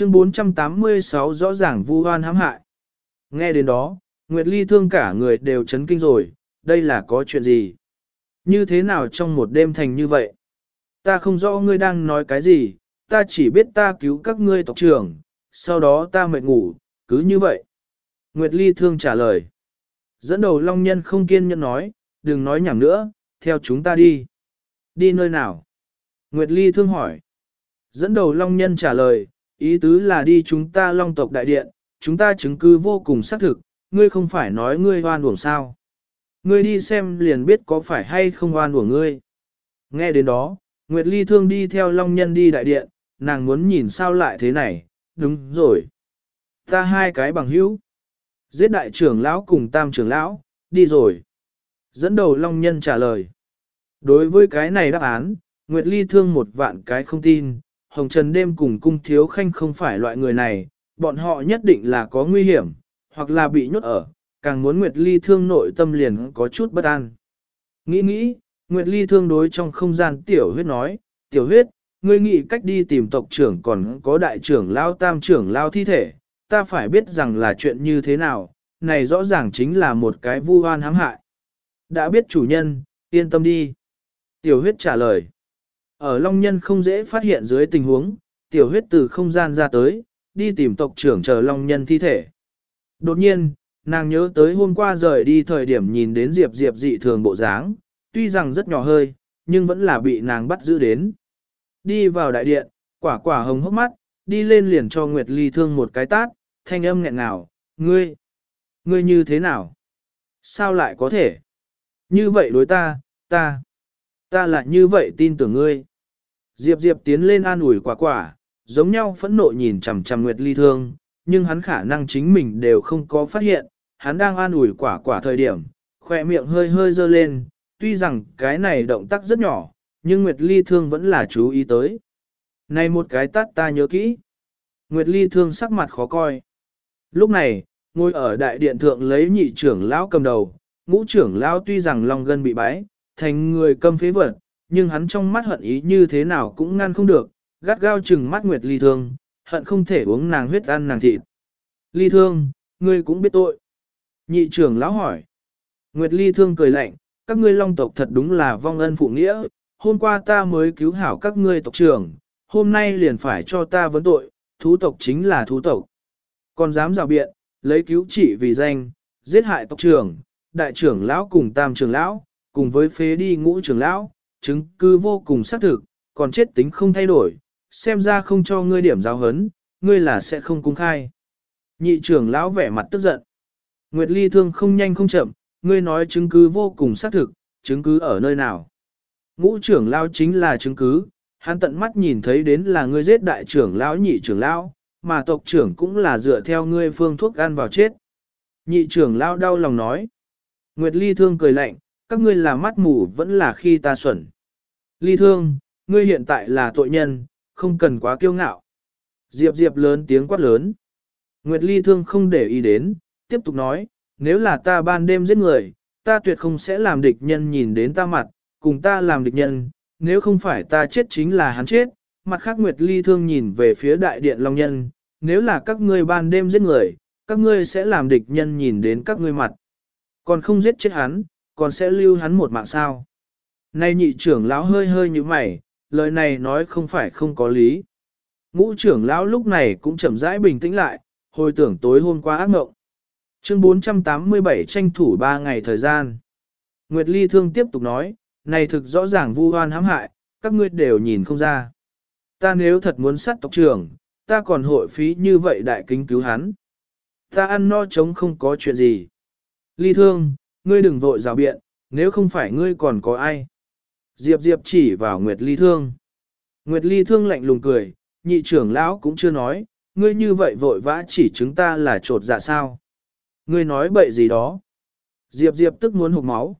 Chương 486 rõ ràng vu hoan hãm hại. Nghe đến đó, Nguyệt Ly thương cả người đều chấn kinh rồi, đây là có chuyện gì? Như thế nào trong một đêm thành như vậy? Ta không rõ ngươi đang nói cái gì, ta chỉ biết ta cứu các ngươi tộc trưởng, sau đó ta mệt ngủ, cứ như vậy. Nguyệt Ly thương trả lời. Dẫn đầu Long Nhân không kiên nhẫn nói, đừng nói nhảm nữa, theo chúng ta đi. Đi nơi nào? Nguyệt Ly thương hỏi. Dẫn đầu Long Nhân trả lời, ý tứ là đi chúng ta Long tộc đại điện, chúng ta chứng cứ vô cùng xác thực, ngươi không phải nói ngươi hoan uổng sao. Ngươi đi xem liền biết có phải hay không hoan uổng ngươi. Nghe đến đó, Nguyệt Ly thương đi theo Long Nhân đi đại điện, nàng muốn nhìn sao lại thế này, đúng rồi. Ta hai cái bằng hữu. Giết đại trưởng lão cùng tam trưởng lão, đi rồi. Dẫn đầu Long Nhân trả lời. Đối với cái này đáp án, Nguyệt Ly thương một vạn cái không tin, Hồng Trần đêm cùng cung thiếu khanh không phải loại người này, bọn họ nhất định là có nguy hiểm, hoặc là bị nhốt ở, càng muốn Nguyệt Ly thương nội tâm liền có chút bất an. Nghĩ nghĩ, Nguyệt Ly thương đối trong không gian tiểu huyết nói, tiểu huyết, ngươi nghĩ cách đi tìm tộc trưởng còn có đại trưởng lao tam trưởng lao thi thể, ta phải biết rằng là chuyện như thế nào, này rõ ràng chính là một cái vu oan hãm hại. Đã biết chủ nhân, yên tâm đi. Tiểu huyết trả lời. Ở Long Nhân không dễ phát hiện dưới tình huống, tiểu huyết từ không gian ra tới, đi tìm tộc trưởng chờ Long Nhân thi thể. Đột nhiên, nàng nhớ tới hôm qua rời đi thời điểm nhìn đến Diệp Diệp dị thường bộ dáng, tuy rằng rất nhỏ hơi, nhưng vẫn là bị nàng bắt giữ đến. Đi vào đại điện, quả quả hồng hốc mắt, đi lên liền cho Nguyệt Ly thương một cái tát, thanh âm nghẹn ngào, ngươi, ngươi như thế nào? Sao lại có thể? Như vậy đối ta, ta, ta lại như vậy tin tưởng ngươi. Diệp Diệp tiến lên an ủi quả quả, giống nhau phẫn nộ nhìn chằm chằm Nguyệt Ly thương, nhưng hắn khả năng chính mình đều không có phát hiện, hắn đang an ủi quả quả thời điểm, khỏe miệng hơi hơi dơ lên, tuy rằng cái này động tác rất nhỏ, nhưng Nguyệt Ly thương vẫn là chú ý tới. Này một cái tát ta nhớ kỹ. Nguyệt Ly thương sắc mặt khó coi. Lúc này, ngồi ở đại điện thượng lấy nhị trưởng lão cầm đầu, ngũ trưởng lão tuy rằng lòng gân bị bái, thành người câm phế vật, nhưng hắn trong mắt hận ý như thế nào cũng ngăn không được, gắt gao chừng mắt Nguyệt Ly Thương, hận không thể uống nàng huyết ăn nàng thịt. Ly Thương, ngươi cũng biết tội. Nhị trưởng lão hỏi. Nguyệt Ly Thương cười lạnh, các ngươi long tộc thật đúng là vong ân phụ nghĩa, hôm qua ta mới cứu hảo các ngươi tộc trưởng, hôm nay liền phải cho ta vấn tội, thú tộc chính là thú tộc. Còn dám rào biện, lấy cứu chỉ vì danh, giết hại tộc trưởng, đại trưởng lão cùng tam trưởng lão, cùng với phế đi ngũ trưởng lão, chứng cứ vô cùng xác thực, còn chết tính không thay đổi, xem ra không cho ngươi điểm giáo hấn, ngươi là sẽ không cung khai. Nhị trưởng lão vẻ mặt tức giận. Nguyệt Ly thương không nhanh không chậm, ngươi nói chứng cứ vô cùng xác thực, chứng cứ ở nơi nào. Ngũ trưởng lão chính là chứng cứ, hắn tận mắt nhìn thấy đến là ngươi giết đại trưởng lão nhị trưởng lão, mà tộc trưởng cũng là dựa theo ngươi phương thuốc ăn vào chết. Nhị trưởng lão đau lòng nói. Nguyệt Ly thương cười lạnh, các ngươi là mắt mù vẫn là khi ta xuẩn. Ly thương, ngươi hiện tại là tội nhân, không cần quá kiêu ngạo. Diệp Diệp lớn tiếng quát lớn. Nguyệt Ly thương không để ý đến, tiếp tục nói, nếu là ta ban đêm giết người, ta tuyệt không sẽ làm địch nhân nhìn đến ta mặt, cùng ta làm địch nhân, nếu không phải ta chết chính là hắn chết. Mặt khác Nguyệt Ly thương nhìn về phía đại điện Long Nhân, nếu là các ngươi ban đêm giết người, các ngươi sẽ làm địch nhân nhìn đến các ngươi mặt. Còn không giết chết hắn, còn sẽ lưu hắn một mạng sao. Nay nhị trưởng lão hơi hơi như mày, lời này nói không phải không có lý. Ngũ trưởng lão lúc này cũng chậm rãi bình tĩnh lại, hồi tưởng tối hôm qua ác mộng. Chương 487 tranh thủ 3 ngày thời gian. Nguyệt Ly Thương tiếp tục nói, này thực rõ ràng vu oan hãm hại, các ngươi đều nhìn không ra. Ta nếu thật muốn sát tộc trưởng, ta còn hội phí như vậy đại kính cứu hắn. Ta ăn no chống không có chuyện gì. Ly Thương, ngươi đừng vội rào biện, nếu không phải ngươi còn có ai. Diệp Diệp chỉ vào Nguyệt Ly Thương. Nguyệt Ly Thương lạnh lùng cười, nhị trưởng lão cũng chưa nói, ngươi như vậy vội vã chỉ chúng ta là trột dạ sao. Ngươi nói bậy gì đó. Diệp Diệp tức muốn hụt máu.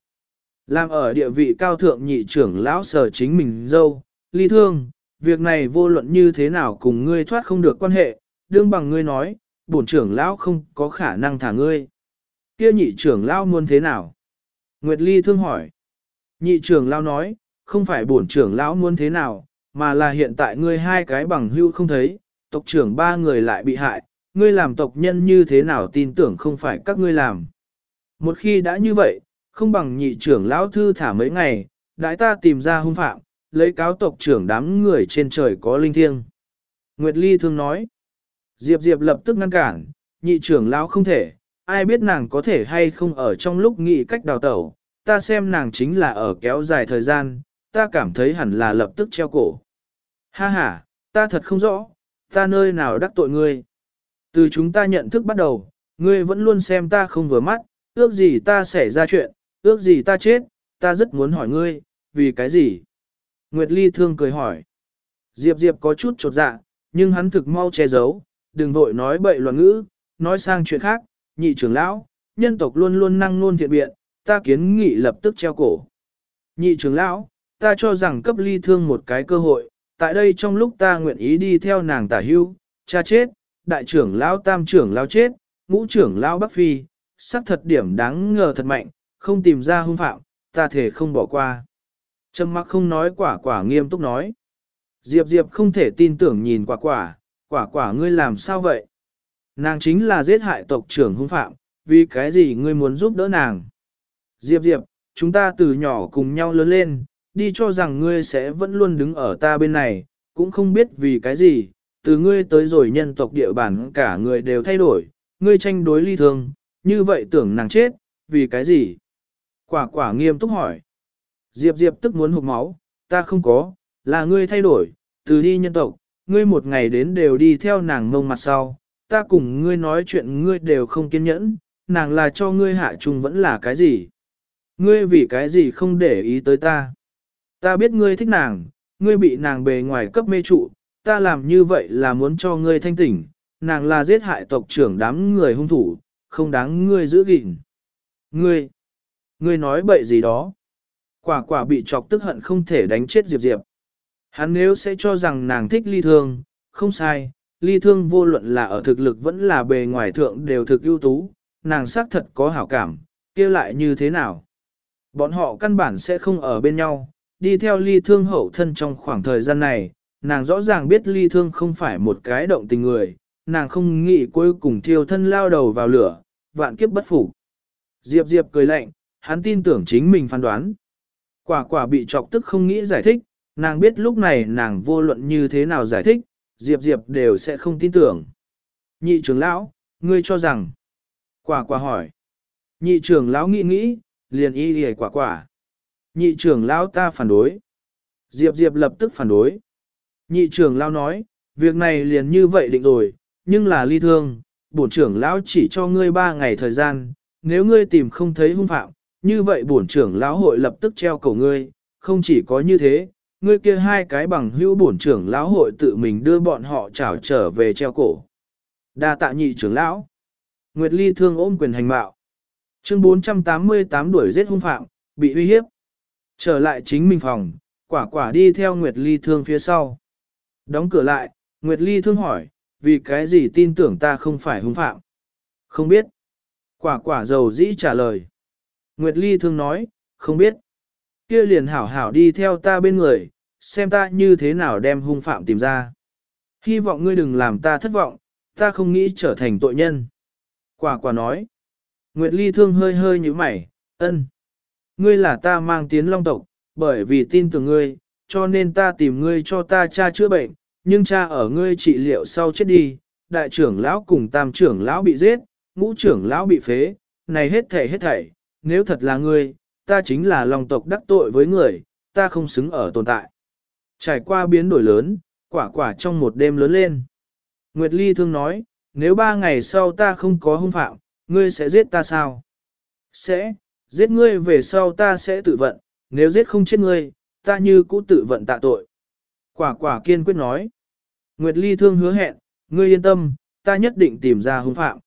Làm ở địa vị cao thượng nhị trưởng lão sở chính mình dâu, Ly Thương, việc này vô luận như thế nào cùng ngươi thoát không được quan hệ, đương bằng ngươi nói, bổn trưởng lão không có khả năng thả ngươi. Kia nhị trưởng lão muốn thế nào? Nguyệt Ly thương hỏi. Nhị trưởng lão nói, không phải bổn trưởng lão muốn thế nào, mà là hiện tại ngươi hai cái bằng hưu không thấy, tộc trưởng ba người lại bị hại, ngươi làm tộc nhân như thế nào tin tưởng không phải các ngươi làm. Một khi đã như vậy, không bằng nhị trưởng lão thư thả mấy ngày, đại ta tìm ra hung phạm, lấy cáo tộc trưởng đám người trên trời có linh thiêng. Nguyệt Ly thương nói, Diệp Diệp lập tức ngăn cản, nhị trưởng lão không thể, ai biết nàng có thể hay không ở trong lúc nghĩ cách đào tẩu, ta xem nàng chính là ở kéo dài thời gian, ta cảm thấy hẳn là lập tức treo cổ. Ha ha, ta thật không rõ, ta nơi nào đắc tội ngươi. Từ chúng ta nhận thức bắt đầu, ngươi vẫn luôn xem ta không vừa mắt, ước gì ta xảy ra chuyện, ước gì ta chết, ta rất muốn hỏi ngươi, vì cái gì? Nguyệt Ly thương cười hỏi. Diệp Diệp có chút trột dạ, nhưng hắn thực mau che giấu, đừng vội nói bậy loạn ngữ, nói sang chuyện khác, nhị trưởng lão, nhân tộc luôn luôn năng nôn thiện biện, ta kiến nghị lập tức treo cổ. Nhị trưởng lão, ta cho rằng cấp ly thương một cái cơ hội, tại đây trong lúc ta nguyện ý đi theo nàng tả hưu, cha chết, đại trưởng lão tam trưởng lão chết, ngũ trưởng lão bắc phi, sắc thật điểm đáng ngờ thật mạnh, không tìm ra hung phạm, ta thể không bỏ qua. Trâm mặc không nói quả quả nghiêm túc nói. Diệp Diệp không thể tin tưởng nhìn quả quả, quả quả ngươi làm sao vậy? Nàng chính là giết hại tộc trưởng hung phạm, vì cái gì ngươi muốn giúp đỡ nàng? Diệp Diệp, chúng ta từ nhỏ cùng nhau lớn lên, đi cho rằng ngươi sẽ vẫn luôn đứng ở ta bên này, cũng không biết vì cái gì, từ ngươi tới rồi nhân tộc địa bản cả người đều thay đổi, ngươi tranh đối ly thương, như vậy tưởng nàng chết, vì cái gì? Quả quả nghiêm túc hỏi. Diệp Diệp tức muốn hụt máu, ta không có, là ngươi thay đổi, từ đi nhân tộc, ngươi một ngày đến đều đi theo nàng mông mặt sau, ta cùng ngươi nói chuyện ngươi đều không kiên nhẫn, nàng là cho ngươi hạ trùng vẫn là cái gì? Ngươi vì cái gì không để ý tới ta? Ta biết ngươi thích nàng, ngươi bị nàng bề ngoài cấp mê trụ, ta làm như vậy là muốn cho ngươi thanh tỉnh, nàng là giết hại tộc trưởng đám người hung thủ, không đáng ngươi giữ gìn. Ngươi, ngươi nói bậy gì đó? Quả quả bị chọc tức hận không thể đánh chết Diệp Diệp. Hắn nếu sẽ cho rằng nàng thích ly thương, không sai, ly thương vô luận là ở thực lực vẫn là bề ngoài thượng đều thực ưu tú, nàng xác thật có hảo cảm, kia lại như thế nào? Bọn họ căn bản sẽ không ở bên nhau, đi theo ly thương hậu thân trong khoảng thời gian này, nàng rõ ràng biết ly thương không phải một cái động tình người, nàng không nghĩ cuối cùng thiêu thân lao đầu vào lửa, vạn kiếp bất phục. Diệp Diệp cười lạnh, hắn tin tưởng chính mình phán đoán. Quả quả bị chọc tức không nghĩ giải thích, nàng biết lúc này nàng vô luận như thế nào giải thích, Diệp Diệp đều sẽ không tin tưởng. Nhị trưởng lão, ngươi cho rằng. Quả quả hỏi. Nhị trưởng lão nghĩ nghĩ, liền y hề quả quả. Nhị trưởng lão ta phản đối. Diệp Diệp lập tức phản đối. Nhị trưởng lão nói, việc này liền như vậy định rồi, nhưng là ly thương, bổn trưởng lão chỉ cho ngươi ba ngày thời gian, nếu ngươi tìm không thấy hung phạm, như vậy bổn trưởng lão hội lập tức treo cổ ngươi, không chỉ có như thế, ngươi kia hai cái bằng hữu bổn trưởng lão hội tự mình đưa bọn họ trảo trở về treo cổ. Đa tạ nhị trưởng lão. Nguyệt Ly thương ôm quyền hành mạo. Chương 488 đuổi giết hung phạm, bị uy hiếp. Trở lại chính mình phòng, quả quả đi theo Nguyệt Ly thương phía sau. Đóng cửa lại, Nguyệt Ly thương hỏi, vì cái gì tin tưởng ta không phải hung phạm? Không biết. Quả quả dầu dĩ trả lời. Nguyệt Ly thương nói, không biết. Kia liền hảo hảo đi theo ta bên người, xem ta như thế nào đem hung phạm tìm ra. Hy vọng ngươi đừng làm ta thất vọng, ta không nghĩ trở thành tội nhân. Quả quả nói. Nguyệt Ly thương hơi hơi như mày, ân. Ngươi là ta mang tiến long tộc, bởi vì tin tưởng ngươi, cho nên ta tìm ngươi cho ta cha chữa bệnh, nhưng cha ở ngươi trị liệu sau chết đi, đại trưởng lão cùng tam trưởng lão bị giết, ngũ trưởng lão bị phế, này hết thảy hết thảy, nếu thật là ngươi, ta chính là lòng tộc đắc tội với người, ta không xứng ở tồn tại. Trải qua biến đổi lớn, quả quả trong một đêm lớn lên. Nguyệt Ly thương nói, nếu ba ngày sau ta không có hung phạm, ngươi sẽ giết ta sao? Sẽ, giết ngươi về sau ta sẽ tự vận, nếu giết không chết ngươi, ta như cũ tự vận tạ tội. Quả quả kiên quyết nói. Nguyệt Ly thương hứa hẹn, ngươi yên tâm, ta nhất định tìm ra hung phạm.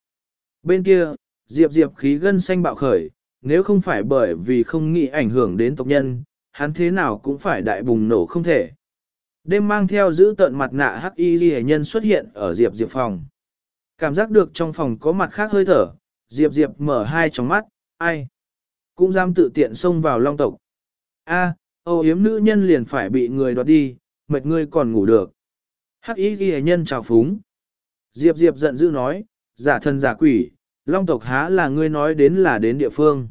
Bên kia, Diệp Diệp khí gân xanh bạo khởi, nếu không phải bởi vì không nghĩ ảnh hưởng đến tộc nhân, hắn thế nào cũng phải đại bùng nổ không thể. Đêm mang theo giữ tận mặt nạ hắc y ghi nhân xuất hiện ở Diệp Diệp phòng. Cảm giác được trong phòng có mặt khác hơi thở, Diệp Diệp mở hai tròng mắt, ai? Cũng dám tự tiện xông vào long tộc. A, âu yếm nữ nhân liền phải bị người đoạt đi, mệt ngươi còn ngủ được. Hắc y ghi nhân chào phúng. Diệp Diệp giận dữ nói, giả thần giả quỷ, long tộc há là ngươi nói đến là đến địa phương.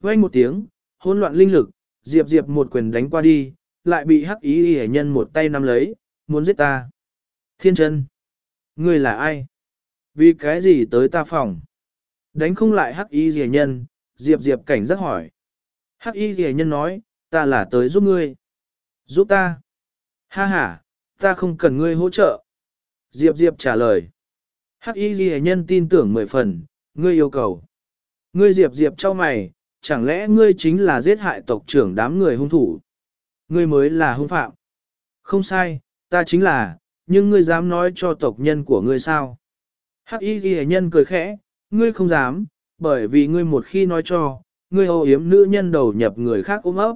Vang một tiếng, hỗn loạn linh lực, Diệp Diệp một quyền đánh qua đi, lại bị hắc y ghi nhân một tay nắm lấy, muốn giết ta. Thiên chân, ngươi là ai? Vì cái gì tới ta phòng? Đánh không lại hắc y ghi nhân, Diệp Diệp cảnh giác hỏi. Hắc y ghi nhân nói, ta là tới giúp ngươi. Giúp ta. Ha ha, ta không cần ngươi hỗ trợ. Diệp Diệp trả lời. Hắc y ghi nhân tin tưởng mười phần, ngươi yêu cầu. Ngươi Diệp Diệp cho mày, chẳng lẽ ngươi chính là giết hại tộc trưởng đám người hung thủ? Ngươi mới là hung phạm. Không sai, ta chính là, nhưng ngươi dám nói cho tộc nhân của ngươi sao? Hắc y ghi nhân cười khẽ, ngươi không dám, bởi vì ngươi một khi nói cho, ngươi ô yếm nữ nhân đầu nhập người khác ôm ấp.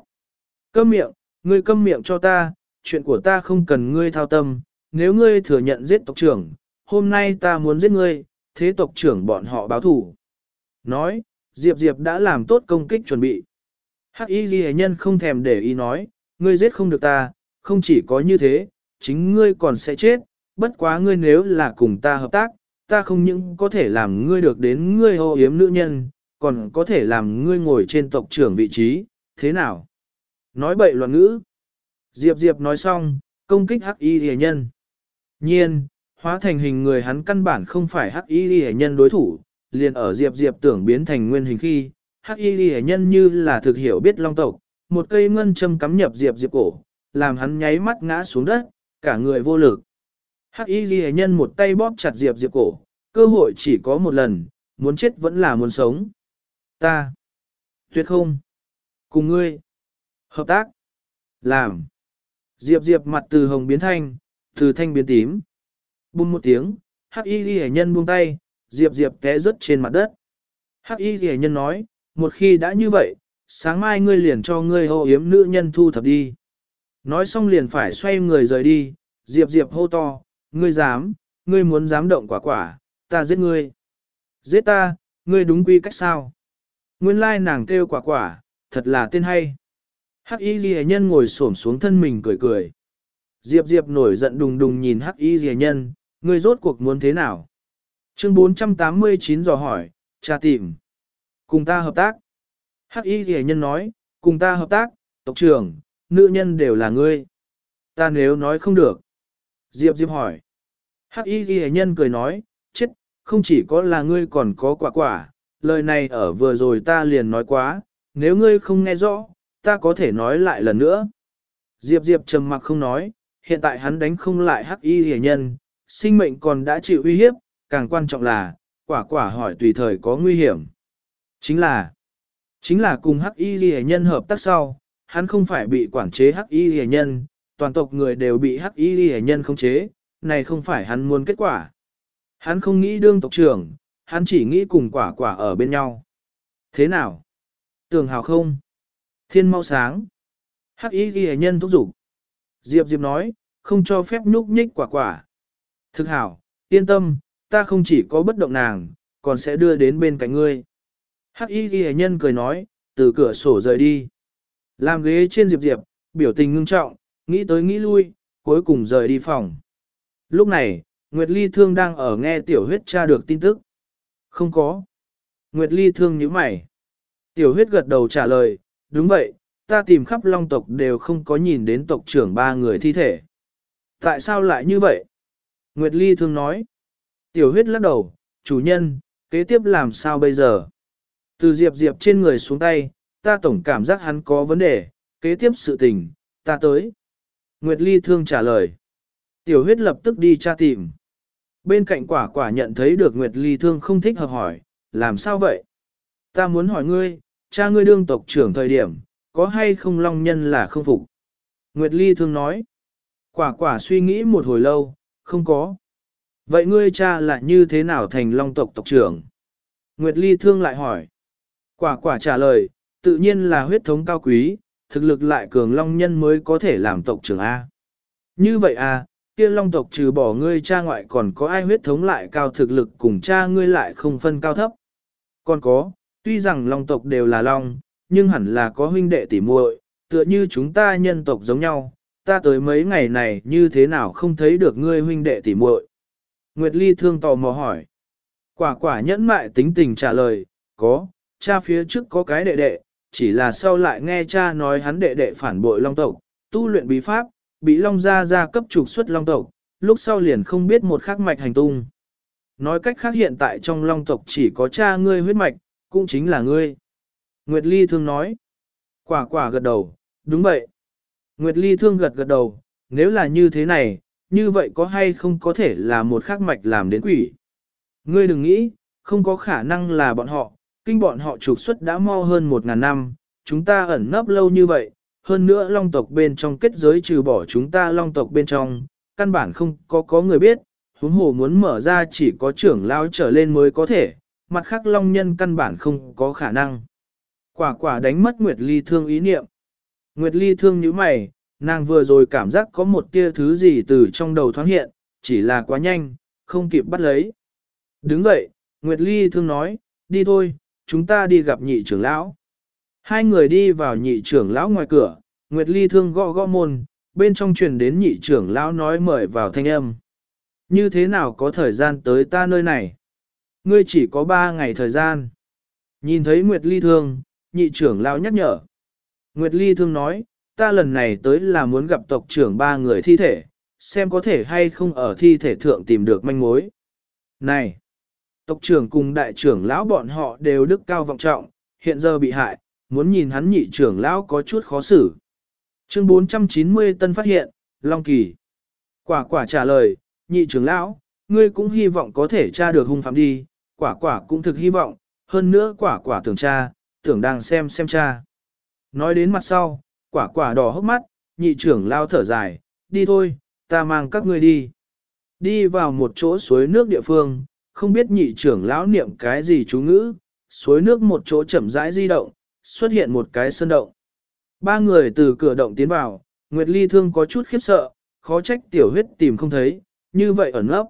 Câm miệng, ngươi câm miệng cho ta, chuyện của ta không cần ngươi thao tâm, nếu ngươi thừa nhận giết tộc trưởng, hôm nay ta muốn giết ngươi, thế tộc trưởng bọn họ báo thủ. Nói, Diệp Diệp đã làm tốt công kích chuẩn bị. Hắc y ghi nhân không thèm để ý nói, ngươi giết không được ta, không chỉ có như thế, chính ngươi còn sẽ chết, bất quá ngươi nếu là cùng ta hợp tác, ta không những có thể làm ngươi được đến ngươi hô yếm nữ nhân, còn có thể làm ngươi ngồi trên tộc trưởng vị trí, thế nào? Nói bậy loạn ngữ. Diệp Diệp nói xong, công kích hắc y ghi nhân. Nhiên, hóa thành hình người hắn căn bản không phải hắc y hề nhân đối thủ, liền ở Diệp Diệp tưởng biến thành nguyên hình khi, hắc y hề nhân như là thực hiểu biết long tộc, một cây ngân châm cắm nhập Diệp Diệp cổ, làm hắn nháy mắt ngã xuống đất, cả người vô lực. Hắc y ghi nhân một tay bóp chặt Diệp Diệp cổ, cơ hội chỉ có một lần, muốn chết vẫn là muốn sống. Ta. Tuyệt không. Cùng ngươi. Hợp tác. Làm. Diệp Diệp mặt từ hồng biến thanh, từ thanh biến tím. Bùm một tiếng, Hắc y ghi nhân buông tay, Diệp Diệp té rớt trên mặt đất. Hắc y ghi nhân nói, một khi đã như vậy, sáng mai ngươi liền cho ngươi hô yếm nữ nhân thu thập đi. Nói xong liền phải xoay người rời đi, Diệp Diệp hô to, ngươi dám, ngươi muốn dám động quả quả, ta giết ngươi. Giết ta, ngươi đúng quy cách sao? Nguyên lai nàng kêu quả quả, thật là tên hay. Hắc y ghi nhân ngồi xổm xuống thân mình cười cười. Diệp Diệp nổi giận đùng đùng nhìn Hắc y ghi nhân, ngươi rốt cuộc muốn thế nào? Chương 489 dò hỏi, cha tìm. Cùng ta hợp tác. Hắc y ghi nhân nói, cùng ta hợp tác, tộc trưởng, nữ nhân đều là ngươi. Ta nếu nói không được. Diệp Diệp hỏi. Hắc y ghi nhân cười nói, chết, không chỉ có là ngươi còn có quả quả, lời này ở vừa rồi ta liền nói quá, nếu ngươi không nghe rõ, ta có thể nói lại lần nữa. Diệp Diệp trầm mặc không nói, hiện tại hắn đánh không lại hắc y ghi nhân, sinh mệnh còn đã chịu uy hiếp, càng quan trọng là, quả quả hỏi tùy thời có nguy hiểm. Chính là, chính là cùng hắc y ghi nhân hợp tác sau, hắn không phải bị quản chế hắc y ghi nhân, toàn tộc người đều bị hắc y ghi nhân không chế, này không phải hắn muốn kết quả. Hắn không nghĩ đương tộc trưởng, hắn chỉ nghĩ cùng quả quả ở bên nhau. Thế nào? Tường hào không? Thiên mau sáng. Hắc y ghi nhân thúc giục. Diệp Diệp nói, không cho phép nhúc nhích quả quả. Thực hảo, yên tâm, ta không chỉ có bất động nàng, còn sẽ đưa đến bên cạnh ngươi. Hắc y ghi nhân cười nói, từ cửa sổ rời đi. Làm ghế trên Diệp Diệp, biểu tình ngưng trọng, nghĩ tới nghĩ lui, cuối cùng rời đi phòng. Lúc này, Nguyệt Ly Thương đang ở nghe tiểu huyết tra được tin tức. Không có. Nguyệt Ly Thương nhíu mày. Tiểu huyết gật đầu trả lời, đúng vậy, ta tìm khắp long tộc đều không có nhìn đến tộc trưởng ba người thi thể. Tại sao lại như vậy? Nguyệt Ly Thương nói. Tiểu huyết lắc đầu, chủ nhân, kế tiếp làm sao bây giờ? Từ diệp diệp trên người xuống tay, ta tổng cảm giác hắn có vấn đề, kế tiếp sự tình, ta tới. Nguyệt Ly Thương trả lời. Tiểu huyết lập tức đi tra tìm. Bên cạnh quả quả nhận thấy được Nguyệt Ly Thương không thích hợp hỏi, làm sao vậy? Ta muốn hỏi ngươi, cha ngươi đương tộc trưởng thời điểm, có hay không long nhân là không phục? Nguyệt Ly Thương nói. Quả quả suy nghĩ một hồi lâu, không có. Vậy ngươi cha là như thế nào thành long tộc tộc trưởng? Nguyệt Ly Thương lại hỏi. Quả quả trả lời, tự nhiên là huyết thống cao quý, thực lực lại cường long nhân mới có thể làm tộc trưởng A. Như vậy à, kia long tộc trừ bỏ ngươi cha ngoại còn có ai huyết thống lại cao thực lực cùng cha ngươi lại không phân cao thấp. Còn có, tuy rằng long tộc đều là long, nhưng hẳn là có huynh đệ tỉ muội, tựa như chúng ta nhân tộc giống nhau, ta tới mấy ngày này như thế nào không thấy được ngươi huynh đệ tỉ muội. Nguyệt Ly thương tò mò hỏi. Quả quả nhẫn mại tính tình trả lời, có, cha phía trước có cái đệ đệ, chỉ là sau lại nghe cha nói hắn đệ đệ phản bội long tộc, tu luyện bí pháp, bị long gia gia cấp trục xuất long tộc, lúc sau liền không biết một khắc mạch hành tung. Nói cách khác hiện tại trong long tộc chỉ có cha ngươi huyết mạch, cũng chính là ngươi. Nguyệt Ly thương nói. Quả quả gật đầu, đúng vậy. Nguyệt Ly thương gật gật đầu, nếu là như thế này, như vậy có hay không có thể là một khắc mạch làm đến quỷ. Ngươi đừng nghĩ, không có khả năng là bọn họ, kinh bọn họ trục xuất đã mau hơn một ngàn năm, chúng ta ẩn nấp lâu như vậy, hơn nữa long tộc bên trong kết giới trừ bỏ chúng ta long tộc bên trong, căn bản không có có người biết, huống hồ muốn mở ra chỉ có trưởng lao trở lên mới có thể, mặt khác long nhân căn bản không có khả năng. Quả quả đánh mất Nguyệt Ly thương ý niệm. Nguyệt Ly thương như mày, nàng vừa rồi cảm giác có một tia thứ gì từ trong đầu thoáng hiện, chỉ là quá nhanh, không kịp bắt lấy. Đứng dậy, Nguyệt Ly thương nói, đi thôi, chúng ta đi gặp nhị trưởng lão. Hai người đi vào nhị trưởng lão ngoài cửa, Nguyệt Ly thương gõ gõ môn, bên trong truyền đến nhị trưởng lão nói mời vào thanh âm. Như thế nào có thời gian tới ta nơi này? Ngươi chỉ có ba ngày thời gian. Nhìn thấy Nguyệt Ly thương, nhị trưởng lão nhắc nhở. Nguyệt Ly thương nói, ta lần này tới là muốn gặp tộc trưởng ba người thi thể, xem có thể hay không ở thi thể thượng tìm được manh mối. Này! Tộc trưởng cùng đại trưởng lão bọn họ đều đức cao vọng trọng, hiện giờ bị hại, muốn nhìn hắn nhị trưởng lão có chút khó xử. Chương 490 tân phát hiện, Long Kỳ. Quả quả trả lời, nhị trưởng lão, ngươi cũng hy vọng có thể tra được hung phạm đi, quả quả cũng thực hy vọng, hơn nữa quả quả tưởng tra, tưởng đang xem xem tra. Nói đến mặt sau, quả quả đỏ hốc mắt, nhị trưởng lao thở dài, đi thôi, ta mang các ngươi đi. Đi vào một chỗ suối nước địa phương, không biết nhị trưởng lão niệm cái gì chú ngữ, suối nước một chỗ chậm rãi di động, xuất hiện một cái sơn động. Ba người từ cửa động tiến vào, Nguyệt Ly Thương có chút khiếp sợ, khó trách tiểu huyết tìm không thấy, như vậy ẩn ấp.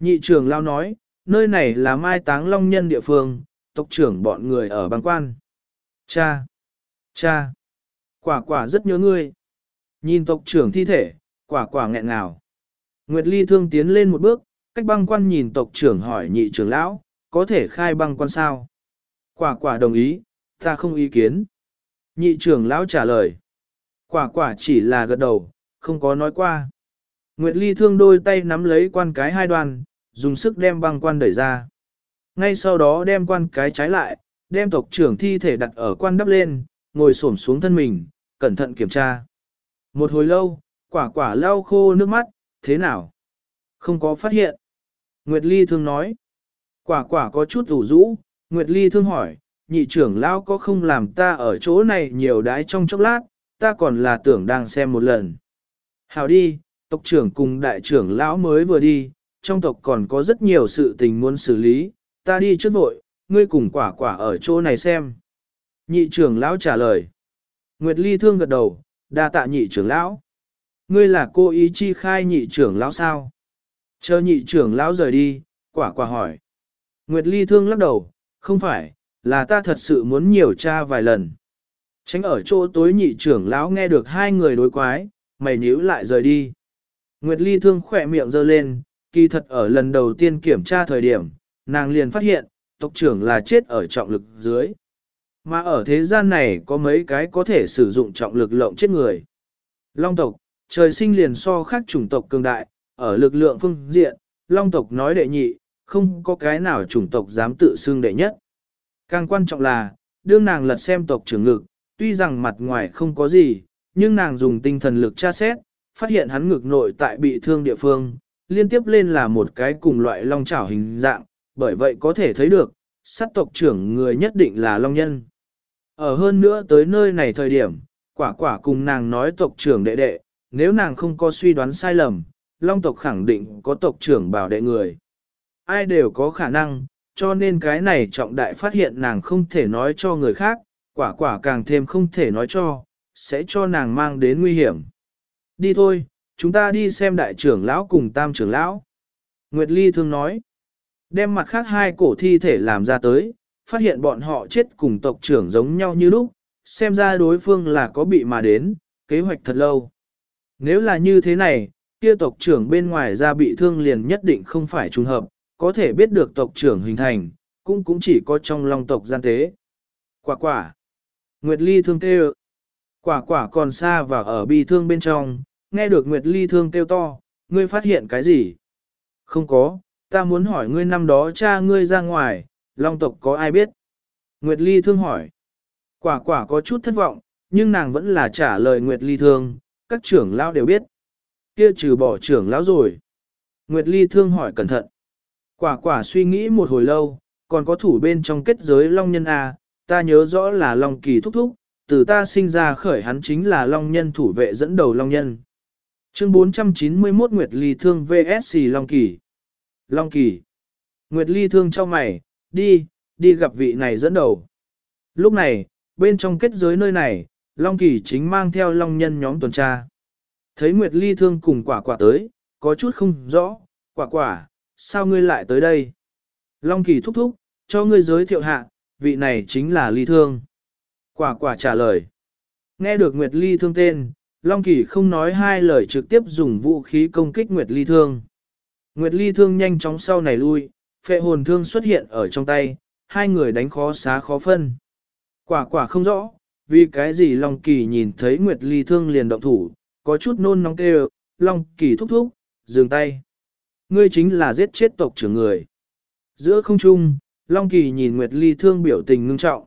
Nhị trưởng lão nói, nơi này là mai táng long nhân địa phương, tộc trưởng bọn người ở bang quan. Cha! Cha! Quả quả rất nhớ ngươi. Nhìn tộc trưởng thi thể, quả quả nghẹn ngào. Nguyệt Ly Thương tiến lên một bước, cách băng quan nhìn tộc trưởng hỏi nhị trưởng lão, có thể khai băng quan sao? Quả quả đồng ý, ta không ý kiến. Nhị trưởng lão trả lời. Quả quả chỉ là gật đầu, không có nói qua. Nguyệt Ly thương đôi tay nắm lấy quan cái hai đoàn, dùng sức đem băng quan đẩy ra. Ngay sau đó đem quan cái trái lại, đem tộc trưởng thi thể đặt ở quan đắp lên, ngồi xổm xuống thân mình, cẩn thận kiểm tra. Một hồi lâu, quả quả lau khô nước mắt, thế nào? Không có phát hiện. Nguyệt Ly thương nói. Quả quả có chút ủ rũ, Nguyệt Ly thương hỏi, nhị trưởng lão có không làm ta ở chỗ này nhiều đái trong chốc lát, ta còn là tưởng đang xem một lần. Hào đi, tộc trưởng cùng đại trưởng lão mới vừa đi, trong tộc còn có rất nhiều sự tình muốn xử lý, ta đi trước vội, ngươi cùng quả quả ở chỗ này xem. Nhị trưởng lão trả lời. Nguyệt Ly thương gật đầu, đa tạ nhị trưởng lão. Ngươi là cô ý chi khai nhị trưởng lão sao? Chờ nhị trưởng lão rời đi, quả quả hỏi. Nguyệt Ly thương lắc đầu, không phải, là ta thật sự muốn nhiều tra vài lần. Tránh ở chỗ tối nhị trưởng lão nghe được hai người đối quái, mày nhíu lại rời đi. Nguyệt Ly thương khỏe miệng giơ lên, kỳ thật ở lần đầu tiên kiểm tra thời điểm, nàng liền phát hiện, tộc trưởng là chết ở trọng lực dưới. Mà ở thế gian này có mấy cái có thể sử dụng trọng lực lộng chết người. Long tộc, trời sinh liền so khác chủng tộc cường đại, ở lực lượng phương diện, long tộc nói đệ nhị, không có cái nào chủng tộc dám tự xưng đệ nhất. Càng quan trọng là, đương nàng lật xem tộc trưởng ngực, tuy rằng mặt ngoài không có gì, nhưng nàng dùng tinh thần lực tra xét, phát hiện hắn ngực nội tại bị thương địa phương, liên tiếp lên là một cái cùng loại long chảo hình dạng, bởi vậy có thể thấy được, sát tộc trưởng người nhất định là long nhân. Ở hơn nữa tới nơi này thời điểm, quả quả cùng nàng nói tộc trưởng đệ đệ, nếu nàng không có suy đoán sai lầm, long tộc khẳng định có tộc trưởng bảo đệ người. Ai đều có khả năng, cho nên cái này trọng đại phát hiện nàng không thể nói cho người khác, quả quả càng thêm không thể nói cho, sẽ cho nàng mang đến nguy hiểm. Đi thôi, chúng ta đi xem đại trưởng lão cùng tam trưởng lão. Nguyệt Ly thương nói, đem mặt khác hai cổ thi thể làm ra tới, phát hiện bọn họ chết cùng tộc trưởng giống nhau như lúc, xem ra đối phương là có bị mà đến, kế hoạch thật lâu. Nếu là như thế này, kia tộc trưởng bên ngoài ra bị thương liền nhất định không phải trùng hợp, có thể biết được tộc trưởng hình thành, cũng cũng chỉ có trong lòng tộc gian tế. Quả quả. Nguyệt Ly thương kêu. Quả quả còn xa và ở bi thương bên trong, nghe được Nguyệt Ly thương kêu to, ngươi phát hiện cái gì? Không có, ta muốn hỏi ngươi năm đó cha ngươi ra ngoài, long tộc có ai biết? Nguyệt Ly thương hỏi. Quả quả có chút thất vọng, nhưng nàng vẫn là trả lời Nguyệt Ly thương, các trưởng lão đều biết. Kia trừ bỏ trưởng lão rồi. Nguyệt Ly thương hỏi cẩn thận. Quả quả suy nghĩ một hồi lâu, còn có thủ bên trong kết giới long nhân A, ta nhớ rõ là long kỳ thúc thúc, từ ta sinh ra khởi hắn chính là long nhân thủ vệ dẫn đầu long nhân. Chương 491 Nguyệt Ly Thương VSC Long Kỳ Long Kỳ Nguyệt Ly Thương cho mày, đi, đi gặp vị này dẫn đầu. Lúc này, bên trong kết giới nơi này, Long Kỳ chính mang theo Long Nhân nhóm tuần tra. Thấy Nguyệt Ly Thương cùng quả quả tới, có chút không rõ, quả quả, sao ngươi lại tới đây? Long Kỳ thúc thúc, cho ngươi giới thiệu hạ, vị này chính là Ly Thương. Quả quả trả lời. Nghe được Nguyệt Ly Thương tên, Long Kỳ không nói hai lời trực tiếp dùng vũ khí công kích Nguyệt Ly Thương. Nguyệt Ly Thương nhanh chóng sau này lui, phệ hồn thương xuất hiện ở trong tay, hai người đánh khó xá khó phân. Quả quả không rõ, vì cái gì Long Kỳ nhìn thấy Nguyệt Ly Thương liền động thủ, có chút nôn nóng kêu, Long Kỳ thúc thúc, dừng tay. Ngươi chính là giết chết tộc trưởng người. Giữa không trung, Long Kỳ nhìn Nguyệt Ly Thương biểu tình ngưng trọng.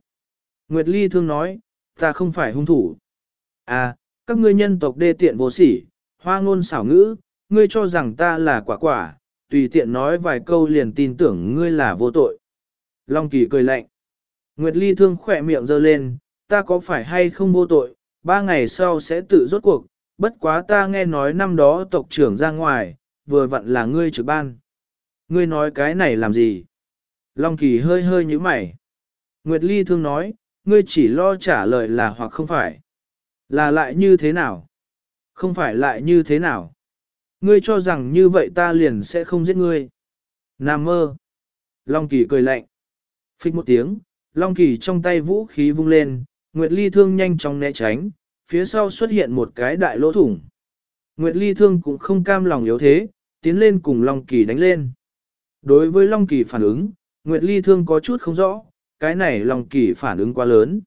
Nguyệt Ly Thương nói, ta không phải hung thủ. À, các ngươi nhân tộc đê tiện vô sỉ, hoa ngôn xảo ngữ, ngươi cho rằng ta là quả quả, tùy tiện nói vài câu liền tin tưởng ngươi là vô tội. Long Kỳ cười lạnh. Nguyệt Ly thương khỏe miệng giơ lên, ta có phải hay không vô tội, ba ngày sau sẽ tự rốt cuộc, bất quá ta nghe nói năm đó tộc trưởng ra ngoài, vừa vặn là ngươi trực ban. Ngươi nói cái này làm gì? Long Kỳ hơi hơi như mày. Nguyệt Ly thương nói, ngươi chỉ lo trả lời là hoặc không phải. Là lại như thế nào? Không phải lại như thế nào? Ngươi cho rằng như vậy ta liền sẽ không giết ngươi. Nam mơ. Long Kỳ cười lạnh. Phích một tiếng, Long Kỳ trong tay vũ khí vung lên, Nguyệt Ly Thương nhanh chóng né tránh, phía sau xuất hiện một cái đại lỗ thủng. Nguyệt Ly Thương cũng không cam lòng yếu thế, tiến lên cùng Long Kỳ đánh lên. Đối với Long Kỳ phản ứng, Nguyệt Ly Thương có chút không rõ, cái này Long Kỳ phản ứng quá lớn.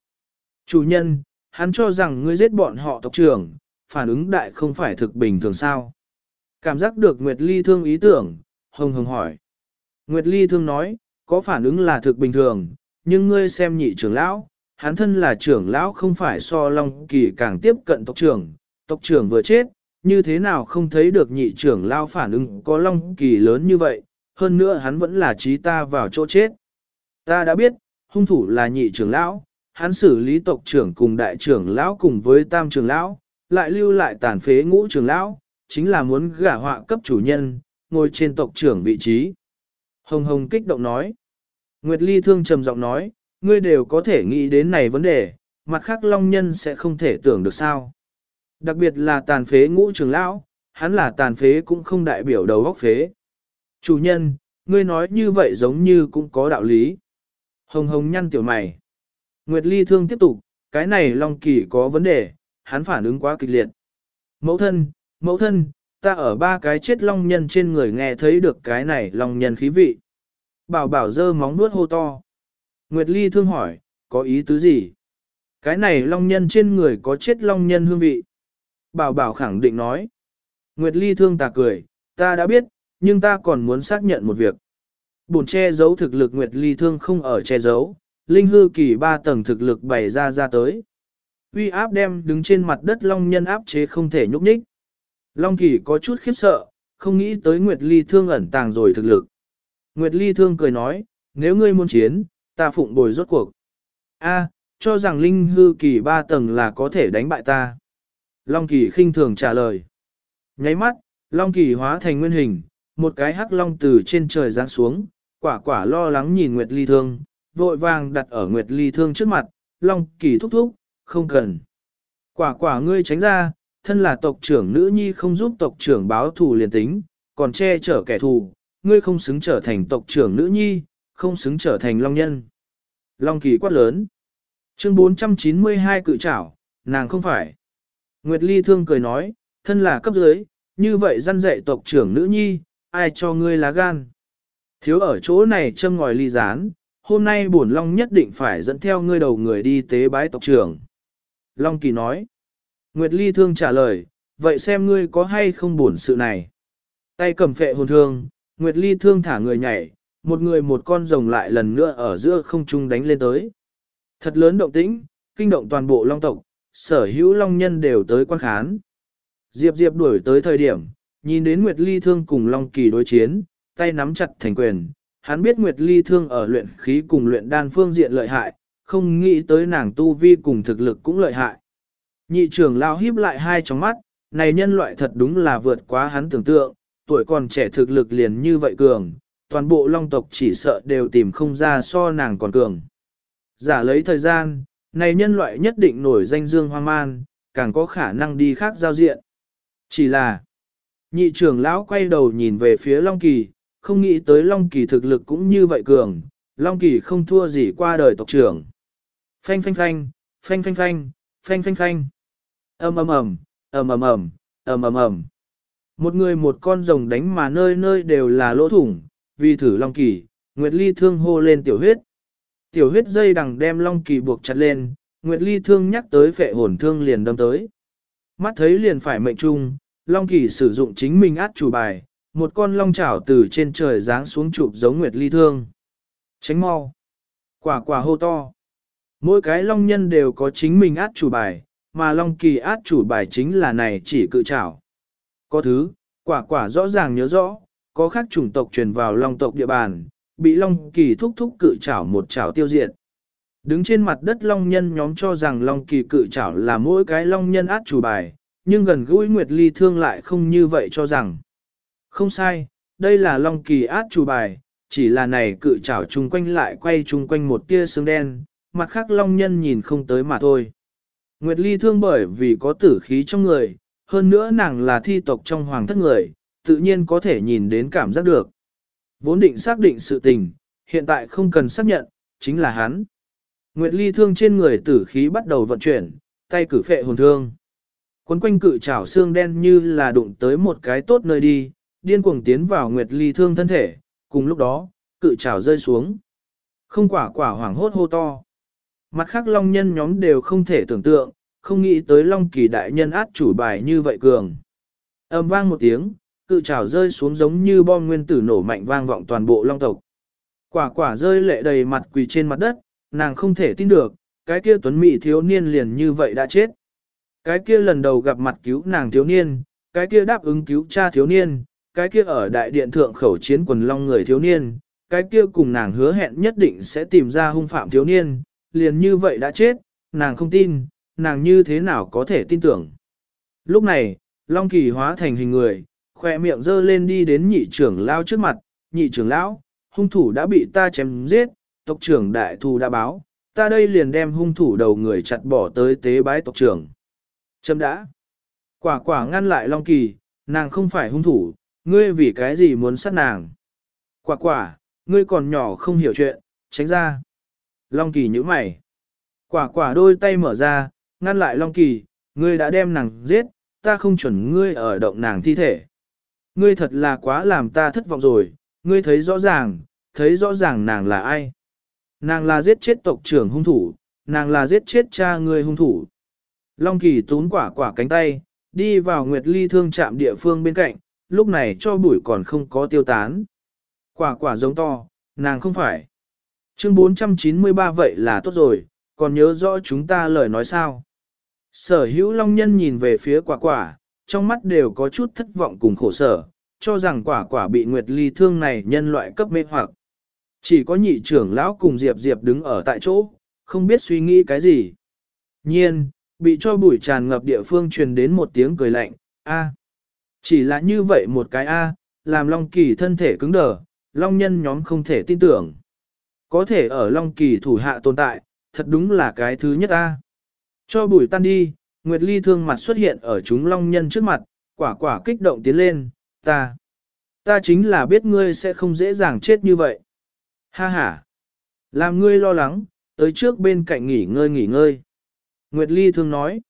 Chủ nhân, hắn cho rằng ngươi giết bọn họ tộc trưởng, phản ứng đại không phải thực bình thường sao. Cảm giác được Nguyệt Ly Thương ý tưởng, hồng hồng hỏi. Nguyệt Ly Thương nói, có phản ứng là thực bình thường, nhưng ngươi xem nhị trưởng lão, hắn thân là trưởng lão không phải so Long Kỳ càng tiếp cận tộc trưởng, tộc trưởng vừa chết, như thế nào không thấy được nhị trưởng lão phản ứng có Long Kỳ lớn như vậy, hơn nữa hắn vẫn là trí ta vào chỗ chết. Ta đã biết, hung thủ là nhị trưởng lão, hắn xử lý tộc trưởng cùng đại trưởng lão cùng với tam trưởng lão, lại lưu lại tàn phế ngũ trưởng lão, chính là muốn gả họa cấp chủ nhân, ngồi trên tộc trưởng vị trí. Hồng Hồng kích động nói. Nguyệt Ly thương trầm giọng nói, ngươi đều có thể nghĩ đến này vấn đề, mặt khác long nhân sẽ không thể tưởng được sao. Đặc biệt là tàn phế ngũ trưởng lão, hắn là tàn phế cũng không đại biểu đầu góc phế. Chủ nhân, ngươi nói như vậy giống như cũng có đạo lý. Hồng hồng nhăn tiểu mày. Nguyệt Ly thương tiếp tục, cái này Long Kỳ có vấn đề, hắn phản ứng quá kịch liệt. Mẫu thân, mẫu thân, ta ở ba cái chết Long nhân trên người nghe thấy được cái này Long nhân khí vị. Bảo bảo dơ móng nuốt hô to. Nguyệt Ly thương hỏi, có ý tứ gì? Cái này Long nhân trên người có chết Long nhân hương vị. Bảo bảo khẳng định nói. Nguyệt Ly thương ta cười, ta đã biết, nhưng ta còn muốn xác nhận một việc. Bổn che giấu thực lực Nguyệt Ly thương không ở che giấu, linh hư kỳ ba tầng thực lực bày ra ra tới. Uy áp đem đứng trên mặt đất long nhân áp chế không thể nhúc nhích. Long kỳ có chút khiếp sợ, không nghĩ tới Nguyệt Ly thương ẩn tàng rồi thực lực. Nguyệt Ly thương cười nói, nếu ngươi muốn chiến, ta phụng bồi rốt cuộc. A, cho rằng linh hư kỳ ba tầng là có thể đánh bại ta. Long kỳ khinh thường trả lời. Nháy mắt, Long kỳ hóa thành nguyên hình, một cái hắc long từ trên trời giáng xuống, quả quả lo lắng nhìn Nguyệt Ly thương, vội vàng đặt ở Nguyệt Ly thương trước mặt, Long Kỳ thúc thúc, không cần. Quả quả ngươi tránh ra, thân là tộc trưởng nữ nhi không giúp tộc trưởng báo thù liền tính, còn che chở kẻ thù, ngươi không xứng trở thành tộc trưởng nữ nhi, không xứng trở thành Long nhân. Long Kỳ quát lớn. Chương 492 cự trảo, nàng không phải. Nguyệt Ly thương cười nói, thân là cấp dưới, như vậy dân dạy tộc trưởng nữ nhi, ai cho ngươi lá gan. Thiếu ở chỗ này châm ngòi ly rán, hôm nay bổn Long nhất định phải dẫn theo ngươi đầu người đi tế bái tộc trưởng. Long Kỳ nói. Nguyệt Ly thương trả lời, vậy xem ngươi có hay không buồn sự này. Tay cầm phệ hồn thương, Nguyệt Ly thương thả người nhảy, một người một con rồng lại lần nữa ở giữa không trung đánh lên tới. Thật lớn động tĩnh, kinh động toàn bộ long tộc, sở hữu long nhân đều tới quan khán. Diệp Diệp đuổi tới thời điểm, nhìn đến Nguyệt Ly Thương cùng Long Kỳ đối chiến, tay nắm chặt thành quyền. Hắn biết Nguyệt Ly Thương ở luyện khí cùng luyện đan phương diện lợi hại, không nghĩ tới nàng tu vi cùng thực lực cũng lợi hại. Nhị trưởng lao híp lại hai tròng mắt, này nhân loại thật đúng là vượt quá hắn tưởng tượng, tuổi còn trẻ thực lực liền như vậy cường, toàn bộ long tộc chỉ sợ đều tìm không ra so nàng còn cường. Giả lấy thời gian, này nhân loại nhất định nổi danh dương hoang man, càng có khả năng đi khác giao diện. Chỉ là, nhị trưởng lão quay đầu nhìn về phía Long Kỳ, không nghĩ tới Long Kỳ thực lực cũng như vậy cường, Long Kỳ không thua gì qua đời tộc trưởng. Phanh phanh phanh, phanh phanh phanh, phanh phanh phanh ầm ầm ầm, ầm ầm ầm, ầm ầm ầm. Một người một con rồng đánh mà nơi nơi đều là lỗ thủng, vì thử Long Kỳ, Nguyệt Ly thương hô lên tiểu huyết. Tiểu huyết dây đằng đem Long Kỳ buộc chặt lên, Nguyệt Ly thương nhắc tới phệ hồn thương liền đâm tới. Mắt thấy liền phải mệnh trung, Long Kỳ sử dụng chính mình át chủ bài, một con long chảo từ trên trời giáng xuống chụp giống Nguyệt Ly thương. Tránh mau. Quả quả hô to. Mỗi cái long nhân đều có chính mình át chủ bài, mà long kỳ át chủ bài chính là này chỉ cự chảo. Có thứ, quả quả rõ ràng nhớ rõ, có khác chủng tộc truyền vào long tộc địa bàn, bị long kỳ thúc thúc cự chảo một chảo tiêu diệt. Đứng trên mặt đất long nhân nhóm cho rằng long kỳ cự chảo là mỗi cái long nhân át chủ bài, nhưng gần gũi Nguyệt Ly thương lại không như vậy cho rằng. Không sai, đây là long kỳ át chủ bài, chỉ là này cự chảo chung quanh lại quay chung quanh một tia sương đen, mặt khác long nhân nhìn không tới mà thôi. Nguyệt Ly thương bởi vì có tử khí trong người, hơn nữa nàng là thi tộc trong hoàng thất người, tự nhiên có thể nhìn đến cảm giác được. Vốn định xác định sự tình, hiện tại không cần xác nhận, chính là hắn. Nguyệt Ly thương trên người tử khí bắt đầu vận chuyển, tay cử phệ hồn thương. Quấn quanh cự chảo xương đen như là đụng tới một cái tốt nơi đi, điên cuồng tiến vào Nguyệt Ly thương thân thể, cùng lúc đó, cự chảo rơi xuống. Không quả quả hoảng hốt hô to. Mặt khác long nhân nhóm đều không thể tưởng tượng, không nghĩ tới long kỳ đại nhân át chủ bài như vậy cường. Âm vang một tiếng, cự trào rơi xuống giống như bom nguyên tử nổ mạnh vang vọng toàn bộ long tộc. Quả quả rơi lệ đầy mặt quỳ trên mặt đất, nàng không thể tin được, cái kia tuấn mỹ thiếu niên liền như vậy đã chết. Cái kia lần đầu gặp mặt cứu nàng thiếu niên, cái kia đáp ứng cứu cha thiếu niên, cái kia ở đại điện thượng khẩu chiến quần long người thiếu niên, cái kia cùng nàng hứa hẹn nhất định sẽ tìm ra hung phạm thiếu niên, liền như vậy đã chết, nàng không tin, nàng như thế nào có thể tin tưởng. Lúc này, Long Kỳ hóa thành hình người, khỏe miệng dơ lên đi đến nhị trưởng lao trước mặt, nhị trưởng lão, hung thủ đã bị ta chém giết, tộc trưởng đại thù đã báo, ta đây liền đem hung thủ đầu người chặt bỏ tới tế bái tộc trưởng. Chấm đã. Quả quả ngăn lại Long Kỳ, nàng không phải hung thủ, ngươi vì cái gì muốn sát nàng. Quả quả, ngươi còn nhỏ không hiểu chuyện, tránh ra. Long Kỳ nhíu mày. Quả quả đôi tay mở ra, ngăn lại Long Kỳ, ngươi đã đem nàng giết, ta không chuẩn ngươi ở động nàng thi thể. Ngươi thật là quá làm ta thất vọng rồi, ngươi thấy rõ ràng, thấy rõ ràng nàng là ai. Nàng là giết chết tộc trưởng hung thủ, nàng là giết chết cha ngươi hung thủ. Long Kỳ tún quả quả cánh tay, đi vào Nguyệt Ly thương trạm địa phương bên cạnh, lúc này cho bụi còn không có tiêu tán. Quả quả giống to, nàng không phải. Chương 493 vậy là tốt rồi, còn nhớ rõ chúng ta lời nói sao. Sở hữu long nhân nhìn về phía quả quả, trong mắt đều có chút thất vọng cùng khổ sở, cho rằng quả quả bị nguyệt ly thương này nhân loại cấp mê hoặc. Chỉ có nhị trưởng lão cùng Diệp Diệp đứng ở tại chỗ, không biết suy nghĩ cái gì. Nhiên, bị cho bụi tràn ngập địa phương truyền đến một tiếng cười lạnh, a Chỉ là như vậy một cái a làm Long Kỳ thân thể cứng đờ, Long nhân nhóm không thể tin tưởng. Có thể ở Long Kỳ thủ hạ tồn tại, thật đúng là cái thứ nhất a. Cho bụi tan đi, Nguyệt Ly thương mặt xuất hiện ở chúng Long nhân trước mặt, quả quả kích động tiến lên, ta. Ta chính là biết ngươi sẽ không dễ dàng chết như vậy. Ha ha. Làm ngươi lo lắng, tới trước bên cạnh nghỉ ngơi nghỉ ngơi. Nguyệt Ly thương nói.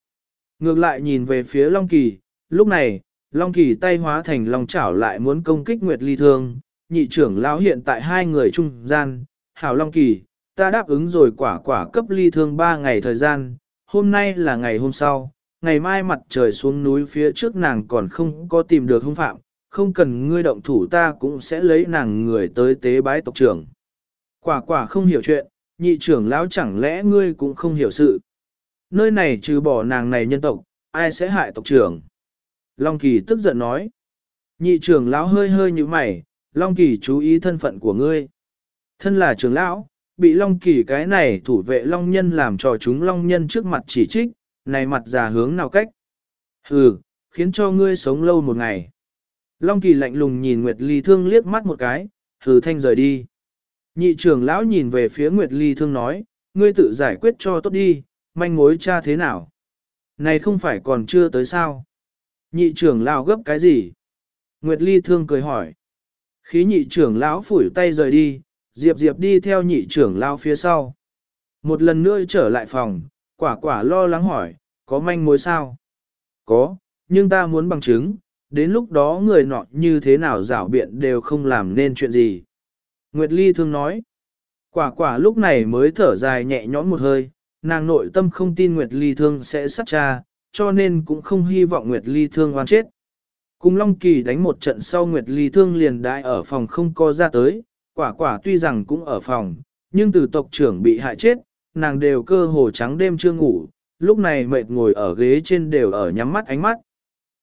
Ngược lại nhìn về phía Long Kỳ, Lúc này, Long Kỳ tay hóa thành Long chảo lại muốn công kích Nguyệt Ly Thương, nhị trưởng lão hiện tại hai người trung gian, hảo Long Kỳ, ta đáp ứng rồi quả quả cấp Ly Thương ba ngày thời gian, hôm nay là ngày hôm sau, ngày mai mặt trời xuống núi phía trước nàng còn không có tìm được hung phạm, không cần ngươi động thủ ta cũng sẽ lấy nàng người tới tế bái tộc trưởng. Quả quả không hiểu chuyện, nhị trưởng lão chẳng lẽ ngươi cũng không hiểu sự. Nơi này trừ bỏ nàng này nhân tộc, ai sẽ hại tộc trưởng? Long Kỳ tức giận nói. Nhị trưởng lão hơi hơi như mày, Long Kỳ chú ý thân phận của ngươi. Thân là trưởng lão, bị Long Kỳ cái này thủ vệ Long Nhân làm cho chúng Long Nhân trước mặt chỉ trích, này mặt già hướng nào cách. Hừ, khiến cho ngươi sống lâu một ngày. Long Kỳ lạnh lùng nhìn Nguyệt Ly Thương liếc mắt một cái, hừ thanh rời đi. Nhị trưởng lão nhìn về phía Nguyệt Ly Thương nói, ngươi tự giải quyết cho tốt đi, manh mối cha thế nào? Này không phải còn chưa tới sao? Nhị trưởng lão gấp cái gì? Nguyệt Ly Thương cười hỏi. Khí nhị trưởng lão phủi tay rời đi, Diệp Diệp đi theo nhị trưởng lao phía sau. Một lần nữa trở lại phòng, quả quả lo lắng hỏi, có manh mối sao? Có, nhưng ta muốn bằng chứng, đến lúc đó người nọ như thế nào rảo biện đều không làm nên chuyện gì. Nguyệt Ly thương nói, quả quả lúc này mới thở dài nhẹ nhõm một hơi, nàng nội tâm không tin Nguyệt Ly thương sẽ sát cha, cho nên cũng không hy vọng Nguyệt Ly thương oan chết. Cùng Long Kỳ đánh một trận sau Nguyệt Ly thương liền đại ở phòng không co ra tới, quả quả tuy rằng cũng ở phòng, nhưng từ tộc trưởng bị hại chết, nàng đều cơ hồ trắng đêm chưa ngủ, lúc này mệt ngồi ở ghế trên đều ở nhắm mắt ánh mắt.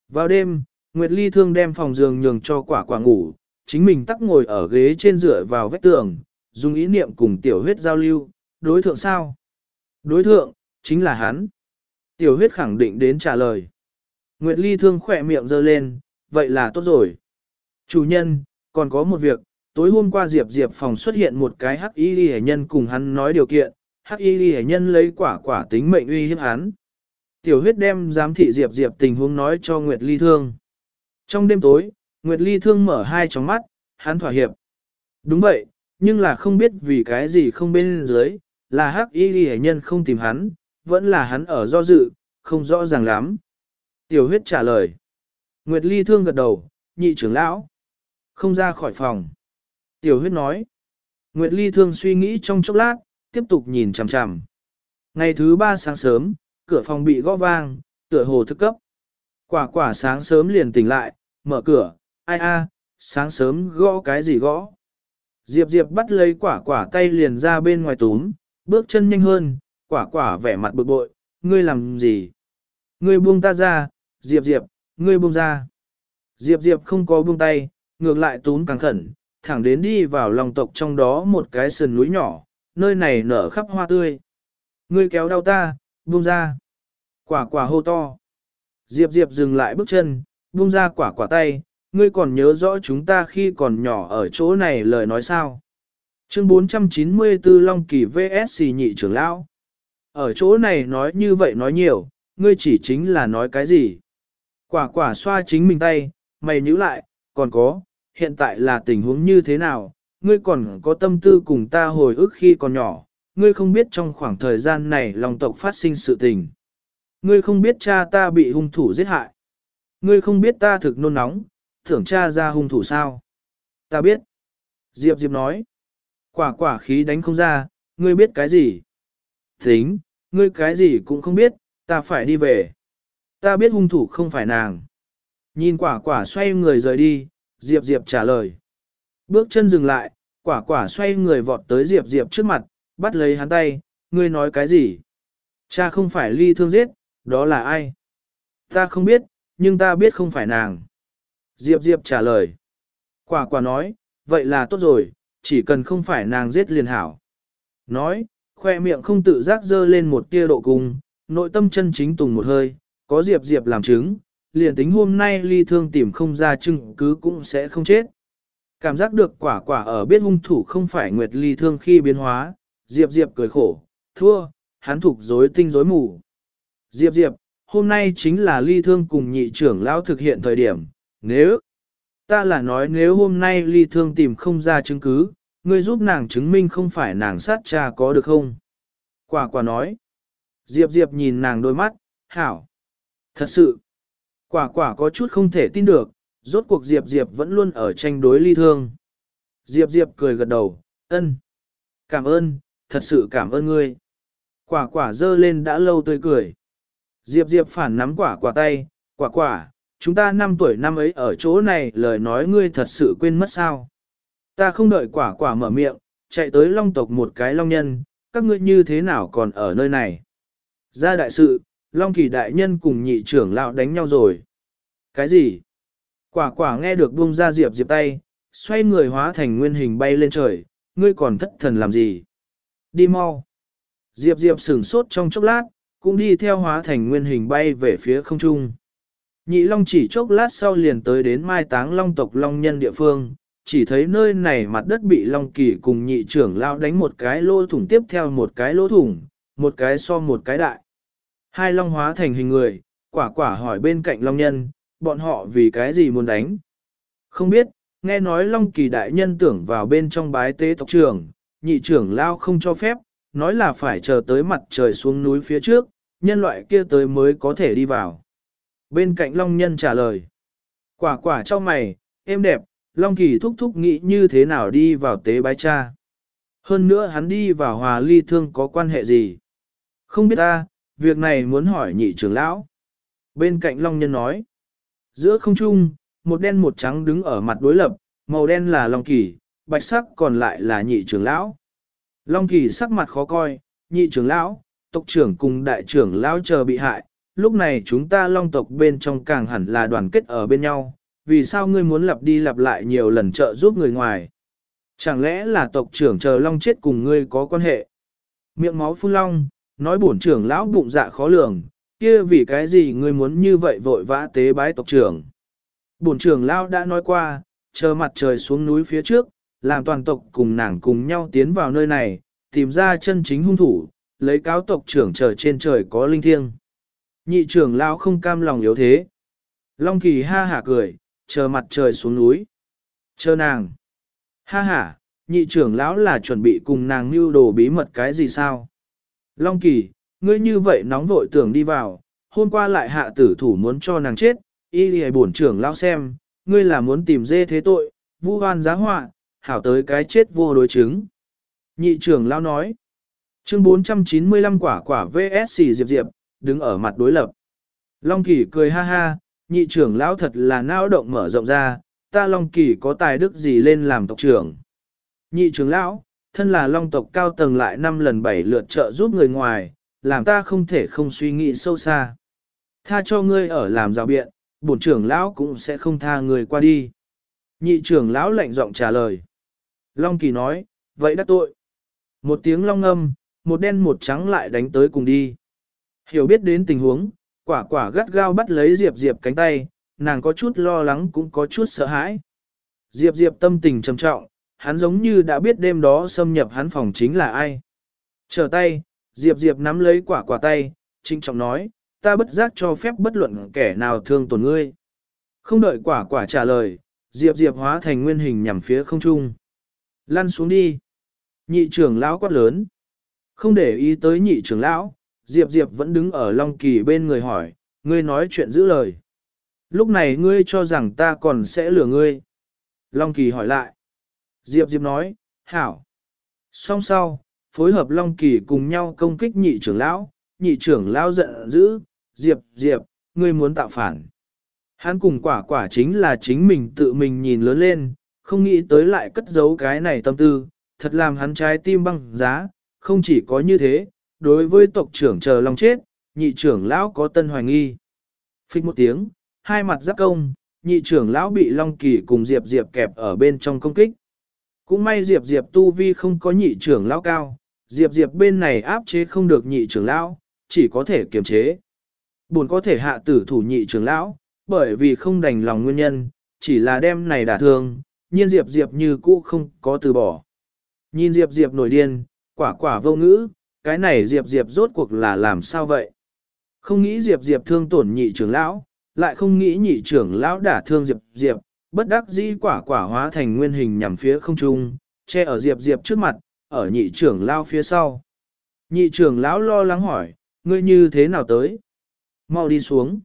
Vào đêm, Nguyệt Ly thương đem phòng giường nhường cho quả quả ngủ, chính mình tắc ngồi ở ghế trên dựa vào vách tường, dùng ý niệm cùng tiểu huyết giao lưu, đối thượng sao? Đối thượng, chính là hắn. Tiểu huyết khẳng định đến trả lời. Nguyệt Ly thương khỏe miệng giơ lên, vậy là tốt rồi. Chủ nhân, còn có một việc, tối hôm qua Diệp Diệp phòng xuất hiện một cái hắc y ghi nhân cùng hắn nói điều kiện, hắc y ghi nhân lấy quả quả tính mệnh uy hiếp hắn. Tiểu huyết đem giám thị Diệp Diệp tình huống nói cho Nguyệt Ly thương. Trong đêm tối, Nguyệt Ly thương mở hai tròng mắt, hắn thỏa hiệp. Đúng vậy, nhưng là không biết vì cái gì không bên dưới, là hắc y ghi nhân không tìm hắn, vẫn là hắn ở do dự, không rõ ràng lắm. Tiểu huyết trả lời. Nguyệt Ly thương gật đầu, nhị trưởng lão. Không ra khỏi phòng. Tiểu huyết nói. Nguyệt Ly thương suy nghĩ trong chốc lát, tiếp tục nhìn chằm chằm. Ngày thứ ba sáng sớm, cửa phòng bị gõ vang, tựa hồ thức cấp. Quả quả sáng sớm liền tỉnh lại, mở cửa, ai a, sáng sớm gõ cái gì gõ. Diệp Diệp bắt lấy quả quả tay liền ra bên ngoài túm, bước chân nhanh hơn, quả quả vẻ mặt bực bội, ngươi làm gì? Ngươi buông ta ra, Diệp Diệp, ngươi buông ra. Diệp Diệp không có buông tay, ngược lại túm càng khẩn, thẳng đến đi vào lòng tộc trong đó một cái sườn núi nhỏ, nơi này nở khắp hoa tươi. Ngươi kéo đau ta, buông ra. Quả quả hô to. Diệp Diệp dừng lại bước chân, buông ra quả quả tay, ngươi còn nhớ rõ chúng ta khi còn nhỏ ở chỗ này lời nói sao. Chương 494 Long Kỳ VS nhị trưởng lão. Ở chỗ này nói như vậy nói nhiều, ngươi chỉ chính là nói cái gì. Quả quả xoa chính mình tay, mày nhíu lại, còn có, hiện tại là tình huống như thế nào, ngươi còn có tâm tư cùng ta hồi ức khi còn nhỏ, ngươi không biết trong khoảng thời gian này lòng tộc phát sinh sự tình. Ngươi không biết cha ta bị hung thủ giết hại. Ngươi không biết ta thực nôn nóng, thưởng cha ra hung thủ sao. Ta biết. Diệp Diệp nói. Quả quả khí đánh không ra, ngươi biết cái gì? Tính, ngươi cái gì cũng không biết, ta phải đi về. Ta biết hung thủ không phải nàng. Nhìn quả quả xoay người rời đi, Diệp Diệp trả lời. Bước chân dừng lại, quả quả xoay người vọt tới Diệp Diệp trước mặt, bắt lấy hắn tay, ngươi nói cái gì? Cha không phải ly thương giết, đó là ai? Ta không biết, nhưng ta biết không phải nàng. Diệp Diệp trả lời. Quả quả nói, vậy là tốt rồi, chỉ cần không phải nàng giết liền hảo. Nói, khoe miệng không tự giác dơ lên một tia độ cung, nội tâm chân chính tùng một hơi, có Diệp Diệp làm chứng, liền tính hôm nay ly thương tìm không ra chứng cứ cũng sẽ không chết. Cảm giác được quả quả ở biết hung thủ không phải Nguyệt ly thương khi biến hóa, Diệp Diệp cười khổ, thua, hắn thục dối tinh dối mù. Diệp Diệp, hôm nay chính là ly thương cùng nhị trưởng lão thực hiện thời điểm, nếu, ta là nói nếu hôm nay ly thương tìm không ra chứng cứ, ngươi giúp nàng chứng minh không phải nàng sát cha có được không? Quả quả nói, Diệp Diệp nhìn nàng đôi mắt, hảo, thật sự, Quả quả có chút không thể tin được, rốt cuộc Diệp Diệp vẫn luôn ở tranh đối ly thương. Diệp Diệp cười gật đầu, ân. Cảm ơn, thật sự cảm ơn ngươi. Quả quả dơ lên đã lâu tươi cười. Diệp Diệp phản nắm quả quả tay, quả quả, chúng ta năm tuổi năm ấy ở chỗ này lời nói ngươi thật sự quên mất sao. Ta không đợi quả quả mở miệng, chạy tới long tộc một cái long nhân, các ngươi như thế nào còn ở nơi này. Ra đại sự, long kỳ đại nhân cùng nhị trưởng lão đánh nhau rồi. Cái gì? Quả quả nghe được buông ra Diệp Diệp tay, xoay người hóa thành nguyên hình bay lên trời, ngươi còn thất thần làm gì? Đi mau. Diệp Diệp sửng sốt trong chốc lát, cũng đi theo hóa thành nguyên hình bay về phía không trung. Nhị Long chỉ chốc lát sau liền tới đến mai táng Long tộc Long nhân địa phương, chỉ thấy nơi này mặt đất bị Long kỳ cùng nhị trưởng lao đánh một cái lỗ thủng tiếp theo một cái lỗ thủng, một cái so một cái đại. Hai Long hóa thành hình người, quả quả hỏi bên cạnh Long nhân, bọn họ vì cái gì muốn đánh? Không biết, nghe nói Long kỳ đại nhân tưởng vào bên trong bái tế tộc trưởng, nhị trưởng lao không cho phép, nói là phải chờ tới mặt trời xuống núi phía trước, nhân loại kia tới mới có thể đi vào. Bên cạnh Long Nhân trả lời. Quả quả cho mày, êm đẹp, Long Kỳ thúc thúc nghĩ như thế nào đi vào tế bái cha. Hơn nữa hắn đi vào hòa ly thương có quan hệ gì? Không biết ta, việc này muốn hỏi nhị trưởng lão. Bên cạnh Long Nhân nói. Giữa không trung, một đen một trắng đứng ở mặt đối lập, màu đen là Long Kỳ, bạch sắc còn lại là nhị trưởng lão. Long Kỳ sắc mặt khó coi, nhị trưởng lão, tộc trưởng cùng đại trưởng lão chờ bị hại, lúc này chúng ta long tộc bên trong càng hẳn là đoàn kết ở bên nhau, vì sao ngươi muốn lặp đi lặp lại nhiều lần trợ giúp người ngoài? Chẳng lẽ là tộc trưởng chờ long chết cùng ngươi có quan hệ? Miệng máu phun long, nói bổn trưởng lão bụng dạ khó lường, kia vì cái gì ngươi muốn như vậy vội vã tế bái tộc trưởng? Bổn trưởng lão đã nói qua, chờ mặt trời xuống núi phía trước, làm toàn tộc cùng nàng cùng nhau tiến vào nơi này, tìm ra chân chính hung thủ, lấy cáo tộc trưởng trở trên trời có linh thiêng. Nhị trưởng lão không cam lòng yếu thế. Long kỳ ha hả cười, chờ mặt trời xuống núi. Chờ nàng. Ha hả, nhị trưởng lão là chuẩn bị cùng nàng mưu đồ bí mật cái gì sao? Long kỳ, ngươi như vậy nóng vội tưởng đi vào, hôm qua lại hạ tử thủ muốn cho nàng chết, y lì bổn trưởng lão xem, ngươi là muốn tìm dê thế tội, vu hoan giá họa, hảo tới cái chết vô đối chứng. Nhị trưởng lão nói, chương 495 quả quả VSC Diệp Diệp, đứng ở mặt đối lập. Long Kỳ cười ha ha, nhị trưởng lão thật là não động mở rộng ra, ta Long Kỳ có tài đức gì lên làm tộc trưởng. Nhị trưởng lão, thân là Long tộc cao tầng lại năm lần bảy lượt trợ giúp người ngoài, làm ta không thể không suy nghĩ sâu xa. Tha cho ngươi ở làm rào biện, bổn trưởng lão cũng sẽ không tha người qua đi. Nhị trưởng lão lạnh giọng trả lời. Long Kỳ nói, vậy đã tội. Một tiếng long âm, một đen một trắng lại đánh tới cùng đi. Hiểu biết đến tình huống, quả quả gắt gao bắt lấy Diệp Diệp cánh tay, nàng có chút lo lắng cũng có chút sợ hãi. Diệp Diệp tâm tình trầm trọng, hắn giống như đã biết đêm đó xâm nhập hắn phòng chính là ai. Trở tay, Diệp Diệp nắm lấy quả quả tay, trinh trọng nói, ta bất giác cho phép bất luận kẻ nào thương tổn ngươi. Không đợi quả quả trả lời, Diệp Diệp hóa thành nguyên hình nhằm phía không trung. Lăn xuống đi. Nhị trưởng lão quát lớn. Không để ý tới nhị trưởng lão, Diệp Diệp vẫn đứng ở Long Kỳ bên người hỏi, ngươi nói chuyện giữ lời. Lúc này ngươi cho rằng ta còn sẽ lừa ngươi. Long Kỳ hỏi lại. Diệp Diệp nói, hảo. Song sau, phối hợp Long Kỳ cùng nhau công kích nhị trưởng lão, nhị trưởng lão giận dữ, Diệp, Diệp, ngươi muốn tạo phản. Hắn cùng quả quả chính là chính mình tự mình nhìn lớn lên, không nghĩ tới lại cất giấu cái này tâm tư, thật làm hắn trái tim băng giá, không chỉ có như thế, đối với tộc trưởng chờ lòng chết, nhị trưởng lão có tân hoài nghi. Phích một tiếng, hai mặt giáp công, nhị trưởng lão bị Long Kỳ cùng Diệp Diệp kẹp ở bên trong công kích. Cũng may Diệp Diệp tu vi không có nhị trưởng lão cao, Diệp Diệp bên này áp chế không được nhị trưởng lão, chỉ có thể kiềm chế. Buồn có thể hạ tử thủ nhị trưởng lão, bởi vì không đành lòng nguyên nhân, chỉ là đem này đả thương, nhiên Diệp Diệp như cũ không có từ bỏ. Nhìn Diệp Diệp nổi điên, quả quả vô ngữ, cái này Diệp Diệp rốt cuộc là làm sao vậy? Không nghĩ Diệp Diệp thương tổn nhị trưởng lão, lại không nghĩ nhị trưởng lão đả thương Diệp Diệp, bất đắc dĩ quả quả hóa thành nguyên hình nhằm phía không trung, che ở Diệp Diệp trước mặt, ở nhị trưởng lao phía sau. Nhị trưởng lão lo lắng hỏi, ngươi như thế nào tới? Mau đi xuống.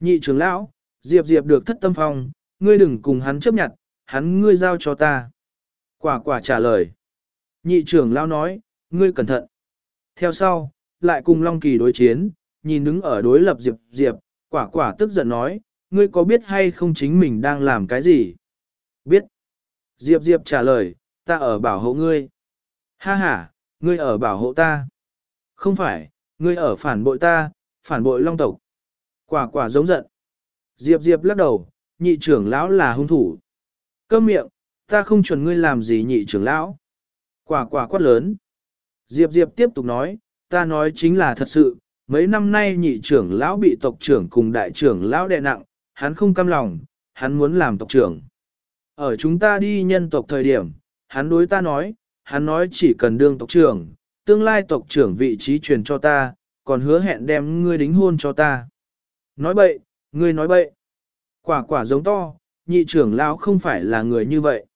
Nhị trưởng lão, Diệp Diệp được thất tâm phong, ngươi đừng cùng hắn chấp nhận, hắn ngươi giao cho ta. Quả quả trả lời. Nhị trưởng lão nói, ngươi cẩn thận. Theo sau, lại cùng Long Kỳ đối chiến, nhìn đứng ở đối lập Diệp Diệp, quả quả tức giận nói, ngươi có biết hay không chính mình đang làm cái gì? Biết. Diệp Diệp trả lời, ta ở bảo hộ ngươi. Ha ha, ngươi ở bảo hộ ta. Không phải, ngươi ở phản bội ta, phản bội long tộc. Quả quả giống giận. Diệp Diệp lắc đầu, nhị trưởng lão là hung thủ. Câm miệng, ta không chuẩn ngươi làm gì nhị trưởng lão. Quả quả quát lớn. Diệp Diệp tiếp tục nói, ta nói chính là thật sự, mấy năm nay nhị trưởng lão bị tộc trưởng cùng đại trưởng lão đè nặng, hắn không cam lòng, hắn muốn làm tộc trưởng. Ở chúng ta đi nhân tộc thời điểm, hắn đối ta nói, hắn nói chỉ cần đương tộc trưởng, tương lai tộc trưởng vị trí truyền cho ta, còn hứa hẹn đem ngươi đính hôn cho ta. Nói bậy, ngươi nói bậy. Quả quả giống to, nhị trưởng lão không phải là người như vậy.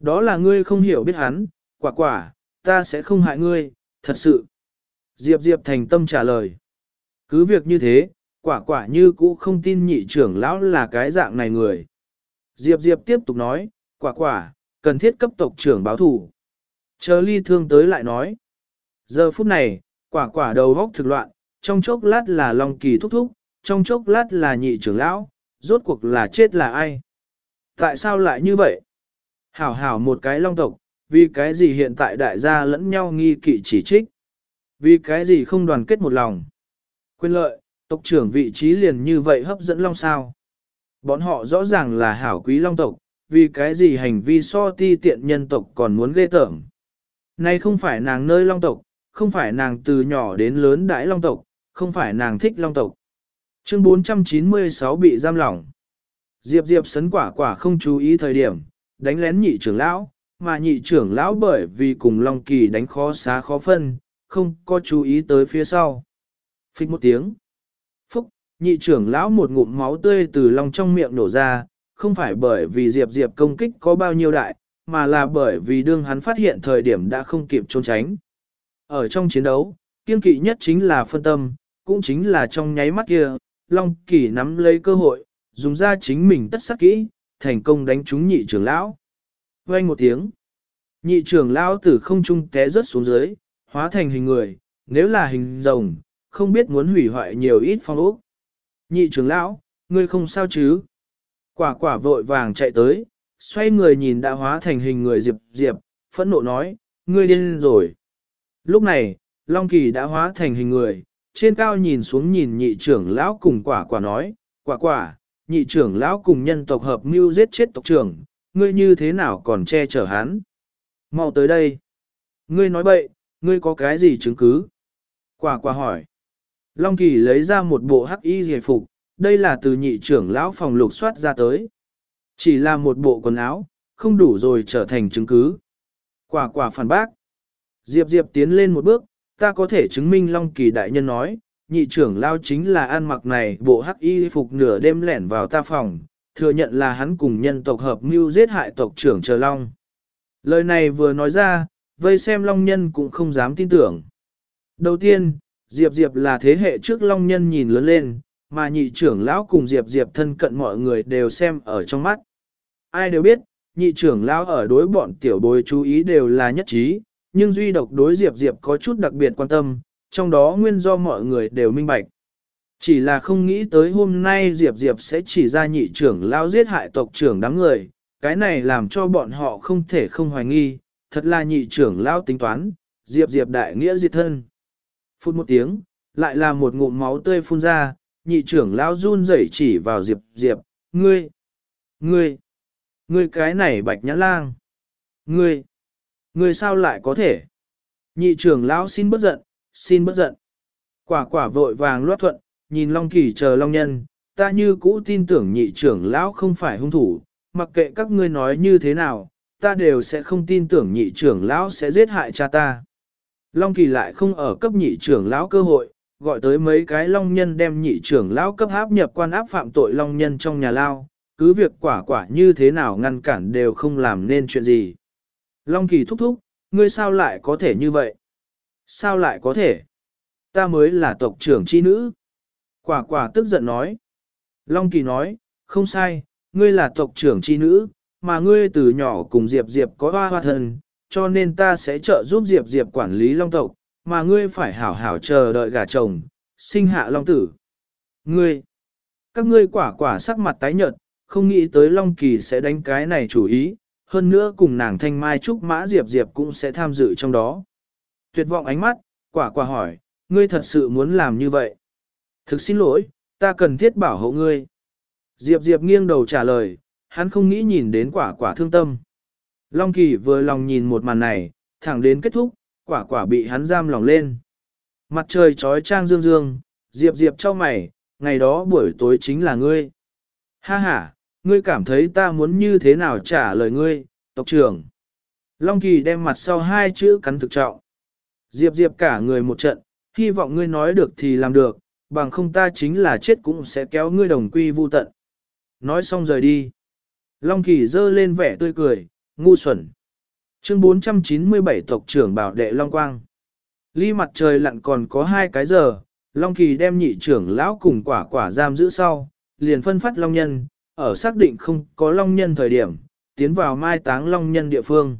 Đó là ngươi không hiểu biết hắn, quả quả, ta sẽ không hại ngươi, thật sự. Diệp Diệp thành tâm trả lời. Cứ việc như thế, quả quả như cũ không tin nhị trưởng lão là cái dạng này người. Diệp Diệp tiếp tục nói, quả quả, cần thiết cấp tộc trưởng báo thủ. Chờ ly thương tới lại nói. Giờ phút này, quả quả đầu góc thực loạn, trong chốc lát là Long Kỳ thúc thúc, trong chốc lát là nhị trưởng lão, rốt cuộc là chết là ai? Tại sao lại như vậy? Hảo hảo một cái long tộc, vì cái gì hiện tại đại gia lẫn nhau nghi kỵ chỉ trích? Vì cái gì không đoàn kết một lòng? Quyền lợi, tộc trưởng vị trí liền như vậy hấp dẫn long sao? Bọn họ rõ ràng là hảo quý long tộc, vì cái gì hành vi so ti tiện nhân tộc còn muốn ghê tởm? Nay không phải nàng nơi long tộc, không phải nàng từ nhỏ đến lớn đãi long tộc, không phải nàng thích long tộc. Chương 496 bị giam lỏng. Diệp Diệp sấn quả quả không chú ý thời điểm, đánh lén nhị trưởng lão, mà nhị trưởng lão bởi vì cùng Long Kỳ đánh khó xá khó phân, không có chú ý tới phía sau. Phích một tiếng. Nhị trưởng lão một ngụm máu tươi từ lòng trong miệng nổ ra, không phải bởi vì Diệp Diệp công kích có bao nhiêu đại, mà là bởi vì đương hắn phát hiện thời điểm đã không kịp trốn tránh. Ở trong chiến đấu, kiên kỵ nhất chính là phân tâm, cũng chính là trong nháy mắt kia, Long Kỳ nắm lấy cơ hội, dùng ra chính mình tất sắc kỹ, thành công đánh trúng nhị trưởng lão. Vang một tiếng, nhị trưởng lão từ không trung té rớt xuống dưới, hóa thành hình người, nếu là hình rồng, không biết muốn hủy hoại nhiều ít phong ốc. Nhị trưởng lão, ngươi không sao chứ? Quả quả vội vàng chạy tới, xoay người nhìn đã hóa thành hình người Diệp Diệp, phẫn nộ nói, ngươi điên rồi. Lúc này, Long Kỳ đã hóa thành hình người, trên cao nhìn xuống nhìn nhị trưởng lão cùng quả quả nói, quả quả, nhị trưởng lão cùng nhân tộc hợp mưu giết chết tộc trưởng, ngươi như thế nào còn che chở hắn? Mau tới đây. Ngươi nói bậy, ngươi có cái gì chứng cứ? Quả quả hỏi. Long Kỳ lấy ra một bộ hắc y giải phục, đây là từ nhị trưởng lão phòng lục soát ra tới. Chỉ là một bộ quần áo, không đủ rồi trở thành chứng cứ. Quả quả phản bác. Diệp Diệp tiến lên một bước, ta có thể chứng minh Long Kỳ đại nhân nói, nhị trưởng lao chính là ăn mặc này bộ hắc y phục nửa đêm lẻn vào ta phòng, thừa nhận là hắn cùng nhân tộc hợp mưu giết hại tộc trưởng Trờ Long. Lời này vừa nói ra, vây xem Long nhân cũng không dám tin tưởng. Đầu tiên, Diệp Diệp là thế hệ trước Long nhân nhìn lớn lên, mà nhị trưởng lão cùng Diệp Diệp thân cận mọi người đều xem ở trong mắt. Ai đều biết, nhị trưởng lão ở đối bọn tiểu bối chú ý đều là nhất trí, nhưng duy độc đối Diệp Diệp có chút đặc biệt quan tâm, trong đó nguyên do mọi người đều minh bạch. Chỉ là không nghĩ tới hôm nay Diệp Diệp sẽ chỉ ra nhị trưởng lão giết hại tộc trưởng đám người, cái này làm cho bọn họ không thể không hoài nghi, thật là nhị trưởng lão tính toán, Diệp Diệp đại nghĩa diệt thân. Phút một tiếng, lại là một ngụm máu tươi phun ra, nhị trưởng lão run rẩy chỉ vào Diệp Diệp, ngươi, ngươi, ngươi cái này bạch nhã lang, ngươi, ngươi sao lại có thể? Nhị trưởng lão xin bất giận, xin bất giận. Quả quả vội vàng loát thuận, nhìn Long Kỳ chờ Long Nhân, ta như cũ tin tưởng nhị trưởng lão không phải hung thủ, mặc kệ các ngươi nói như thế nào, ta đều sẽ không tin tưởng nhị trưởng lão sẽ giết hại cha ta. Long Kỳ lại không ở cấp nhị trưởng lão cơ hội, gọi tới mấy cái Long Nhân đem nhị trưởng lão cấp áp nhập quan áp phạm tội Long Nhân trong nhà lao, cứ việc quả quả như thế nào ngăn cản đều không làm nên chuyện gì. Long Kỳ thúc thúc, ngươi sao lại có thể như vậy? Sao lại có thể? Ta mới là tộc trưởng chi nữ. Quả quả tức giận nói. Long Kỳ nói, không sai, ngươi là tộc trưởng chi nữ, mà ngươi từ nhỏ cùng Diệp Diệp có hoa hoa thần, cho nên ta sẽ trợ giúp Diệp Diệp quản lý Long tộc, mà ngươi phải hảo hảo chờ đợi gả chồng, sinh hạ Long tử. Ngươi, các ngươi quả quả sắc mặt tái nhợt, không nghĩ tới Long Kỳ sẽ đánh cái này chủ ý, hơn nữa cùng nàng thanh mai trúc mã Diệp Diệp cũng sẽ tham dự trong đó. Tuyệt vọng ánh mắt, quả quả hỏi, ngươi thật sự muốn làm như vậy? Thực xin lỗi, ta cần thiết bảo hộ ngươi. Diệp Diệp nghiêng đầu trả lời, hắn không nghĩ nhìn đến quả quả thương tâm. Long Kỳ vừa lòng nhìn một màn này, thẳng đến kết thúc, quả quả bị hắn giam lòng lên. Mặt trời trói trang dương dương, Diệp Diệp cho mày, ngày đó buổi tối chính là ngươi. Ha ha, ngươi cảm thấy ta muốn như thế nào trả lời ngươi, tộc trưởng. Long Kỳ đem mặt sau hai chữ cắn thực trọng. Diệp Diệp cả người một trận, hy vọng ngươi nói được thì làm được, bằng không ta chính là chết cũng sẽ kéo ngươi đồng quy vu tận. Nói xong rời đi. Long Kỳ dơ lên vẻ tươi cười, ngu xuẩn. Chương 497 tộc trưởng bảo đệ Long Quang. Ly mặt trời lặn còn có hai cái giờ, Long Kỳ đem nhị trưởng lão cùng quả quả giam giữ sau, liền phân phát Long Nhân, ở xác định không có Long Nhân thời điểm, tiến vào mai táng Long Nhân địa phương.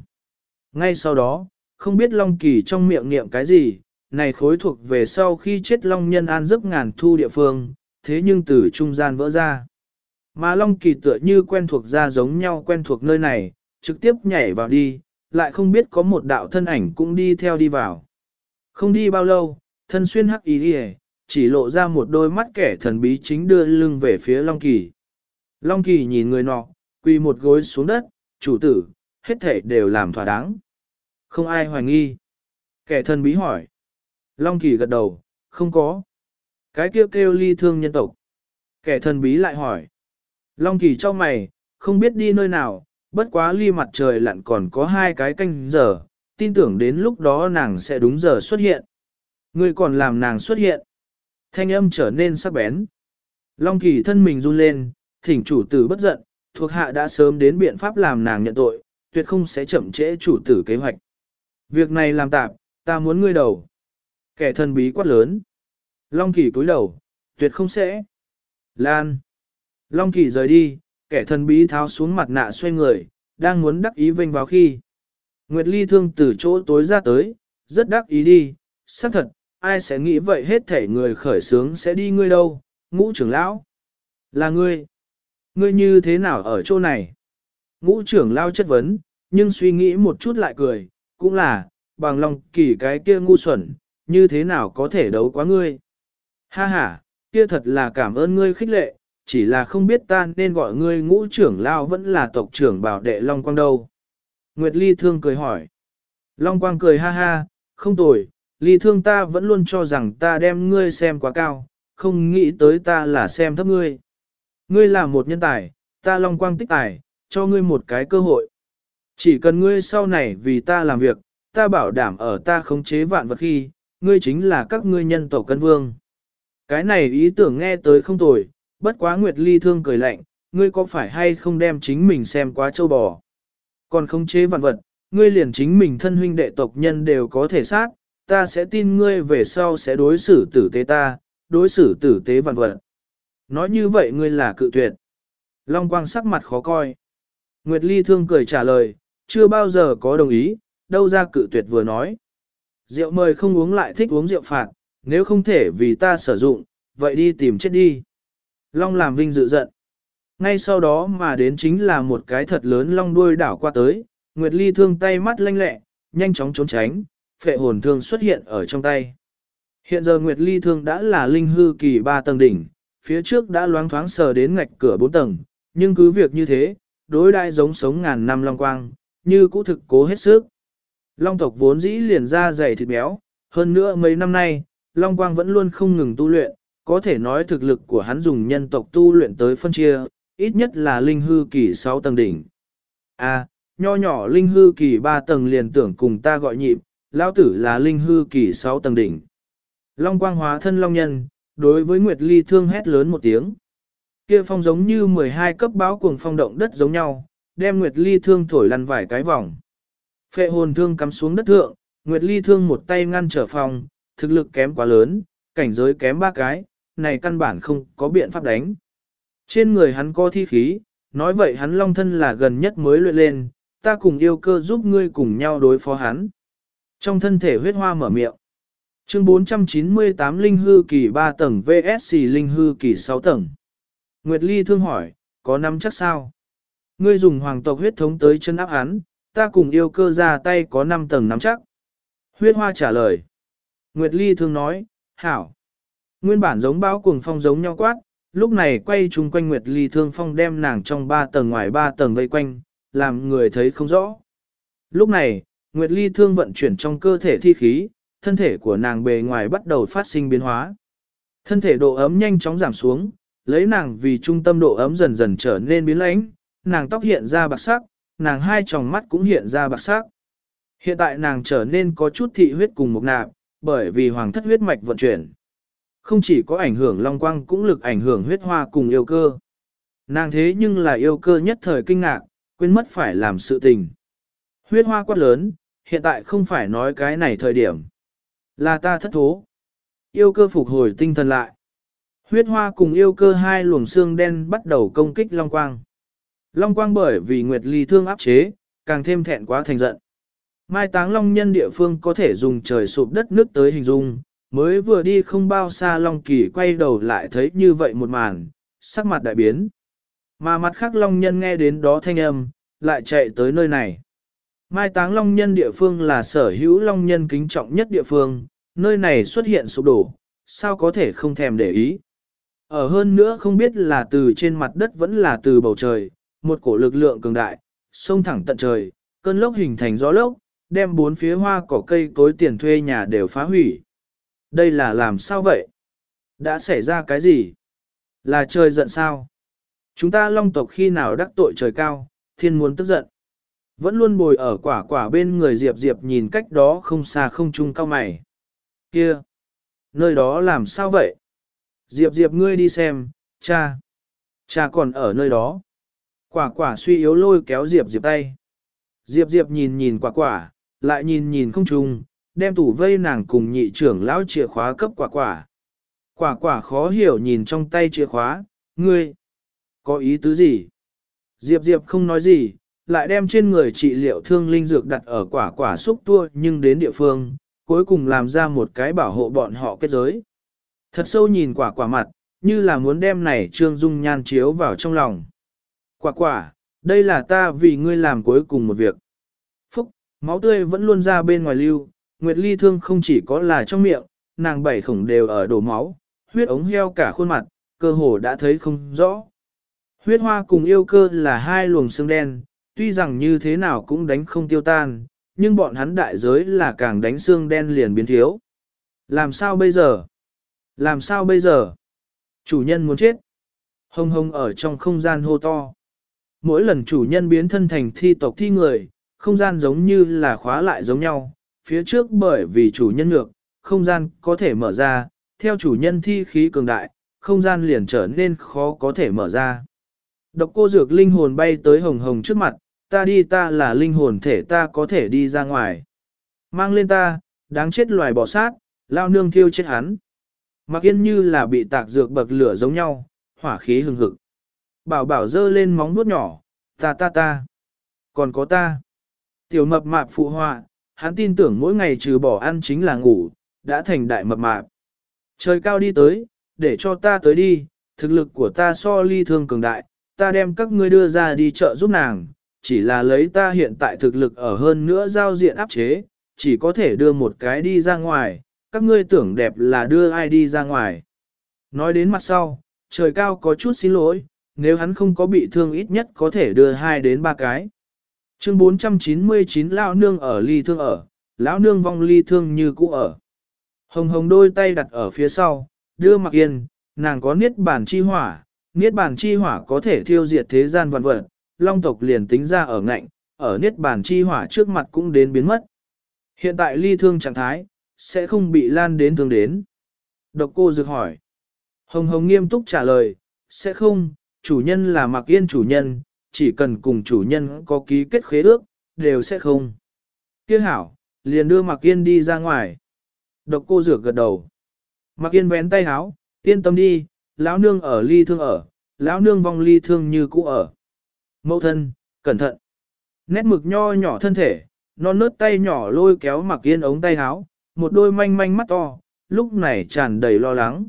Ngay sau đó, không biết Long Kỳ trong miệng niệm cái gì, này khối thuộc về sau khi chết Long Nhân an giấc ngàn thu địa phương, thế nhưng từ trung gian vỡ ra. Mà Long Kỳ tựa như quen thuộc ra giống nhau quen thuộc nơi này, trực tiếp nhảy vào đi, lại không biết có một đạo thân ảnh cũng đi theo đi vào. Không đi bao lâu, thân xuyên hắc ý đi chỉ lộ ra một đôi mắt kẻ thần bí chính đưa lưng về phía Long Kỳ. Long Kỳ nhìn người nọ, quỳ một gối xuống đất, chủ tử, hết thể đều làm thỏa đáng. Không ai hoài nghi. Kẻ thần bí hỏi. Long Kỳ gật đầu, không có. Cái kêu kêu ly thương nhân tộc. Kẻ thần bí lại hỏi. Long Kỳ cho mày, không biết đi nơi nào, bất quá ly mặt trời lặn còn có hai cái canh giờ, tin tưởng đến lúc đó nàng sẽ đúng giờ xuất hiện. Ngươi còn làm nàng xuất hiện. Thanh âm trở nên sắc bén. Long Kỳ thân mình run lên, thỉnh chủ tử bất giận, thuộc hạ đã sớm đến biện pháp làm nàng nhận tội, tuyệt không sẽ chậm trễ chủ tử kế hoạch. Việc này làm tạm, ta muốn ngươi đầu. Kẻ thần bí quát lớn. Long Kỳ cúi đầu, tuyệt không sẽ. Lan. Long Kỳ rời đi, kẻ thần bí tháo xuống mặt nạ xoay người, đang muốn đắc ý vênh vào khi. Nguyệt Ly thương từ chỗ tối ra tới, rất đắc ý đi, xác thật, ai sẽ nghĩ vậy hết thể người khởi sướng sẽ đi ngươi đâu, ngũ trưởng lão. Là ngươi. Ngươi như thế nào ở chỗ này? Ngũ trưởng lao chất vấn, nhưng suy nghĩ một chút lại cười, cũng là, bằng lòng kỳ cái kia ngu xuẩn, như thế nào có thể đấu quá ngươi? Ha ha, kia thật là cảm ơn ngươi khích lệ, chỉ là không biết ta nên gọi ngươi ngũ trưởng lao vẫn là tộc trưởng bảo đệ Long Quang đâu. Nguyệt Ly Thương cười hỏi. Long Quang cười ha ha, không tồi, Ly Thương ta vẫn luôn cho rằng ta đem ngươi xem quá cao, không nghĩ tới ta là xem thấp ngươi. Ngươi là một nhân tài, ta Long Quang tích tài, cho ngươi một cái cơ hội. Chỉ cần ngươi sau này vì ta làm việc, ta bảo đảm ở ta khống chế vạn vật khi, ngươi chính là các ngươi nhân tổ cân vương. Cái này ý tưởng nghe tới không tồi, bất quá Nguyệt Ly thương cười lạnh, ngươi có phải hay không đem chính mình xem quá châu bò. Còn không chế vạn vật, ngươi liền chính mình thân huynh đệ tộc nhân đều có thể sát, ta sẽ tin ngươi về sau sẽ đối xử tử tế ta, đối xử tử tế vạn vật. Nói như vậy ngươi là cự tuyệt. Long quang sắc mặt khó coi. Nguyệt Ly thương cười trả lời, chưa bao giờ có đồng ý, đâu ra cự tuyệt vừa nói. Rượu mời không uống lại thích uống rượu phạt, nếu không thể vì ta sử dụng, vậy đi tìm chết đi. Long làm vinh dự giận. Ngay sau đó mà đến chính là một cái thật lớn long đuôi đảo qua tới, Nguyệt Ly thương tay mắt lanh lẹ, nhanh chóng trốn tránh, phệ hồn thương xuất hiện ở trong tay. Hiện giờ Nguyệt Ly thương đã là linh hư kỳ ba tầng đỉnh, phía trước đã loáng thoáng sờ đến ngạch cửa bốn tầng, nhưng cứ việc như thế, đối đại giống sống ngàn năm long quang, như cũ thực cố hết sức. Long tộc vốn dĩ liền ra dày thịt béo, hơn nữa mấy năm nay, Long Quang vẫn luôn không ngừng tu luyện, có thể nói thực lực của hắn dùng nhân tộc tu luyện tới phân chia, ít nhất là linh hư kỳ 6 tầng đỉnh. À, nho nhỏ linh hư kỳ 3 tầng liền tưởng cùng ta gọi nhịp, lão tử là linh hư kỳ 6 tầng đỉnh. Long quang hóa thân long nhân, đối với Nguyệt Ly thương hét lớn một tiếng. Kia phong giống như 12 cấp báo cuồng phong động đất giống nhau, đem Nguyệt Ly thương thổi lăn vài cái vòng. Phệ hồn thương cắm xuống đất thượng, Nguyệt Ly thương một tay ngăn trở phòng, thực lực kém quá lớn, cảnh giới kém ba cái, này căn bản không có biện pháp đánh. Trên người hắn có thi khí, nói vậy hắn long thân là gần nhất mới luyện lên, ta cùng yêu cơ giúp ngươi cùng nhau đối phó hắn. Trong thân thể huyết hoa mở miệng. Chương 498 Linh hư kỳ 3 tầng VSC Linh hư kỳ 6 tầng. Nguyệt Ly thương hỏi, có nắm chắc sao? Ngươi dùng hoàng tộc huyết thống tới chân áp hắn, ta cùng yêu cơ ra tay có 5 tầng nắm chắc. Huyết hoa trả lời. Nguyệt Ly thương nói, hảo. Nguyên bản giống bão cuồng phong giống nhau quát, lúc này quay chung quanh Nguyệt Ly thương phong đem nàng trong ba tầng ngoài ba tầng vây quanh, làm người thấy không rõ. Lúc này, Nguyệt Ly thương vận chuyển trong cơ thể thi khí, thân thể của nàng bề ngoài bắt đầu phát sinh biến hóa. Thân thể độ ấm nhanh chóng giảm xuống, lấy nàng vì trung tâm độ ấm dần dần trở nên biến lãnh, nàng tóc hiện ra bạc sắc, nàng hai tròng mắt cũng hiện ra bạc sắc. Hiện tại nàng trở nên có chút thị huyết cùng một nạp, bởi vì hoàng thất huyết mạch vận chuyển. Không chỉ có ảnh hưởng long quang cũng lực ảnh hưởng huyết hoa cùng yêu cơ. Nàng thế nhưng là yêu cơ nhất thời kinh ngạc, quên mất phải làm sự tình. Huyết hoa quát lớn, hiện tại không phải nói cái này thời điểm. Là ta thất thố. Yêu cơ phục hồi tinh thần lại. Huyết hoa cùng yêu cơ hai luồng xương đen bắt đầu công kích Long Quang. Long Quang bởi vì Nguyệt Ly thương áp chế, càng thêm thẹn quá thành giận. Mai táng Long nhân địa phương có thể dùng trời sụp đất nước tới hình dung, mới vừa đi không bao xa Long Kỳ quay đầu lại thấy như vậy một màn, sắc mặt đại biến. Mà mặt khác Long nhân nghe đến đó thanh âm, lại chạy tới nơi này. Mai táng Long nhân địa phương là sở hữu Long nhân kính trọng nhất địa phương, nơi này xuất hiện sụp đổ, sao có thể không thèm để ý. Ở hơn nữa không biết là từ trên mặt đất vẫn là từ bầu trời, một cổ lực lượng cường đại, sông thẳng tận trời, cơn lốc hình thành gió lốc, đem bốn phía hoa cỏ cây cối tiền thuê nhà đều phá hủy. Đây là làm sao vậy? Đã xảy ra cái gì? Là trời giận sao? Chúng ta long tộc khi nào đắc tội trời cao, thiên muốn tức giận. Vẫn luôn bồi ở quả quả bên người Diệp Diệp nhìn cách đó không xa không chung cao mày. Kia! Nơi đó làm sao vậy? Diệp Diệp ngươi đi xem, cha. Cha còn ở nơi đó. Quả quả suy yếu lôi kéo Diệp Diệp tay. Diệp Diệp nhìn nhìn quả quả, lại nhìn nhìn không chung, đem tủ vây nàng cùng nhị trưởng lão chìa khóa cấp quả quả. Quả quả khó hiểu nhìn trong tay chìa khóa, ngươi, có ý tứ gì? Diệp Diệp không nói gì, lại đem trên người trị liệu thương linh dược đặt ở quả quả xúc tua nhưng đến địa phương, cuối cùng làm ra một cái bảo hộ bọn họ kết giới. Thật sâu nhìn quả quả mặt, như là muốn đem này trương dung nhan chiếu vào trong lòng. Quả quả, đây là ta vì ngươi làm cuối cùng một việc. Phúc, máu tươi vẫn luôn ra bên ngoài lưu, Nguyệt Ly thương không chỉ có là trong miệng, nàng bảy khổng đều ở đổ máu, huyết ống heo cả khuôn mặt, cơ hồ đã thấy không rõ. Huyết hoa cùng yêu cơ là hai luồng xương đen, tuy rằng như thế nào cũng đánh không tiêu tan, nhưng bọn hắn đại giới là càng đánh xương đen liền biến thiếu. Làm sao bây giờ? Làm sao bây giờ? Chủ nhân muốn chết. Hông hông ở trong không gian hô to. Mỗi lần chủ nhân biến thân thành thi tộc thi người, không gian giống như là khóa lại giống nhau. Phía trước bởi vì chủ nhân ngược, không gian có thể mở ra, theo chủ nhân thi khí cường đại, không gian liền trở nên khó có thể mở ra. Độc cô dược linh hồn bay tới hồng hồng trước mặt, ta đi ta là linh hồn thể ta có thể đi ra ngoài. Mang lên ta, đáng chết loài bò sát, lao nương thiêu chết hắn. Mặc yên như là bị tạc dược bậc lửa giống nhau, hỏa khí hừng hực. Bảo bảo dơ lên móng nuốt nhỏ, ta ta ta. Còn có ta. Tiểu mập mạp phụ họa, hắn tin tưởng mỗi ngày trừ bỏ ăn chính là ngủ, đã thành đại mập mạp. Trời cao đi tới, để cho ta tới đi, thực lực của ta so ly thương cường đại, ta đem các ngươi đưa ra đi chợ giúp nàng, chỉ là lấy ta hiện tại thực lực ở hơn nữa giao diện áp chế, chỉ có thể đưa một cái đi ra ngoài, các ngươi tưởng đẹp là đưa ai đi ra ngoài. Nói đến mặt sau, trời cao có chút xin lỗi, nếu hắn không có bị thương ít nhất có thể đưa hai đến ba cái. Chương 499 Lão Nương ở ly thương ở, Lão Nương vong ly thương như cũ ở. Hồng hồng đôi tay đặt ở phía sau, đưa mặc yên, nàng có niết bàn chi hỏa, niết bàn chi hỏa có thể thiêu diệt thế gian vạn vật, long tộc liền tính ra ở ngạnh, ở niết bàn chi hỏa trước mặt cũng đến biến mất. Hiện tại ly thương trạng thái, sẽ không bị lan đến thương đến. Độc cô dược hỏi. Hồng Hồng nghiêm túc trả lời, sẽ không, chủ nhân là mặc yên chủ nhân, chỉ cần cùng chủ nhân có ký kết khế ước, đều sẽ không. Kia hảo, liền đưa mặc yên đi ra ngoài. Độc cô dược gật đầu. Mặc yên vén tay háo, yên tâm đi, lão nương ở ly thương ở, lão nương vong ly thương như cũ ở. Mẫu thân, cẩn thận. Nét mực nho nhỏ thân thể, non nớt tay nhỏ lôi kéo mặc yên ống tay háo, một đôi manh manh mắt to, lúc này tràn đầy lo lắng.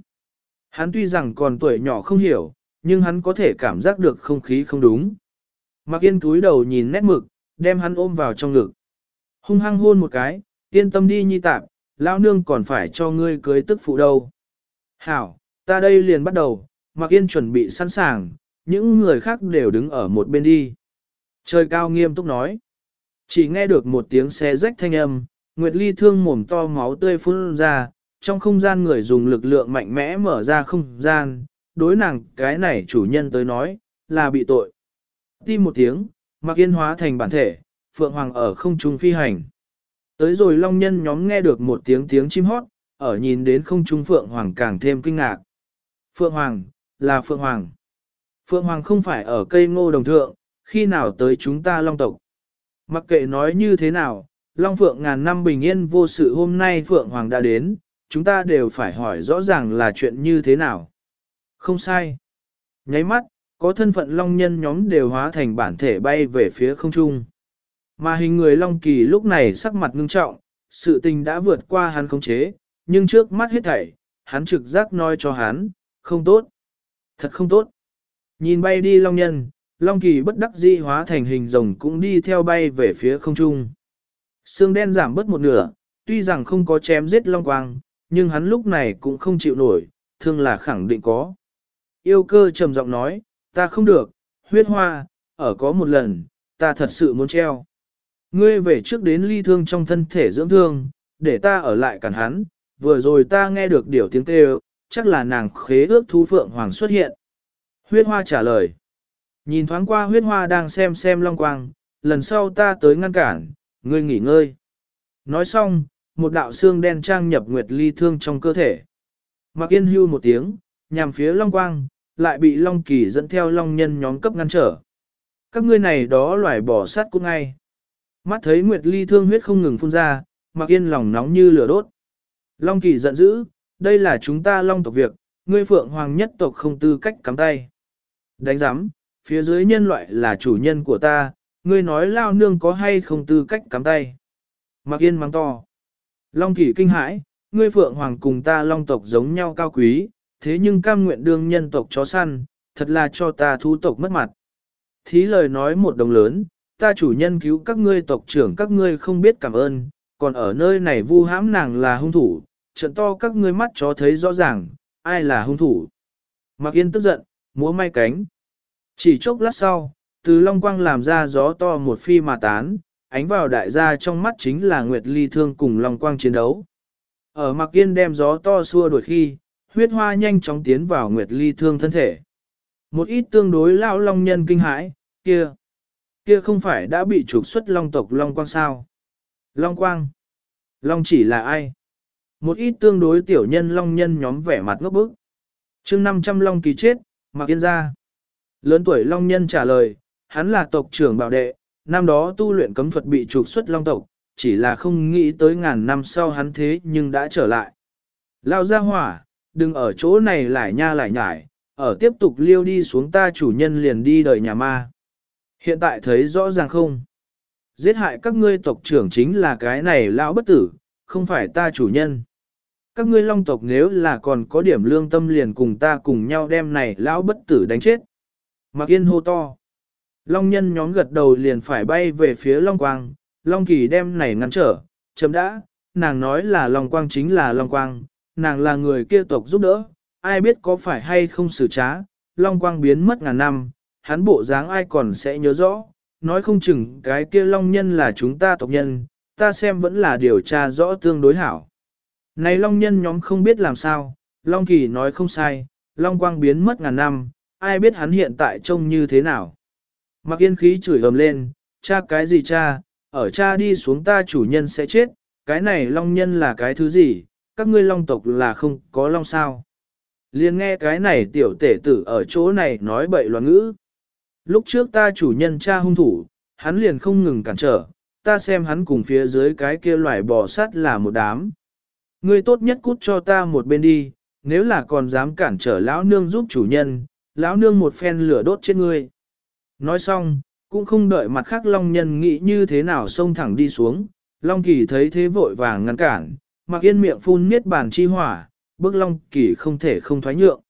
Hắn tuy rằng còn tuổi nhỏ không hiểu, nhưng hắn có thể cảm giác được không khí không đúng. Mạc yên túi đầu nhìn nét mực, đem hắn ôm vào trong ngực. Hung hăng hôn một cái, yên tâm đi nhi tạm, lão nương còn phải cho ngươi cưới tức phụ đâu. Hảo, ta đây liền bắt đầu, Mạc yên chuẩn bị sẵn sàng, những người khác đều đứng ở một bên đi. Trời cao nghiêm túc nói. Chỉ nghe được một tiếng xe rách thanh âm, Nguyệt Ly thương mồm to máu tươi phun ra, trong không gian người dùng lực lượng mạnh mẽ mở ra không gian, đối nàng cái này chủ nhân tới nói, là bị tội. Tim một tiếng, mặc yên hóa thành bản thể, Phượng Hoàng ở không trung phi hành. Tới rồi Long Nhân nhóm nghe được một tiếng tiếng chim hót, ở nhìn đến không trung Phượng Hoàng càng thêm kinh ngạc. Phượng Hoàng, là Phượng Hoàng. Phượng Hoàng không phải ở cây ngô đồng thượng, khi nào tới chúng ta Long tộc. Mặc kệ nói như thế nào, Long Phượng ngàn năm bình yên vô sự hôm nay Phượng Hoàng đã đến, chúng ta đều phải hỏi rõ ràng là chuyện như thế nào. Không sai. Nháy mắt, có thân phận Long nhân nhóm đều hóa thành bản thể bay về phía không trung. Mà hình người Long Kỳ lúc này sắc mặt ngưng trọng, sự tình đã vượt qua hắn khống chế, nhưng trước mắt hết thảy, hắn trực giác nói cho hắn, không tốt. Thật không tốt. Nhìn bay đi Long Nhân, Long Kỳ bất đắc dĩ hóa thành hình rồng cũng đi theo bay về phía không trung. Xương đen giảm bớt một nửa, tuy rằng không có chém giết Long Quang, nhưng hắn lúc này cũng không chịu nổi, thương là khẳng định có. Yêu cơ trầm giọng nói, ta không được, huyết hoa, ở có một lần, ta thật sự muốn treo. Ngươi về trước đến ly thương trong thân thể dưỡng thương, để ta ở lại cản hắn, vừa rồi ta nghe được điều tiếng kêu, chắc là nàng khế ước thú phượng hoàng xuất hiện. Huyết hoa trả lời. Nhìn thoáng qua huyết hoa đang xem xem long quang, lần sau ta tới ngăn cản, ngươi nghỉ ngơi. Nói xong, một đạo xương đen trang nhập nguyệt ly thương trong cơ thể. Mặc yên hưu một tiếng, nhằm phía long quang, lại bị long kỳ dẫn theo long nhân nhóm cấp ngăn trở. Các ngươi này đó loài bỏ sát cũng ngay. Mắt thấy nguyệt ly thương huyết không ngừng phun ra, mặc yên lòng nóng như lửa đốt. Long kỳ giận dữ, đây là chúng ta long tộc việc, ngươi phượng hoàng nhất tộc không tư cách cắm tay. Đánh giám, phía dưới nhân loại là chủ nhân của ta, ngươi nói lao nương có hay không tư cách cắm tay. Mặc yên mắng to. Long Kỳ kinh hãi, ngươi phượng hoàng cùng ta long tộc giống nhau cao quý, thế nhưng cam nguyện đương nhân tộc chó săn, thật là cho ta thu tộc mất mặt. Thí lời nói một đồng lớn, ta chủ nhân cứu các ngươi tộc trưởng các ngươi không biết cảm ơn, còn ở nơi này vu hãm nàng là hung thủ, trận to các ngươi mắt chó thấy rõ ràng, ai là hung thủ. Mặc yên tức giận, múa may cánh. Chỉ chốc lát sau, từ long quang làm ra gió to một phi mà tán, ánh vào đại gia trong mắt chính là Nguyệt Ly Thương cùng long quang chiến đấu. Ở mặc yên đem gió to xua đuổi khi, huyết hoa nhanh chóng tiến vào Nguyệt Ly Thương thân thể. Một ít tương đối lão long nhân kinh hãi, kia, kia không phải đã bị trục xuất long tộc long quang sao? Long quang, long chỉ là ai? Một ít tương đối tiểu nhân long nhân nhóm vẻ mặt ngốc bức. chương 500 long kỳ chết, mặc yên ra. Lớn tuổi long nhân trả lời, hắn là tộc trưởng bảo đệ, năm đó tu luyện cấm thuật bị trục xuất long tộc, chỉ là không nghĩ tới ngàn năm sau hắn thế nhưng đã trở lại. Lao ra hỏa, đừng ở chỗ này lại nha lại nhải, ở tiếp tục liêu đi xuống ta chủ nhân liền đi đời nhà ma. Hiện tại thấy rõ ràng không? Giết hại các ngươi tộc trưởng chính là cái này lão bất tử, không phải ta chủ nhân. Các ngươi long tộc nếu là còn có điểm lương tâm liền cùng ta cùng nhau đem này lão bất tử đánh chết. Mặc yên hô to. Long nhân nhóm gật đầu liền phải bay về phía Long Quang, Long Kỳ đem này ngăn trở, chấm đã, nàng nói là Long Quang chính là Long Quang, nàng là người kia tộc giúp đỡ, ai biết có phải hay không xử trá, Long Quang biến mất ngàn năm, hắn bộ dáng ai còn sẽ nhớ rõ, nói không chừng cái kia Long nhân là chúng ta tộc nhân, ta xem vẫn là điều tra rõ tương đối hảo. Này Long nhân nhóm không biết làm sao, Long Kỳ nói không sai, Long Quang biến mất ngàn năm, ai biết hắn hiện tại trông như thế nào. Mặc yên khí chửi ầm lên, cha cái gì cha, ở cha đi xuống ta chủ nhân sẽ chết, cái này long nhân là cái thứ gì, các ngươi long tộc là không có long sao. Liên nghe cái này tiểu tể tử ở chỗ này nói bậy loạn ngữ. Lúc trước ta chủ nhân cha hung thủ, hắn liền không ngừng cản trở, ta xem hắn cùng phía dưới cái kia loài bò sắt là một đám. Ngươi tốt nhất cút cho ta một bên đi, nếu là còn dám cản trở lão nương giúp chủ nhân, lão nương một phen lửa đốt trên ngươi. Nói xong, cũng không đợi mặt khác Long Nhân nghĩ như thế nào xông thẳng đi xuống, Long Kỳ thấy thế vội vàng ngăn cản, mặc yên miệng phun niết bàn chi hỏa, bước Long Kỳ không thể không thoái nhượng.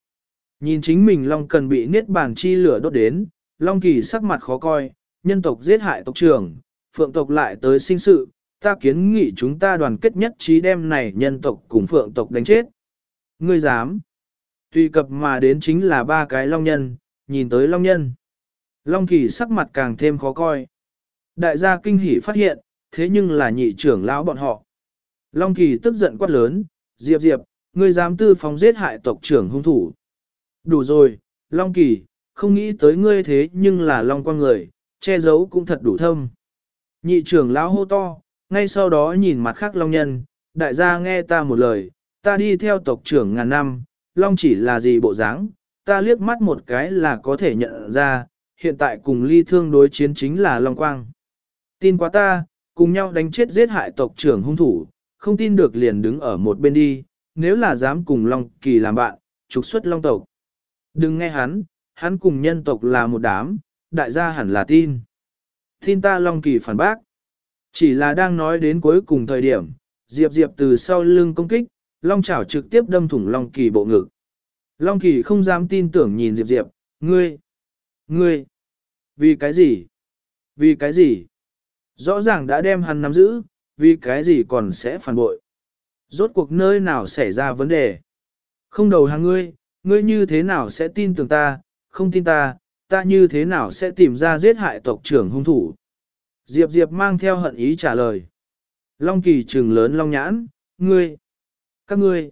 Nhìn chính mình Long cần bị niết bàn chi lửa đốt đến, Long Kỳ sắc mặt khó coi, nhân tộc giết hại tộc trưởng, phượng tộc lại tới sinh sự, ta kiến nghị chúng ta đoàn kết nhất trí đem này nhân tộc cùng phượng tộc đánh chết. Ngươi dám? Tùy cập mà đến chính là ba cái long nhân, nhìn tới long nhân. Long kỳ sắc mặt càng thêm khó coi. Đại gia kinh hỉ phát hiện, thế nhưng là nhị trưởng lão bọn họ. Long kỳ tức giận quát lớn, Diệp Diệp, ngươi dám tư phóng giết hại tộc trưởng hung thủ. Đủ rồi, Long kỳ, không nghĩ tới ngươi thế nhưng là Long quang người, che giấu cũng thật đủ thâm. Nhị trưởng lão hô to, ngay sau đó nhìn mặt khác Long nhân, đại gia nghe ta một lời, ta đi theo tộc trưởng ngàn năm, Long chỉ là gì bộ dáng, ta liếc mắt một cái là có thể nhận ra, hiện tại cùng ly thương đối chiến chính là Long Quang. Tin quá ta, cùng nhau đánh chết giết hại tộc trưởng hung thủ, không tin được liền đứng ở một bên đi, nếu là dám cùng Long Kỳ làm bạn, trục xuất Long tộc. Đừng nghe hắn, hắn cùng nhân tộc là một đám, đại gia hẳn là tin. Tin ta Long Kỳ phản bác. Chỉ là đang nói đến cuối cùng thời điểm, Diệp Diệp từ sau lưng công kích, Long chảo trực tiếp đâm thủng Long Kỳ bộ ngực. Long Kỳ không dám tin tưởng nhìn Diệp Diệp, ngươi, ngươi, vì cái gì? Vì cái gì? Rõ ràng đã đem hắn nắm giữ, vì cái gì còn sẽ phản bội? Rốt cuộc nơi nào xảy ra vấn đề? Không đầu hàng ngươi, ngươi như thế nào sẽ tin tưởng ta, không tin ta, ta như thế nào sẽ tìm ra giết hại tộc trưởng hung thủ? Diệp Diệp mang theo hận ý trả lời. Long Kỳ trừng lớn Long Nhãn, ngươi, các ngươi,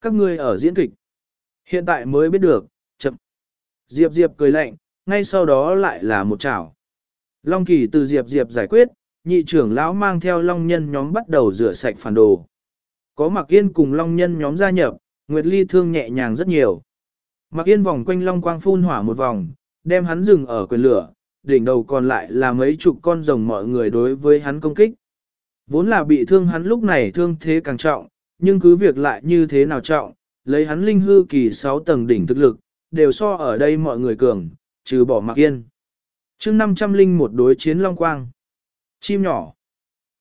các ngươi ở diễn kịch. Hiện tại mới biết được, chậm. Diệp Diệp cười lạnh, ngay sau đó lại là một chảo. Long Kỳ từ Diệp Diệp giải quyết, nhị trưởng lão mang theo Long Nhân nhóm bắt đầu rửa sạch phản đồ. Có Mạc Yên cùng Long Nhân nhóm gia nhập, Nguyệt Ly thương nhẹ nhàng rất nhiều. Mạc Yên vòng quanh Long Quang phun hỏa một vòng, đem hắn dừng ở quyền lửa, đỉnh đầu còn lại là mấy chục con rồng mọi người đối với hắn công kích. Vốn là bị thương hắn lúc này thương thế càng trọng, nhưng cứ việc lại như thế nào trọng, lấy hắn linh hư kỳ 6 tầng đỉnh thực lực, đều so ở đây mọi người cường, trừ bỏ mặc yên. chương 500 linh một đối chiến Long Quang. Chim nhỏ.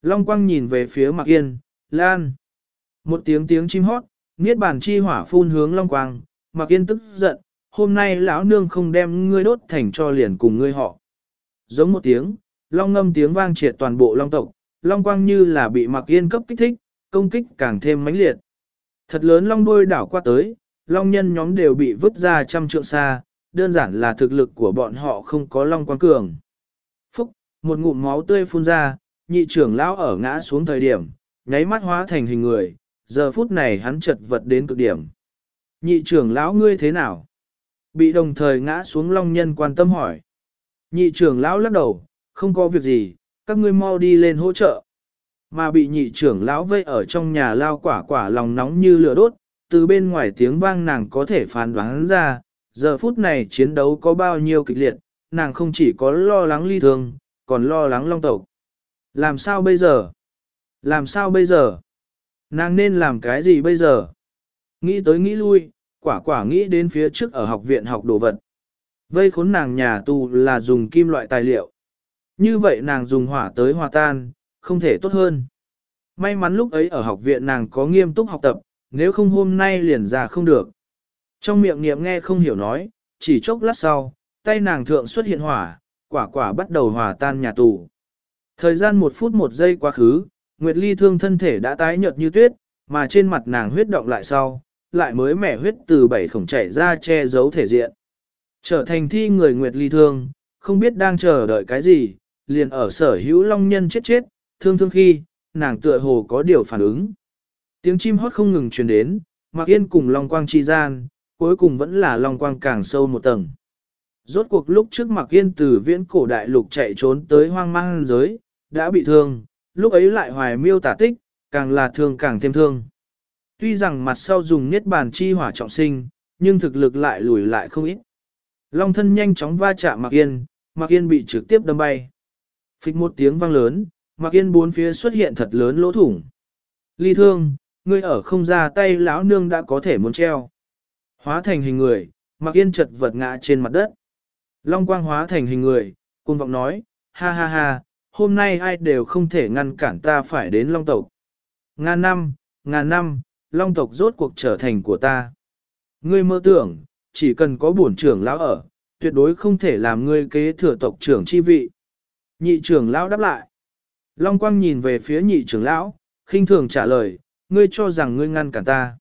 Long Quang nhìn về phía mặc yên, lan. Một tiếng tiếng chim hót, niết bàn chi hỏa phun hướng Long Quang, mặc yên tức giận, hôm nay lão nương không đem ngươi đốt thành cho liền cùng ngươi họ. Giống một tiếng, long ngâm tiếng vang triệt toàn bộ long tộc, long quang như là bị mặc yên cấp kích thích, công kích càng thêm mãnh liệt. Thật lớn long đuôi đảo qua tới, long nhân nhóm đều bị vứt ra trăm trượng xa, đơn giản là thực lực của bọn họ không có long quang cường. Phúc, một ngụm máu tươi phun ra, nhị trưởng lão ở ngã xuống thời điểm, nháy mắt hóa thành hình người, giờ phút này hắn chật vật đến cực điểm. Nhị trưởng lão ngươi thế nào? Bị đồng thời ngã xuống long nhân quan tâm hỏi. Nhị trưởng lão lắc đầu, không có việc gì, các ngươi mau đi lên hỗ trợ. Mà bị nhị trưởng lão vây ở trong nhà lao quả quả lòng nóng như lửa đốt, từ bên ngoài tiếng vang nàng có thể phán đoán ra, giờ phút này chiến đấu có bao nhiêu kịch liệt, nàng không chỉ có lo lắng ly thương, còn lo lắng long tộc. Làm sao bây giờ? Làm sao bây giờ? Nàng nên làm cái gì bây giờ? Nghĩ tới nghĩ lui, quả quả nghĩ đến phía trước ở học viện học đồ vật. Vây khốn nàng nhà tù là dùng kim loại tài liệu. Như vậy nàng dùng hỏa tới hòa tan, không thể tốt hơn. May mắn lúc ấy ở học viện nàng có nghiêm túc học tập, nếu không hôm nay liền ra không được. Trong miệng niệm nghe không hiểu nói, chỉ chốc lát sau, tay nàng thượng xuất hiện hỏa, quả quả bắt đầu hòa tan nhà tù. Thời gian một phút một giây quá khứ, Nguyệt Ly thương thân thể đã tái nhợt như tuyết, mà trên mặt nàng huyết động lại sau, lại mới mẻ huyết từ bảy khổng chảy ra che giấu thể diện. Trở thành thi người Nguyệt Ly thương, không biết đang chờ đợi cái gì, liền ở sở hữu long nhân chết chết, thương thương khi, nàng tựa hồ có điều phản ứng. Tiếng chim hót không ngừng truyền đến, mặc yên cùng long quang chi gian, cuối cùng vẫn là long quang càng sâu một tầng. Rốt cuộc lúc trước mặc yên từ viễn cổ đại lục chạy trốn tới hoang mang giới, đã bị thương, lúc ấy lại hoài miêu tả tích, càng là thương càng thêm thương. Tuy rằng mặt sau dùng niết bàn chi hỏa trọng sinh, nhưng thực lực lại lùi lại không ít. Long thân nhanh chóng va chạm Mạc Yên, Mạc Yên bị trực tiếp đâm bay. Phích một tiếng vang lớn, Mạc Yên bốn phía xuất hiện thật lớn lỗ thủng. Ly thương, ngươi ở không ra tay lão nương đã có thể muốn treo. Hóa thành hình người, Mặc yên chật vật ngã trên mặt đất. Long quang hóa thành hình người, cuồng vọng nói, ha ha ha, hôm nay ai đều không thể ngăn cản ta phải đến long tộc. Ngàn năm, ngàn năm, long tộc rốt cuộc trở thành của ta. Ngươi mơ tưởng, chỉ cần có bổn trưởng lão ở, tuyệt đối không thể làm ngươi kế thừa tộc trưởng chi vị. Nhị trưởng lão đáp lại. Long quang nhìn về phía nhị trưởng lão, khinh thường trả lời, ngươi cho rằng ngươi ngăn cản ta.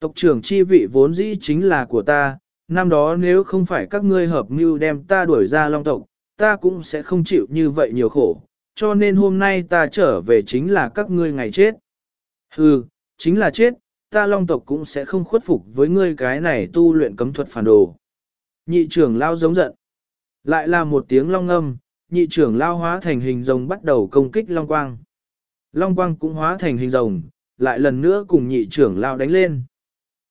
Tộc trưởng chi vị vốn dĩ chính là của ta, năm đó nếu không phải các ngươi hợp mưu đem ta đuổi ra long tộc, ta cũng sẽ không chịu như vậy nhiều khổ, cho nên hôm nay ta trở về chính là các ngươi ngày chết. Hừ, chính là chết, ta long tộc cũng sẽ không khuất phục với ngươi cái này tu luyện cấm thuật phản đồ. Nhị trưởng lao giống giận. Lại là một tiếng long âm, nhị trưởng lao hóa thành hình rồng bắt đầu công kích long quang. Long quang cũng hóa thành hình rồng, lại lần nữa cùng nhị trưởng lao đánh lên.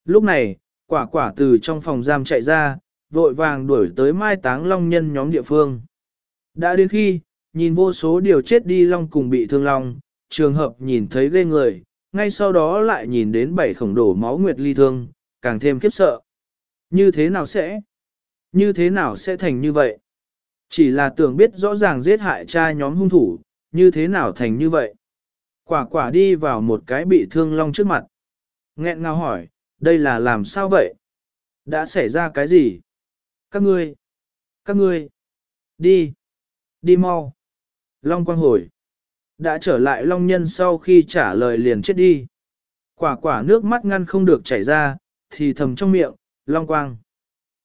Lúc này, quả quả từ trong phòng giam chạy ra, vội vàng đuổi tới mai táng long nhân nhóm địa phương. Đã đến khi, nhìn vô số điều chết đi long cùng bị thương long, trường hợp nhìn thấy ghê người, ngay sau đó lại nhìn đến bảy khổng đổ máu nguyệt ly thương, càng thêm khiếp sợ. Như thế nào sẽ? Như thế nào sẽ thành như vậy? Chỉ là tưởng biết rõ ràng giết hại cha nhóm hung thủ, như thế nào thành như vậy? Quả quả đi vào một cái bị thương long trước mặt. Nghẹn ngào hỏi, đây là làm sao vậy? Đã xảy ra cái gì? Các ngươi! Các ngươi! Đi! Đi mau! Long quang hồi. Đã trở lại long nhân sau khi trả lời liền chết đi. Quả quả nước mắt ngăn không được chảy ra, thì thầm trong miệng, long quang.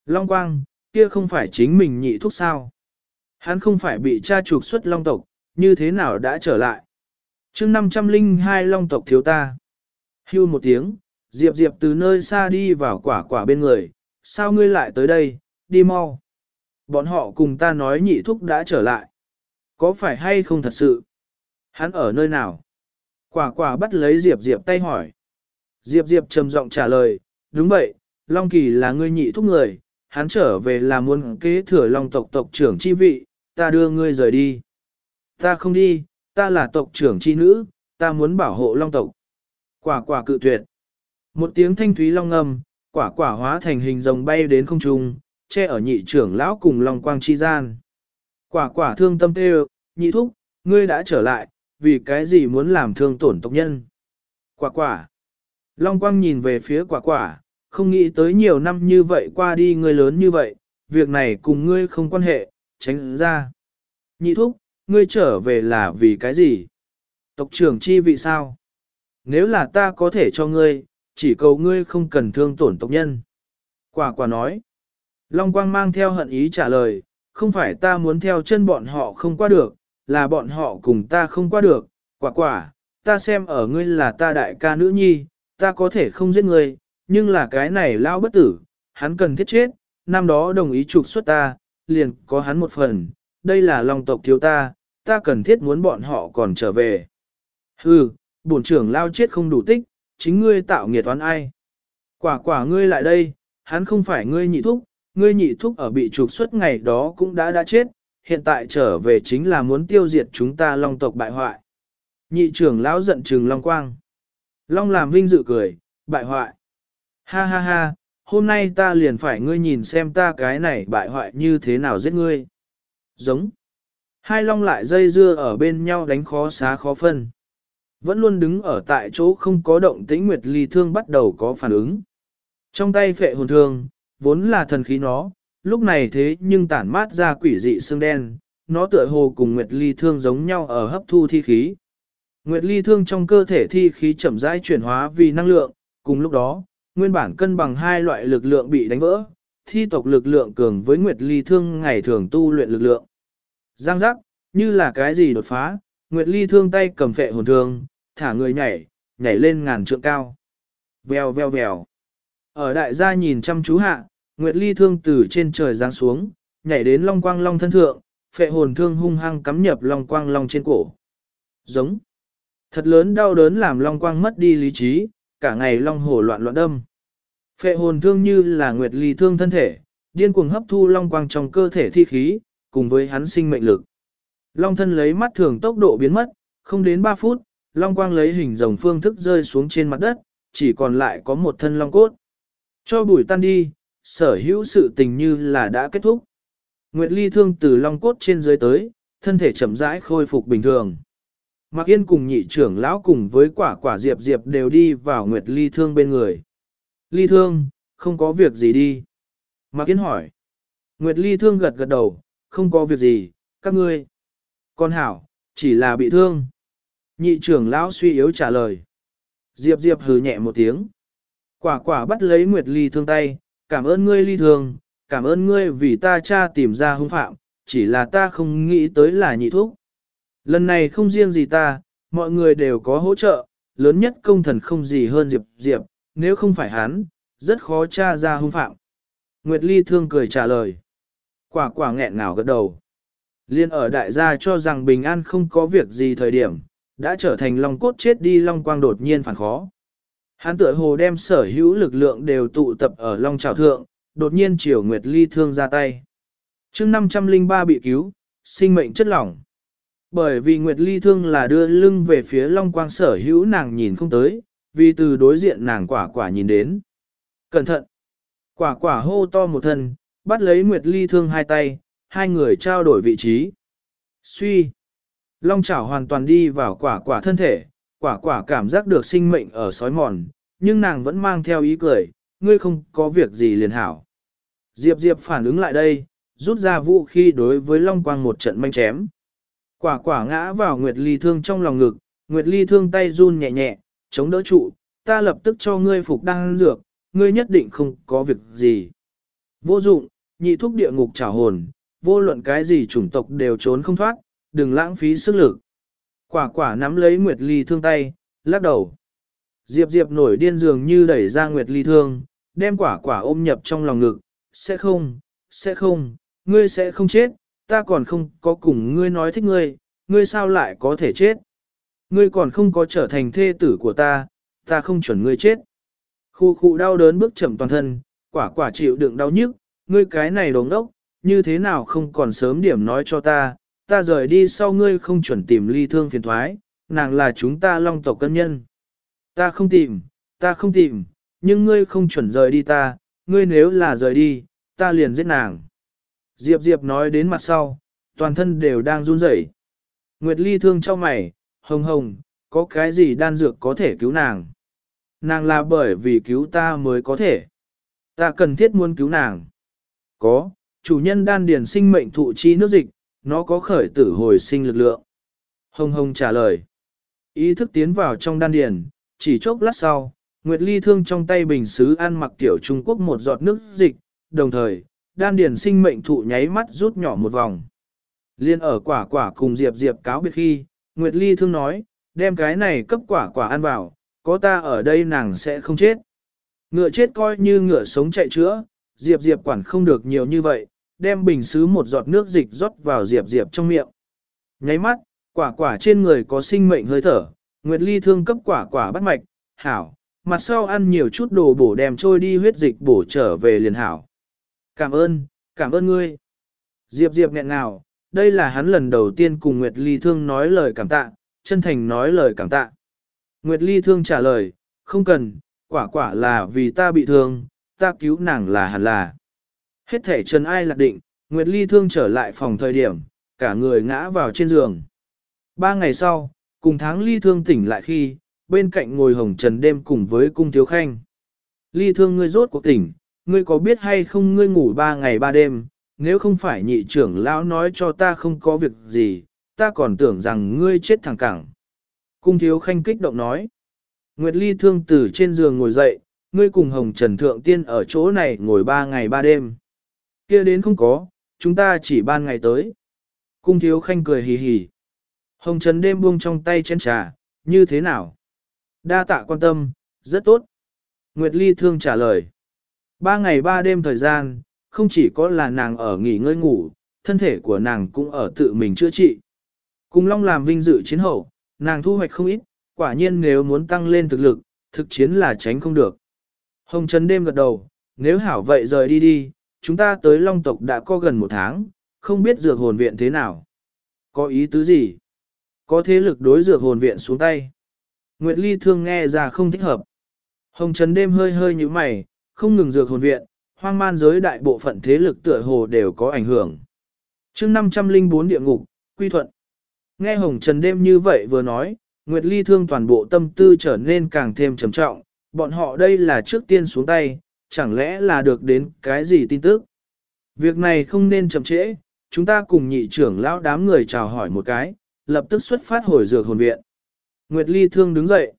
Long quang, kia không phải chính mình nhị thuốc sao. Hắn không phải bị cha trục xuất long tộc, như thế nào đã trở lại. chương 502 long tộc thiếu ta. Hưu một tiếng, Diệp Diệp từ nơi xa đi vào quả quả bên người, sao ngươi lại tới đây, đi mau. Bọn họ cùng ta nói nhị thúc đã trở lại. Có phải hay không thật sự? Hắn ở nơi nào? Quả quả bắt lấy Diệp Diệp tay hỏi. Diệp Diệp trầm giọng trả lời, đúng vậy, Long Kỳ là ngươi nhị thúc người, hắn trở về là muốn kế thừa Long tộc tộc trưởng chi vị, ta đưa ngươi rời đi. Ta không đi, ta là tộc trưởng chi nữ, ta muốn bảo hộ Long tộc. Quả quả cự tuyệt. Một tiếng thanh thúy long ngâm, quả quả hóa thành hình rồng bay đến không trung, che ở nhị trưởng lão cùng Long Quang chi gian. Quả quả thương tâm tê nhị thúc, ngươi đã trở lại, vì cái gì muốn làm thương tổn tộc nhân. Quả quả. Long Quang nhìn về phía quả quả, không nghĩ tới nhiều năm như vậy qua đi ngươi lớn như vậy, việc này cùng ngươi không quan hệ, tránh ra. Nhị thúc, ngươi trở về là vì cái gì? Tộc trưởng chi vị sao? Nếu là ta có thể cho ngươi, chỉ cầu ngươi không cần thương tổn tộc nhân. Quả quả nói. Long Quang mang theo hận ý trả lời, không phải ta muốn theo chân bọn họ không qua được, là bọn họ cùng ta không qua được, quả quả, ta xem ở ngươi là ta đại ca nữ nhi, ta có thể không giết ngươi, nhưng là cái này lao bất tử, hắn cần thiết chết, năm đó đồng ý trục xuất ta, liền có hắn một phần, đây là lòng tộc thiếu ta, ta cần thiết muốn bọn họ còn trở về. Hừ, bổn trưởng lao chết không đủ tích, chính ngươi tạo nghiệt toán ai. Quả quả ngươi lại đây, hắn không phải ngươi nhị thúc, ngươi nhị thúc ở bị trục xuất ngày đó cũng đã đã chết, hiện tại trở về chính là muốn tiêu diệt chúng ta long tộc bại hoại. Nhị trưởng lão giận trừng long quang. Long làm vinh dự cười, bại hoại. Ha ha ha, hôm nay ta liền phải ngươi nhìn xem ta cái này bại hoại như thế nào giết ngươi. Giống. Hai long lại dây dưa ở bên nhau đánh khó xá khó phân. Vẫn luôn đứng ở tại chỗ không có động tĩnh Nguyệt Ly Thương bắt đầu có phản ứng. Trong tay phệ hồn thương, vốn là thần khí nó, lúc này thế nhưng tản mát ra quỷ dị xương đen, nó tựa hồ cùng Nguyệt Ly Thương giống nhau ở hấp thu thi khí. Nguyệt Ly Thương trong cơ thể thi khí chậm rãi chuyển hóa vì năng lượng, cùng lúc đó, nguyên bản cân bằng hai loại lực lượng bị đánh vỡ, thi tộc lực lượng cường với Nguyệt Ly Thương ngày thường tu luyện lực lượng. Giang giác, như là cái gì đột phá, Nguyệt Ly Thương tay cầm phệ hồn thương, thả người nhảy, nhảy lên ngàn trượng cao. Vèo vèo vèo. Ở đại gia nhìn chăm chú hạ, Nguyệt Ly thương từ trên trời giáng xuống, nhảy đến Long Quang Long thân thượng, phệ hồn thương hung hăng cắm nhập Long Quang Long trên cổ. Giống. Thật lớn đau đớn làm Long Quang mất đi lý trí, cả ngày Long hổ loạn loạn đâm. Phệ hồn thương như là Nguyệt Ly thương thân thể, điên cuồng hấp thu Long Quang trong cơ thể thi khí, cùng với hắn sinh mệnh lực. Long thân lấy mắt thường tốc độ biến mất, không đến 3 phút, Long Quang lấy hình rồng phương thức rơi xuống trên mặt đất, chỉ còn lại có một thân Long cốt. Cho bụi tan đi, sở hữu sự tình như là đã kết thúc. Nguyệt Ly thương từ long cốt trên dưới tới, thân thể chậm rãi khôi phục bình thường. Mạc Yên cùng nhị trưởng lão cùng với quả quả diệp diệp đều đi vào Nguyệt Ly thương bên người. Ly thương, không có việc gì đi. Mạc Yên hỏi. Nguyệt Ly thương gật gật đầu, không có việc gì, các ngươi. Con hảo, chỉ là bị thương. Nhị trưởng lão suy yếu trả lời. Diệp Diệp hừ nhẹ một tiếng. Quả quả bắt lấy Nguyệt Ly thương tay, cảm ơn ngươi Ly thương, cảm ơn ngươi vì ta cha tìm ra hung phạm, chỉ là ta không nghĩ tới là nhị thuốc. Lần này không riêng gì ta, mọi người đều có hỗ trợ, lớn nhất công thần không gì hơn Diệp Diệp, nếu không phải hắn, rất khó tra ra hung phạm. Nguyệt Ly thương cười trả lời. Quả quả nghẹn ngào gật đầu. Liên ở đại gia cho rằng bình an không có việc gì thời điểm, đã trở thành long cốt chết đi long quang đột nhiên phản khó. Hắn tựa hồ đem sở hữu lực lượng đều tụ tập ở long trào thượng, đột nhiên chiều Nguyệt Ly thương ra tay. chương 503 bị cứu, sinh mệnh chất lỏng. Bởi vì Nguyệt Ly thương là đưa lưng về phía long quang sở hữu nàng nhìn không tới, vì từ đối diện nàng quả quả nhìn đến. Cẩn thận! Quả quả hô to một thân, bắt lấy Nguyệt Ly thương hai tay, hai người trao đổi vị trí. Suy! Long chảo hoàn toàn đi vào quả quả thân thể, quả quả cảm giác được sinh mệnh ở sói mòn, nhưng nàng vẫn mang theo ý cười, ngươi không có việc gì liền hảo. Diệp Diệp phản ứng lại đây, rút ra vũ khí đối với Long Quang một trận manh chém. Quả quả ngã vào Nguyệt Ly thương trong lòng ngực, Nguyệt Ly thương tay run nhẹ nhẹ, chống đỡ trụ, ta lập tức cho ngươi phục đăng dược, ngươi nhất định không có việc gì. Vô dụng, nhị thúc địa ngục trả hồn, vô luận cái gì chủng tộc đều trốn không thoát, đừng lãng phí sức lực. Quả quả nắm lấy Nguyệt Ly thương tay, lắc đầu. Diệp Diệp nổi điên dường như đẩy ra Nguyệt Ly thương, đem quả quả ôm nhập trong lòng ngực, sẽ không, sẽ không, ngươi sẽ không chết, ta còn không có cùng ngươi nói thích ngươi, ngươi sao lại có thể chết. Ngươi còn không có trở thành thê tử của ta, ta không chuẩn ngươi chết. Khu khu đau đớn bước chậm toàn thân, quả quả chịu đựng đau nhức, ngươi cái này đống đốc, như thế nào không còn sớm điểm nói cho ta, ta rời đi sau ngươi không chuẩn tìm ly thương phiền thoái, nàng là chúng ta long tộc cân nhân. Ta không tìm, ta không tìm, nhưng ngươi không chuẩn rời đi ta, ngươi nếu là rời đi, ta liền giết nàng. Diệp Diệp nói đến mặt sau, toàn thân đều đang run rẩy. Nguyệt Ly thương cho mày, hồng hồng, có cái gì đan dược có thể cứu nàng? Nàng là bởi vì cứu ta mới có thể. Ta cần thiết muốn cứu nàng. Có, chủ nhân đan điền sinh mệnh thụ chi nước dịch, nó có khởi tử hồi sinh lực lượng. Hồng hồng trả lời. Ý thức tiến vào trong đan điền, chỉ chốc lát sau, Nguyệt Ly thương trong tay bình sứ ăn mặc tiểu Trung Quốc một giọt nước dịch, đồng thời, đan điền sinh mệnh thụ nháy mắt rút nhỏ một vòng. Liên ở quả quả cùng Diệp Diệp cáo biệt khi, Nguyệt Ly thương nói, đem cái này cấp quả quả ăn vào, có ta ở đây nàng sẽ không chết. Ngựa chết coi như ngựa sống chạy chữa, Diệp Diệp quản không được nhiều như vậy, đem bình xứ một giọt nước dịch rót vào Diệp Diệp trong miệng. Nháy mắt, quả quả trên người có sinh mệnh hơi thở, Nguyệt Ly thương cấp quả quả bắt mạch, hảo, mặt sau ăn nhiều chút đồ bổ đem trôi đi huyết dịch bổ trở về liền hảo. Cảm ơn, cảm ơn ngươi. Diệp Diệp nghẹn ngào, đây là hắn lần đầu tiên cùng Nguyệt Ly thương nói lời cảm tạ, chân thành nói lời cảm tạ. Nguyệt Ly thương trả lời, không cần, quả quả là vì ta bị thương, ta cứu nàng là hẳn là. Hết thể Trần Ai lạc định, Nguyệt Ly thương trở lại phòng thời điểm, cả người ngã vào trên giường. Ba ngày sau, cùng tháng Ly thương tỉnh lại khi, bên cạnh ngồi hồng trần đêm cùng với cung thiếu khanh. Ly thương ngươi rốt cuộc tỉnh, ngươi có biết hay không ngươi ngủ ba ngày ba đêm, nếu không phải nhị trưởng lão nói cho ta không có việc gì, ta còn tưởng rằng ngươi chết thẳng cẳng. Cung thiếu khanh kích động nói. Nguyệt Ly thương từ trên giường ngồi dậy, ngươi cùng Hồng Trần Thượng Tiên ở chỗ này ngồi ba ngày ba đêm kia đến không có, chúng ta chỉ ban ngày tới. Cung thiếu khanh cười hì hì. Hồng Trần đêm buông trong tay chén trà, như thế nào? Đa tạ quan tâm, rất tốt. Nguyệt Ly thương trả lời. Ba ngày ba đêm thời gian, không chỉ có là nàng ở nghỉ ngơi ngủ, thân thể của nàng cũng ở tự mình chữa trị. Cùng Long làm vinh dự chiến hậu, nàng thu hoạch không ít, quả nhiên nếu muốn tăng lên thực lực, thực chiến là tránh không được. Hồng Trần đêm gật đầu, nếu hảo vậy rời đi đi, chúng ta tới Long tộc đã có gần một tháng, không biết dược hồn viện thế nào. Có ý tứ gì? Có thế lực đối dược hồn viện xuống tay. Nguyệt Ly thương nghe ra không thích hợp. Hồng Trần đêm hơi hơi như mày, không ngừng dược hồn viện, hoang man giới đại bộ phận thế lực tựa hồ đều có ảnh hưởng. chương 504 địa ngục, quy thuận. Nghe Hồng Trần đêm như vậy vừa nói, Nguyệt Ly thương toàn bộ tâm tư trở nên càng thêm trầm trọng, bọn họ đây là trước tiên xuống tay, chẳng lẽ là được đến cái gì tin tức. Việc này không nên chậm trễ, chúng ta cùng nhị trưởng lão đám người chào hỏi một cái, lập tức xuất phát hồi dược hồn viện. Nguyệt Ly thương đứng dậy.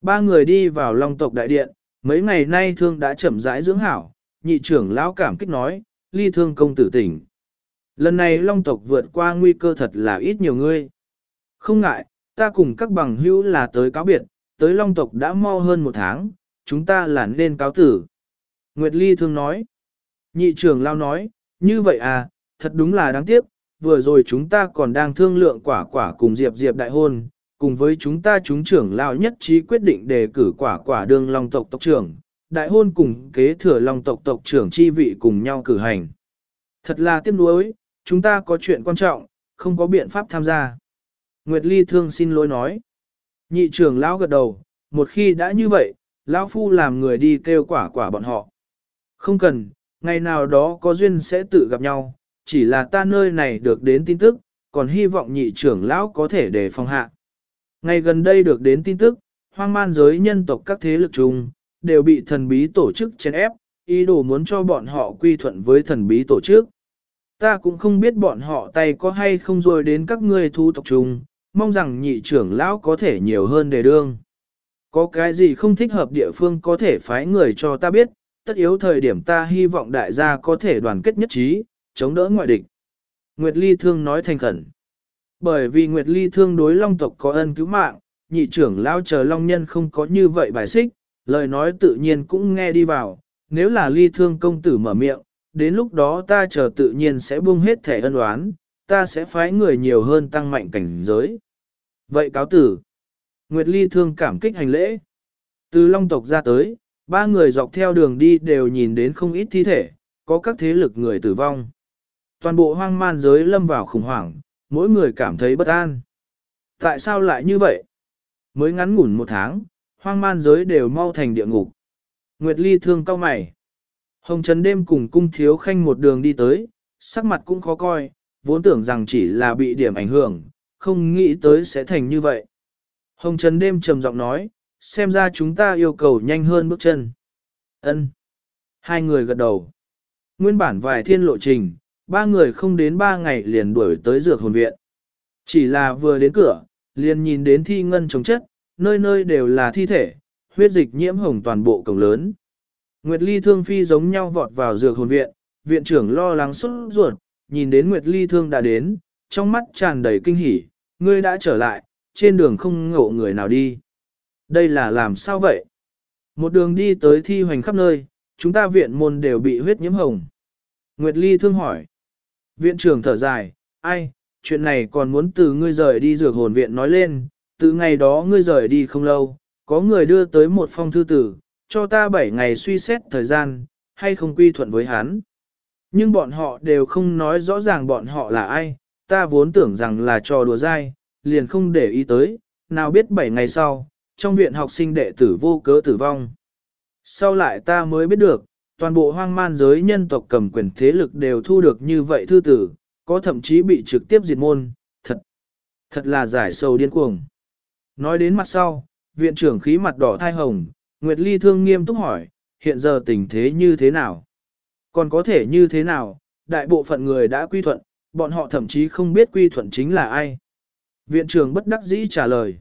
Ba người đi vào Long tộc đại điện, mấy ngày nay thương đã chậm rãi dưỡng hảo, nhị trưởng lão cảm kích nói, Ly thương công tử tỉnh. Lần này Long tộc vượt qua nguy cơ thật là ít nhiều ngươi. Không ngại, ta cùng các bằng hữu là tới cáo biệt, tới Long tộc đã mau hơn một tháng, chúng ta là nên cáo tử. Nguyệt Ly thương nói. Nhị trưởng lao nói, như vậy à, thật đúng là đáng tiếc, vừa rồi chúng ta còn đang thương lượng quả quả cùng Diệp Diệp đại hôn, cùng với chúng ta chúng trưởng lao nhất trí quyết định đề cử quả quả đương Long tộc tộc trưởng, đại hôn cùng kế thừa Long tộc tộc trưởng chi vị cùng nhau cử hành. Thật là tiếc nuối, chúng ta có chuyện quan trọng, không có biện pháp tham gia. Nguyệt Ly thương xin lỗi nói. Nhị trưởng lão gật đầu, một khi đã như vậy, lão phu làm người đi kêu quả quả bọn họ. Không cần, ngày nào đó có duyên sẽ tự gặp nhau, chỉ là ta nơi này được đến tin tức, còn hy vọng nhị trưởng lão có thể để phòng hạ. Ngày gần đây được đến tin tức, hoang man giới nhân tộc các thế lực chung, đều bị thần bí tổ chức chèn ép, ý đồ muốn cho bọn họ quy thuận với thần bí tổ chức. Ta cũng không biết bọn họ tay có hay không rồi đến các ngươi thu tộc chung, mong rằng nhị trưởng lão có thể nhiều hơn đề đương. Có cái gì không thích hợp địa phương có thể phái người cho ta biết, tất yếu thời điểm ta hy vọng đại gia có thể đoàn kết nhất trí, chống đỡ ngoại địch. Nguyệt Ly Thương nói thành khẩn. Bởi vì Nguyệt Ly Thương đối Long tộc có ân cứu mạng, nhị trưởng lao chờ Long nhân không có như vậy bài xích, lời nói tự nhiên cũng nghe đi vào, nếu là Ly Thương công tử mở miệng, đến lúc đó ta chờ tự nhiên sẽ buông hết thẻ ân oán, ta sẽ phái người nhiều hơn tăng mạnh cảnh giới. Vậy cáo tử. Nguyệt Ly Thương cảm kích hành lễ. Từ Long tộc ra tới, ba người dọc theo đường đi đều nhìn đến không ít thi thể, có các thế lực người tử vong. Toàn bộ hoang man giới lâm vào khủng hoảng, mỗi người cảm thấy bất an. Tại sao lại như vậy? Mới ngắn ngủn một tháng, hoang man giới đều mau thành địa ngục. Nguyệt Ly thương cao mày. Hồng Trần đêm cùng cung thiếu khanh một đường đi tới, sắc mặt cũng khó coi, vốn tưởng rằng chỉ là bị điểm ảnh hưởng, không nghĩ tới sẽ thành như vậy. Hồng Trần đêm trầm giọng nói, xem ra chúng ta yêu cầu nhanh hơn bước chân. Ân. Hai người gật đầu. Nguyên bản vài thiên lộ trình, ba người không đến ba ngày liền đuổi tới dược hồn viện. Chỉ là vừa đến cửa, liền nhìn đến thi ngân chống chất, nơi nơi đều là thi thể, huyết dịch nhiễm hồng toàn bộ cổng lớn. Nguyệt Ly thương phi giống nhau vọt vào dược hồn viện, viện trưởng lo lắng xuất ruột, nhìn đến Nguyệt Ly thương đã đến, trong mắt tràn đầy kinh hỉ, ngươi đã trở lại, trên đường không ngộ người nào đi. Đây là làm sao vậy? Một đường đi tới thi hoành khắp nơi, chúng ta viện môn đều bị huyết nhiễm hồng. Nguyệt Ly thương hỏi. Viện trưởng thở dài, ai, chuyện này còn muốn từ ngươi rời đi dược hồn viện nói lên, từ ngày đó ngươi rời đi không lâu, có người đưa tới một phong thư tử, cho ta 7 ngày suy xét thời gian, hay không quy thuận với hắn. Nhưng bọn họ đều không nói rõ ràng bọn họ là ai, ta vốn tưởng rằng là trò đùa dai, liền không để ý tới, nào biết 7 ngày sau, trong viện học sinh đệ tử vô cớ tử vong. Sau lại ta mới biết được, toàn bộ hoang man giới nhân tộc cầm quyền thế lực đều thu được như vậy thư tử, có thậm chí bị trực tiếp diệt môn, thật, thật là giải sầu điên cuồng. Nói đến mặt sau, viện trưởng khí mặt đỏ thai hồng, Nguyệt Ly thương nghiêm túc hỏi, hiện giờ tình thế như thế nào? Còn có thể như thế nào? Đại bộ phận người đã quy thuận, bọn họ thậm chí không biết quy thuận chính là ai. Viện trưởng bất đắc dĩ trả lời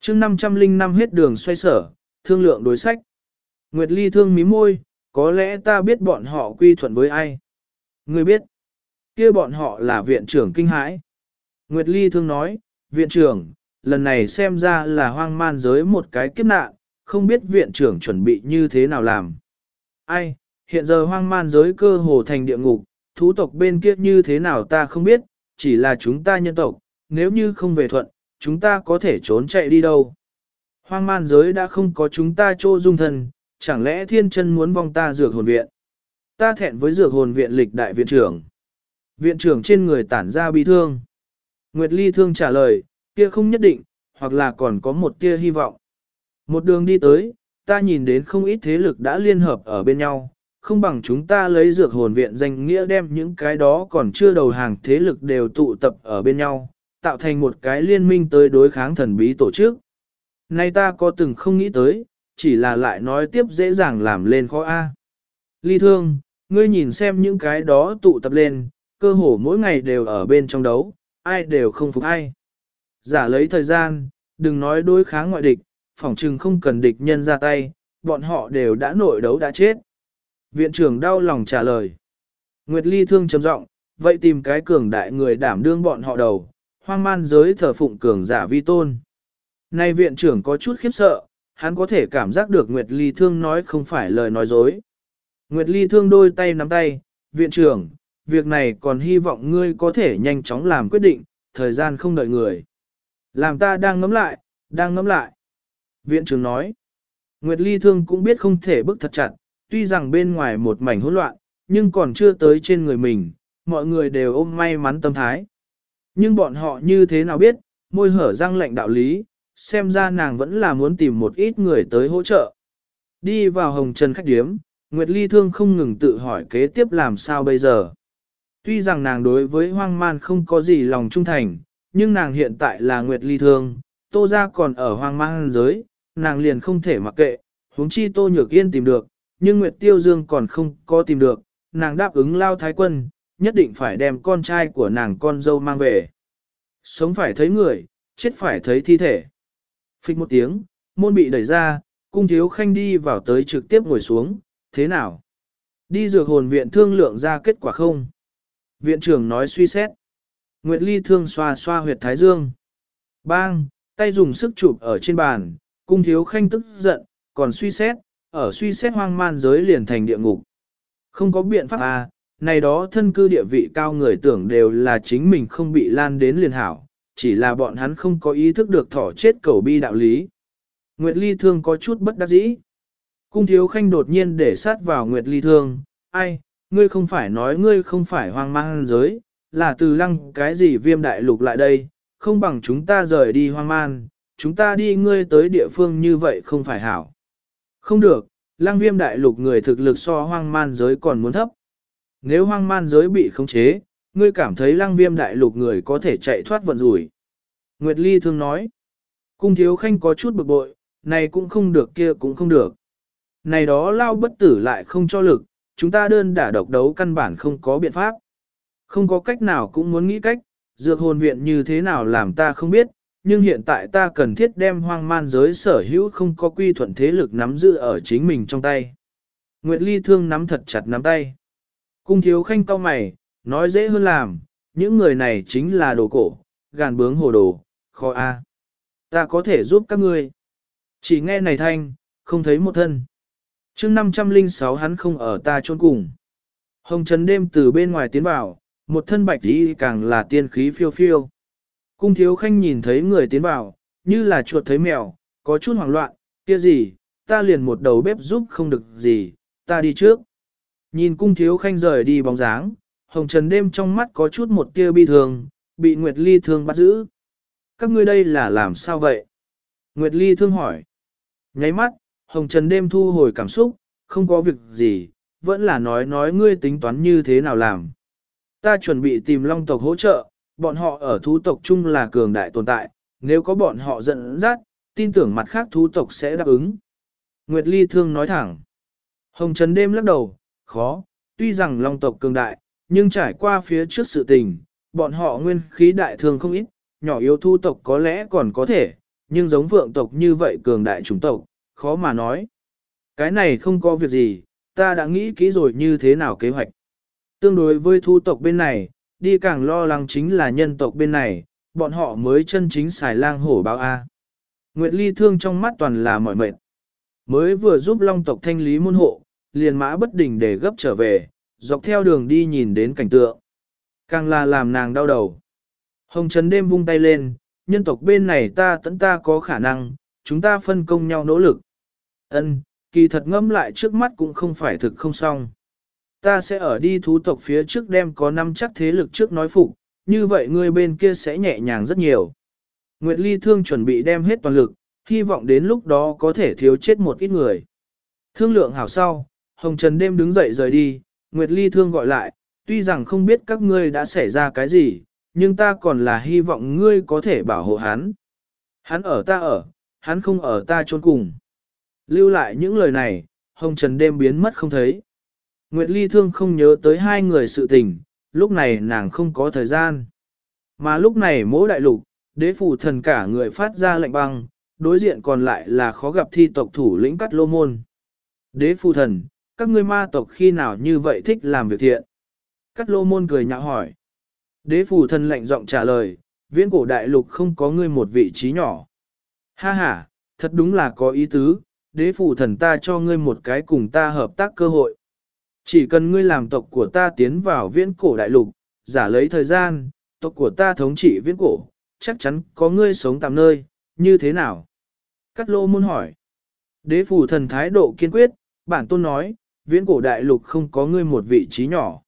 chương 505 hết đường xoay sở, thương lượng đối sách. Nguyệt Ly thương mí môi, có lẽ ta biết bọn họ quy thuận với ai. Ngươi biết, kia bọn họ là viện trưởng kinh hãi. Nguyệt Ly thương nói, viện trưởng, lần này xem ra là hoang man giới một cái kiếp nạn, không biết viện trưởng chuẩn bị như thế nào làm. Ai, hiện giờ hoang man giới cơ hồ thành địa ngục, thú tộc bên kia như thế nào ta không biết, chỉ là chúng ta nhân tộc, nếu như không về thuận, chúng ta có thể trốn chạy đi đâu. Hoang man giới đã không có chúng ta chỗ dung thân, chẳng lẽ thiên chân muốn vong ta dược hồn viện? Ta thẹn với dược hồn viện lịch đại viện trưởng. Viện trưởng trên người tản ra bi thương. Nguyệt Ly thương trả lời, kia không nhất định, hoặc là còn có một tia hy vọng. Một đường đi tới, ta nhìn đến không ít thế lực đã liên hợp ở bên nhau, không bằng chúng ta lấy dược hồn viện danh nghĩa đem những cái đó còn chưa đầu hàng thế lực đều tụ tập ở bên nhau, tạo thành một cái liên minh tới đối kháng thần bí tổ chức. Nay ta có từng không nghĩ tới, chỉ là lại nói tiếp dễ dàng làm lên khó A. Ly thương, ngươi nhìn xem những cái đó tụ tập lên, cơ hồ mỗi ngày đều ở bên trong đấu, ai đều không phục ai. Giả lấy thời gian, đừng nói đối kháng ngoại địch, phỏng chừng không cần địch nhân ra tay, bọn họ đều đã nội đấu đã chết. Viện trưởng đau lòng trả lời. Nguyệt Ly thương trầm giọng, vậy tìm cái cường đại người đảm đương bọn họ đầu, hoang man giới thờ phụng cường giả vi tôn. Nay viện trưởng có chút khiếp sợ, hắn có thể cảm giác được Nguyệt Ly thương nói không phải lời nói dối. Nguyệt Ly thương đôi tay nắm tay, viện trưởng, việc này còn hy vọng ngươi có thể nhanh chóng làm quyết định, thời gian không đợi người. Làm ta đang ngấm lại, đang ngấm lại. Viện trưởng nói, Nguyệt Ly thương cũng biết không thể bức thật chặt, tuy rằng bên ngoài một mảnh hỗn loạn, nhưng còn chưa tới trên người mình, mọi người đều ôm may mắn tâm thái. Nhưng bọn họ như thế nào biết, môi hở răng lệnh đạo lý, xem ra nàng vẫn là muốn tìm một ít người tới hỗ trợ. Đi vào hồng trần khách điếm, Nguyệt Ly Thương không ngừng tự hỏi kế tiếp làm sao bây giờ. Tuy rằng nàng đối với hoang man không có gì lòng trung thành, nhưng nàng hiện tại là Nguyệt Ly Thương, tô ra còn ở hoang man giới, nàng liền không thể mặc kệ, huống chi tô nhược yên tìm được, nhưng Nguyệt Tiêu Dương còn không có tìm được, nàng đáp ứng lao thái quân, nhất định phải đem con trai của nàng con dâu mang về. Sống phải thấy người, chết phải thấy thi thể. Phích một tiếng, môn bị đẩy ra, cung thiếu khanh đi vào tới trực tiếp ngồi xuống, thế nào? Đi dược hồn viện thương lượng ra kết quả không? Viện trưởng nói suy xét. Nguyệt Ly thương xoa xoa huyệt thái dương. Bang, tay dùng sức chụp ở trên bàn, cung thiếu khanh tức giận, còn suy xét, ở suy xét hoang man giới liền thành địa ngục. Không có biện pháp à, này đó thân cư địa vị cao người tưởng đều là chính mình không bị lan đến liền hảo, chỉ là bọn hắn không có ý thức được thỏ chết cầu bi đạo lý. Nguyệt Ly Thương có chút bất đắc dĩ. Cung thiếu khanh đột nhiên để sát vào Nguyệt Ly Thương, ai, ngươi không phải nói ngươi không phải hoang mang giới, là từ lăng cái gì viêm đại lục lại đây, không bằng chúng ta rời đi hoang man, chúng ta đi ngươi tới địa phương như vậy không phải hảo. Không được, lang viêm đại lục người thực lực so hoang man giới còn muốn thấp. Nếu hoang man giới bị khống chế, ngươi cảm thấy lang viêm đại lục người có thể chạy thoát vận rủi. Nguyệt Ly thương nói, cung thiếu khanh có chút bực bội, này cũng không được kia cũng không được. Này đó lao bất tử lại không cho lực, chúng ta đơn đả độc đấu căn bản không có biện pháp. Không có cách nào cũng muốn nghĩ cách, dược hồn viện như thế nào làm ta không biết, nhưng hiện tại ta cần thiết đem hoang man giới sở hữu không có quy thuận thế lực nắm giữ ở chính mình trong tay. Nguyệt Ly thương nắm thật chặt nắm tay. Cung thiếu khanh cao mày, nói dễ hơn làm, những người này chính là đồ cổ, gàn bướng hồ đồ, khó a. Ta có thể giúp các ngươi. Chỉ nghe này thanh, không thấy một thân. chương 506 hắn không ở ta trốn cùng. Hồng Trần đêm từ bên ngoài tiến vào, một thân bạch đi càng là tiên khí phiêu phiêu. Cung thiếu khanh nhìn thấy người tiến vào, như là chuột thấy mèo, có chút hoảng loạn, kia gì, ta liền một đầu bếp giúp không được gì, ta đi trước. Nhìn cung thiếu khanh rời đi bóng dáng, hồng trần đêm trong mắt có chút một tia bi thường, bị Nguyệt Ly thương bắt giữ. Các ngươi đây là làm sao vậy? Nguyệt Ly thương hỏi. Nháy mắt, hồng trần đêm thu hồi cảm xúc, không có việc gì, vẫn là nói nói ngươi tính toán như thế nào làm. Ta chuẩn bị tìm long tộc hỗ trợ, bọn họ ở thú tộc chung là cường đại tồn tại, nếu có bọn họ dẫn dắt, tin tưởng mặt khác thú tộc sẽ đáp ứng. Nguyệt Ly thương nói thẳng. Hồng Trần đêm lắc đầu, khó, tuy rằng long tộc cường đại, nhưng trải qua phía trước sự tình, bọn họ nguyên khí đại thường không ít, nhỏ yếu thu tộc có lẽ còn có thể, nhưng giống vượng tộc như vậy cường đại chủng tộc, khó mà nói. Cái này không có việc gì, ta đã nghĩ kỹ rồi như thế nào kế hoạch. Tương đối với thu tộc bên này, đi càng lo lắng chính là nhân tộc bên này, bọn họ mới chân chính xài lang hổ báo A. Nguyệt Ly thương trong mắt toàn là mỏi mệt. Mới vừa giúp long tộc thanh lý môn hộ, liền mã bất đình để gấp trở về, dọc theo đường đi nhìn đến cảnh tượng. Càng là làm nàng đau đầu. Hồng Trấn đêm vung tay lên, nhân tộc bên này ta tẫn ta có khả năng, chúng ta phân công nhau nỗ lực. Ân, kỳ thật ngâm lại trước mắt cũng không phải thực không xong. Ta sẽ ở đi thú tộc phía trước đem có năm chắc thế lực trước nói phục, như vậy ngươi bên kia sẽ nhẹ nhàng rất nhiều. Nguyệt Ly Thương chuẩn bị đem hết toàn lực, hy vọng đến lúc đó có thể thiếu chết một ít người. Thương lượng hảo sau, Hồng Trần đêm đứng dậy rời đi, Nguyệt Ly thương gọi lại, tuy rằng không biết các ngươi đã xảy ra cái gì, nhưng ta còn là hy vọng ngươi có thể bảo hộ hắn. Hắn ở ta ở, hắn không ở ta trốn cùng. Lưu lại những lời này, Hồng Trần đêm biến mất không thấy. Nguyệt Ly thương không nhớ tới hai người sự tình, lúc này nàng không có thời gian. Mà lúc này mỗi đại lục, đế phủ thần cả người phát ra lệnh băng, đối diện còn lại là khó gặp thi tộc thủ lĩnh cắt lô môn. Đế phủ thần, các ngươi ma tộc khi nào như vậy thích làm việc thiện? Cắt lô môn cười nhạo hỏi. Đế phủ thần lạnh giọng trả lời, viễn cổ đại lục không có ngươi một vị trí nhỏ. Ha ha, thật đúng là có ý tứ, đế phủ thần ta cho ngươi một cái cùng ta hợp tác cơ hội. Chỉ cần ngươi làm tộc của ta tiến vào viễn cổ đại lục, giả lấy thời gian, tộc của ta thống trị viễn cổ, chắc chắn có ngươi sống tạm nơi, như thế nào? Cắt lô môn hỏi. Đế phủ thần thái độ kiên quyết, bản tôn nói, viễn cổ đại lục không có ngươi một vị trí nhỏ.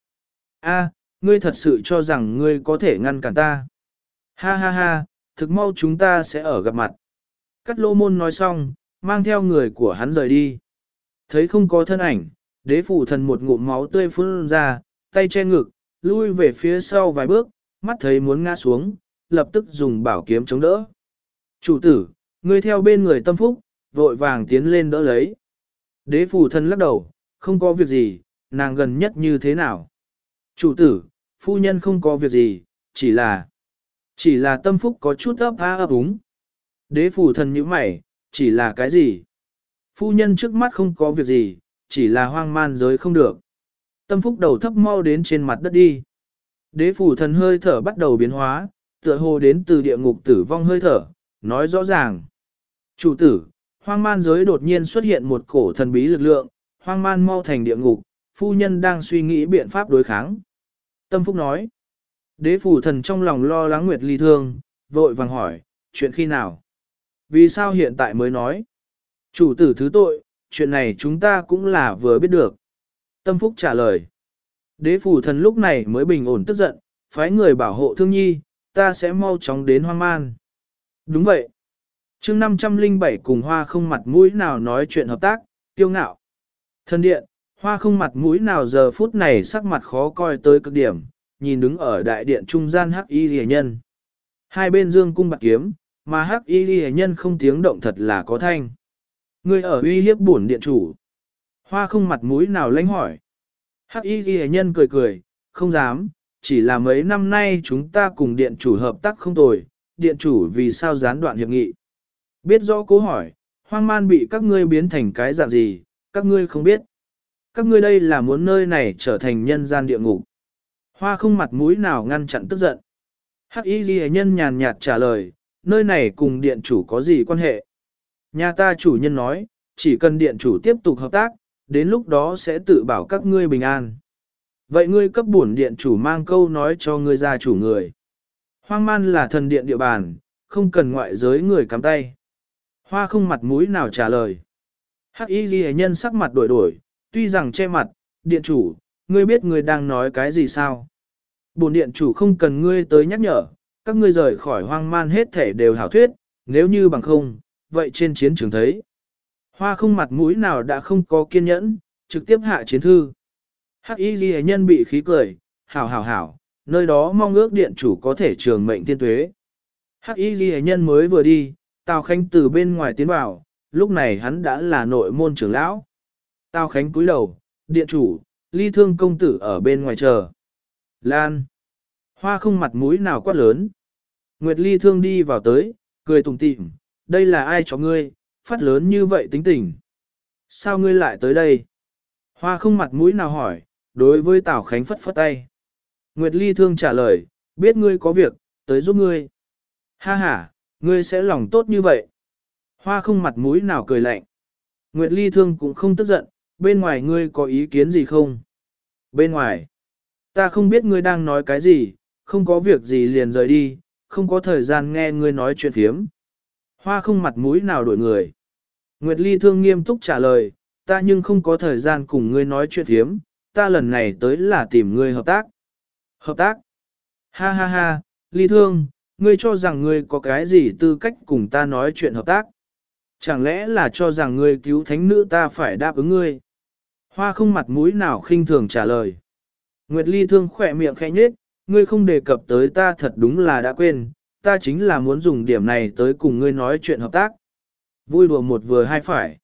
A, ngươi thật sự cho rằng ngươi có thể ngăn cản ta. Ha ha ha, thực mau chúng ta sẽ ở gặp mặt. Cắt lô môn nói xong, mang theo người của hắn rời đi. Thấy không có thân ảnh, đế phủ thần một ngụm máu tươi phun ra, tay che ngực, lui về phía sau vài bước, mắt thấy muốn ngã xuống, lập tức dùng bảo kiếm chống đỡ. Chủ tử, ngươi theo bên người tâm phúc, vội vàng tiến lên đỡ lấy. Đế phủ thần lắc đầu, không có việc gì, nàng gần nhất như thế nào. Chủ tử, phu nhân không có việc gì, chỉ là, chỉ là tâm phúc có chút ấp á ấp úng. Đế phủ thần như mày, chỉ là cái gì? Phu nhân trước mắt không có việc gì, chỉ là hoang man giới không được. Tâm phúc đầu thấp mau đến trên mặt đất đi. Đế phủ thần hơi thở bắt đầu biến hóa, tựa hồ đến từ địa ngục tử vong hơi thở, nói rõ ràng. Chủ tử, hoang man giới đột nhiên xuất hiện một cổ thần bí lực lượng, hoang man mau thành địa ngục, phu nhân đang suy nghĩ biện pháp đối kháng. Tâm Phúc nói, đế phủ thần trong lòng lo lắng Nguyệt Ly thương, vội vàng hỏi, chuyện khi nào? Vì sao hiện tại mới nói? Chủ tử thứ tội, chuyện này chúng ta cũng là vừa biết được. Tâm Phúc trả lời. Đế phủ thần lúc này mới bình ổn tức giận, phái người bảo hộ thương nhi, ta sẽ mau chóng đến hoang man. Đúng vậy. chương 507 cùng hoa không mặt mũi nào nói chuyện hợp tác, tiêu ngạo. Thân điện, hoa không mặt mũi nào giờ phút này sắc mặt khó coi tới cực điểm, nhìn đứng ở đại điện trung gian hắc y rìa nhân. Hai bên dương cung bạc kiếm, mà hắc y rìa nhân không tiếng động thật là có thanh. Người ở uy hiếp bổn điện chủ. Hoa không mặt mũi nào lãnh hỏi. Hắc y ghi nhân cười cười, không dám, chỉ là mấy năm nay chúng ta cùng điện chủ hợp tác không tồi, điện chủ vì sao gián đoạn hiệp nghị. Biết rõ cố hỏi, hoang man bị các ngươi biến thành cái dạng gì, các ngươi không biết. Các ngươi đây là muốn nơi này trở thành nhân gian địa ngục. Hoa không mặt mũi nào ngăn chặn tức giận. Hắc y ghi nhân nhàn nhạt trả lời, nơi này cùng điện chủ có gì quan hệ. Nhà ta chủ nhân nói, chỉ cần điện chủ tiếp tục hợp tác, đến lúc đó sẽ tự bảo các ngươi bình an. Vậy ngươi cấp bổn điện chủ mang câu nói cho ngươi gia chủ người. Hoang man là thần điện địa bàn, không cần ngoại giới người cắm tay. Hoa không mặt mũi nào trả lời. Hắc y ghi nhân sắc mặt đổi đổi, tuy rằng che mặt, điện chủ, ngươi biết ngươi đang nói cái gì sao? Bổn điện chủ không cần ngươi tới nhắc nhở, các ngươi rời khỏi hoang man hết thể đều hảo thuyết, nếu như bằng không, vậy trên chiến trường thấy. Hoa không mặt mũi nào đã không có kiên nhẫn, trực tiếp hạ chiến thư. Hắc y ghi nhân bị khí cười, hảo hảo hảo, nơi đó mong ước điện chủ có thể trường mệnh thiên tuế. Hắc y ghi nhân mới vừa đi, Tào Khanh từ bên ngoài tiến vào, lúc này hắn đã là nội môn trưởng lão. Tào Khánh cúi đầu, điện chủ, ly thương công tử ở bên ngoài chờ. Lan. Hoa không mặt mũi nào quát lớn. Nguyệt ly thương đi vào tới, cười tùng tịm, đây là ai cho ngươi, phát lớn như vậy tính tình. Sao ngươi lại tới đây? Hoa không mặt mũi nào hỏi, đối với Tào Khánh phất phất tay. Nguyệt Ly thương trả lời, biết ngươi có việc, tới giúp ngươi. Ha ha, ngươi sẽ lòng tốt như vậy. Hoa không mặt mũi nào cười lạnh. Nguyệt Ly thương cũng không tức giận, bên ngoài ngươi có ý kiến gì không? Bên ngoài, ta không biết ngươi đang nói cái gì, không có việc gì liền rời đi, không có thời gian nghe ngươi nói chuyện phiếm. Hoa không mặt mũi nào đổi người. Nguyệt Ly thương nghiêm túc trả lời, ta nhưng không có thời gian cùng ngươi nói chuyện phiếm. ta lần này tới là tìm ngươi hợp tác. Hợp tác? Ha ha ha, Ly thương, ngươi cho rằng ngươi có cái gì tư cách cùng ta nói chuyện hợp tác? Chẳng lẽ là cho rằng ngươi cứu thánh nữ ta phải đáp ứng ngươi? Hoa không mặt mũi nào khinh thường trả lời. Nguyệt Ly thương khỏe miệng khẽ nhếch, ngươi không đề cập tới ta thật đúng là đã quên, ta chính là muốn dùng điểm này tới cùng ngươi nói chuyện hợp tác. Vui đùa một vừa hai phải.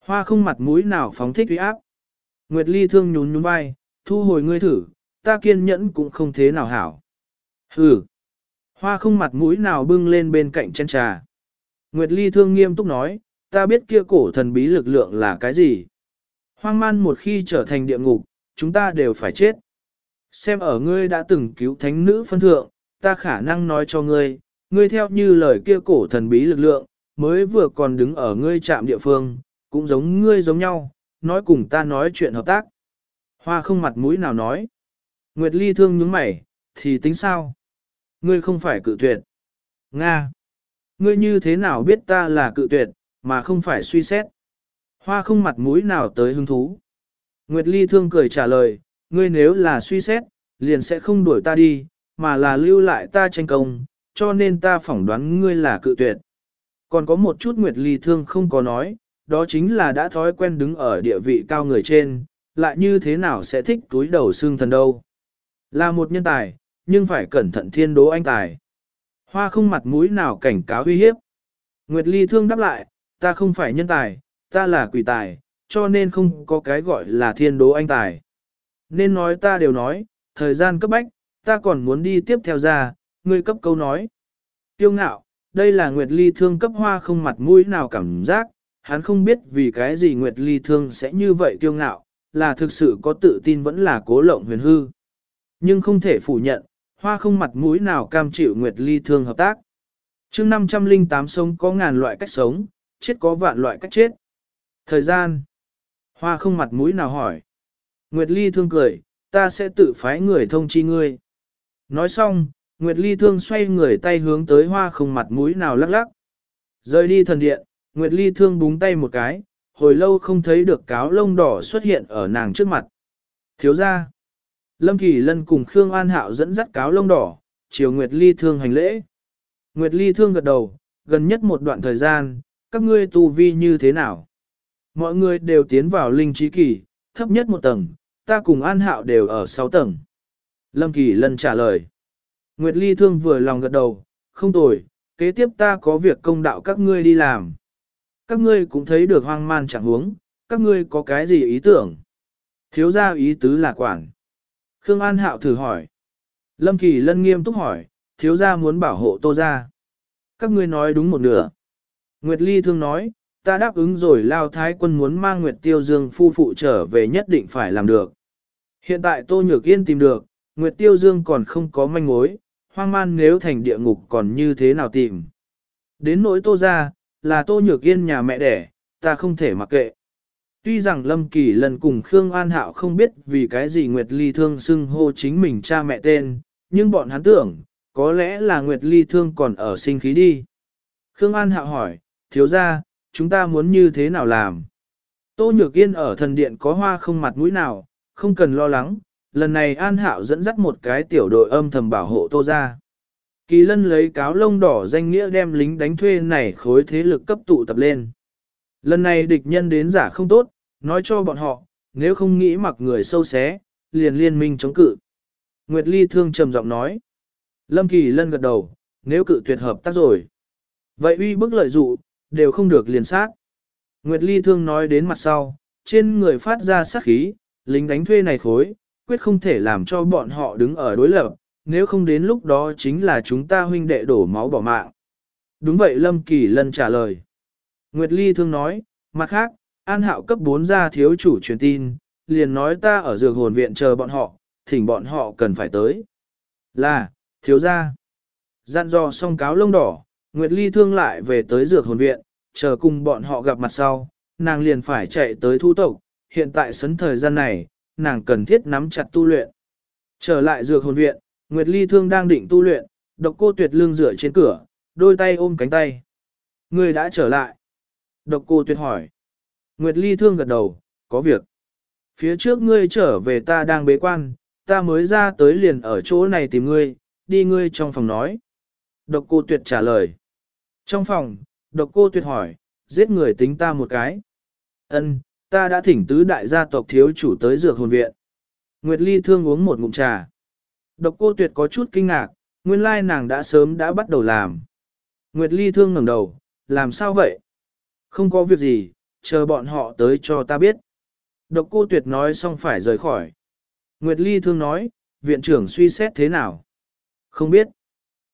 Hoa không mặt mũi nào phóng thích uy áp. Nguyệt Ly thương nhún nhún vai, thu hồi ngươi thử, ta kiên nhẫn cũng không thế nào hảo. Hừ. Hoa không mặt mũi nào bưng lên bên cạnh chân trà. Nguyệt Ly thương nghiêm túc nói, ta biết kia cổ thần bí lực lượng là cái gì. Hoang man một khi trở thành địa ngục, chúng ta đều phải chết. Xem ở ngươi đã từng cứu thánh nữ phân thượng, ta khả năng nói cho ngươi, ngươi theo như lời kia cổ thần bí lực lượng, mới vừa còn đứng ở ngươi trạm địa phương, cũng giống ngươi giống nhau, nói cùng ta nói chuyện hợp tác. Hoa không mặt mũi nào nói. Nguyệt Ly thương nhướng mày, thì tính sao? Ngươi không phải cự tuyệt. Nga. Ngươi như thế nào biết ta là cự tuyệt, mà không phải suy xét? Hoa không mặt mũi nào tới hứng thú. Nguyệt Ly thương cười trả lời, ngươi nếu là suy xét, liền sẽ không đuổi ta đi, mà là lưu lại ta tranh công, cho nên ta phỏng đoán ngươi là cự tuyệt. Còn có một chút Nguyệt Ly thương không có nói, đó chính là đã thói quen đứng ở địa vị cao người trên, lại như thế nào sẽ thích túi đầu xương thần đâu. Là một nhân tài, nhưng phải cẩn thận thiên đố anh tài. Hoa không mặt mũi nào cảnh cáo uy hiếp. Nguyệt Ly thương đáp lại, ta không phải nhân tài, ta là quỷ tài, cho nên không có cái gọi là thiên đố anh tài. Nên nói ta đều nói, thời gian cấp bách, ta còn muốn đi tiếp theo ra, ngươi cấp câu nói. Tiêu ngạo, đây là Nguyệt Ly thương cấp hoa không mặt mũi nào cảm giác, hắn không biết vì cái gì Nguyệt Ly thương sẽ như vậy tiêu ngạo, là thực sự có tự tin vẫn là cố lộng huyền hư. Nhưng không thể phủ nhận, hoa không mặt mũi nào cam chịu Nguyệt Ly thương hợp tác. chương 508 sống có ngàn loại cách sống, chết có vạn loại cách chết. Thời gian. Hoa không mặt mũi nào hỏi. Nguyệt Ly thương cười, ta sẽ tự phái người thông chi ngươi. Nói xong, Nguyệt Ly thương xoay người tay hướng tới hoa không mặt mũi nào lắc lắc. Rời đi thần điện, Nguyệt Ly thương búng tay một cái, hồi lâu không thấy được cáo lông đỏ xuất hiện ở nàng trước mặt. Thiếu ra. Lâm Kỳ Lân cùng Khương An Hạo dẫn dắt cáo lông đỏ, chiều Nguyệt Ly thương hành lễ. Nguyệt Ly thương gật đầu, gần nhất một đoạn thời gian, các ngươi tu vi như thế nào? Mọi người đều tiến vào linh trí kỳ, thấp nhất một tầng, ta cùng An Hạo đều ở sáu tầng. Lâm Kỳ Lân trả lời. Nguyệt Ly thương vừa lòng gật đầu, không tồi, kế tiếp ta có việc công đạo các ngươi đi làm. Các ngươi cũng thấy được hoang man chẳng huống, các ngươi có cái gì ý tưởng? Thiếu gia ý tứ là quản. Khương An Hạo thử hỏi. Lâm Kỳ Lân nghiêm túc hỏi, thiếu gia muốn bảo hộ tô gia. Các ngươi nói đúng một nửa. Nguyệt Ly thương nói, ta đáp ứng rồi lao thái quân muốn mang Nguyệt Tiêu Dương phu phụ trở về nhất định phải làm được. Hiện tại Tô Nhược Yên tìm được, Nguyệt Tiêu Dương còn không có manh mối, hoang man nếu thành địa ngục còn như thế nào tìm. Đến nỗi Tô gia là Tô Nhược Yên nhà mẹ đẻ, ta không thể mặc kệ. Tuy rằng Lâm Kỳ lần cùng Khương An Hạo không biết vì cái gì Nguyệt Ly Thương xưng hô chính mình cha mẹ tên, nhưng bọn hắn tưởng, có lẽ là Nguyệt Ly Thương còn ở sinh khí đi. Khương An Hạo hỏi, thiếu ra, chúng ta muốn như thế nào làm? Tô Nhược Yên ở thần điện có hoa không mặt mũi nào, không cần lo lắng, lần này An Hạo dẫn dắt một cái tiểu đội âm thầm bảo hộ Tô ra. Kỳ lân lấy cáo lông đỏ danh nghĩa đem lính đánh thuê này khối thế lực cấp tụ tập lên. Lần này địch nhân đến giả không tốt, nói cho bọn họ, nếu không nghĩ mặc người sâu xé, liền liên minh chống cự. Nguyệt Ly thương trầm giọng nói. Lâm Kỳ lân gật đầu, nếu cự tuyệt hợp tác rồi. Vậy uy bức lợi dụ, đều không được liền sát. Nguyệt Ly thương nói đến mặt sau, trên người phát ra sát khí, lính đánh thuê này khối, quyết không thể làm cho bọn họ đứng ở đối lập, nếu không đến lúc đó chính là chúng ta huynh đệ đổ máu bỏ mạng. Đúng vậy Lâm Kỳ Lân trả lời. Nguyệt Ly thương nói, mặt khác, An Hạo cấp 4 ra thiếu chủ truyền tin, liền nói ta ở dược hồn viện chờ bọn họ, thỉnh bọn họ cần phải tới. Là, thiếu gia. Dặn dò xong cáo lông đỏ, Nguyệt Ly thương lại về tới dược hồn viện, chờ cùng bọn họ gặp mặt sau, nàng liền phải chạy tới thu tộc, hiện tại sấn thời gian này, nàng cần thiết nắm chặt tu luyện. Trở lại dược hồn viện, Nguyệt Ly thương đang định tu luyện, độc cô tuyệt lưng dựa trên cửa, đôi tay ôm cánh tay. Người đã trở lại. Độc cô tuyệt hỏi. Nguyệt Ly thương gật đầu, có việc. Phía trước ngươi trở về ta đang bế quan, ta mới ra tới liền ở chỗ này tìm ngươi, đi ngươi trong phòng nói. Độc cô tuyệt trả lời. Trong phòng, độc cô tuyệt hỏi, giết người tính ta một cái. Ân, Ta đã thỉnh tứ đại gia tộc thiếu chủ tới dược hồn viện. Nguyệt Ly thương uống một ngụm trà. Độc cô tuyệt có chút kinh ngạc, nguyên lai nàng đã sớm đã bắt đầu làm. Nguyệt Ly thương ngẩng đầu, làm sao vậy? Không có việc gì, chờ bọn họ tới cho ta biết. Độc cô tuyệt nói xong phải rời khỏi. Nguyệt Ly thương nói, viện trưởng suy xét thế nào? Không biết.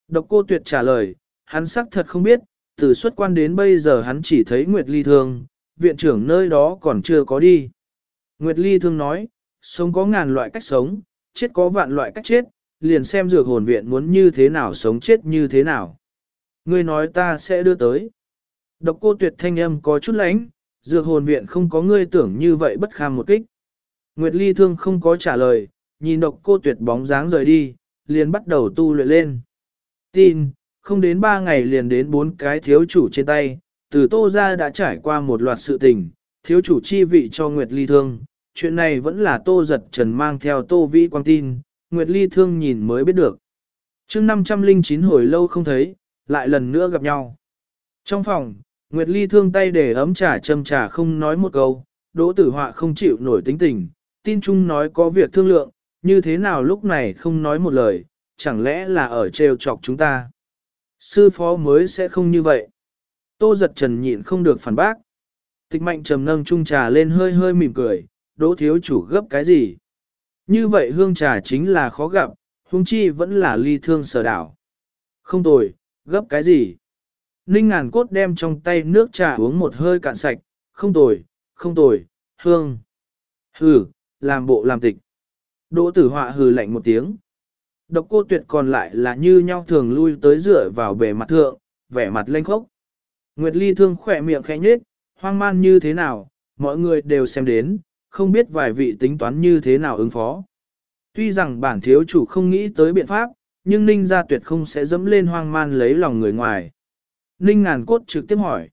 Độc cô tuyệt trả lời, hắn xác thật không biết, từ xuất quan đến bây giờ hắn chỉ thấy Nguyệt Ly thương, viện trưởng nơi đó còn chưa có đi. Nguyệt Ly thương nói, sống có ngàn loại cách sống, chết có vạn loại cách chết, liền xem dược hồn viện muốn như thế nào sống chết như thế nào. Ngươi nói ta sẽ đưa tới. Độc cô tuyệt thanh âm có chút lánh, dược hồn viện không có ngươi tưởng như vậy bất kham một kích. Nguyệt Ly thương không có trả lời, nhìn độc cô tuyệt bóng dáng rời đi, liền bắt đầu tu luyện lên. Tin, không đến ba ngày liền đến bốn cái thiếu chủ trên tay, từ tô ra đã trải qua một loạt sự tình, thiếu chủ chi vị cho Nguyệt Ly thương. Chuyện này vẫn là tô giật trần mang theo tô vĩ quang tin, Nguyệt Ly thương nhìn mới biết được. chương 509 hồi lâu không thấy, lại lần nữa gặp nhau. Trong phòng, Nguyệt Ly thương tay để ấm trà châm trà không nói một câu, đỗ tử họa không chịu nổi tính tình, tin chung nói có việc thương lượng, như thế nào lúc này không nói một lời, chẳng lẽ là ở trêu chọc chúng ta. Sư phó mới sẽ không như vậy. Tô giật trần nhịn không được phản bác. Tịch mạnh trầm nâng chung trà lên hơi hơi mỉm cười, đỗ thiếu chủ gấp cái gì. Như vậy hương trà chính là khó gặp, hương chi vẫn là ly thương sở đảo. Không tồi, gấp cái gì. Ninh ngàn cốt đem trong tay nước trà uống một hơi cạn sạch, không tồi, không tồi, hương. Hừ, làm bộ làm tịch. Đỗ tử họa hừ lạnh một tiếng. Độc cô tuyệt còn lại là như nhau thường lui tới dựa vào bề mặt thượng, vẻ mặt lênh khốc. Nguyệt Ly thương khỏe miệng khẽ nhếch, hoang man như thế nào, mọi người đều xem đến, không biết vài vị tính toán như thế nào ứng phó. Tuy rằng bản thiếu chủ không nghĩ tới biện pháp, nhưng Ninh gia tuyệt không sẽ dẫm lên hoang man lấy lòng người ngoài. Ninh ngàn cốt trực tiếp hỏi.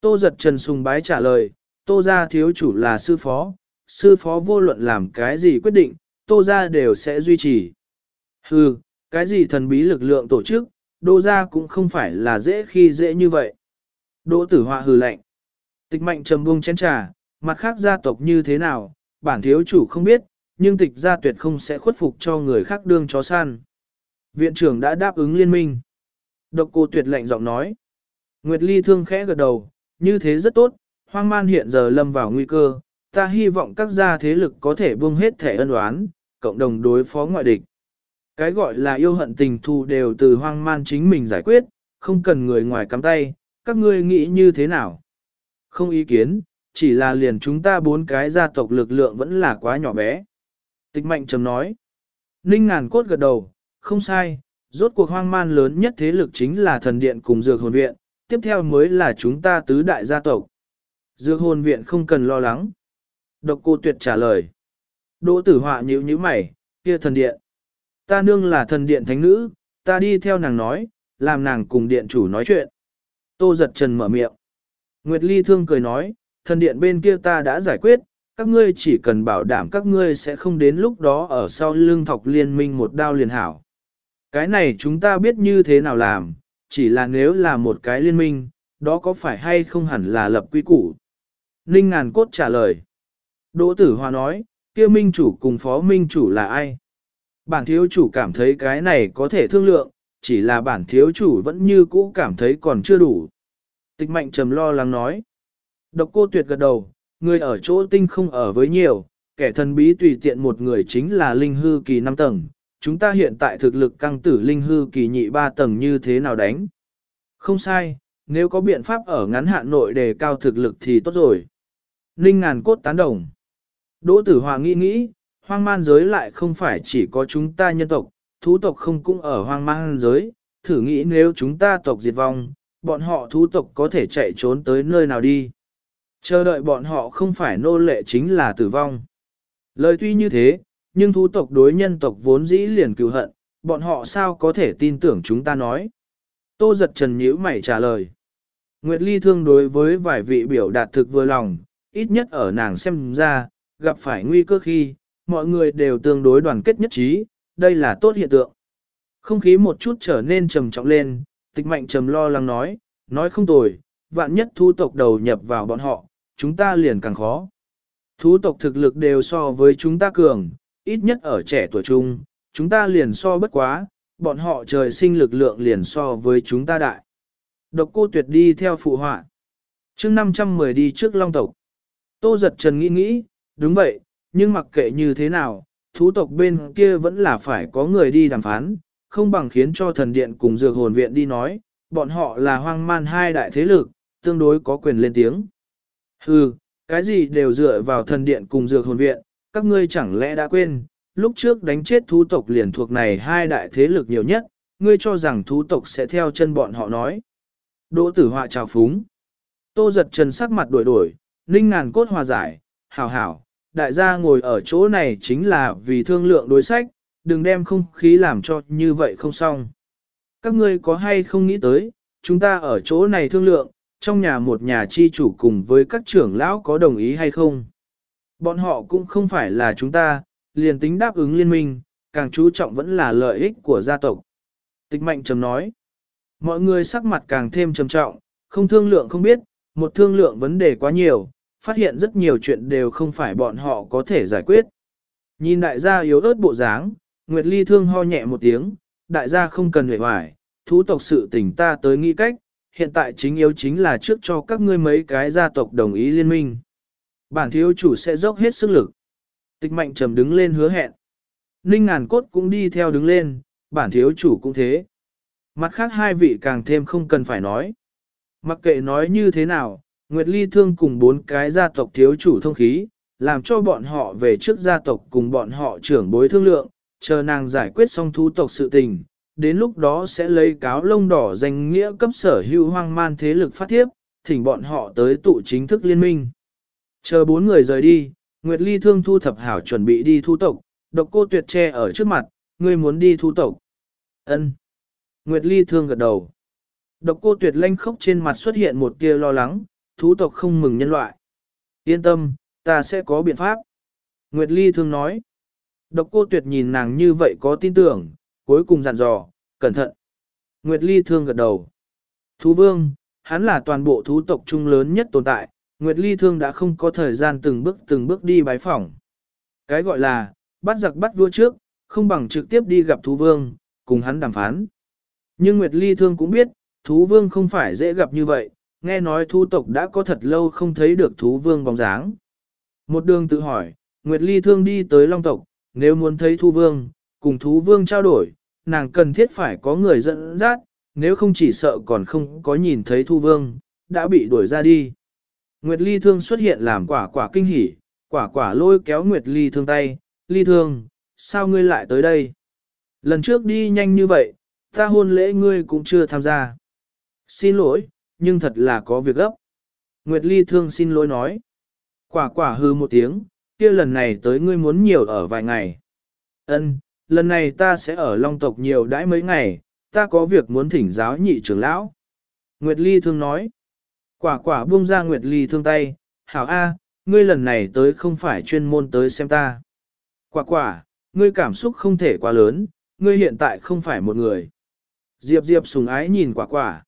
Tô giật trần sùng bái trả lời, tô gia thiếu chủ là sư phó, sư phó vô luận làm cái gì quyết định, tô gia đều sẽ duy trì. Hừ, cái gì thần bí lực lượng tổ chức, đô gia cũng không phải là dễ khi dễ như vậy. Đỗ tử họa hừ lạnh. Tịch mạnh trầm buông chén trà, mặt khác gia tộc như thế nào, bản thiếu chủ không biết, nhưng tịch gia tuyệt không sẽ khuất phục cho người khác đương chó săn. Viện trưởng đã đáp ứng liên minh. Độc cô tuyệt lệnh giọng nói. Nguyệt Ly thương khẽ gật đầu, như thế rất tốt, hoang man hiện giờ lâm vào nguy cơ, ta hy vọng các gia thế lực có thể buông hết thể ân oán, cộng đồng đối phó ngoại địch. Cái gọi là yêu hận tình thù đều từ hoang man chính mình giải quyết, không cần người ngoài cắm tay, các ngươi nghĩ như thế nào? Không ý kiến, chỉ là liền chúng ta bốn cái gia tộc lực lượng vẫn là quá nhỏ bé. Tịch mạnh trầm nói. Ninh ngàn cốt gật đầu, không sai, rốt cuộc hoang man lớn nhất thế lực chính là thần điện cùng dược hồn viện, tiếp theo mới là chúng ta tứ đại gia tộc. Dược hồn viện không cần lo lắng. Độc cô tuyệt trả lời. Đỗ tử họa nhíu nhíu mày, kia thần điện. Ta nương là thần điện thánh nữ, ta đi theo nàng nói, làm nàng cùng điện chủ nói chuyện. Tô giật trần mở miệng. Nguyệt Ly thương cười nói, thần điện bên kia ta đã giải quyết, các ngươi chỉ cần bảo đảm các ngươi sẽ không đến lúc đó ở sau lưng thọc liên minh một đao liền hảo. Cái này chúng ta biết như thế nào làm, chỉ là nếu là một cái liên minh, đó có phải hay không hẳn là lập quy củ. Ninh ngàn cốt trả lời. Đỗ tử hòa nói, kia minh chủ cùng phó minh chủ là ai? Bản thiếu chủ cảm thấy cái này có thể thương lượng, chỉ là bản thiếu chủ vẫn như cũ cảm thấy còn chưa đủ. Tịch mạnh trầm lo lắng nói. Độc cô tuyệt gật đầu, người ở chỗ tinh không ở với nhiều, kẻ thần bí tùy tiện một người chính là linh hư kỳ 5 tầng. Chúng ta hiện tại thực lực căng tử linh hư kỳ nhị ba tầng như thế nào đánh? Không sai, nếu có biện pháp ở ngắn hạn nội đề cao thực lực thì tốt rồi. Linh ngàn cốt tán đồng. Đỗ tử hòa nghĩ nghĩ, hoang man giới lại không phải chỉ có chúng ta nhân tộc, thú tộc không cũng ở hoang man giới, thử nghĩ nếu chúng ta tộc diệt vong, bọn họ thú tộc có thể chạy trốn tới nơi nào đi. Chờ đợi bọn họ không phải nô lệ chính là tử vong. Lời tuy như thế, nhưng thú tộc đối nhân tộc vốn dĩ liền cựu hận, bọn họ sao có thể tin tưởng chúng ta nói. Tô giật trần nhíu mày trả lời. Nguyệt Ly thương đối với vài vị biểu đạt thực vừa lòng, ít nhất ở nàng xem ra, gặp phải nguy cơ khi, mọi người đều tương đối đoàn kết nhất trí, đây là tốt hiện tượng. Không khí một chút trở nên trầm trọng lên, tịch mạnh trầm lo lắng nói, nói không tồi, vạn nhất thu tộc đầu nhập vào bọn họ, chúng ta liền càng khó. Thú tộc thực lực đều so với chúng ta cường, ít nhất ở trẻ tuổi trung, chúng ta liền so bất quá, bọn họ trời sinh lực lượng liền so với chúng ta đại. Độc cô tuyệt đi theo phụ họa. chương 510 đi trước long tộc. Tô giật trần nghĩ nghĩ, đúng vậy, nhưng mặc kệ như thế nào, thú tộc bên kia vẫn là phải có người đi đàm phán, không bằng khiến cho thần điện cùng dược hồn viện đi nói, bọn họ là hoang man hai đại thế lực, tương đối có quyền lên tiếng. Hừ, cái gì đều dựa vào thần điện cùng dược hồn viện, các ngươi chẳng lẽ đã quên, lúc trước đánh chết thú tộc liền thuộc này hai đại thế lực nhiều nhất, ngươi cho rằng thú tộc sẽ theo chân bọn họ nói. Đỗ tử họa chào phúng. Tô giật trần sắc mặt đổi đổi, ninh ngàn cốt hòa giải, hảo hảo, đại gia ngồi ở chỗ này chính là vì thương lượng đối sách, đừng đem không khí làm cho như vậy không xong. Các ngươi có hay không nghĩ tới, chúng ta ở chỗ này thương lượng, trong nhà một nhà chi chủ cùng với các trưởng lão có đồng ý hay không? Bọn họ cũng không phải là chúng ta, liền tính đáp ứng liên minh, càng chú trọng vẫn là lợi ích của gia tộc. Tịch mạnh trầm nói, mọi người sắc mặt càng thêm trầm trọng, không thương lượng không biết, một thương lượng vấn đề quá nhiều, phát hiện rất nhiều chuyện đều không phải bọn họ có thể giải quyết. Nhìn đại gia yếu ớt bộ dáng, Nguyệt Ly thương ho nhẹ một tiếng, đại gia không cần hề hoài, thú tộc sự tình ta tới nghĩ cách, hiện tại chính yếu chính là trước cho các ngươi mấy cái gia tộc đồng ý liên minh. Bản thiếu chủ sẽ dốc hết sức lực. Tịch mạnh trầm đứng lên hứa hẹn. Ninh ngàn cốt cũng đi theo đứng lên, bản thiếu chủ cũng thế. Mặt khác hai vị càng thêm không cần phải nói. Mặc kệ nói như thế nào, Nguyệt Ly thương cùng bốn cái gia tộc thiếu chủ thông khí, làm cho bọn họ về trước gia tộc cùng bọn họ trưởng bối thương lượng, chờ nàng giải quyết xong thú tộc sự tình, đến lúc đó sẽ lấy cáo lông đỏ danh nghĩa cấp sở hưu hoang man thế lực phát thiếp, thỉnh bọn họ tới tụ chính thức liên minh. Chờ bốn người rời đi, Nguyệt Ly thương thu thập hảo chuẩn bị đi thu tộc, độc cô tuyệt che ở trước mặt, ngươi muốn đi thu tộc. ân Nguyệt Ly thương gật đầu. Độc cô tuyệt lanh khốc trên mặt xuất hiện một tia lo lắng, thú tộc không mừng nhân loại. Yên tâm, ta sẽ có biện pháp. Nguyệt Ly thương nói. Độc cô tuyệt nhìn nàng như vậy có tin tưởng, cuối cùng dặn dò, cẩn thận. Nguyệt Ly thương gật đầu. Thú vương, hắn là toàn bộ thú tộc trung lớn nhất tồn tại, Nguyệt Ly thương đã không có thời gian từng bước từng bước đi bái phỏng. Cái gọi là, bắt giặc bắt vua trước, không bằng trực tiếp đi gặp thú vương, cùng hắn đàm phán. Nhưng Nguyệt Ly thương cũng biết, thú vương không phải dễ gặp như vậy, nghe nói thú tộc đã có thật lâu không thấy được thú vương bóng dáng. Một đường tự hỏi, Nguyệt Ly thương đi tới Long tộc, nếu muốn thấy thú vương, cùng thú vương trao đổi, nàng cần thiết phải có người dẫn dắt, nếu không chỉ sợ còn không có nhìn thấy thú vương, đã bị đuổi ra đi. Nguyệt Ly thương xuất hiện làm quả quả kinh hỉ, quả quả lôi kéo Nguyệt Ly thương tay, Ly thương, sao ngươi lại tới đây? Lần trước đi nhanh như vậy, ta hôn lễ ngươi cũng chưa tham gia. Xin lỗi, nhưng thật là có việc gấp. Nguyệt Ly thương xin lỗi nói. Quả quả hư một tiếng, kia lần này tới ngươi muốn nhiều ở vài ngày. Ân, lần này ta sẽ ở Long tộc nhiều đãi mấy ngày, ta có việc muốn thỉnh giáo nhị trưởng lão. Nguyệt Ly thương nói. Quả quả buông ra Nguyệt Ly thương tay, hảo A, ngươi lần này tới không phải chuyên môn tới xem ta. Quả quả, ngươi cảm xúc không thể quá lớn, ngươi hiện tại không phải một người. Diệp Diệp sùng ái nhìn quả quả.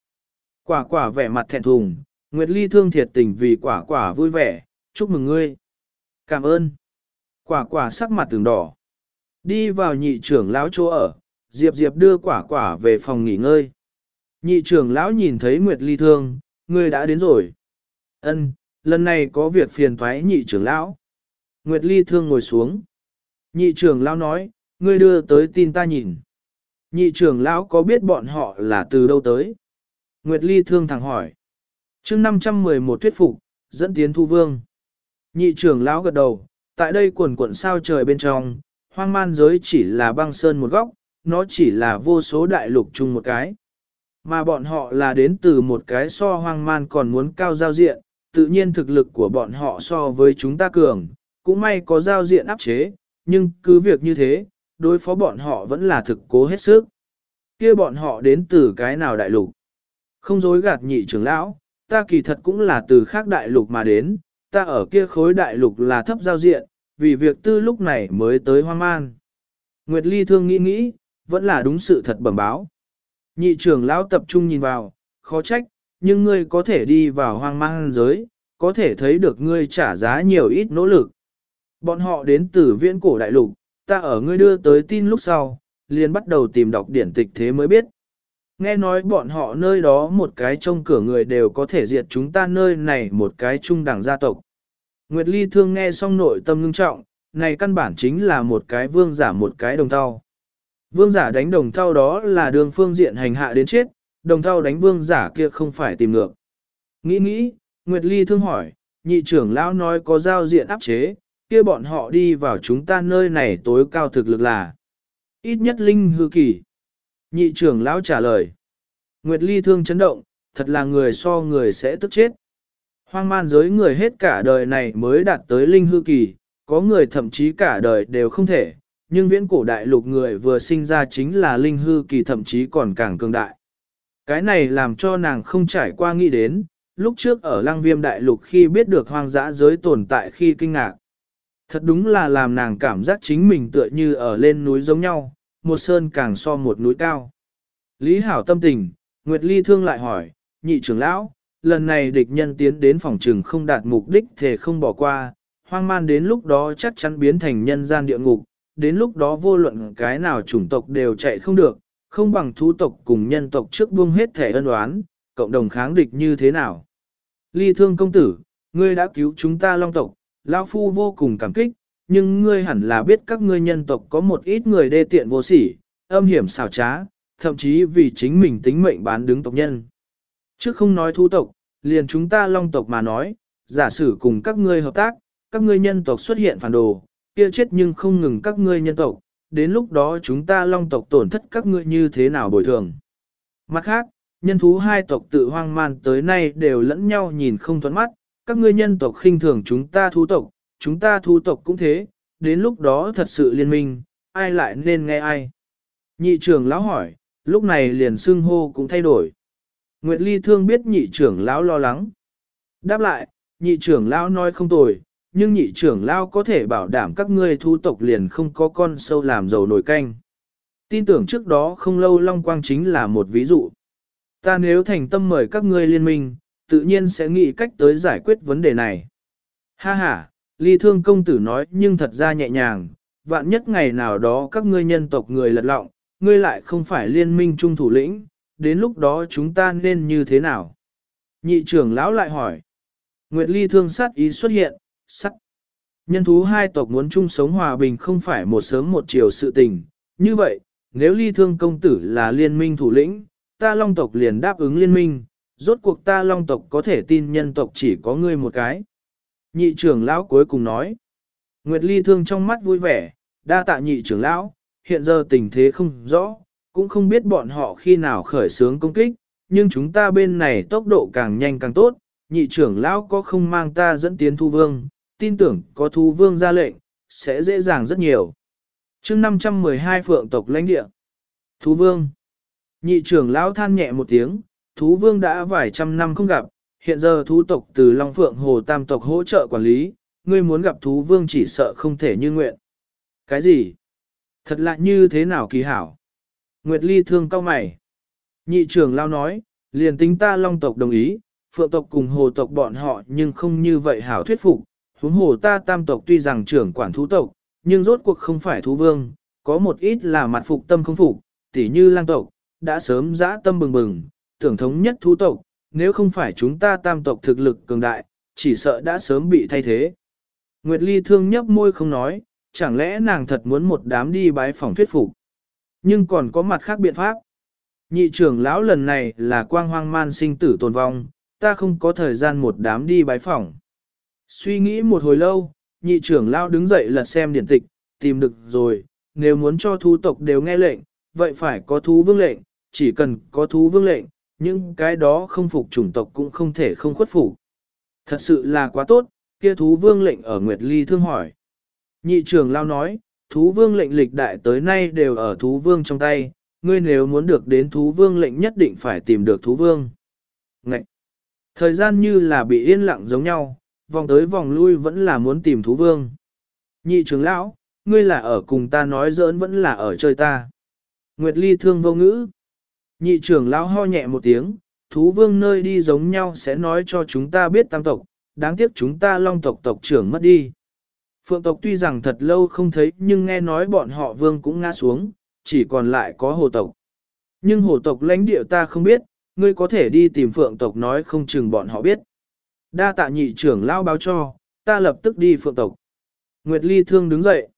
Quả quả vẻ mặt thẹn thùng, Nguyệt Ly thương thiệt tình vì quả quả vui vẻ, chúc mừng ngươi. Cảm ơn. Quả quả sắc mặt từng đỏ. Đi vào nhị trưởng lão chỗ ở, Diệp Diệp đưa quả quả về phòng nghỉ ngơi. Nhị trưởng lão nhìn thấy Nguyệt Ly thương, ngươi đã đến rồi. Ân, lần này có việc phiền thoái nhị trưởng lão. Nguyệt Ly thương ngồi xuống. Nhị trưởng lão nói, ngươi đưa tới tin ta nhìn. Nhị trưởng lão có biết bọn họ là từ đâu tới? Nguyệt Ly thương thẳng hỏi. chương 511 thuyết phục, dẫn tiến thu vương. Nhị trưởng lão gật đầu, tại đây quần quận sao trời bên trong, hoang man giới chỉ là băng sơn một góc, nó chỉ là vô số đại lục chung một cái. Mà bọn họ là đến từ một cái so hoang man còn muốn cao giao diện, tự nhiên thực lực của bọn họ so với chúng ta cường, cũng may có giao diện áp chế, nhưng cứ việc như thế, đối phó bọn họ vẫn là thực cố hết sức. kia bọn họ đến từ cái nào đại lục? Không dối gạt nhị trưởng lão, ta kỳ thật cũng là từ khác đại lục mà đến, ta ở kia khối đại lục là thấp giao diện, vì việc tư lúc này mới tới hoang man. Nguyệt Ly thương nghĩ nghĩ, vẫn là đúng sự thật bẩm báo. Nhị trưởng lão tập trung nhìn vào, khó trách, nhưng ngươi có thể đi vào hoang mang giới, có thể thấy được ngươi trả giá nhiều ít nỗ lực, Bọn họ đến từ viễn cổ đại lục, ta ở ngươi đưa tới tin lúc sau, liền bắt đầu tìm đọc điển tịch thế mới biết. Nghe nói bọn họ nơi đó một cái trong cửa người đều có thể diệt chúng ta nơi này một cái trung đẳng gia tộc. Nguyệt Ly thương nghe xong nội tâm ngưng trọng, này căn bản chính là một cái vương giả một cái đồng thau. Vương giả đánh đồng thao đó là đường phương diện hành hạ đến chết, đồng thao đánh vương giả kia không phải tìm ngược. Nghĩ nghĩ, Nguyệt Ly thương hỏi, nhị trưởng lão nói có giao diện áp chế, kia bọn họ đi vào chúng ta nơi này tối cao thực lực là ít nhất linh hư kỳ. Nhị trưởng lão trả lời. Nguyệt Ly thương chấn động, thật là người so người sẽ tức chết. Hoang man giới người hết cả đời này mới đạt tới linh hư kỳ, có người thậm chí cả đời đều không thể, nhưng viễn cổ đại lục người vừa sinh ra chính là linh hư kỳ thậm chí còn càng cường đại. Cái này làm cho nàng không trải qua nghĩ đến, lúc trước ở lăng viêm đại lục khi biết được hoang dã giới tồn tại khi kinh ngạc. Thật đúng là làm nàng cảm giác chính mình tựa như ở lên núi giống nhau, một sơn càng so một núi cao. Lý Hảo tâm tình, Nguyệt Ly thương lại hỏi, nhị trưởng lão, lần này địch nhân tiến đến phòng trừng không đạt mục đích thể không bỏ qua, hoang man đến lúc đó chắc chắn biến thành nhân gian địa ngục, đến lúc đó vô luận cái nào chủng tộc đều chạy không được, không bằng thú tộc cùng nhân tộc trước buông hết thể ân oán, cộng đồng kháng địch như thế nào. Ly thương công tử, ngươi đã cứu chúng ta long tộc, lão phu vô cùng cảm kích, nhưng ngươi hẳn là biết các ngươi nhân tộc có một ít người đê tiện vô sỉ, âm hiểm xảo trá, thậm chí vì chính mình tính mệnh bán đứng tộc nhân. Trước không nói thu tộc, liền chúng ta long tộc mà nói, giả sử cùng các ngươi hợp tác, các ngươi nhân tộc xuất hiện phản đồ, kia chết nhưng không ngừng các ngươi nhân tộc, đến lúc đó chúng ta long tộc tổn thất các ngươi như thế nào bồi thường. Mặt khác, nhân thú hai tộc tự hoang man tới nay đều lẫn nhau nhìn không thoát mắt, các ngươi nhân tộc khinh thường chúng ta thú tộc, chúng ta thú tộc cũng thế, đến lúc đó thật sự liên minh, ai lại nên nghe ai. Nhị trưởng lão hỏi, lúc này liền xưng hô cũng thay đổi. Nguyệt Ly thương biết nhị trưởng lão lo lắng. Đáp lại, nhị trưởng lão nói không tồi, nhưng nhị trưởng lão có thể bảo đảm các ngươi thu tộc liền không có con sâu làm dầu nổi canh. Tin tưởng trước đó không lâu Long Quang chính là một ví dụ. Ta nếu thành tâm mời các ngươi liên minh, tự nhiên sẽ nghĩ cách tới giải quyết vấn đề này. Ha ha, ly thương công tử nói nhưng thật ra nhẹ nhàng, vạn nhất ngày nào đó các ngươi nhân tộc người lật lọng, ngươi lại không phải liên minh trung thủ lĩnh, đến lúc đó chúng ta nên như thế nào? Nhị trưởng lão lại hỏi. Nguyệt ly thương sát ý xuất hiện, sắc. Nhân thú hai tộc muốn chung sống hòa bình không phải một sớm một chiều sự tình. Như vậy, nếu ly thương công tử là liên minh thủ lĩnh, ta long tộc liền đáp ứng liên minh, rốt cuộc ta long tộc có thể tin nhân tộc chỉ có ngươi một cái. Nhị trưởng lão cuối cùng nói. Nguyệt ly thương trong mắt vui vẻ, đa tạ nhị trưởng lão, hiện giờ tình thế không rõ, cũng không biết bọn họ khi nào khởi sướng công kích, nhưng chúng ta bên này tốc độ càng nhanh càng tốt, nhị trưởng lão có không mang ta dẫn tiến thu vương, tin tưởng có thú vương ra lệnh, sẽ dễ dàng rất nhiều. chương 512 phượng tộc lãnh địa. Thú vương. Nhị trưởng lão than nhẹ một tiếng, thú vương đã vài trăm năm không gặp, hiện giờ thú tộc từ Long Phượng Hồ Tam tộc hỗ trợ quản lý, ngươi muốn gặp thú vương chỉ sợ không thể như nguyện. Cái gì? Thật lạ như thế nào kỳ hảo? Nguyệt Ly thương cao mày. Nhị trưởng lao nói, liền tính ta Long tộc đồng ý, Phượng tộc cùng Hồ tộc bọn họ nhưng không như vậy hảo thuyết phục. Huống hồ ta Tam tộc tuy rằng trưởng quản thú tộc, nhưng rốt cuộc không phải thú vương, có một ít là mặt phục tâm không phục, tỉ như lang tộc, đã sớm dã tâm bừng bừng, tưởng thống nhất thú tộc, nếu không phải chúng ta tam tộc thực lực cường đại, chỉ sợ đã sớm bị thay thế. Nguyệt Ly thương nhấp môi không nói, chẳng lẽ nàng thật muốn một đám đi bái phòng thuyết phục. Nhưng còn có mặt khác biện pháp. Nhị trưởng lão lần này là quang hoang man sinh tử tồn vong, ta không có thời gian một đám đi bái phỏng. Suy nghĩ một hồi lâu, nhị trưởng lao đứng dậy lật xem điển tịch, tìm được rồi, nếu muốn cho thú tộc đều nghe lệnh, vậy phải có thú vương lệnh, chỉ cần có thú vương lệnh, những cái đó không phục chủng tộc cũng không thể không khuất phục. Thật sự là quá tốt, kia thú vương lệnh ở Nguyệt Ly thương hỏi. Nhị trưởng lao nói, thú vương lệnh lịch đại tới nay đều ở thú vương trong tay, ngươi nếu muốn được đến thú vương lệnh nhất định phải tìm được thú vương. Ngậy! Thời gian như là bị yên lặng giống nhau, vòng tới vòng lui vẫn là muốn tìm thú vương. Nhị trưởng lão, ngươi là ở cùng ta nói giỡn vẫn là ở chơi ta. Nguyệt Ly thương vô ngữ. Nhị trưởng lão ho nhẹ một tiếng, thú vương nơi đi giống nhau sẽ nói cho chúng ta biết tam tộc, đáng tiếc chúng ta long tộc tộc trưởng mất đi. Phượng tộc tuy rằng thật lâu không thấy nhưng nghe nói bọn họ vương cũng ngã xuống, chỉ còn lại có hồ tộc. Nhưng hồ tộc lãnh địa ta không biết, ngươi có thể đi tìm phượng tộc nói không chừng bọn họ biết. Đa tạ nhị trưởng lão báo cho, ta lập tức đi phượng tộc. Nguyệt Ly thương đứng dậy.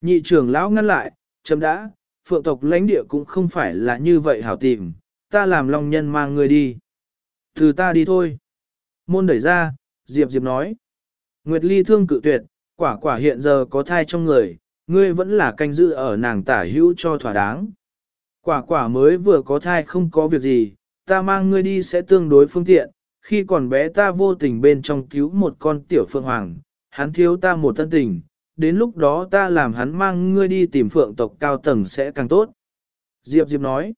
Nhị trưởng lão ngăn lại, chấm đã, phượng tộc lãnh địa cũng không phải là như vậy hảo tìm, ta làm long nhân mang ngươi đi. Từ ta đi thôi. Môn đẩy ra, Diệp Diệp nói. Nguyệt Ly thương cự tuyệt, quả quả hiện giờ có thai trong người, ngươi vẫn là canh giữ ở nàng tả hữu cho thỏa đáng. Quả quả mới vừa có thai không có việc gì, ta mang ngươi đi sẽ tương đối phương tiện, khi còn bé ta vô tình bên trong cứu một con tiểu phượng hoàng, hắn thiếu ta một thân tình, đến lúc đó ta làm hắn mang ngươi đi tìm phượng tộc cao tầng sẽ càng tốt. Diệp Diệp nói,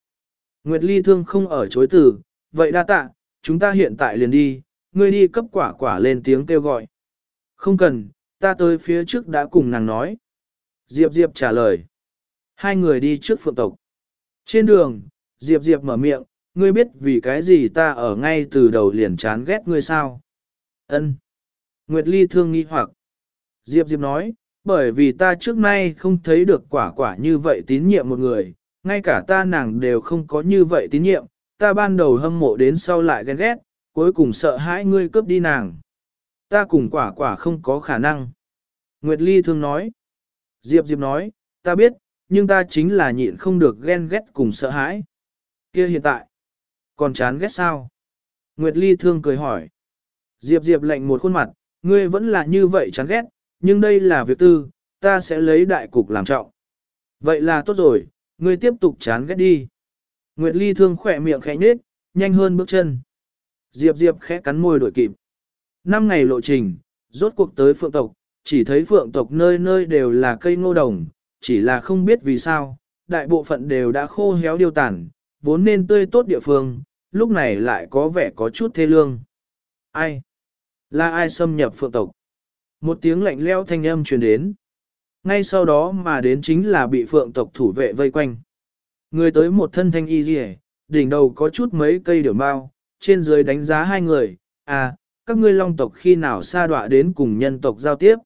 Nguyệt Ly thương không ở chối từ, vậy đa tạ, chúng ta hiện tại liền đi, ngươi đi cấp quả quả lên tiếng kêu gọi. Không cần, ta tới phía trước đã cùng nàng nói. Diệp Diệp trả lời. Hai người đi trước phượng tộc. Trên đường, Diệp Diệp mở miệng, ngươi biết vì cái gì ta ở ngay từ đầu liền chán ghét ngươi sao? Ân. Nguyệt Ly thương nghi hoặc. Diệp Diệp nói, bởi vì ta trước nay không thấy được quả quả như vậy tín nhiệm một người, ngay cả ta nàng đều không có như vậy tín nhiệm, ta ban đầu hâm mộ đến sau lại ghen ghét, cuối cùng sợ hãi ngươi cướp đi nàng. Ta cùng quả quả không có khả năng. Nguyệt Ly thương nói. Diệp Diệp nói, ta biết, nhưng ta chính là nhịn không được ghen ghét cùng sợ hãi. kia hiện tại, còn chán ghét sao? Nguyệt Ly thương cười hỏi. Diệp Diệp lạnh một khuôn mặt, ngươi vẫn là như vậy chán ghét, nhưng đây là việc tư, ta sẽ lấy đại cục làm trọng. Vậy là tốt rồi, ngươi tiếp tục chán ghét đi. Nguyệt Ly thương khỏe miệng khẽ nhếch, nhanh hơn bước chân. Diệp Diệp khẽ cắn môi đổi kịp. Năm ngày lộ trình, rốt cuộc tới phượng tộc, chỉ thấy phượng tộc nơi nơi đều là cây ngô đồng, chỉ là không biết vì sao, đại bộ phận đều đã khô héo điêu tàn, vốn nên tươi tốt địa phương, lúc này lại có vẻ có chút thê lương. Ai? Là ai xâm nhập phượng tộc? Một tiếng lạnh leo thanh âm truyền đến. Ngay sau đó mà đến chính là bị phượng tộc thủ vệ vây quanh. Người tới một thân thanh y rìa, đỉnh đầu có chút mấy cây điểu bao, trên dưới đánh giá hai người, à, các ngươi long tộc khi nào xa đọa đến cùng nhân tộc giao tiếp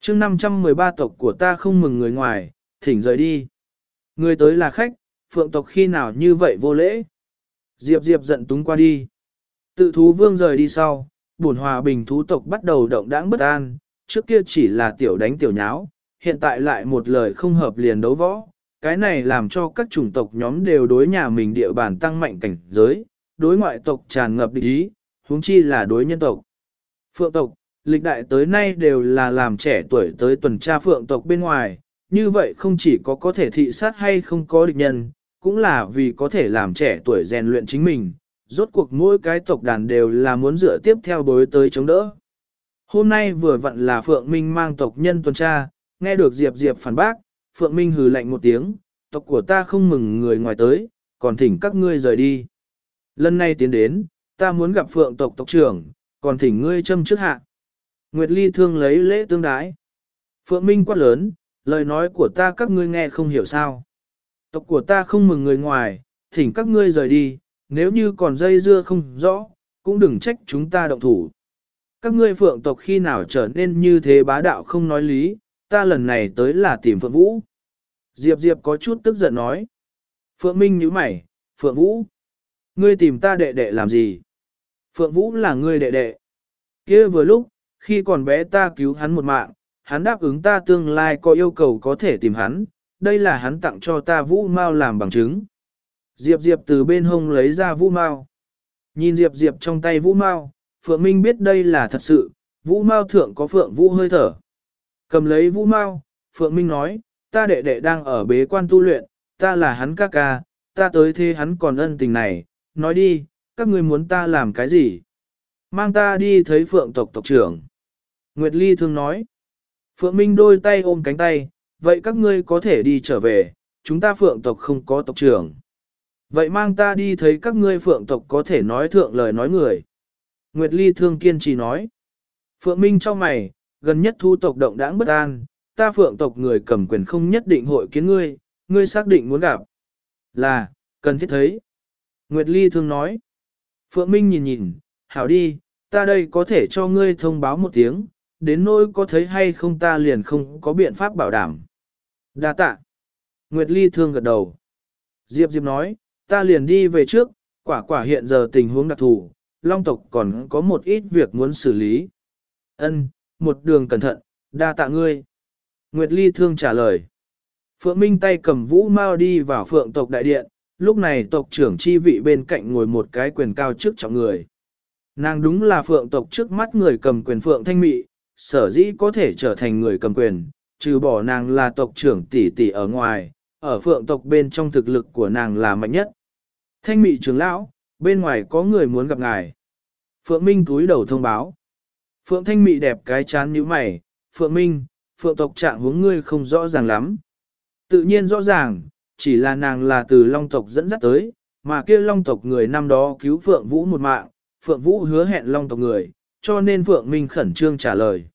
chương 513 tộc của ta không mừng người ngoài, thỉnh rời đi. Người tới là khách, phượng tộc khi nào như vậy vô lễ. Diệp Diệp giận túng qua đi. Tự thú vương rời đi sau, bổn hòa bình thú tộc bắt đầu động đãng bất an, trước kia chỉ là tiểu đánh tiểu nháo, hiện tại lại một lời không hợp liền đấu võ. Cái này làm cho các chủng tộc nhóm đều đối nhà mình địa bàn tăng mạnh cảnh giới, đối ngoại tộc tràn ngập địch ý, huống chi là đối nhân tộc. Phượng tộc, lịch đại tới nay đều là làm trẻ tuổi tới tuần tra phượng tộc bên ngoài, như vậy không chỉ có có thể thị sát hay không có địch nhân, cũng là vì có thể làm trẻ tuổi rèn luyện chính mình, rốt cuộc mỗi cái tộc đàn đều là muốn dựa tiếp theo đối tới chống đỡ. Hôm nay vừa vặn là Phượng Minh mang tộc nhân tuần tra, nghe được Diệp Diệp phản bác, Phượng Minh hừ lạnh một tiếng, tộc của ta không mừng người ngoài tới, còn thỉnh các ngươi rời đi. Lần này tiến đến, ta muốn gặp Phượng tộc tộc trưởng, còn thỉnh ngươi châm trước hạ. Nguyệt Ly thương lấy lễ tương đái. Phượng Minh quát lớn, lời nói của ta các ngươi nghe không hiểu sao. Tộc của ta không mừng người ngoài, thỉnh các ngươi rời đi, nếu như còn dây dưa không rõ, cũng đừng trách chúng ta động thủ. Các ngươi phượng tộc khi nào trở nên như thế bá đạo không nói lý, ta lần này tới là tìm Phượng Vũ. Diệp Diệp có chút tức giận nói. Phượng Minh nhíu mày, Phượng Vũ. Ngươi tìm ta đệ đệ làm gì? Phượng Vũ là ngươi đệ đệ. kia vừa lúc, khi còn bé ta cứu hắn một mạng, hắn đáp ứng ta tương lai có yêu cầu có thể tìm hắn, đây là hắn tặng cho ta vũ mao làm bằng chứng. Diệp Diệp từ bên hông lấy ra vũ mao. Nhìn Diệp Diệp trong tay vũ mao, Phượng Minh biết đây là thật sự, vũ mao thượng có Phượng vũ hơi thở. Cầm lấy vũ mao, Phượng Minh nói, ta đệ đệ đang ở bế quan tu luyện, ta là hắn ca ca, ta tới thế hắn còn ân tình này, nói đi, các ngươi muốn ta làm cái gì? Mang ta đi thấy Phượng tộc tộc trưởng. Nguyệt Ly thương nói. Phượng Minh đôi tay ôm cánh tay, vậy các ngươi có thể đi trở về, chúng ta Phượng tộc không có tộc trưởng. Vậy mang ta đi thấy các ngươi Phượng tộc có thể nói thượng lời nói người. Nguyệt Ly thương kiên trì nói. Phượng Minh cho mày, gần nhất thu tộc động đãng bất an, ta Phượng tộc người cầm quyền không nhất định hội kiến ngươi, ngươi xác định muốn gặp. Là, cần thiết thấy. Nguyệt Ly thương nói. Phượng Minh nhìn nhìn, hảo đi, ta đây có thể cho ngươi thông báo một tiếng, đến nỗi có thấy hay không ta liền không có biện pháp bảo đảm. Đa tạ. Nguyệt Ly thương gật đầu. Diệp Diệp nói, ta liền đi về trước, quả quả hiện giờ tình huống đặc thù, long tộc còn có một ít việc muốn xử lý. Ân, một đường cẩn thận, đa tạ ngươi. Nguyệt Ly thương trả lời. Phượng Minh tay cầm vũ mau đi vào phượng tộc đại điện, lúc này tộc trưởng chi vị bên cạnh ngồi một cái quyền cao trước trọng người. Nàng đúng là phượng tộc trước mắt người cầm quyền phượng thanh mị, sở dĩ có thể trở thành người cầm quyền, trừ bỏ nàng là tộc trưởng tỷ tỷ ở ngoài, ở phượng tộc bên trong thực lực của nàng là mạnh nhất. Thanh mị trưởng lão, bên ngoài có người muốn gặp ngài. Phượng Minh túi đầu thông báo. Phượng Thanh mị đẹp cái chán như mày, Phượng Minh, Phượng tộc trạng hướng ngươi không rõ ràng lắm. Tự nhiên rõ ràng, chỉ là nàng là từ Long tộc dẫn dắt tới, mà kia Long tộc người năm đó cứu Phượng Vũ một mạng, Phượng Vũ hứa hẹn Long tộc người, cho nên Phượng Minh khẩn trương trả lời.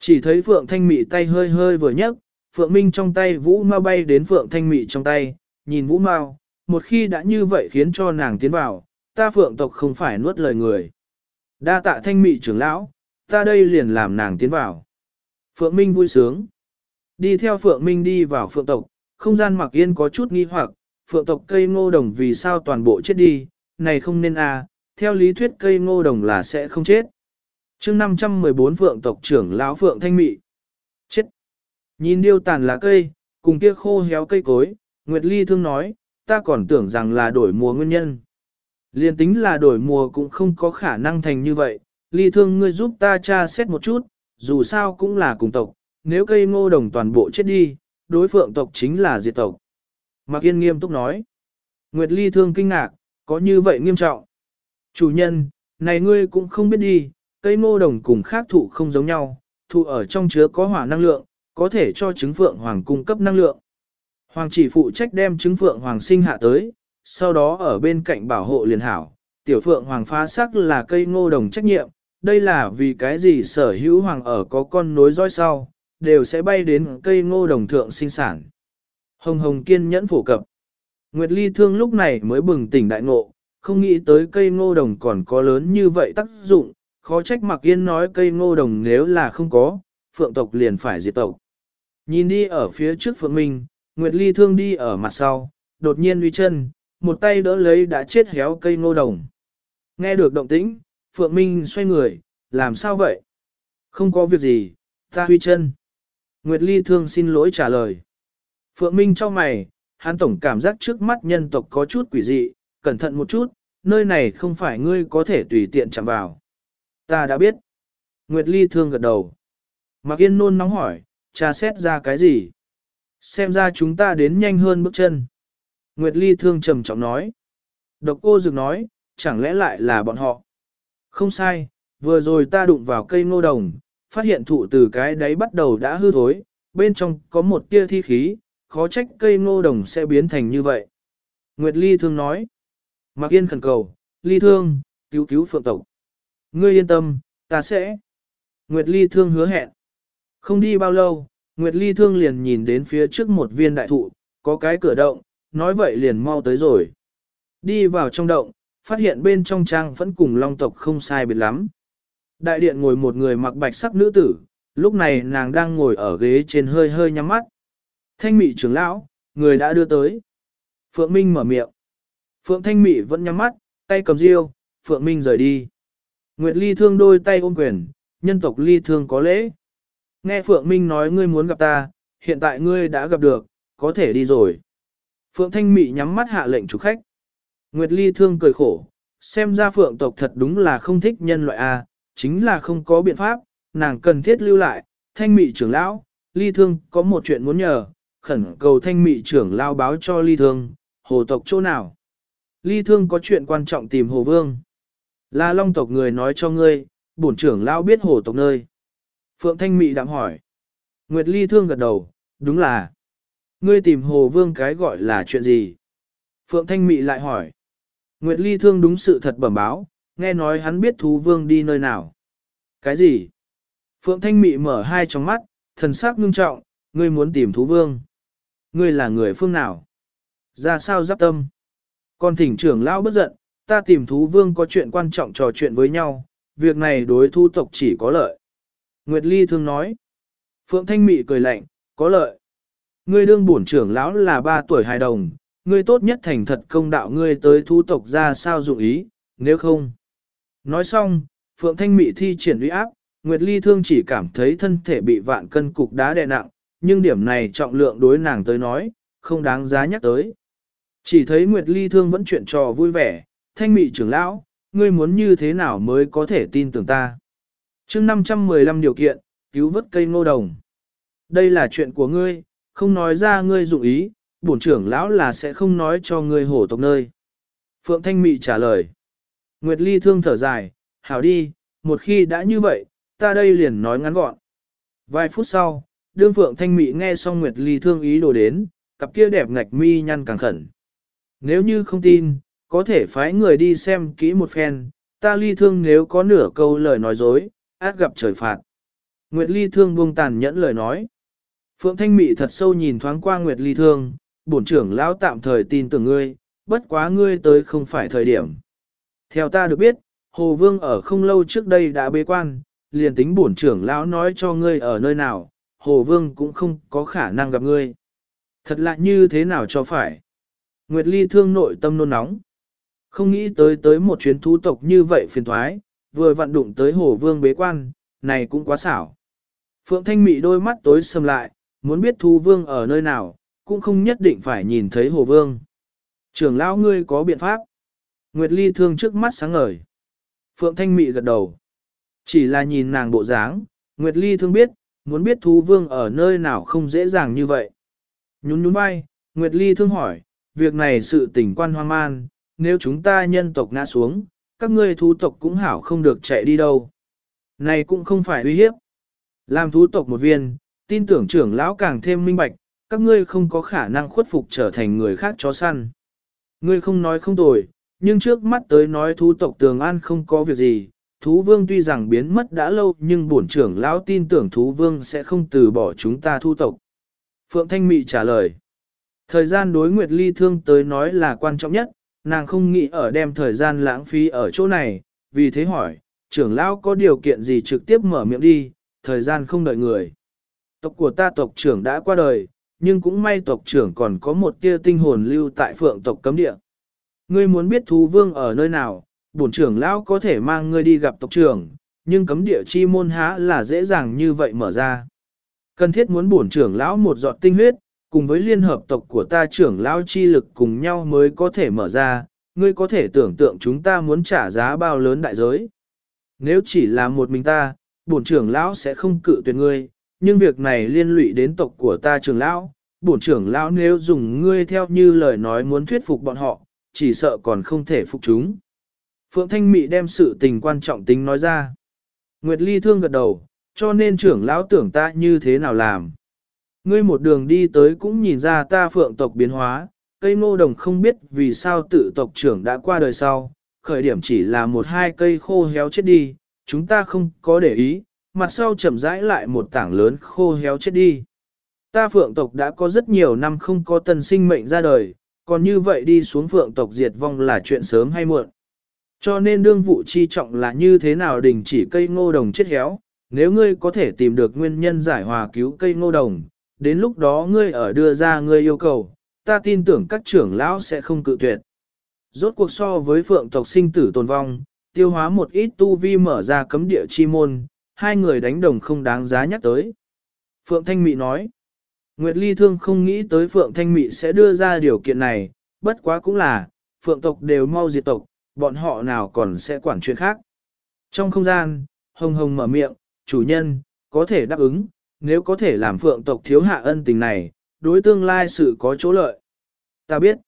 Chỉ thấy Phượng Thanh Mị tay hơi hơi vừa nhấc, Phượng Minh trong tay Vũ Mao bay đến Phượng Thanh Mị trong tay, nhìn Vũ Mao, một khi đã như vậy khiến cho nàng tiến vào, ta Phượng tộc không phải nuốt lời người. Đa tạ Thanh Mị trưởng lão, ta đây liền làm nàng tiến vào. Phượng Minh vui sướng. Đi theo Phượng Minh đi vào Phượng tộc, không gian mặc yên có chút nghi hoặc, Phượng tộc cây ngô đồng vì sao toàn bộ chết đi, này không nên à, theo lý thuyết cây ngô đồng là sẽ không chết chương 514 phượng tộc trưởng lão phượng thanh mị. Chết! Nhìn điêu tàn lá cây, cùng kia khô héo cây cối, Nguyệt Ly thương nói, ta còn tưởng rằng là đổi mùa nguyên nhân. Liên tính là đổi mùa cũng không có khả năng thành như vậy, Ly thương ngươi giúp ta tra xét một chút, dù sao cũng là cùng tộc, nếu cây ngô đồng toàn bộ chết đi, đối phượng tộc chính là diệt tộc. Mạc Yên nghiêm túc nói. Nguyệt Ly thương kinh ngạc, có như vậy nghiêm trọng. Chủ nhân, này ngươi cũng không biết đi, cây ngô đồng cùng khác thụ không giống nhau, thụ ở trong chứa có hỏa năng lượng, có thể cho trứng phượng hoàng cung cấp năng lượng. Hoàng chỉ phụ trách đem trứng phượng hoàng sinh hạ tới, sau đó ở bên cạnh bảo hộ liền hảo. Tiểu phượng hoàng phá sắc là cây ngô đồng trách nhiệm, đây là vì cái gì sở hữu hoàng ở có con nối dõi sau, đều sẽ bay đến cây ngô đồng thượng sinh sản. Hồng hồng kiên nhẫn phổ cập. Nguyệt Ly Thương lúc này mới bừng tỉnh đại ngộ, không nghĩ tới cây ngô đồng còn có lớn như vậy tác dụng, Khó trách mặc yên nói cây ngô đồng nếu là không có, phượng tộc liền phải diệt tộc. Nhìn đi ở phía trước phượng minh, Nguyệt Ly thương đi ở mặt sau, đột nhiên uy chân, một tay đỡ lấy đã chết héo cây ngô đồng. Nghe được động tĩnh, phượng minh xoay người, làm sao vậy? Không có việc gì, ta huy chân. Nguyệt Ly thương xin lỗi trả lời. Phượng Minh cho mày, hắn tổng cảm giác trước mắt nhân tộc có chút quỷ dị, cẩn thận một chút, nơi này không phải ngươi có thể tùy tiện chạm vào. Ta đã biết. Nguyệt Ly thương gật đầu. Mạc Yên nôn nóng hỏi, cha xét ra cái gì? Xem ra chúng ta đến nhanh hơn bước chân. Nguyệt Ly thương trầm trọng nói. Độc cô dược nói, chẳng lẽ lại là bọn họ? Không sai, vừa rồi ta đụng vào cây ngô đồng, phát hiện thụ từ cái đáy bắt đầu đã hư thối, bên trong có một tia thi khí, khó trách cây ngô đồng sẽ biến thành như vậy. Nguyệt Ly thương nói. Mạc Yên khẩn cầu, Ly thương, cứu cứu phượng tộc. Ngươi yên tâm, ta sẽ. Nguyệt Ly Thương hứa hẹn. Không đi bao lâu, Nguyệt Ly Thương liền nhìn đến phía trước một viên đại thụ, có cái cửa động, nói vậy liền mau tới rồi. Đi vào trong động, phát hiện bên trong trang vẫn cùng long tộc không sai biệt lắm. Đại điện ngồi một người mặc bạch sắc nữ tử, lúc này nàng đang ngồi ở ghế trên hơi hơi nhắm mắt. Thanh mị trưởng lão, người đã đưa tới. Phượng Minh mở miệng. Phượng Thanh mị vẫn nhắm mắt, tay cầm riêu, Phượng Minh rời đi. Nguyệt Ly thương đôi tay ôm quyền, nhân tộc Ly thương có lễ. Nghe Phượng Minh nói ngươi muốn gặp ta, hiện tại ngươi đã gặp được, có thể đi rồi. Phượng Thanh Mị nhắm mắt hạ lệnh chủ khách. Nguyệt Ly thương cười khổ, xem ra Phượng tộc thật đúng là không thích nhân loại A, chính là không có biện pháp, nàng cần thiết lưu lại. Thanh Mị trưởng lão, Ly thương có một chuyện muốn nhờ, khẩn cầu Thanh Mị trưởng lão báo cho Ly thương, hồ tộc chỗ nào. Ly thương có chuyện quan trọng tìm hồ vương. Là long tộc người nói cho ngươi, bổn trưởng lão biết hồ tộc nơi. Phượng Thanh Mị đạm hỏi. Nguyệt Ly thương gật đầu, đúng là. Ngươi tìm hồ vương cái gọi là chuyện gì? Phượng Thanh Mị lại hỏi. Nguyệt Ly thương đúng sự thật bẩm báo, nghe nói hắn biết thú vương đi nơi nào. Cái gì? Phượng Thanh Mị mở hai tròng mắt, thần sắc ngưng trọng, ngươi muốn tìm thú vương. Ngươi là người phương nào? Ra sao giáp tâm? Còn thỉnh trưởng lão bất giận, ta tìm thú vương có chuyện quan trọng trò chuyện với nhau, việc này đối thu tộc chỉ có lợi. Nguyệt Ly thương nói. Phượng Thanh Mị cười lạnh, có lợi. Ngươi đương bổn trưởng lão là ba tuổi hài đồng, ngươi tốt nhất thành thật công đạo ngươi tới thu tộc ra sao dụng ý, nếu không. Nói xong, Phượng Thanh Mị thi triển uy áp, Nguyệt Ly thương chỉ cảm thấy thân thể bị vạn cân cục đá đè nặng, nhưng điểm này trọng lượng đối nàng tới nói, không đáng giá nhắc tới. Chỉ thấy Nguyệt Ly thương vẫn chuyện trò vui vẻ, Thanh Mị trưởng lão, ngươi muốn như thế nào mới có thể tin tưởng ta. chương 515 điều kiện, cứu vớt cây ngô đồng. Đây là chuyện của ngươi, không nói ra ngươi dụng ý, bổn trưởng lão là sẽ không nói cho ngươi hổ tộc nơi. Phượng Thanh Mị trả lời. Nguyệt Ly thương thở dài, hảo đi, một khi đã như vậy, ta đây liền nói ngắn gọn. Vài phút sau, đương Phượng Thanh Mị nghe xong Nguyệt Ly thương ý đồ đến, cặp kia đẹp ngạch mi nhăn càng khẩn. Nếu như không tin, có thể phái người đi xem kỹ một phen, ta ly thương nếu có nửa câu lời nói dối, át gặp trời phạt. Nguyệt ly thương buông tàn nhẫn lời nói. Phượng Thanh Mị thật sâu nhìn thoáng qua Nguyệt ly thương, bổn trưởng lão tạm thời tin tưởng ngươi, bất quá ngươi tới không phải thời điểm. Theo ta được biết, Hồ Vương ở không lâu trước đây đã bế quan, liền tính bổn trưởng lão nói cho ngươi ở nơi nào, Hồ Vương cũng không có khả năng gặp ngươi. Thật lạ như thế nào cho phải. Nguyệt Ly thương nội tâm nôn nóng. Không nghĩ tới tới một chuyến thú tộc như vậy phiền thoái, vừa vặn đụng tới hồ vương bế quan, này cũng quá xảo. Phượng Thanh Mị đôi mắt tối sầm lại, muốn biết thú vương ở nơi nào, cũng không nhất định phải nhìn thấy hồ vương. Trưởng lão ngươi có biện pháp. Nguyệt Ly thương trước mắt sáng ngời. Phượng Thanh Mị gật đầu. Chỉ là nhìn nàng bộ dáng, Nguyệt Ly thương biết, muốn biết thú vương ở nơi nào không dễ dàng như vậy. Nhún nhún vai, Nguyệt Ly thương hỏi, việc này sự tình quan hoang man, nếu chúng ta nhân tộc ngã xuống, các ngươi thú tộc cũng hảo không được chạy đi đâu. Này cũng không phải uy hiếp. Làm thú tộc một viên, tin tưởng trưởng lão càng thêm minh bạch, các ngươi không có khả năng khuất phục trở thành người khác chó săn. Ngươi không nói không tồi, nhưng trước mắt tới nói thú tộc tường an không có việc gì, thú vương tuy rằng biến mất đã lâu nhưng bổn trưởng lão tin tưởng thú vương sẽ không từ bỏ chúng ta thu tộc. Phượng Thanh Mị trả lời. Thời gian đối Nguyệt Ly Thương tới nói là quan trọng nhất, nàng không nghĩ ở đem thời gian lãng phí ở chỗ này, vì thế hỏi, trưởng lão có điều kiện gì trực tiếp mở miệng đi, thời gian không đợi người. Tộc của ta tộc trưởng đã qua đời, nhưng cũng may tộc trưởng còn có một tia tinh hồn lưu tại phượng tộc cấm địa. Ngươi muốn biết thú vương ở nơi nào, bổn trưởng lão có thể mang ngươi đi gặp tộc trưởng, nhưng cấm địa chi môn há là dễ dàng như vậy mở ra. Cần thiết muốn bổn trưởng lão một giọt tinh huyết, cùng với liên hợp tộc của ta trưởng lão chi lực cùng nhau mới có thể mở ra, ngươi có thể tưởng tượng chúng ta muốn trả giá bao lớn đại giới. Nếu chỉ là một mình ta, bổn trưởng lão sẽ không cự tuyệt ngươi, nhưng việc này liên lụy đến tộc của ta trưởng lão, bổn trưởng lão nếu dùng ngươi theo như lời nói muốn thuyết phục bọn họ, chỉ sợ còn không thể phục chúng. Phượng Thanh Mị đem sự tình quan trọng tính nói ra. Nguyệt Ly thương gật đầu, cho nên trưởng lão tưởng ta như thế nào làm. Ngươi một đường đi tới cũng nhìn ra ta phượng tộc biến hóa, cây ngô đồng không biết vì sao tự tộc trưởng đã qua đời sau, khởi điểm chỉ là một hai cây khô héo chết đi, chúng ta không có để ý, mặt sau chậm rãi lại một tảng lớn khô héo chết đi. Ta phượng tộc đã có rất nhiều năm không có tân sinh mệnh ra đời, còn như vậy đi xuống phượng tộc diệt vong là chuyện sớm hay muộn. Cho nên đương vụ chi trọng là như thế nào đình chỉ cây ngô đồng chết héo, nếu ngươi có thể tìm được nguyên nhân giải hòa cứu cây ngô đồng, đến lúc đó ngươi ở đưa ra ngươi yêu cầu, ta tin tưởng các trưởng lão sẽ không cự tuyệt. Rốt cuộc so với phượng tộc sinh tử tồn vong, tiêu hóa một ít tu vi mở ra cấm địa chi môn, hai người đánh đồng không đáng giá nhắc tới. Phượng Thanh Mị nói, Nguyệt Ly Thương không nghĩ tới Phượng Thanh Mị sẽ đưa ra điều kiện này, bất quá cũng là, Phượng tộc đều mau diệt tộc, bọn họ nào còn sẽ quản chuyện khác. Trong không gian, Hồng Hồng mở miệng, chủ nhân, có thể đáp ứng, nếu có thể làm phượng tộc thiếu hạ ân tình này, đối tương lai sự có chỗ lợi. Ta biết.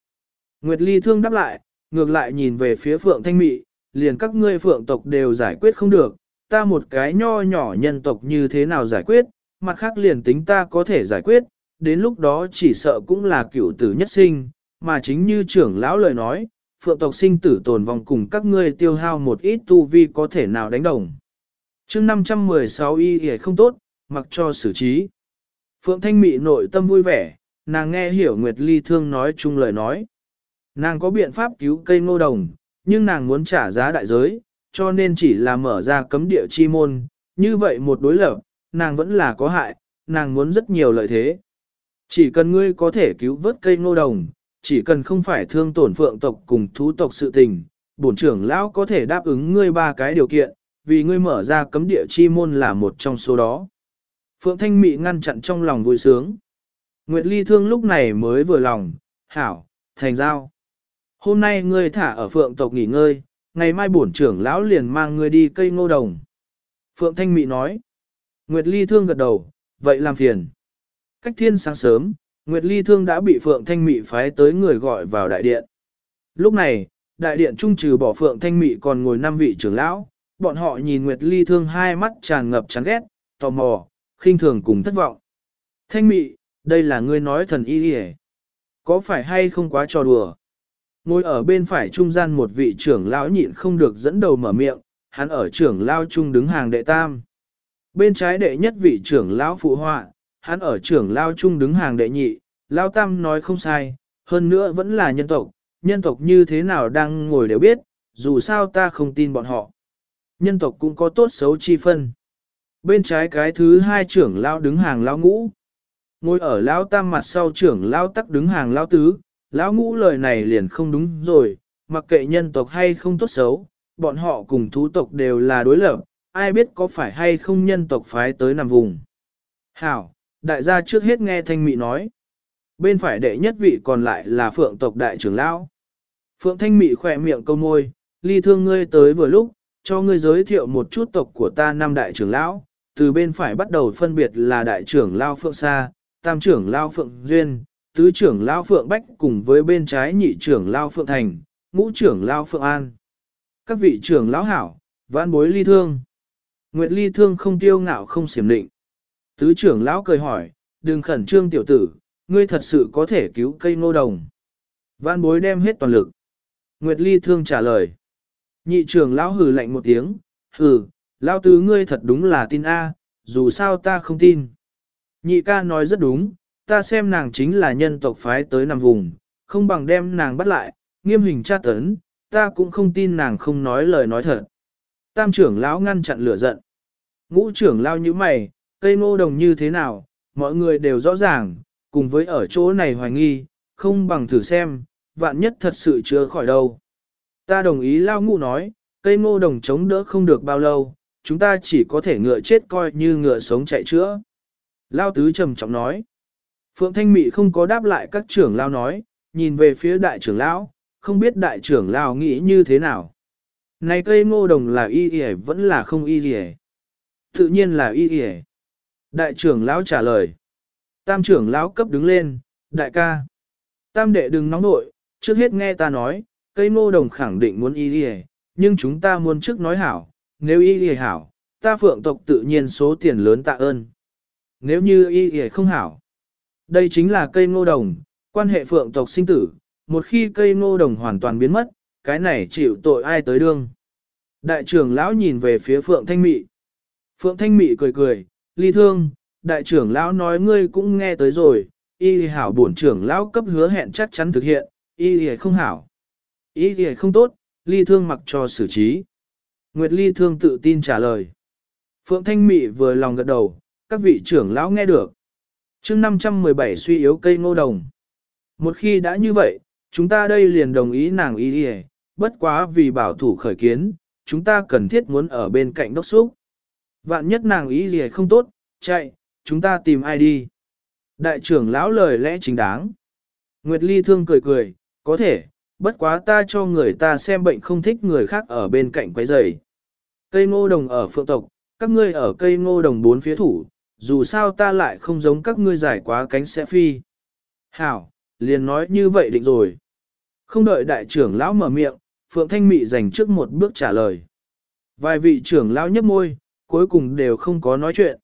Nguyệt Ly thương đáp lại, ngược lại nhìn về phía phượng thanh mị, liền các ngươi phượng tộc đều giải quyết không được, ta một cái nho nhỏ nhân tộc như thế nào giải quyết, mặt khác liền tính ta có thể giải quyết, đến lúc đó chỉ sợ cũng là cựu tử nhất sinh, mà chính như trưởng lão lời nói, phượng tộc sinh tử tồn vong cùng các ngươi tiêu hao một ít tu vi có thể nào đánh đồng. chương 516 y hề không tốt, mặc cho xử trí. Phượng Thanh Mị nội tâm vui vẻ, nàng nghe hiểu Nguyệt Ly Thương nói chung lời nói. Nàng có biện pháp cứu cây ngô đồng, nhưng nàng muốn trả giá đại giới, cho nên chỉ là mở ra cấm địa chi môn, như vậy một đối lập, nàng vẫn là có hại, nàng muốn rất nhiều lợi thế. Chỉ cần ngươi có thể cứu vớt cây ngô đồng, chỉ cần không phải thương tổn phượng tộc cùng thú tộc sự tình, bổn trưởng lão có thể đáp ứng ngươi ba cái điều kiện, vì ngươi mở ra cấm địa chi môn là một trong số đó. Phượng Thanh Mị ngăn chặn trong lòng vui sướng. Nguyệt Ly Thương lúc này mới vừa lòng, hảo, thành giao. Hôm nay ngươi thả ở Phượng tộc nghỉ ngơi, ngày mai bổn trưởng lão liền mang ngươi đi cây ngô đồng. Phượng Thanh Mị nói. Nguyệt Ly Thương gật đầu, vậy làm phiền. Cách thiên sáng sớm, Nguyệt Ly Thương đã bị Phượng Thanh Mị phái tới người gọi vào đại điện. Lúc này, đại điện trung trừ bỏ Phượng Thanh Mị còn ngồi năm vị trưởng lão, bọn họ nhìn Nguyệt Ly Thương hai mắt tràn ngập chán ghét, tò mò, khinh thường cùng thất vọng. Thanh Mị, đây là ngươi nói thần y hề. Có phải hay không quá trò đùa? Ngồi ở bên phải trung gian một vị trưởng lão nhịn không được dẫn đầu mở miệng, hắn ở trưởng lão trung đứng hàng đệ tam. Bên trái đệ nhất vị trưởng lão phụ họa, hắn ở trưởng lão trung đứng hàng đệ nhị, lão tam nói không sai, hơn nữa vẫn là nhân tộc, nhân tộc như thế nào đang ngồi đều biết, dù sao ta không tin bọn họ. Nhân tộc cũng có tốt xấu chi phân. Bên trái cái thứ hai trưởng lão đứng hàng lão ngũ. Ngồi ở lão tam mặt sau trưởng lão tắc đứng hàng lão tứ, lão ngũ lời này liền không đúng rồi, mặc kệ nhân tộc hay không tốt xấu, bọn họ cùng thú tộc đều là đối lập, ai biết có phải hay không nhân tộc phái tới nằm vùng. Hảo, đại gia trước hết nghe thanh mị nói. Bên phải đệ nhất vị còn lại là phượng tộc đại trưởng lão. Phượng thanh mị khỏe miệng câu môi, ly thương ngươi tới vừa lúc, cho ngươi giới thiệu một chút tộc của ta năm đại trưởng lão. Từ bên phải bắt đầu phân biệt là đại trưởng lao Phượng Sa, tam trưởng lao Phượng Duyên, tứ trưởng lao Phượng Bách cùng với bên trái nhị trưởng lao Phượng Thành, ngũ trưởng lao Phượng An. Các vị trưởng lão hảo, vãn bối ly thương. Nguyệt ly thương không tiêu ngạo không xiểm định. Tứ trưởng lão cười hỏi, đừng khẩn trương tiểu tử, ngươi thật sự có thể cứu cây ngô đồng. Vãn bối đem hết toàn lực. Nguyệt ly thương trả lời. Nhị trưởng lão hừ lạnh một tiếng, hừ, lão tứ ngươi thật đúng là tin A, dù sao ta không tin. Nhị ca nói rất đúng, ta xem nàng chính là nhân tộc phái tới nằm vùng, không bằng đem nàng bắt lại, nghiêm hình tra tấn, ta cũng không tin nàng không nói lời nói thật. Tam trưởng lão ngăn chặn lửa giận. Ngũ trưởng lão như mày, cây ngô đồng như thế nào, mọi người đều rõ ràng, cùng với ở chỗ này hoài nghi, không bằng thử xem, vạn nhất thật sự chưa khỏi đâu. Ta đồng ý lao ngũ nói, cây ngô đồng chống đỡ không được bao lâu, chúng ta chỉ có thể ngựa chết coi như ngựa sống chạy chữa. Lao tứ trầm trọng nói. Phượng Thanh Mị không có đáp lại các trưởng lao nói, nhìn về phía đại trưởng lão, không biết đại trưởng lao nghĩ như thế nào. Này cây ngô đồng là y y vẫn là không y y Tự nhiên là y y Đại trưởng lão trả lời. Tam trưởng lão cấp đứng lên, đại ca. Tam đệ đừng nóng nội, trước hết nghe ta nói, cây ngô đồng khẳng định muốn y y nhưng chúng ta muốn trước nói hảo, nếu y y hảo, ta phượng tộc tự nhiên số tiền lớn tạ ơn. Nếu như y y không hảo, đây chính là cây ngô đồng, quan hệ phượng tộc sinh tử, một khi cây ngô đồng hoàn toàn biến mất, cái này chịu tội ai tới đương. Đại trưởng lão nhìn về phía Phượng Thanh Mị. Phượng Thanh Mị cười cười, ly thương, đại trưởng lão nói ngươi cũng nghe tới rồi, y hảo bổn trưởng lão cấp hứa hẹn chắc chắn thực hiện, y không hảo. Y không tốt, ly thương mặc cho xử trí. Nguyệt ly thương tự tin trả lời. Phượng Thanh Mị vừa lòng gật đầu, các vị trưởng lão nghe được. chương 517 suy yếu cây ngô đồng. Một khi đã như vậy, chúng ta đây liền đồng ý nàng y đi bất quá vì bảo thủ khởi kiến, chúng ta cần thiết muốn ở bên cạnh đốc xúc. Vạn nhất nàng ý gì không tốt, chạy, chúng ta tìm ai đi. Đại trưởng lão lời lẽ chính đáng. Nguyệt Ly thương cười cười, có thể, bất quá ta cho người ta xem bệnh không thích người khác ở bên cạnh quấy rầy. Cây ngô đồng ở phượng tộc, các ngươi ở cây ngô đồng bốn phía thủ, dù sao ta lại không giống các ngươi giải quá cánh sẽ phi. Hảo, liền nói như vậy định rồi. Không đợi đại trưởng lão mở miệng, Phượng Thanh Mị dành trước một bước trả lời. Vài vị trưởng lão nhấp môi, cuối cùng đều không có nói chuyện.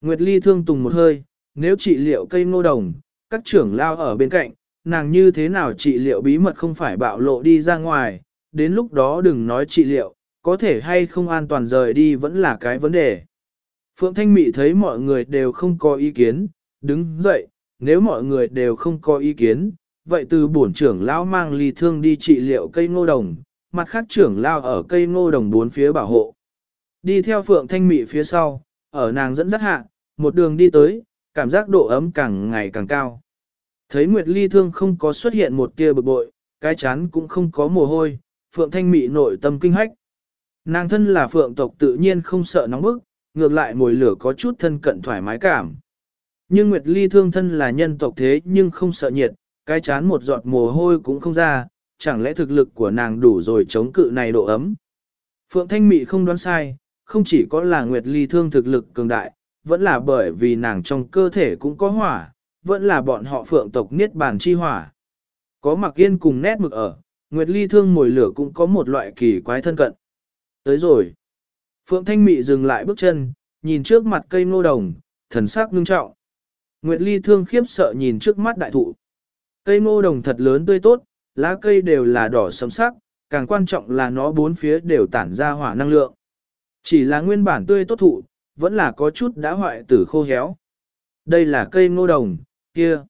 Nguyệt Ly thương tùng một hơi, nếu trị liệu cây ngô đồng, các trưởng lão ở bên cạnh, nàng như thế nào trị liệu bí mật không phải bạo lộ đi ra ngoài, đến lúc đó đừng nói trị liệu, có thể hay không an toàn rời đi vẫn là cái vấn đề. Phượng Thanh Mị thấy mọi người đều không có ý kiến, đứng dậy, nếu mọi người đều không có ý kiến, vậy từ bổn trưởng lão mang ly thương đi trị liệu cây ngô đồng, mặt khác trưởng lao ở cây ngô đồng bốn phía bảo hộ. Đi theo phượng thanh mị phía sau, ở nàng dẫn dắt hạ, một đường đi tới, cảm giác độ ấm càng ngày càng cao. Thấy Nguyệt Ly thương không có xuất hiện một tia bực bội, cái chán cũng không có mồ hôi, Phượng Thanh Mị nội tâm kinh hách. Nàng thân là Phượng tộc tự nhiên không sợ nóng bức, ngược lại mồi lửa có chút thân cận thoải mái cảm. Nhưng Nguyệt Ly thương thân là nhân tộc thế nhưng không sợ nhiệt, cái chán một giọt mồ hôi cũng không ra, chẳng lẽ thực lực của nàng đủ rồi chống cự này độ ấm. Phượng Thanh Mị không đoán sai, không chỉ có là Nguyệt Ly thương thực lực cường đại, vẫn là bởi vì nàng trong cơ thể cũng có hỏa, vẫn là bọn họ Phượng tộc niết bàn chi hỏa. Có mặc yên cùng nét mực ở, Nguyệt Ly thương mồi lửa cũng có một loại kỳ quái thân cận. Tới rồi. Phượng Thanh Mị dừng lại bước chân, nhìn trước mặt cây ngô đồng, thần sắc ngưng trọng. Nguyệt Ly thương khiếp sợ nhìn trước mắt đại thụ. Cây ngô đồng thật lớn tươi tốt, lá cây đều là đỏ sẫm sắc, càng quan trọng là nó bốn phía đều tản ra hỏa năng lượng. Chỉ là nguyên bản tươi tốt thụ, vẫn là có chút đã hoại tử khô héo. Đây là cây ngô đồng, kia.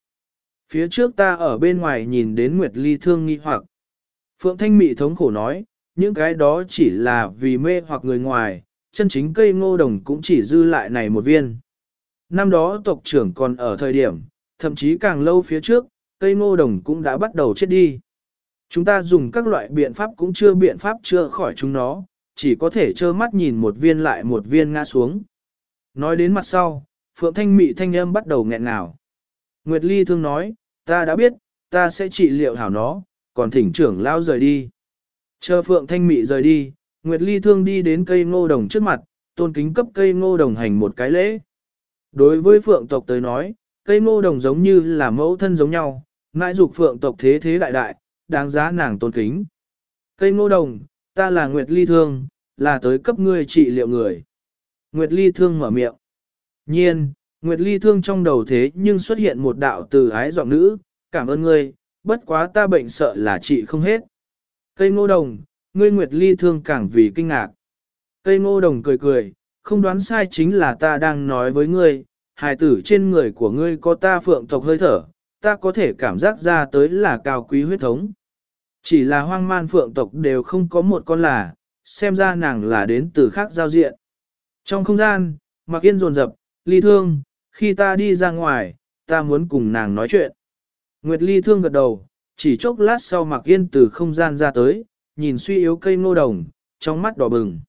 Phía trước ta ở bên ngoài nhìn đến Nguyệt Ly thương nghi hoặc. Phượng Thanh Mị thống khổ nói, những cái đó chỉ là vì mê hoặc người ngoài, chân chính cây ngô đồng cũng chỉ dư lại này một viên. Năm đó tộc trưởng còn ở thời điểm, thậm chí càng lâu phía trước, cây ngô đồng cũng đã bắt đầu chết đi. Chúng ta dùng các loại biện pháp cũng chưa biện pháp chưa khỏi chúng nó, chỉ có thể trơ mắt nhìn một viên lại một viên ngã xuống. Nói đến mặt sau, Phượng Thanh Mị thanh âm bắt đầu nghẹn ngào. Nguyệt Ly thương nói, ta đã biết, ta sẽ trị liệu hảo nó, còn thỉnh trưởng lao rời đi. Chờ Phượng Thanh Mị rời đi, Nguyệt Ly thương đi đến cây ngô đồng trước mặt, tôn kính cấp cây ngô đồng hành một cái lễ. Đối với Phượng tộc tới nói, cây ngô đồng giống như là mẫu thân giống nhau, mãi dục Phượng tộc thế thế đại đại, đáng giá nàng tôn kính. Cây ngô đồng, ta là Nguyệt Ly thương, là tới cấp ngươi trị liệu người. Nguyệt Ly thương mở miệng. Nhiên, Nguyệt Ly thương trong đầu thế nhưng xuất hiện một đạo từ ái giọng nữ, cảm ơn ngươi, bất quá ta bệnh sợ là trị không hết. Cây ngô đồng, ngươi Nguyệt Ly thương càng vì kinh ngạc. Cây ngô đồng cười cười, không đoán sai chính là ta đang nói với ngươi, hài tử trên người của ngươi có ta phượng tộc hơi thở, ta có thể cảm giác ra tới là cao quý huyết thống. Chỉ là hoang man phượng tộc đều không có một con là, xem ra nàng là đến từ khác giao diện. Trong không gian, mặc yên rồn rập, ly thương, khi ta đi ra ngoài, ta muốn cùng nàng nói chuyện. Nguyệt ly thương gật đầu, chỉ chốc lát sau mặc yên từ không gian ra tới, nhìn suy yếu cây ngô đồng, trong mắt đỏ bừng.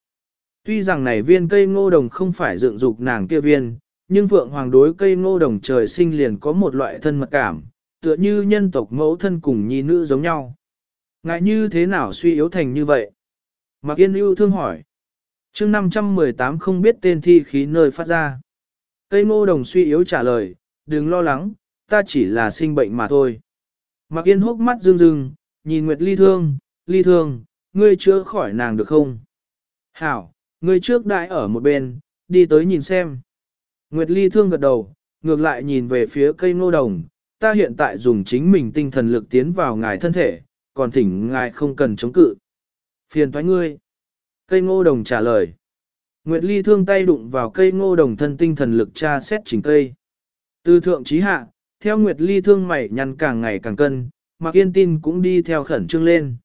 Tuy rằng này viên cây ngô đồng không phải dựng dục nàng kia viên, nhưng vượng hoàng đối cây ngô đồng trời sinh liền có một loại thân mật cảm, tựa như nhân tộc mẫu thân cùng nhi nữ giống nhau. Ngại như thế nào suy yếu thành như vậy? Mạc Yên yêu thương hỏi. chương 518 không biết tên thi khí nơi phát ra. Cây ngô đồng suy yếu trả lời, đừng lo lắng, ta chỉ là sinh bệnh mà thôi. Mạc Yên hốc mắt rưng rưng, nhìn Nguyệt Ly thương, Ly thương, ngươi chữa khỏi nàng được không? Hảo, ngươi trước đại ở một bên, đi tới nhìn xem. Nguyệt Ly thương gật đầu, ngược lại nhìn về phía cây ngô đồng, ta hiện tại dùng chính mình tinh thần lực tiến vào ngài thân thể, còn thỉnh ngài không cần chống cự. Phiền thoái ngươi. Cây ngô đồng trả lời. Nguyệt Ly thương tay đụng vào cây ngô đồng thân tinh thần lực tra xét chỉnh cây. Từ thượng trí hạ, theo Nguyệt Ly thương mày nhăn càng ngày càng cân, Mạc Yên tin cũng đi theo khẩn trương lên.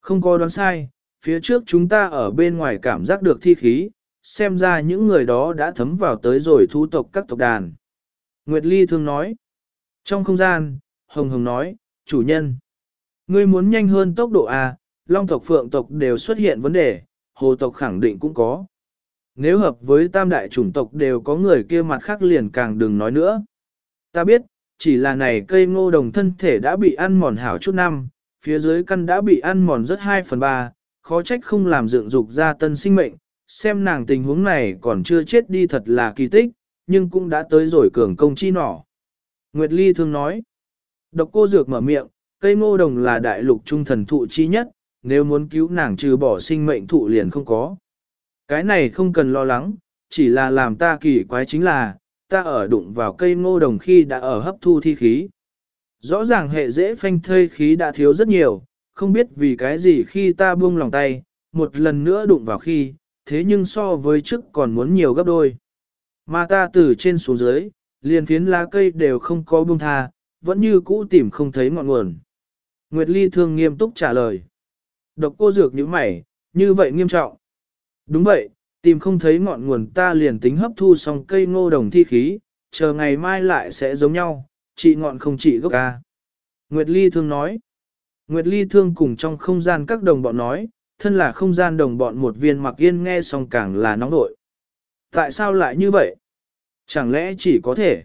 Không có đoán sai, phía trước chúng ta ở bên ngoài cảm giác được thi khí, xem ra những người đó đã thấm vào tới rồi thu tộc các tộc đàn. Nguyệt Ly thương nói. Trong không gian, Hồng Hồng nói, chủ nhân. Ngươi muốn nhanh hơn tốc độ A, Long tộc Phượng tộc đều xuất hiện vấn đề, Hồ tộc khẳng định cũng có. Nếu hợp với tam đại chủng tộc đều có người kia mặt khác liền càng đừng nói nữa. Ta biết, chỉ là này cây ngô đồng thân thể đã bị ăn mòn hảo chút năm, phía dưới căn đã bị ăn mòn rất 2 phần 3, khó trách không làm dựng dục ra tân sinh mệnh, xem nàng tình huống này còn chưa chết đi thật là kỳ tích, nhưng cũng đã tới rồi cường công chi nỏ. Nguyệt Ly thương nói, độc cô dược mở miệng, cây ngô đồng là đại lục trung thần thụ chi nhất, nếu muốn cứu nàng trừ bỏ sinh mệnh thụ liền không có. Cái này không cần lo lắng, chỉ là làm ta kỳ quái chính là, ta ở đụng vào cây ngô đồng khi đã ở hấp thu thi khí. Rõ ràng hệ dễ phanh thây khí đã thiếu rất nhiều, không biết vì cái gì khi ta buông lòng tay, một lần nữa đụng vào khi, thế nhưng so với trước còn muốn nhiều gấp đôi. Mà ta từ trên xuống dưới, liền phiến lá cây đều không có buông tha, vẫn như cũ tìm không thấy ngọn nguồn. Nguyệt Ly thương nghiêm túc trả lời. Độc cô dược như mày, như vậy nghiêm trọng. Đúng vậy, Tìm không thấy ngọn nguồn ta liền tính hấp thu xong cây ngô đồng thi khí, chờ ngày mai lại sẽ giống nhau, trị ngọn không trị gốc ca. Nguyệt Ly thương nói. Nguyệt Ly thương cùng trong không gian các đồng bọn nói, thân là không gian đồng bọn một viên mặc yên nghe xong càng là nóng nội. Tại sao lại như vậy? Chẳng lẽ chỉ có thể?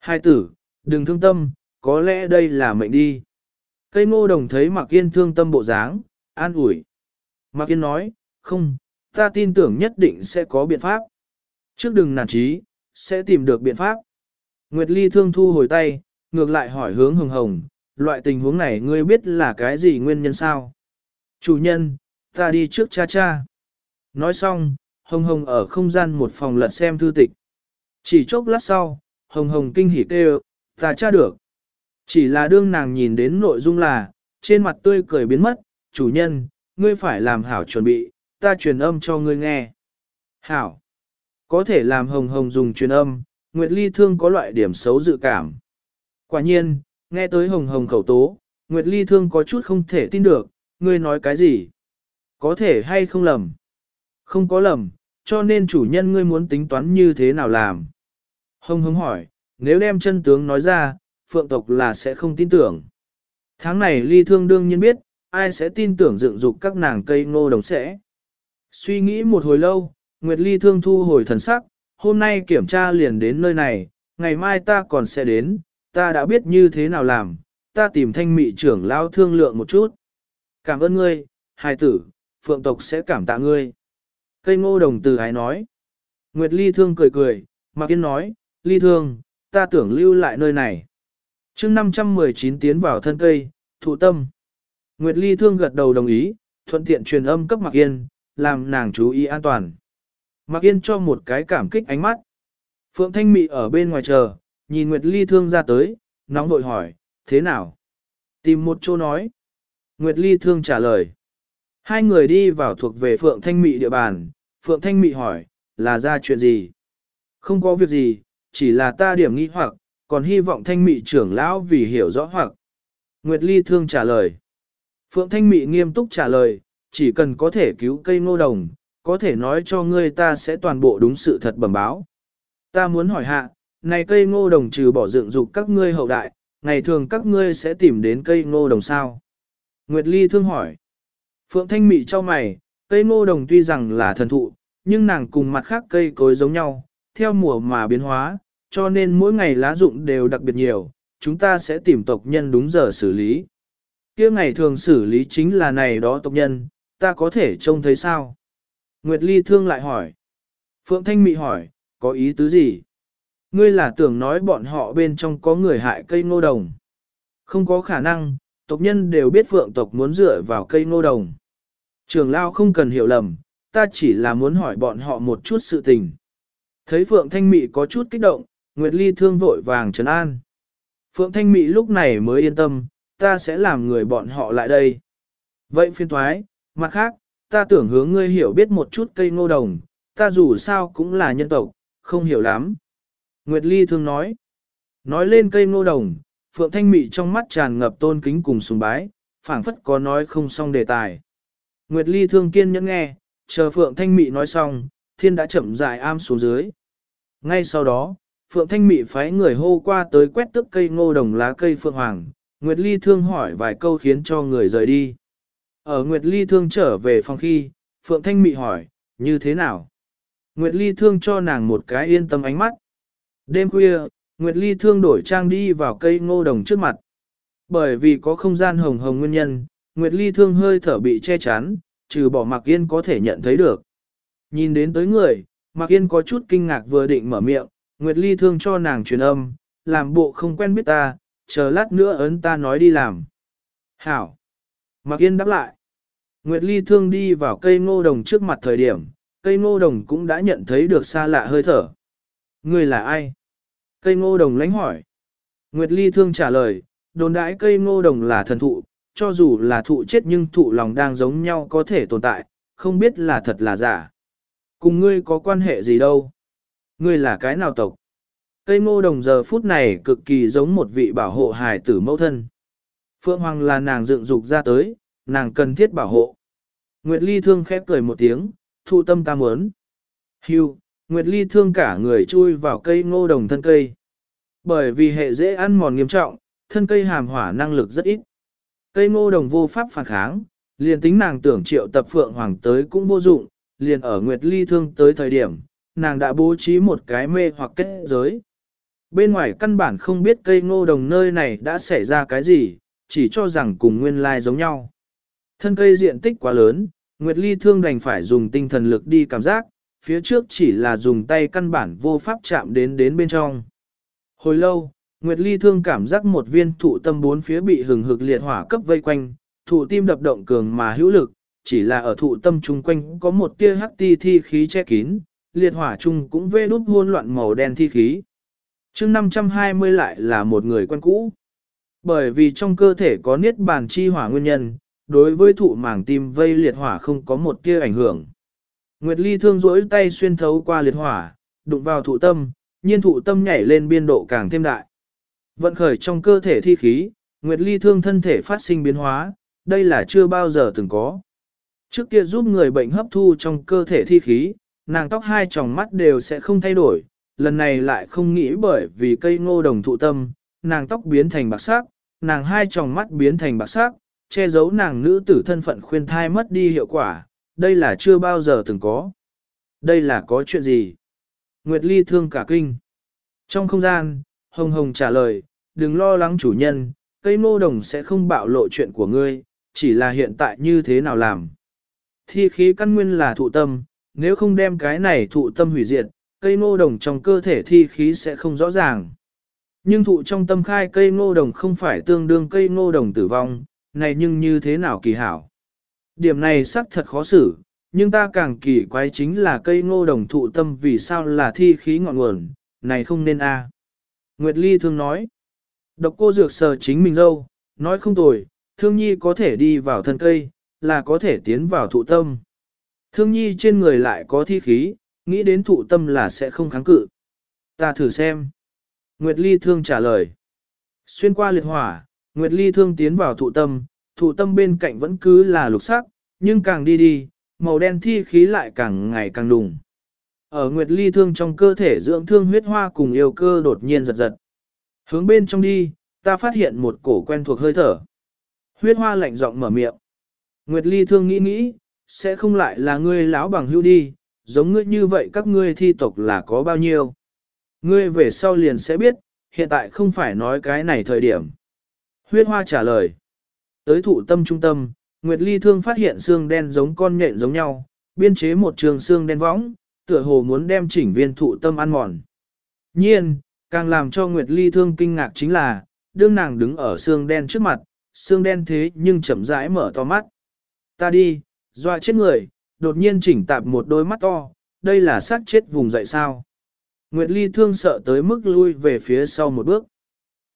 Hai tử, đừng thương tâm, có lẽ đây là mệnh đi. Cây ngô đồng thấy mặc yên thương tâm bộ dáng, an ủi. Mặc yên nói, không, ta tin tưởng nhất định sẽ có biện pháp. Trước đừng nản trí, sẽ tìm được biện pháp. Nguyệt Ly thương thu hồi tay, ngược lại hỏi hướng hồng hồng, loại tình huống này ngươi biết là cái gì nguyên nhân sao? Chủ nhân, ta đi trước cha cha. Nói xong, hồng hồng ở không gian một phòng lật xem thư tịch. Chỉ chốc lát sau, hồng hồng kinh hỉ kêu, ta tra được. Chỉ là đương nàng nhìn đến nội dung là, trên mặt tươi cười biến mất, chủ nhân, ngươi phải làm hảo chuẩn bị, ta truyền âm cho ngươi nghe. Hảo, có thể làm hồng hồng dùng truyền âm, Nguyệt Ly Thương có loại điểm xấu dự cảm. Quả nhiên, nghe tới hồng hồng khẩu tố, Nguyệt Ly Thương có chút không thể tin được, ngươi nói cái gì? Có thể hay không lầm? Không có lầm, cho nên chủ nhân ngươi muốn tính toán như thế nào làm? Hồng hồng hỏi, nếu đem chân tướng nói ra, phượng tộc là sẽ không tin tưởng. Tháng này ly thương đương nhiên biết, ai sẽ tin tưởng dựng dục các nàng cây ngô đồng sẽ. Suy nghĩ một hồi lâu, Nguyệt ly thương thu hồi thần sắc, hôm nay kiểm tra liền đến nơi này, ngày mai ta còn sẽ đến, ta đã biết như thế nào làm, ta tìm thanh mị trưởng lao thương lượng một chút. Cảm ơn ngươi, hài tử, phượng tộc sẽ cảm tạ ngươi. Cây ngô đồng từ hái nói. Nguyệt ly thương cười cười, Mạc Yên nói, ly thương, ta tưởng lưu lại nơi này chương 519 tiến vào thân cây, thụ tâm. Nguyệt Ly thương gật đầu đồng ý, thuận tiện truyền âm cấp Mạc Yên, làm nàng chú ý an toàn. Mạc Yên cho một cái cảm kích ánh mắt. Phượng Thanh Mị ở bên ngoài chờ, nhìn Nguyệt Ly thương ra tới, nóng vội hỏi, thế nào? Tìm một chỗ nói. Nguyệt Ly thương trả lời. Hai người đi vào thuộc về Phượng Thanh Mị địa bàn, Phượng Thanh Mị hỏi, là ra chuyện gì? Không có việc gì, chỉ là ta điểm nghi hoặc, còn hy vọng thanh mị trưởng lão vì hiểu rõ hoặc. Nguyệt Ly thương trả lời. Phượng Thanh Mị nghiêm túc trả lời, chỉ cần có thể cứu cây ngô đồng, có thể nói cho ngươi ta sẽ toàn bộ đúng sự thật bẩm báo. Ta muốn hỏi hạ, này cây ngô đồng trừ bỏ dựng dục các ngươi hậu đại, ngày thường các ngươi sẽ tìm đến cây ngô đồng sao? Nguyệt Ly thương hỏi. Phượng Thanh Mị cho mày, cây ngô đồng tuy rằng là thần thụ, nhưng nàng cùng mặt khác cây cối giống nhau, theo mùa mà biến hóa, cho nên mỗi ngày lá dụng đều đặc biệt nhiều, chúng ta sẽ tìm tộc nhân đúng giờ xử lý. kia ngày thường xử lý chính là này đó tộc nhân, ta có thể trông thấy sao? Nguyệt Ly Thương lại hỏi. Phượng Thanh Mị hỏi, có ý tứ gì? Ngươi là tưởng nói bọn họ bên trong có người hại cây ngô đồng. Không có khả năng, tộc nhân đều biết Phượng tộc muốn dựa vào cây ngô đồng. Trường Lao không cần hiểu lầm, ta chỉ là muốn hỏi bọn họ một chút sự tình. Thấy Phượng Thanh Mị có chút kích động, Nguyệt Ly thương vội vàng trấn an. Phượng Thanh Mị lúc này mới yên tâm, ta sẽ làm người bọn họ lại đây. Vậy phiên thoái, mặt khác, ta tưởng hướng ngươi hiểu biết một chút cây ngô đồng, ta dù sao cũng là nhân tộc, không hiểu lắm. Nguyệt Ly thương nói. Nói lên cây ngô đồng, Phượng Thanh Mị trong mắt tràn ngập tôn kính cùng sùng bái, phảng phất có nói không xong đề tài. Nguyệt Ly thương kiên nhẫn nghe, chờ Phượng Thanh Mị nói xong, thiên đã chậm rãi am xuống dưới. Ngay sau đó, Phượng Thanh Mị phái người hô qua tới quét tức cây ngô đồng lá cây Phượng Hoàng, Nguyệt Ly Thương hỏi vài câu khiến cho người rời đi. Ở Nguyệt Ly Thương trở về phòng khi, Phượng Thanh Mị hỏi, như thế nào? Nguyệt Ly Thương cho nàng một cái yên tâm ánh mắt. Đêm khuya, Nguyệt Ly Thương đổi trang đi vào cây ngô đồng trước mặt. Bởi vì có không gian hồng hồng nguyên nhân, Nguyệt Ly Thương hơi thở bị che chắn, trừ bỏ Mạc Yên có thể nhận thấy được. Nhìn đến tới người, Mạc Yên có chút kinh ngạc vừa định mở miệng, Nguyệt Ly thương cho nàng truyền âm, làm bộ không quen biết ta, chờ lát nữa ấn ta nói đi làm. Hảo. Mạc Yên đáp lại. Nguyệt Ly thương đi vào cây ngô đồng trước mặt thời điểm, cây ngô đồng cũng đã nhận thấy được xa lạ hơi thở. Người là ai? Cây ngô đồng lánh hỏi. Nguyệt Ly thương trả lời, đồn đãi cây ngô đồng là thần thụ, cho dù là thụ chết nhưng thụ lòng đang giống nhau có thể tồn tại, không biết là thật là giả. Cùng ngươi có quan hệ gì đâu? Ngươi là cái nào tộc? Cây ngô đồng giờ phút này cực kỳ giống một vị bảo hộ hài tử mẫu thân. Phượng Hoàng là nàng dựng dục ra tới, nàng cần thiết bảo hộ. Nguyệt Ly thương khép cười một tiếng, thụ tâm ta muốn. Hưu, Nguyệt Ly thương cả người chui vào cây ngô đồng thân cây. Bởi vì hệ dễ ăn mòn nghiêm trọng, thân cây hàm hỏa năng lực rất ít. Cây ngô đồng vô pháp phản kháng, liền tính nàng tưởng triệu tập phượng hoàng tới cũng vô dụng, liền ở Nguyệt Ly thương tới thời điểm, nàng đã bố trí một cái mê hoặc kết giới. Bên ngoài căn bản không biết cây ngô đồng nơi này đã xảy ra cái gì, chỉ cho rằng cùng nguyên lai giống nhau. Thân cây diện tích quá lớn, Nguyệt Ly thương đành phải dùng tinh thần lực đi cảm giác, phía trước chỉ là dùng tay căn bản vô pháp chạm đến đến bên trong. Hồi lâu, Nguyệt Ly thương cảm giác một viên thụ tâm bốn phía bị hừng hực liệt hỏa cấp vây quanh, thụ tim đập động cường mà hữu lực, chỉ là ở thụ tâm chung quanh có một tia hắc ti thi khí che kín, liệt hỏa chung cũng vê đút hôn loạn màu đen thi khí. chương 520 lại là một người quen cũ. Bởi vì trong cơ thể có niết bàn chi hỏa nguyên nhân, đối với thụ màng tim vây liệt hỏa không có một tia ảnh hưởng. Nguyệt Ly thương rỗi tay xuyên thấu qua liệt hỏa, đụng vào thụ tâm, nhiên thụ tâm nhảy lên biên độ càng thêm đại. Vận khởi trong cơ thể thi khí, Nguyệt Ly thương thân thể phát sinh biến hóa, đây là chưa bao giờ từng có. Trước kia giúp người bệnh hấp thu trong cơ thể thi khí, nàng tóc hai tròng mắt đều sẽ không thay đổi, lần này lại không nghĩ bởi vì cây ngô đồng thụ tâm, nàng tóc biến thành bạc sắc, nàng hai tròng mắt biến thành bạc sắc, che giấu nàng nữ tử thân phận khuyên thai mất đi hiệu quả, đây là chưa bao giờ từng có. Đây là có chuyện gì? Nguyệt Ly thương cả kinh. Trong không gian, Hồng Hồng trả lời, đừng lo lắng chủ nhân, cây ngô đồng sẽ không bạo lộ chuyện của ngươi, chỉ là hiện tại như thế nào làm. Thi khí căn nguyên là thụ tâm, nếu không đem cái này thụ tâm hủy diệt, cây ngô đồng trong cơ thể thi khí sẽ không rõ ràng. Nhưng thụ trong tâm khai cây ngô đồng không phải tương đương cây ngô đồng tử vong, này nhưng như thế nào kỳ hảo. Điểm này xác thật khó xử, nhưng ta càng kỳ quái chính là cây ngô đồng thụ tâm vì sao là thi khí ngọn nguồn, này không nên a. À. Nguyệt Ly thương nói, độc cô dược sờ chính mình dâu, nói không tồi, thương nhi có thể đi vào thân cây, là có thể tiến vào thụ tâm. Thương nhi trên người lại có thi khí, nghĩ đến thụ tâm là sẽ không kháng cự. Ta thử xem. Nguyệt Ly thương trả lời. Xuyên qua liệt hỏa, Nguyệt Ly thương tiến vào thụ tâm, thụ tâm bên cạnh vẫn cứ là lục sắc, nhưng càng đi đi, màu đen thi khí lại càng ngày càng đùng. Ở Nguyệt Ly thương trong cơ thể dưỡng thương huyết hoa cùng yêu cơ đột nhiên giật giật. Hướng bên trong đi, ta phát hiện một cổ quen thuộc hơi thở. Huyết hoa lạnh giọng mở miệng. Nguyệt Ly thương nghĩ nghĩ, sẽ không lại là ngươi lão bằng hưu đi, giống ngươi như vậy các ngươi thi tộc là có bao nhiêu. Ngươi về sau liền sẽ biết, hiện tại không phải nói cái này thời điểm. Huyết hoa trả lời. Tới thụ tâm trung tâm, Nguyệt Ly thương phát hiện xương đen giống con nhện giống nhau, biên chế một trường xương đen võng, tựa hồ muốn đem chỉnh viên thụ tâm ăn mòn. Nhiên, càng làm cho Nguyệt Ly thương kinh ngạc chính là, đương nàng đứng ở xương đen trước mặt, xương đen thế nhưng chậm rãi mở to mắt. Ta đi, dọa chết người, đột nhiên chỉnh tạp một đôi mắt to, đây là sát chết vùng dậy sao. Nguyệt Ly thương sợ tới mức lui về phía sau một bước.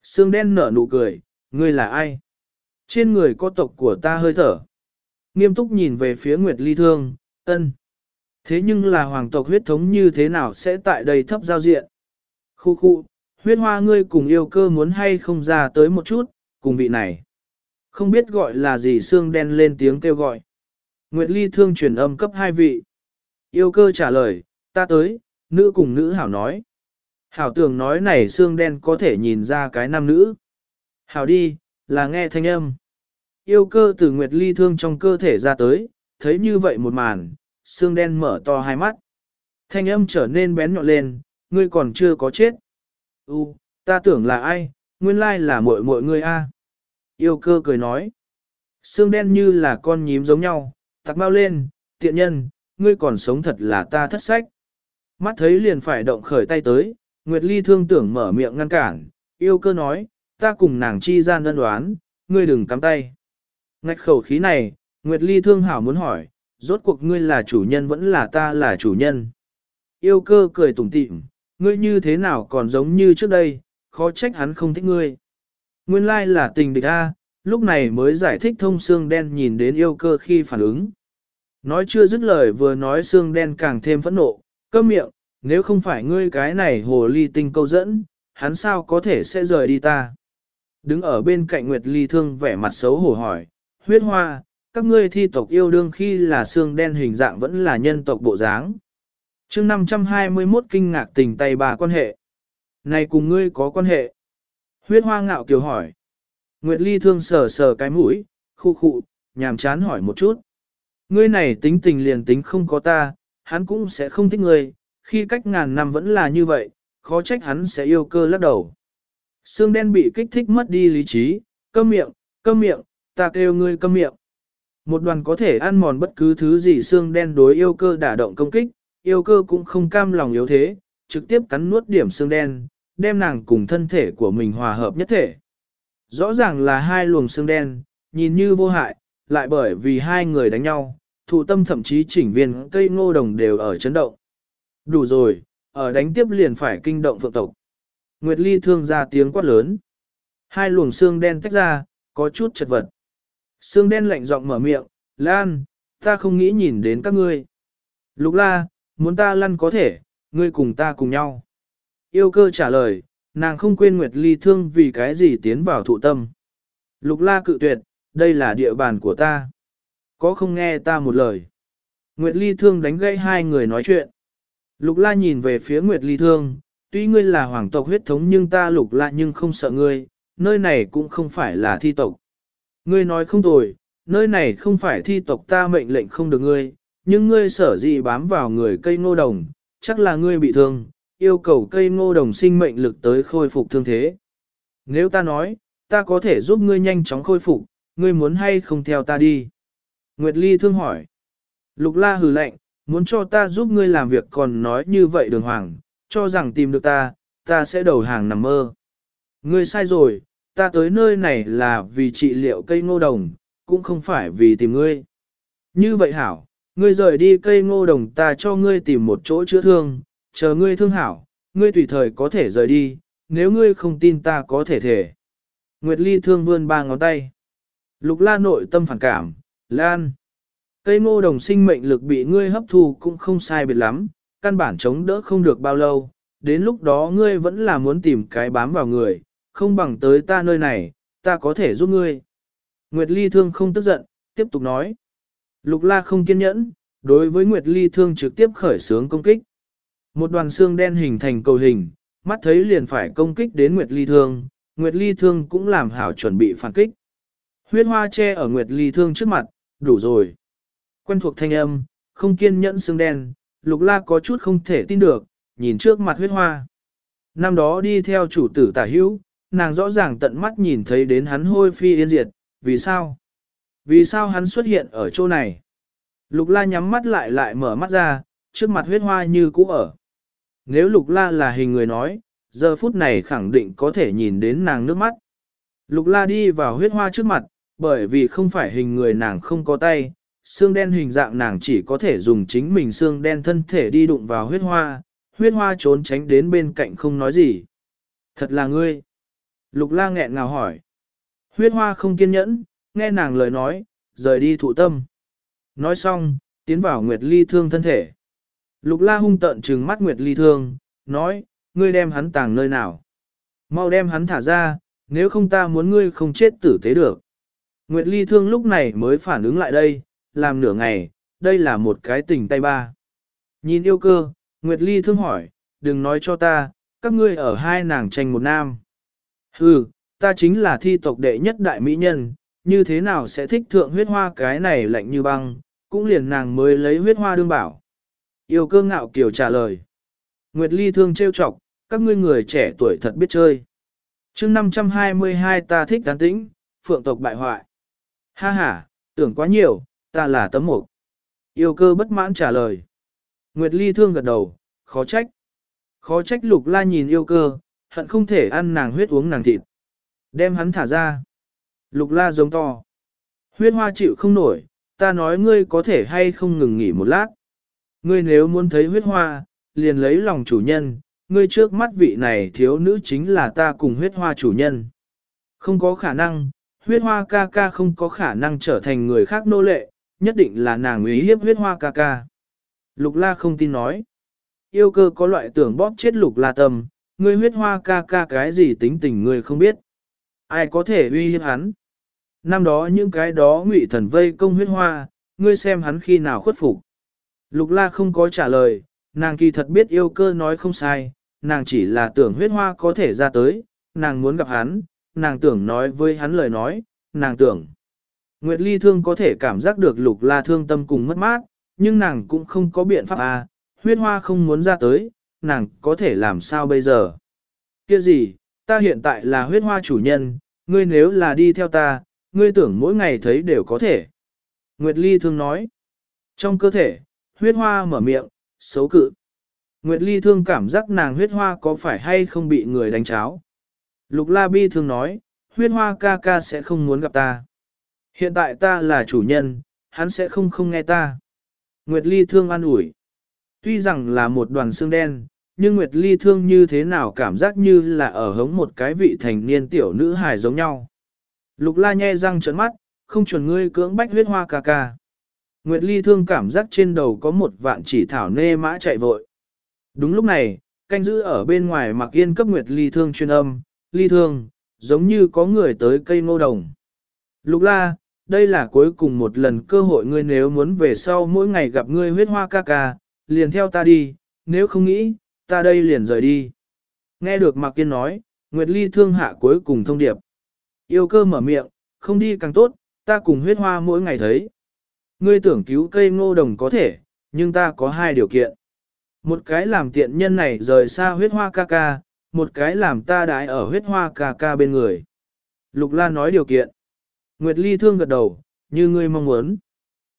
Sương đen nở nụ cười, ngươi là ai? Trên người có tộc của ta hơi thở. Nghiêm túc nhìn về phía Nguyệt Ly thương, ân. Thế nhưng là hoàng tộc huyết thống như thế nào sẽ tại đây thấp giao diện? Khu khu, huyết hoa ngươi cùng yêu cơ muốn hay không ra tới một chút, cùng vị này. Không biết gọi là gì xương đen lên tiếng kêu gọi. Nguyệt Ly thương truyền âm cấp hai vị. Yêu cơ trả lời, ta tới, nữ cùng nữ hảo nói. Hảo tưởng nói này xương đen có thể nhìn ra cái nam nữ. Hảo đi, là nghe thanh âm. Yêu cơ từ Nguyệt Ly thương trong cơ thể ra tới, thấy như vậy một màn, xương đen mở to hai mắt. Thanh âm trở nên bén nhọn lên, ngươi còn chưa có chết. U, ta tưởng là ai, nguyên lai là muội muội ngươi a. Yêu cơ cười nói. Xương đen như là con nhím giống nhau, tặc bao lên, tiện nhân, ngươi còn sống thật là ta thất sách. Mắt thấy liền phải động khởi tay tới, Nguyệt Ly thương tưởng mở miệng ngăn cản, yêu cơ nói, ta cùng nàng chi gian đơn đoán, ngươi đừng cắm tay. Ngạch khẩu khí này, Nguyệt Ly thương hảo muốn hỏi, rốt cuộc ngươi là chủ nhân vẫn là ta là chủ nhân. Yêu cơ cười tủm tỉm, ngươi như thế nào còn giống như trước đây, khó trách hắn không thích ngươi. Nguyên lai là tình địch A, lúc này mới giải thích thông xương đen nhìn đến yêu cơ khi phản ứng. Nói chưa dứt lời vừa nói xương đen càng thêm phẫn nộ, câm miệng, nếu không phải ngươi cái này hồ ly tinh câu dẫn, hắn sao có thể sẽ rời đi ta. Đứng ở bên cạnh Nguyệt Ly thương vẻ mặt xấu hổ hỏi, huyết hoa, các ngươi thi tộc yêu đương khi là xương đen hình dạng vẫn là nhân tộc bộ dáng. chương 521 kinh ngạc tình tay bà quan hệ. Này cùng ngươi có quan hệ. Huyết hoa ngạo kiều hỏi. Nguyệt Ly thương sờ sờ cái mũi, khu khụ, nhàm chán hỏi một chút. Ngươi này tính tình liền tính không có ta, hắn cũng sẽ không thích ngươi, khi cách ngàn năm vẫn là như vậy, khó trách hắn sẽ yêu cơ lắc đầu. Sương đen bị kích thích mất đi lý trí, câm miệng, câm miệng, ta kêu ngươi câm miệng. Một đoàn có thể ăn mòn bất cứ thứ gì xương đen đối yêu cơ đả động công kích, yêu cơ cũng không cam lòng yếu thế, trực tiếp cắn nuốt điểm xương đen, đem nàng cùng thân thể của mình hòa hợp nhất thể. Rõ ràng là hai luồng xương đen, nhìn như vô hại, lại bởi vì hai người đánh nhau, thụ tâm thậm chí chỉnh viên cây ngô đồng đều ở chấn động. Đủ rồi, ở đánh tiếp liền phải kinh động phượng tộc. Nguyệt Ly thương ra tiếng quát lớn. Hai luồng xương đen tách ra, có chút chật vật. Xương đen lạnh giọng mở miệng, Lan, ta không nghĩ nhìn đến các ngươi. Lục la, muốn ta lăn có thể, ngươi cùng ta cùng nhau. Yêu cơ trả lời, nàng không quên Nguyệt Ly thương vì cái gì tiến vào thụ tâm. Lục la cự tuyệt, đây là địa bàn của ta. Có không nghe ta một lời. Nguyệt Ly thương đánh gãy hai người nói chuyện. Lục la nhìn về phía Nguyệt Ly thương, tuy ngươi là hoàng tộc huyết thống nhưng ta lục la nhưng không sợ ngươi, nơi này cũng không phải là thi tộc. Ngươi nói không tồi, nơi này không phải thi tộc ta mệnh lệnh không được ngươi, nhưng ngươi sở gì bám vào người cây ngô đồng, chắc là ngươi bị thương, yêu cầu cây ngô đồng sinh mệnh lực tới khôi phục thương thế. Nếu ta nói, ta có thể giúp ngươi nhanh chóng khôi phục, ngươi muốn hay không theo ta đi? Nguyệt Ly thương hỏi. Lục la hừ lạnh, muốn cho ta giúp ngươi làm việc còn nói như vậy đường hoàng, cho rằng tìm được ta, ta sẽ đầu hàng nằm mơ. Ngươi sai rồi, ta tới nơi này là vì trị liệu cây ngô đồng, cũng không phải vì tìm ngươi. Như vậy hảo, ngươi rời đi cây ngô đồng ta cho ngươi tìm một chỗ chữa thương, chờ ngươi thương hảo, ngươi tùy thời có thể rời đi, nếu ngươi không tin ta có thể thể. Nguyệt Ly thương vươn ba ngón tay. Lục la nội tâm phản cảm, Lan. Cây ngô đồng sinh mệnh lực bị ngươi hấp thu cũng không sai biệt lắm, căn bản chống đỡ không được bao lâu, đến lúc đó ngươi vẫn là muốn tìm cái bám vào người, không bằng tới ta nơi này, ta có thể giúp ngươi. Nguyệt Ly Thương không tức giận, tiếp tục nói. Lục La không kiên nhẫn, đối với Nguyệt Ly Thương trực tiếp khởi sướng công kích. Một đoàn xương đen hình thành cầu hình, mắt thấy liền phải công kích đến Nguyệt Ly Thương, Nguyệt Ly Thương cũng làm hảo chuẩn bị phản kích. Huyết hoa che ở Nguyệt Ly Thương trước mặt, đủ rồi. Quen thuộc thanh âm, không kiên nhẫn xương đen, Lục La có chút không thể tin được, nhìn trước mặt huyết hoa. Năm đó đi theo chủ tử tả hữu, nàng rõ ràng tận mắt nhìn thấy đến hắn hôi phi yên diệt, vì sao? Vì sao hắn xuất hiện ở chỗ này? Lục la nhắm mắt lại lại mở mắt ra, trước mặt huyết hoa như cũ ở. Nếu lục la là hình người nói, giờ phút này khẳng định có thể nhìn đến nàng nước mắt. Lục la đi vào huyết hoa trước mặt, bởi vì không phải hình người nàng không có tay, xương đen hình dạng nàng chỉ có thể dùng chính mình xương đen thân thể đi đụng vào huyết hoa, huyết hoa trốn tránh đến bên cạnh không nói gì. Thật là ngươi. Lục la nghẹn ngào hỏi. Huyết hoa không kiên nhẫn, nghe nàng lời nói, rời đi thụ tâm. Nói xong, tiến vào Nguyệt Ly thương thân thể. Lục la hung tợn trừng mắt Nguyệt Ly thương, nói, ngươi đem hắn tàng nơi nào. Mau đem hắn thả ra, nếu không ta muốn ngươi không chết tử tế được. Nguyệt Ly thương lúc này mới phản ứng lại đây, làm nửa ngày, đây là một cái tình tay ba. Nhìn yêu cơ, Nguyệt Ly thương hỏi, đừng nói cho ta, các ngươi ở hai nàng tranh một nam. Hừ, ta chính là thi tộc đệ nhất đại mỹ nhân, như thế nào sẽ thích thượng huyết hoa cái này lạnh như băng, cũng liền nàng mới lấy huyết hoa đương bảo. Yêu cơ ngạo kiều trả lời. Nguyệt Ly thương trêu chọc, các ngươi người trẻ tuổi thật biết chơi. chương 522 ta thích tán tĩnh, phượng tộc bại hoại. Ha ha, tưởng quá nhiều, ta là tấm mục. Yêu cơ bất mãn trả lời. Nguyệt Ly thương gật đầu, khó trách. Khó trách lục la nhìn yêu cơ, hận không thể ăn nàng huyết uống nàng thịt. Đem hắn thả ra. Lục la giống to. Huyết hoa chịu không nổi, ta nói ngươi có thể hay không ngừng nghỉ một lát. Ngươi nếu muốn thấy huyết hoa, liền lấy lòng chủ nhân, ngươi trước mắt vị này thiếu nữ chính là ta cùng huyết hoa chủ nhân. Không có khả năng, huyết hoa ca ca không có khả năng trở thành người khác nô lệ, nhất định là nàng ý hiếp huyết hoa ca ca. Lục la không tin nói. Yêu cơ có loại tưởng bóp chết lục la tâm, ngươi huyết hoa ca ca cái gì tính tình ngươi không biết. Ai có thể uy hiếp hắn? Năm đó những cái đó ngụy thần vây công huyết hoa, ngươi xem hắn khi nào khuất phục. Lục la không có trả lời, Nàng kỳ thật biết yêu cơ nói không sai, nàng chỉ là tưởng huyết hoa có thể ra tới, nàng muốn gặp hắn, nàng tưởng nói với hắn lời nói, nàng tưởng. Nguyệt Ly Thương có thể cảm giác được lục la thương tâm cùng mất mát, nhưng nàng cũng không có biện pháp à, huyết hoa không muốn ra tới, nàng có thể làm sao bây giờ. Kia gì, ta hiện tại là huyết hoa chủ nhân, ngươi nếu là đi theo ta, ngươi tưởng mỗi ngày thấy đều có thể. Nguyệt Ly Thương nói, trong cơ thể, huyết hoa mở miệng, xấu cự. Nguyệt Ly Thương cảm giác nàng huyết hoa có phải hay không bị người đánh cháo. Lục La Bi thường nói, huyết hoa ca ca sẽ không muốn gặp ta. Hiện tại ta là chủ nhân, hắn sẽ không không nghe ta. Nguyệt Ly thương an ủi. Tuy rằng là một đoàn xương đen, nhưng Nguyệt Ly thương như thế nào cảm giác như là ở hống một cái vị thành niên tiểu nữ hài giống nhau. Lục la nhe răng trợn mắt, không chuẩn ngươi cưỡng bách huyết hoa ca ca. Nguyệt Ly thương cảm giác trên đầu có một vạn chỉ thảo nê mã chạy vội. Đúng lúc này, canh giữ ở bên ngoài mặc yên cấp Nguyệt Ly thương chuyên âm, Ly thương, giống như có người tới cây ngô đồng. Lục la, đây là cuối cùng một lần cơ hội ngươi nếu muốn về sau mỗi ngày gặp ngươi huyết hoa ca ca, liền theo ta đi, nếu không nghĩ, ta đây liền rời đi. Nghe được Mạc Kiên nói, Nguyệt Ly thương hạ cuối cùng thông điệp. Yêu cơ mở miệng, không đi càng tốt, ta cùng huyết hoa mỗi ngày thấy. Ngươi tưởng cứu cây ngô đồng có thể, nhưng ta có hai điều kiện. Một cái làm tiện nhân này rời xa huyết hoa ca ca, một cái làm ta đái ở huyết hoa ca ca bên người. Lục La nói điều kiện. Nguyệt Ly thương gật đầu, như ngươi mong muốn.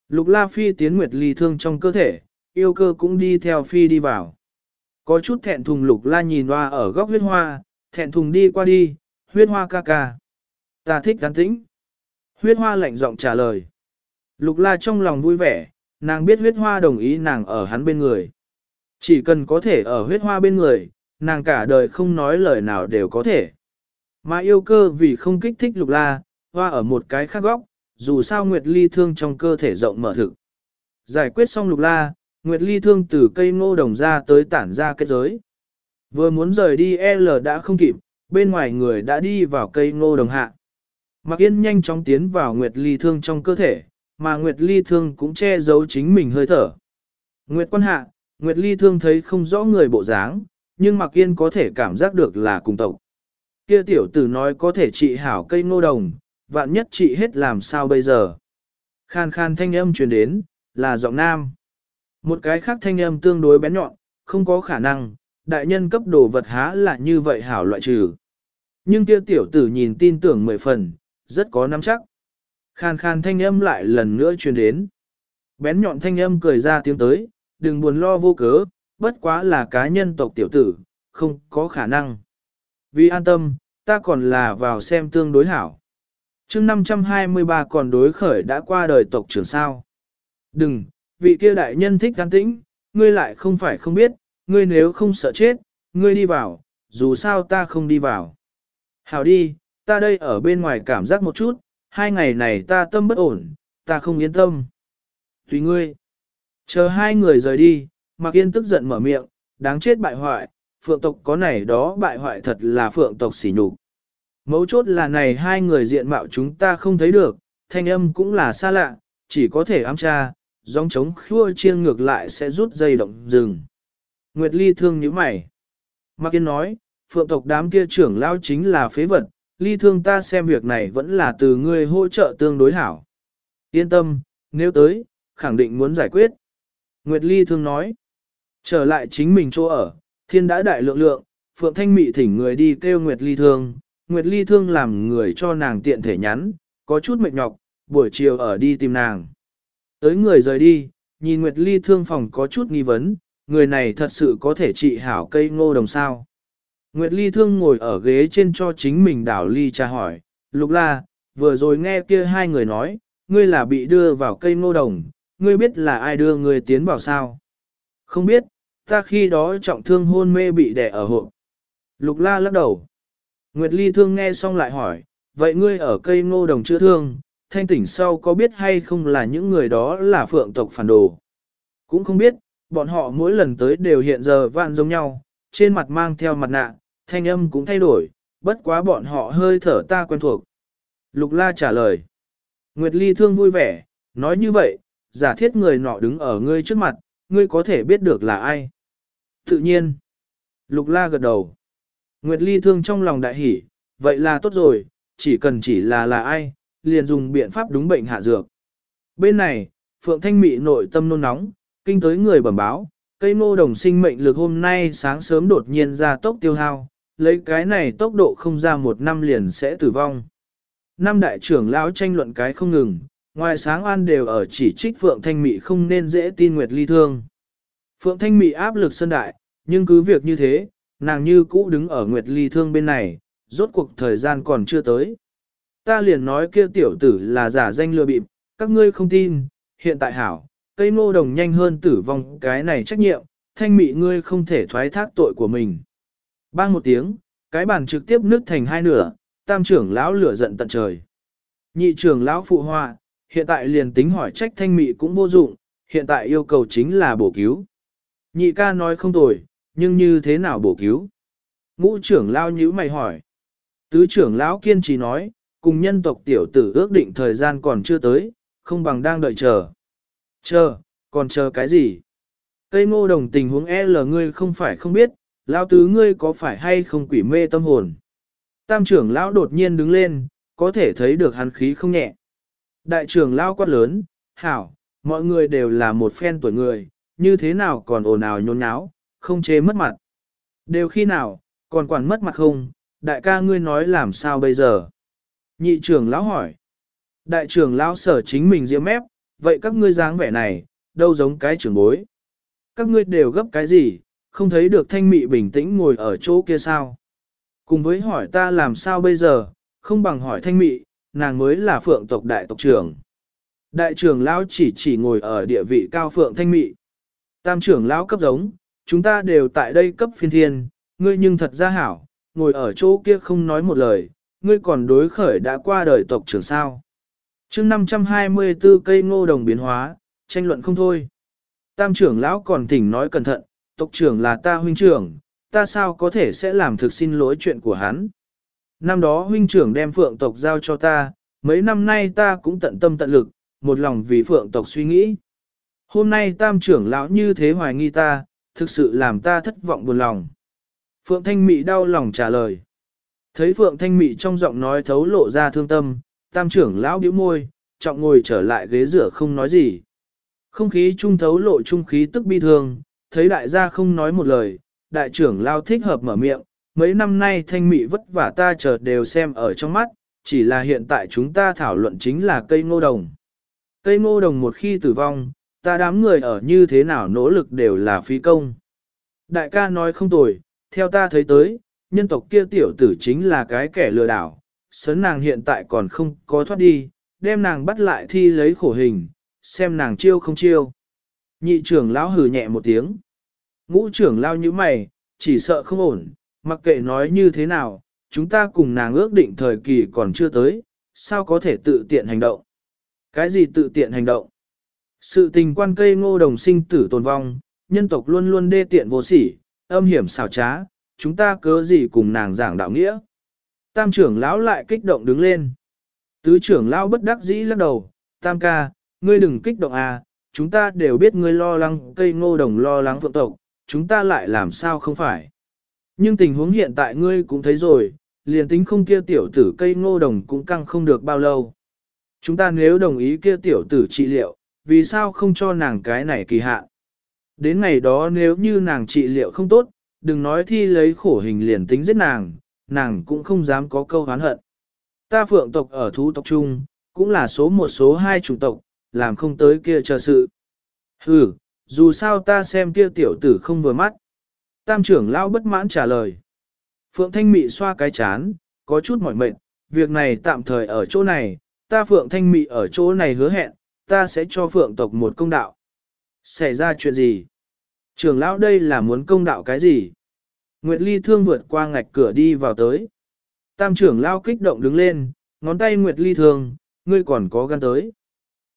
Lục La Phi tiến Nguyệt Ly thương trong cơ thể, yêu cơ cũng đi theo Phi đi vào. Có chút thẹn thùng Lục La nhìn hoa ở góc huyết hoa, thẹn thùng đi qua đi, huyết hoa ca ca. Ta thích gắn tĩnh. Huyết hoa lạnh giọng trả lời. Lục La trong lòng vui vẻ, nàng biết huyết hoa đồng ý nàng ở hắn bên người. Chỉ cần có thể ở huyết hoa bên người, nàng cả đời không nói lời nào đều có thể. Mà yêu cơ vì không kích thích lục la, hoa ở một cái khác góc, dù sao Nguyệt Ly thương trong cơ thể rộng mở thực. Giải quyết xong lục la, Nguyệt Ly thương từ cây ngô đồng ra tới tản ra kết giới. Vừa muốn rời đi L đã không kịp, bên ngoài người đã đi vào cây ngô đồng hạ. Mạc Yên nhanh chóng tiến vào Nguyệt Ly thương trong cơ thể, mà Nguyệt Ly thương cũng che giấu chính mình hơi thở. Nguyệt quan hạ, Nguyệt Ly thương thấy không rõ người bộ dáng, nhưng Mạc Yên có thể cảm giác được là cùng tộc. Kia tiểu tử nói có thể trị hảo cây ngô đồng, vạn nhất trị hết làm sao bây giờ. Khan khan thanh âm truyền đến, là giọng nam. Một cái khác thanh âm tương đối bén nhọn, không có khả năng, đại nhân cấp đồ vật há là như vậy hảo loại trừ. Nhưng kia tiểu tử nhìn tin tưởng mười phần, rất có nắm chắc. Khan khan thanh âm lại lần nữa truyền đến. Bén nhọn thanh âm cười ra tiếng tới, đừng buồn lo vô cớ, bất quá là cá nhân tộc tiểu tử, không có khả năng. Vì an tâm, ta còn là vào xem tương đối hảo chương 523 còn đối khởi đã qua đời tộc trưởng sao. Đừng, vị kia đại nhân thích can tĩnh, ngươi lại không phải không biết, ngươi nếu không sợ chết, ngươi đi vào, dù sao ta không đi vào. Hảo đi, ta đây ở bên ngoài cảm giác một chút, hai ngày này ta tâm bất ổn, ta không yên tâm. Tùy ngươi. Chờ hai người rời đi, Mạc Yên tức giận mở miệng, đáng chết bại hoại, phượng tộc có này đó bại hoại thật là phượng tộc xỉ nhục. Mấu chốt là này hai người diện mạo chúng ta không thấy được, thanh âm cũng là xa lạ, chỉ có thể ám tra, gióng trống khua chiêng ngược lại sẽ rút dây động rừng. Nguyệt Ly thương như mày. Mạc Yên nói, phượng tộc đám kia trưởng lao chính là phế vật, Ly thương ta xem việc này vẫn là từ ngươi hỗ trợ tương đối hảo. Yên tâm, nếu tới, khẳng định muốn giải quyết. Nguyệt Ly thương nói, trở lại chính mình chỗ ở, thiên đã đại lượng lượng, Phượng Thanh Mị thỉnh người đi kêu Nguyệt Ly thương, Nguyệt Ly thương làm người cho nàng tiện thể nhắn, có chút mệt nhọc, buổi chiều ở đi tìm nàng. Tới người rời đi, nhìn Nguyệt Ly thương phòng có chút nghi vấn, người này thật sự có thể trị hảo cây ngô đồng sao. Nguyệt Ly thương ngồi ở ghế trên cho chính mình đảo ly trà hỏi, lục la, vừa rồi nghe kia hai người nói, ngươi là bị đưa vào cây ngô đồng, ngươi biết là ai đưa ngươi tiến vào sao? Không biết, ta khi đó trọng thương hôn mê bị đẻ ở hộ. Lục la lắc đầu. Nguyệt Ly thương nghe xong lại hỏi, vậy ngươi ở cây ngô đồng chữa thương, thanh tỉnh sau có biết hay không là những người đó là phượng tộc phản đồ? Cũng không biết, bọn họ mỗi lần tới đều hiện giờ vạn giống nhau, trên mặt mang theo mặt nạ, thanh âm cũng thay đổi, bất quá bọn họ hơi thở ta quen thuộc. Lục La trả lời. Nguyệt Ly thương vui vẻ, nói như vậy, giả thiết người nọ đứng ở ngươi trước mặt, ngươi có thể biết được là ai. Tự nhiên. Lục la gật đầu. Nguyệt ly thương trong lòng đại hỉ, vậy là tốt rồi, chỉ cần chỉ là là ai, liền dùng biện pháp đúng bệnh hạ dược. Bên này, Phượng Thanh Mị nội tâm nôn nóng, kinh tới người bẩm báo, cây ngô đồng sinh mệnh lực hôm nay sáng sớm đột nhiên ra tốc tiêu hao, lấy cái này tốc độ không ra một năm liền sẽ tử vong. Năm đại trưởng lão tranh luận cái không ngừng, ngoài sáng an đều ở chỉ trích Phượng Thanh Mị không nên dễ tin Nguyệt Ly Thương. Phượng Thanh Mị áp lực sân đại, nhưng cứ việc như thế, nàng như cũ đứng ở Nguyệt Ly Thương bên này, rốt cuộc thời gian còn chưa tới. Ta liền nói kia tiểu tử là giả danh lừa bịp, các ngươi không tin, hiện tại hảo, cây ngô đồng nhanh hơn tử vong cái này trách nhiệm, thanh mị ngươi không thể thoái thác tội của mình. Bang một tiếng, cái bàn trực tiếp nứt thành hai nửa, tam trưởng lão lửa giận tận trời. Nhị trưởng lão phụ họa, hiện tại liền tính hỏi trách thanh mị cũng vô dụng, hiện tại yêu cầu chính là bổ cứu. Nhị ca nói không tồi, nhưng như thế nào bổ cứu? Ngũ trưởng lão nhữ mày hỏi. Tứ trưởng lão kiên trì nói, cùng nhân tộc tiểu tử ước định thời gian còn chưa tới, không bằng đang đợi chờ. Chờ, còn chờ cái gì? Cây ngô đồng tình huống L ngươi không phải không biết, lão tứ ngươi có phải hay không quỷ mê tâm hồn? Tam trưởng lão đột nhiên đứng lên, có thể thấy được hắn khí không nhẹ. Đại trưởng lão quát lớn, hảo, mọi người đều là một phen tuổi người, như thế nào còn ồn ào nhốn nháo, không chế mất mặt. Đều khi nào, còn quản mất mặt không, đại ca ngươi nói làm sao bây giờ? Nhị trưởng lão hỏi. Đại trưởng lão sở chính mình diễm mép, vậy các ngươi dáng vẻ này, đâu giống cái trưởng bối. Các ngươi đều gấp cái gì, không thấy được thanh mị bình tĩnh ngồi ở chỗ kia sao. Cùng với hỏi ta làm sao bây giờ, không bằng hỏi thanh mị, nàng mới là phượng tộc đại tộc trưởng. Đại trưởng lão chỉ chỉ ngồi ở địa vị cao phượng thanh mị. Tam trưởng lão cấp giống, chúng ta đều tại đây cấp phiên thiên, ngươi nhưng thật ra hảo, ngồi ở chỗ kia không nói một lời, ngươi còn đối khởi đã qua đời tộc trưởng sao. chương 524 cây ngô đồng biến hóa, tranh luận không thôi. Tam trưởng lão còn thỉnh nói cẩn thận, tộc trưởng là ta huynh trưởng, ta sao có thể sẽ làm thực xin lỗi chuyện của hắn. Năm đó huynh trưởng đem phượng tộc giao cho ta, mấy năm nay ta cũng tận tâm tận lực, một lòng vì phượng tộc suy nghĩ. Hôm nay tam trưởng lão như thế hoài nghi ta, thực sự làm ta thất vọng buồn lòng. Phượng Thanh Mị đau lòng trả lời. Thấy Phượng Thanh Mị trong giọng nói thấu lộ ra thương tâm, tam trưởng lão bĩu môi, trọng ngồi trở lại ghế rửa không nói gì. Không khí trung thấu lộ trung khí tức bi thương, thấy đại gia không nói một lời, đại trưởng lao thích hợp mở miệng, mấy năm nay thanh mị vất vả ta chờ đều xem ở trong mắt, chỉ là hiện tại chúng ta thảo luận chính là cây ngô đồng. Cây ngô đồng một khi tử vong, ta đám người ở như thế nào nỗ lực đều là phí công. Đại ca nói không tồi, theo ta thấy tới, nhân tộc kia tiểu tử chính là cái kẻ lừa đảo, sớn nàng hiện tại còn không có thoát đi, đem nàng bắt lại thi lấy khổ hình, xem nàng chiêu không chiêu. Nhị trưởng lão hừ nhẹ một tiếng. Ngũ trưởng lao như mày, chỉ sợ không ổn, mặc kệ nói như thế nào, chúng ta cùng nàng ước định thời kỳ còn chưa tới, sao có thể tự tiện hành động. Cái gì tự tiện hành động? Sự tình quan cây ngô đồng sinh tử tồn vong, nhân tộc luôn luôn đê tiện vô sỉ, âm hiểm xảo trá, chúng ta cớ gì cùng nàng giảng đạo nghĩa. Tam trưởng lão lại kích động đứng lên. Tứ trưởng lão bất đắc dĩ lắc đầu, tam ca, ngươi đừng kích động à, chúng ta đều biết ngươi lo lắng cây ngô đồng lo lắng phượng tộc, chúng ta lại làm sao không phải. Nhưng tình huống hiện tại ngươi cũng thấy rồi, liền tính không kia tiểu tử cây ngô đồng cũng căng không được bao lâu. Chúng ta nếu đồng ý kia tiểu tử trị liệu, vì sao không cho nàng cái này kỳ hạn? Đến ngày đó nếu như nàng trị liệu không tốt, đừng nói thi lấy khổ hình liền tính giết nàng, nàng cũng không dám có câu hán hận. Ta phượng tộc ở thú tộc chung, cũng là số một số hai chủng tộc, làm không tới kia chờ sự. Ừ, dù sao ta xem kia tiểu tử không vừa mắt. Tam trưởng lão bất mãn trả lời. Phượng Thanh Mị xoa cái chán, có chút mỏi mệt, việc này tạm thời ở chỗ này, ta Phượng Thanh Mị ở chỗ này hứa hẹn, ta sẽ cho Phượng tộc một công đạo. Xảy ra chuyện gì? Trưởng lão đây là muốn công đạo cái gì? Nguyệt Ly thương vượt qua ngạch cửa đi vào tới. Tam trưởng lão kích động đứng lên, ngón tay Nguyệt Ly thương, ngươi còn có gan tới.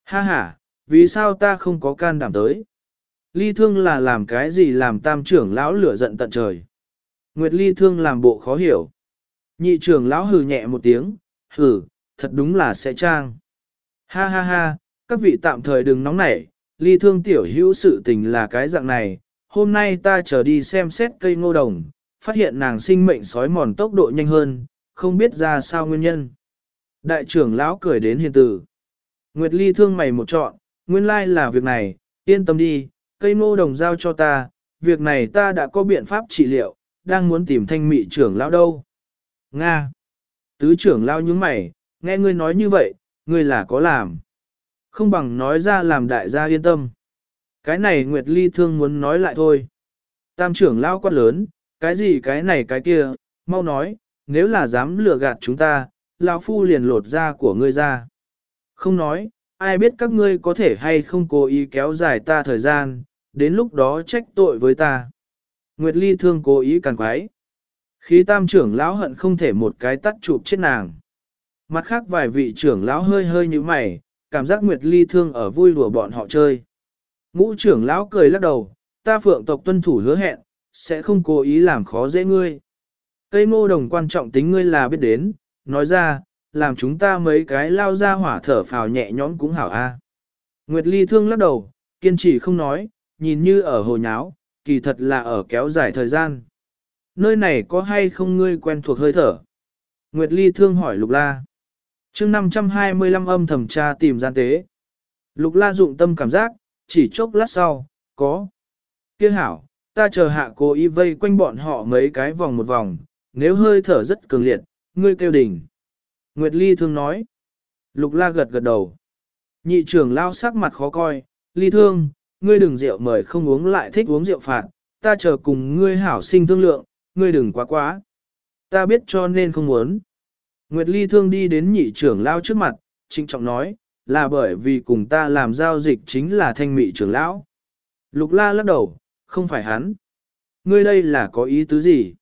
Ha ha, vì sao ta không có can đảm tới? Ly thương là làm cái gì làm tam trưởng lão lửa giận tận trời. Nguyệt ly thương làm bộ khó hiểu. Nhị trưởng lão hừ nhẹ một tiếng, hừ, thật đúng là sẽ trang. Ha ha ha, các vị tạm thời đừng nóng nảy, ly thương tiểu hữu sự tình là cái dạng này, hôm nay ta trở đi xem xét cây ngô đồng, phát hiện nàng sinh mệnh sói mòn tốc độ nhanh hơn, không biết ra sao nguyên nhân. Đại trưởng lão cười đến hiền tử. Nguyệt Ly thương mày một trọn, nguyên lai là việc này, yên tâm đi, cây ngô đồng giao cho ta, việc này ta đã có biện pháp trị liệu, đang muốn tìm thanh mị trưởng lão đâu. Nga. Tứ trưởng lão nhướng mày, nghe ngươi nói như vậy, ngươi là có làm. Không bằng nói ra làm đại gia yên tâm. Cái này Nguyệt Ly thương muốn nói lại thôi. Tam trưởng lão quát lớn, cái gì cái này cái kia, mau nói, nếu là dám lừa gạt chúng ta, lão phu liền lột da của ngươi ra. Không nói, ai biết các ngươi có thể hay không cố ý kéo dài ta thời gian, đến lúc đó trách tội với ta. Nguyệt Ly thương cố ý càng quái. Khí tam trưởng lão hận không thể một cái tắt chụp chết nàng. Mặt khác vài vị trưởng lão hơi hơi như mày, cảm giác Nguyệt Ly thương ở vui đùa bọn họ chơi. Ngũ trưởng lão cười lắc đầu, ta phượng tộc tuân thủ hứa hẹn, sẽ không cố ý làm khó dễ ngươi. Cây ngô đồng quan trọng tính ngươi là biết đến, nói ra, làm chúng ta mấy cái lao ra hỏa thở phào nhẹ nhõm cũng hảo a. Nguyệt Ly thương lắc đầu, kiên trì không nói, nhìn như ở hồ nháo, kỳ thật là ở kéo dài thời gian. Nơi này có hay không ngươi quen thuộc hơi thở? Nguyệt Ly thương hỏi Lục La chương 525 âm thẩm tra tìm gian tế. Lục La dụng tâm cảm giác, chỉ chốc lát sau, có. Kia hảo, ta chờ hạ cố ý vây quanh bọn họ mấy cái vòng một vòng, nếu hơi thở rất cường liệt, ngươi kêu đỉnh. Nguyệt Ly thương nói. Lục La gật gật đầu. Nhị trưởng lao sắc mặt khó coi, Ly thương, ngươi đừng rượu mời không uống lại thích uống rượu phạt, ta chờ cùng ngươi hảo sinh thương lượng, ngươi đừng quá quá. Ta biết cho nên không muốn. Nguyệt Ly thương đi đến nhị trưởng lao trước mặt, trinh trọng nói, là bởi vì cùng ta làm giao dịch chính là thanh mị trưởng lão. Lục la lắc đầu, không phải hắn. Ngươi đây là có ý tứ gì?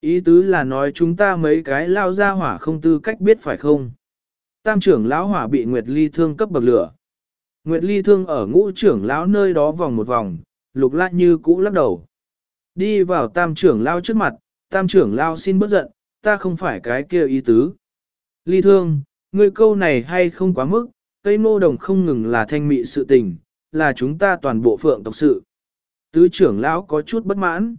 Ý tứ là nói chúng ta mấy cái lao ra hỏa không tư cách biết phải không? Tam trưởng lão hỏa bị Nguyệt Ly thương cấp bậc lửa. Nguyệt Ly thương ở ngũ trưởng lão nơi đó vòng một vòng, lục la như cũ lắc đầu. Đi vào tam trưởng lão trước mặt, tam trưởng lão xin bớt giận, ta không phải cái kia ý tứ. Ly thương, ngươi câu này hay không quá mức, cây ngô đồng không ngừng là thanh mị sự tình, là chúng ta toàn bộ phượng tộc sự. Tứ trưởng lão có chút bất mãn.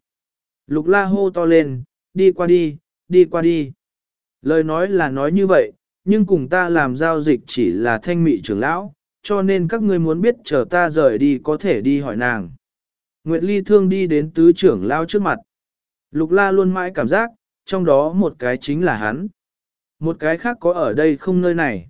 Lục la hô to lên, đi qua đi, đi qua đi. Lời nói là nói như vậy, nhưng cùng ta làm giao dịch chỉ là thanh mị trưởng lão, cho nên các ngươi muốn biết chờ ta rời đi có thể đi hỏi nàng. Nguyệt Ly thương đi đến tứ trưởng lão trước mặt. Lục la luôn mãi cảm giác, trong đó một cái chính là hắn. Một cái khác có ở đây không nơi này.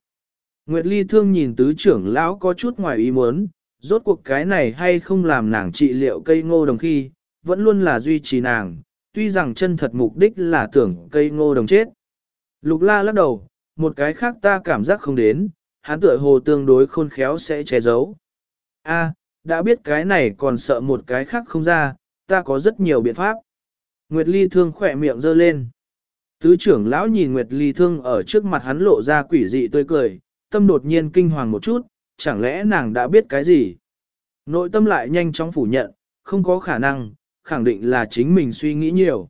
Nguyệt Ly thương nhìn tứ trưởng lão có chút ngoài ý muốn, rốt cuộc cái này hay không làm nàng trị liệu cây ngô đồng khi, vẫn luôn là duy trì nàng, tuy rằng chân thật mục đích là tưởng cây ngô đồng chết. Lục la lắc đầu, một cái khác ta cảm giác không đến, hắn tựa hồ tương đối khôn khéo sẽ che giấu. A, đã biết cái này còn sợ một cái khác không ra, ta có rất nhiều biện pháp. Nguyệt Ly thương khỏe miệng giơ lên. Tứ trưởng lão nhìn Nguyệt Ly thương ở trước mặt hắn lộ ra quỷ dị tươi cười, tâm đột nhiên kinh hoàng một chút, chẳng lẽ nàng đã biết cái gì? Nội tâm lại nhanh chóng phủ nhận, không có khả năng, khẳng định là chính mình suy nghĩ nhiều.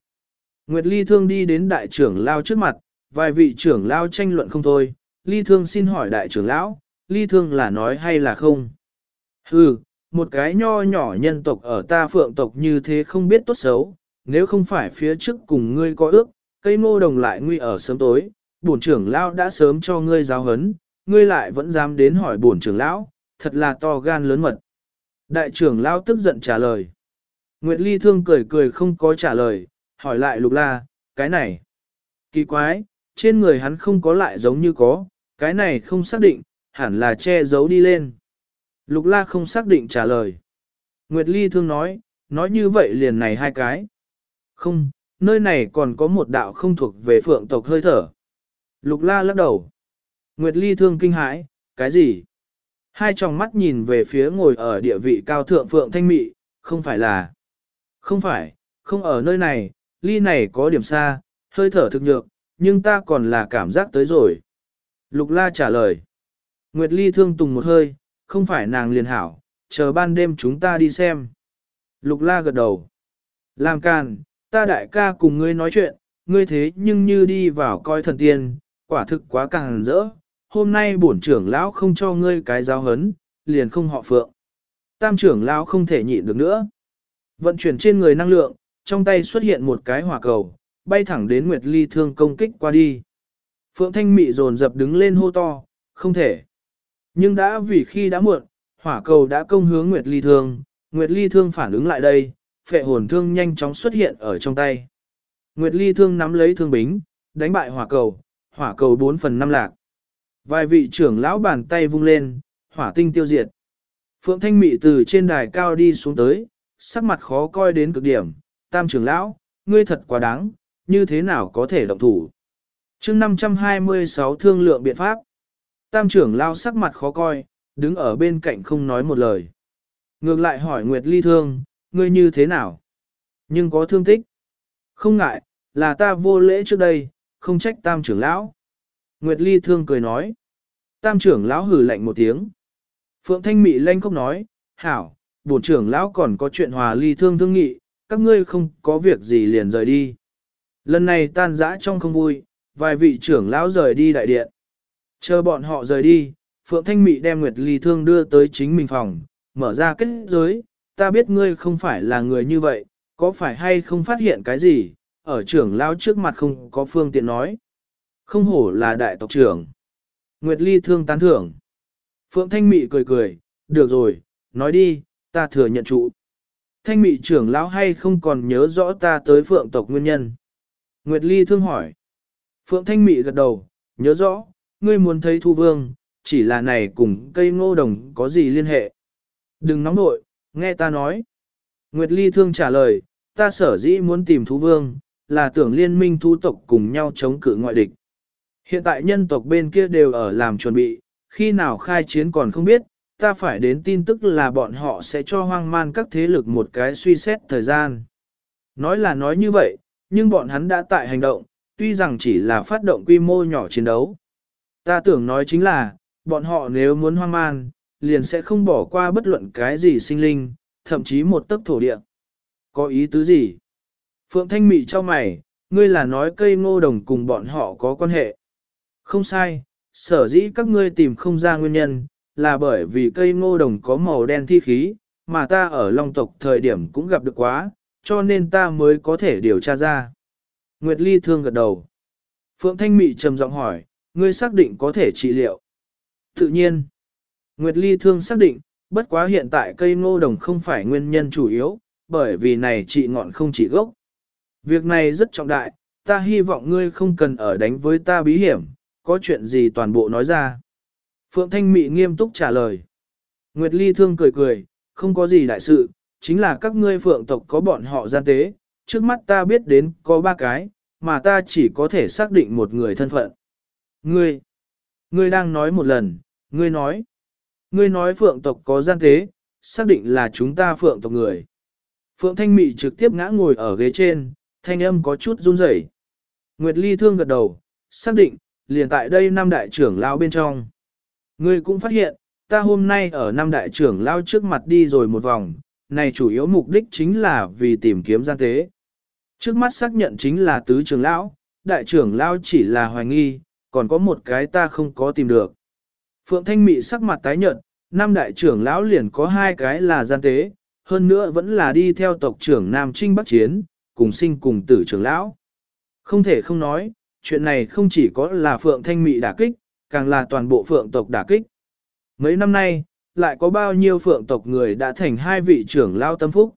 Nguyệt Ly Thương đi đến đại trưởng lao trước mặt, vài vị trưởng lao tranh luận không thôi, Ly Thương xin hỏi đại trưởng lão, Ly Thương là nói hay là không? Hừ, một cái nho nhỏ nhân tộc ở ta phượng tộc như thế không biết tốt xấu, nếu không phải phía trước cùng ngươi có ước, cây ngô đồng lại nguy ở sớm tối, bổn trưởng lão đã sớm cho ngươi giáo hấn, ngươi lại vẫn dám đến hỏi bổn trưởng lão, thật là to gan lớn mật. Đại trưởng lão tức giận trả lời. Nguyệt Ly thương cười cười không có trả lời, hỏi lại lục la, cái này. Kỳ quái, trên người hắn không có lại giống như có, cái này không xác định, hẳn là che giấu đi lên. Lục la không xác định trả lời. Nguyệt Ly thương nói, nói như vậy liền này hai cái. Không, nơi này còn có một đạo không thuộc về phượng tộc hơi thở. Lục la lắc đầu. Nguyệt Ly thương kinh hãi, cái gì? Hai tròng mắt nhìn về phía ngồi ở địa vị cao thượng phượng thanh mị, không phải là. Không phải, không ở nơi này, ly này có điểm xa, hơi thở thực nhược, nhưng ta còn là cảm giác tới rồi. Lục la trả lời. Nguyệt Ly thương tùng một hơi, không phải nàng liền hảo, chờ ban đêm chúng ta đi xem. Lục la gật đầu. Làm càn, ta đại ca cùng ngươi nói chuyện, ngươi thế nhưng như đi vào coi thần tiên, quả thực quá càng rỡ. Hôm nay bổn trưởng lão không cho ngươi cái giáo hấn, liền không họ phượng. Tam trưởng lão không thể nhịn được nữa. Vận chuyển trên người năng lượng, trong tay xuất hiện một cái hỏa cầu, bay thẳng đến Nguyệt Ly thương công kích qua đi. Phượng Thanh Mị dồn dập đứng lên hô to, không thể. Nhưng đã vì khi đã muộn, hỏa cầu đã công hướng Nguyệt Ly thương, Nguyệt Ly thương phản ứng lại đây, phệ hồn thương nhanh chóng xuất hiện ở trong tay. Nguyệt Ly thương nắm lấy thương bính, đánh bại hỏa cầu, hỏa cầu 4 phần 5 lạc. Vài vị trưởng lão bàn tay vung lên, hỏa tinh tiêu diệt. Phượng Thanh Mị từ trên đài cao đi xuống tới, sắc mặt khó coi đến cực điểm, tam trưởng lão, ngươi thật quá đáng, như thế nào có thể động thủ. chương 526 thương lượng biện pháp. Tam trưởng lão sắc mặt khó coi, đứng ở bên cạnh không nói một lời. Ngược lại hỏi Nguyệt Ly thương, ngươi như thế nào? Nhưng có thương tích. Không ngại, là ta vô lễ trước đây, không trách tam trưởng lão. Nguyệt Ly thương cười nói. Tam trưởng lão hừ lạnh một tiếng. Phượng Thanh Mị lanh không nói, hảo, bổn trưởng lão còn có chuyện hòa ly thương thương nghị, các ngươi không có việc gì liền rời đi. Lần này tan dã trong không vui, vài vị trưởng lão rời đi đại điện. Chờ bọn họ rời đi, Phượng Thanh Mị đem Nguyệt Ly Thương đưa tới chính mình phòng, mở ra kết giới, ta biết ngươi không phải là người như vậy, có phải hay không phát hiện cái gì, ở trưởng lão trước mặt không có phương tiện nói. Không hổ là đại tộc trưởng. Nguyệt Ly Thương tán thưởng. Phượng Thanh Mị cười cười, được rồi, nói đi, ta thừa nhận trụ. Thanh Mị trưởng lão hay không còn nhớ rõ ta tới Phượng tộc nguyên nhân. Nguyệt Ly thương hỏi. Phượng Thanh Mị gật đầu, nhớ rõ, ngươi muốn thấy Thu Vương, chỉ là này cùng cây ngô đồng có gì liên hệ. Đừng nóng nội, nghe ta nói. Nguyệt Ly thương trả lời, ta sở dĩ muốn tìm Thú Vương, là tưởng liên minh thú tộc cùng nhau chống cự ngoại địch. Hiện tại nhân tộc bên kia đều ở làm chuẩn bị, khi nào khai chiến còn không biết, ta phải đến tin tức là bọn họ sẽ cho hoang man các thế lực một cái suy xét thời gian. Nói là nói như vậy, nhưng bọn hắn đã tại hành động, tuy rằng chỉ là phát động quy mô nhỏ chiến đấu. Ta tưởng nói chính là, bọn họ nếu muốn hoang man, liền sẽ không bỏ qua bất luận cái gì sinh linh, thậm chí một tấc thổ địa. Có ý tứ gì? Phượng Thanh Mị cho mày, ngươi là nói cây ngô đồng cùng bọn họ có quan hệ. Không sai, sở dĩ các ngươi tìm không ra nguyên nhân, là bởi vì cây ngô đồng có màu đen thi khí, mà ta ở Long tộc thời điểm cũng gặp được quá, cho nên ta mới có thể điều tra ra. Nguyệt Ly thương gật đầu. Phượng Thanh Mị trầm giọng hỏi, ngươi xác định có thể trị liệu. Tự nhiên, Nguyệt Ly thương xác định, bất quá hiện tại cây ngô đồng không phải nguyên nhân chủ yếu, bởi vì này trị ngọn không chỉ gốc. Việc này rất trọng đại, ta hy vọng ngươi không cần ở đánh với ta bí hiểm, có chuyện gì toàn bộ nói ra. Phượng Thanh Mị nghiêm túc trả lời. Nguyệt Ly thương cười cười, không có gì đại sự, chính là các ngươi phượng tộc có bọn họ gian tế, trước mắt ta biết đến có ba cái, mà ta chỉ có thể xác định một người thân phận. Ngươi, ngươi đang nói một lần, ngươi nói, ngươi nói phượng tộc có gian tế, xác định là chúng ta phượng tộc người. Phượng Thanh Mị trực tiếp ngã ngồi ở ghế trên, thanh âm có chút run rẩy. Nguyệt Ly thương gật đầu, xác định, liền tại đây năm đại trưởng lão bên trong. Ngươi cũng phát hiện, ta hôm nay ở năm đại trưởng lão trước mặt đi rồi một vòng, này chủ yếu mục đích chính là vì tìm kiếm gian tế. Trước mắt xác nhận chính là tứ trưởng lão, đại trưởng lão chỉ là hoài nghi, còn có một cái ta không có tìm được. Phượng Thanh Mị sắc mặt tái nhợt, năm đại trưởng lão liền có hai cái là gian tế, hơn nữa vẫn là đi theo tộc trưởng Nam Trinh Bắc Chiến, cùng sinh cùng tử trưởng lão. Không thể không nói, chuyện này không chỉ có là Phượng Thanh Mị đả kích, càng là toàn bộ Phượng tộc đả kích. Mấy năm nay, lại có bao nhiêu Phượng tộc người đã thành hai vị trưởng lao tâm phúc.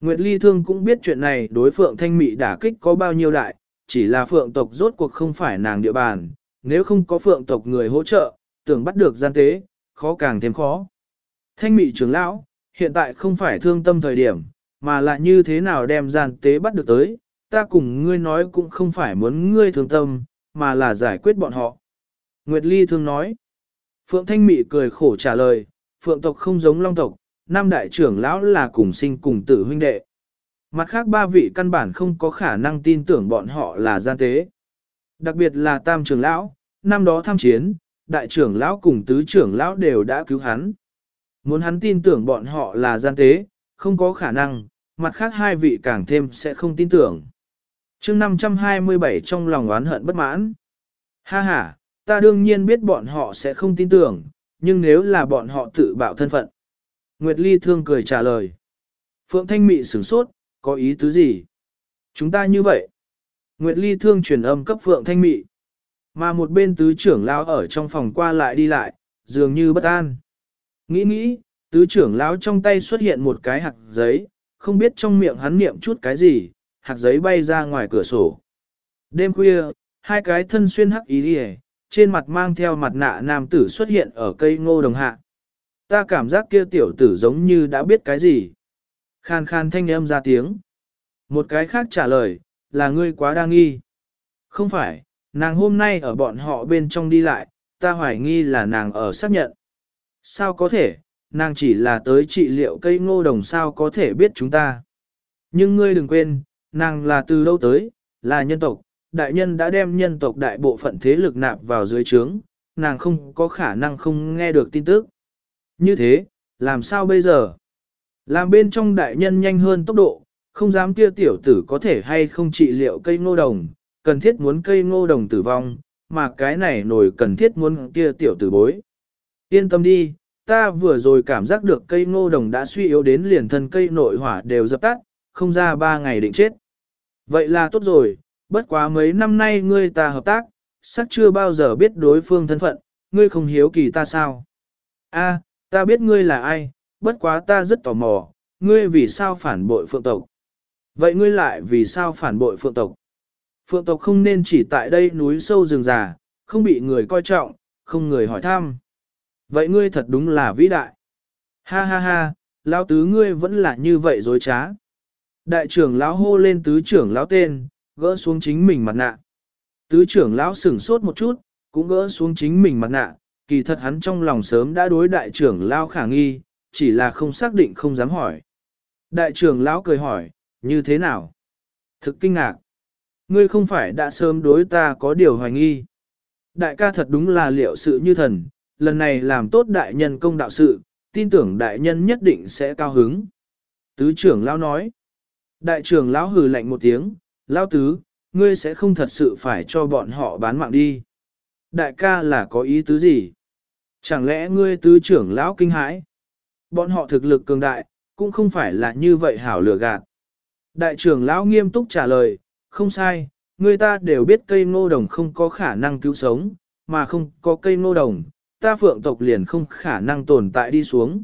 Nguyệt Ly Thương cũng biết chuyện này đối Phượng Thanh Mị đả kích có bao nhiêu đại, chỉ là Phượng tộc rốt cuộc không phải nàng địa bàn, nếu không có Phượng tộc người hỗ trợ, tưởng bắt được gian tế, khó càng thêm khó. Thanh Mị trưởng lão, hiện tại không phải thương tâm thời điểm, mà là như thế nào đem gian tế bắt được tới, ta cùng ngươi nói cũng không phải muốn ngươi thương tâm, mà là giải quyết bọn họ. Nguyệt Ly thương nói. Phượng Thanh Mị cười khổ trả lời, Phượng tộc không giống Long tộc, Nam đại trưởng lão là cùng sinh cùng tử huynh đệ. Mặt khác ba vị căn bản không có khả năng tin tưởng bọn họ là gian tế. Đặc biệt là tam trưởng lão, năm đó tham chiến, đại trưởng lão cùng tứ trưởng lão đều đã cứu hắn. Muốn hắn tin tưởng bọn họ là gian tế, không có khả năng, mặt khác hai vị càng thêm sẽ không tin tưởng chương 527 trong lòng oán hận bất mãn. Ha ha, ta đương nhiên biết bọn họ sẽ không tin tưởng, nhưng nếu là bọn họ tự bạo thân phận. Nguyệt Ly thương cười trả lời. Phượng Thanh Mị sửng sốt, có ý tứ gì? Chúng ta như vậy. Nguyệt Ly thương truyền âm cấp Phượng Thanh Mị. Mà một bên tứ trưởng lão ở trong phòng qua lại đi lại, dường như bất an. Nghĩ nghĩ, tứ trưởng lão trong tay xuất hiện một cái hạt giấy, không biết trong miệng hắn niệm chút cái gì, hạt giấy bay ra ngoài cửa sổ. Đêm khuya, hai cái thân xuyên hắc ý đi trên mặt mang theo mặt nạ nam tử xuất hiện ở cây ngô đồng hạ. Ta cảm giác kia tiểu tử giống như đã biết cái gì. Khan khan thanh âm ra tiếng. Một cái khác trả lời, là ngươi quá đa nghi. Không phải, nàng hôm nay ở bọn họ bên trong đi lại, ta hoài nghi là nàng ở xác nhận. Sao có thể, nàng chỉ là tới trị liệu cây ngô đồng sao có thể biết chúng ta. Nhưng ngươi đừng quên, nàng là từ đâu tới, là nhân tộc, đại nhân đã đem nhân tộc đại bộ phận thế lực nạp vào dưới trướng, nàng không có khả năng không nghe được tin tức. Như thế, làm sao bây giờ? Làm bên trong đại nhân nhanh hơn tốc độ, không dám kia tiểu tử có thể hay không trị liệu cây ngô đồng, cần thiết muốn cây ngô đồng tử vong, mà cái này nổi cần thiết muốn kia tiểu tử bối. Yên tâm đi, ta vừa rồi cảm giác được cây ngô đồng đã suy yếu đến liền thân cây nội hỏa đều dập tắt, không ra ba ngày định chết. Vậy là tốt rồi, bất quá mấy năm nay ngươi ta hợp tác, sắc chưa bao giờ biết đối phương thân phận, ngươi không hiếu kỳ ta sao? A, ta biết ngươi là ai, bất quá ta rất tò mò, ngươi vì sao phản bội phượng tộc? Vậy ngươi lại vì sao phản bội phượng tộc? Phượng tộc không nên chỉ tại đây núi sâu rừng già, không bị người coi trọng, không người hỏi thăm. Vậy ngươi thật đúng là vĩ đại. Ha ha ha, lão tứ ngươi vẫn là như vậy dối trá. Đại trưởng lão hô lên tứ trưởng lão tên, gỡ xuống chính mình mặt nạ. Tứ trưởng lão sửng sốt một chút, cũng gỡ xuống chính mình mặt nạ, kỳ thật hắn trong lòng sớm đã đối đại trưởng lão khả nghi, chỉ là không xác định không dám hỏi. Đại trưởng lão cười hỏi, như thế nào? Thực kinh ngạc. Ngươi không phải đã sớm đối ta có điều hoài nghi. Đại ca thật đúng là liệu sự như thần, lần này làm tốt đại nhân công đạo sự, tin tưởng đại nhân nhất định sẽ cao hứng. Tứ trưởng lão nói. Đại trưởng lão hừ lạnh một tiếng, lão tứ, ngươi sẽ không thật sự phải cho bọn họ bán mạng đi. Đại ca là có ý tứ gì? Chẳng lẽ ngươi tứ trưởng lão kinh hãi? Bọn họ thực lực cường đại, cũng không phải là như vậy hảo lừa gạt. Đại trưởng lão nghiêm túc trả lời, không sai, người ta đều biết cây ngô đồng không có khả năng cứu sống, mà không có cây ngô đồng, ta phượng tộc liền không khả năng tồn tại đi xuống.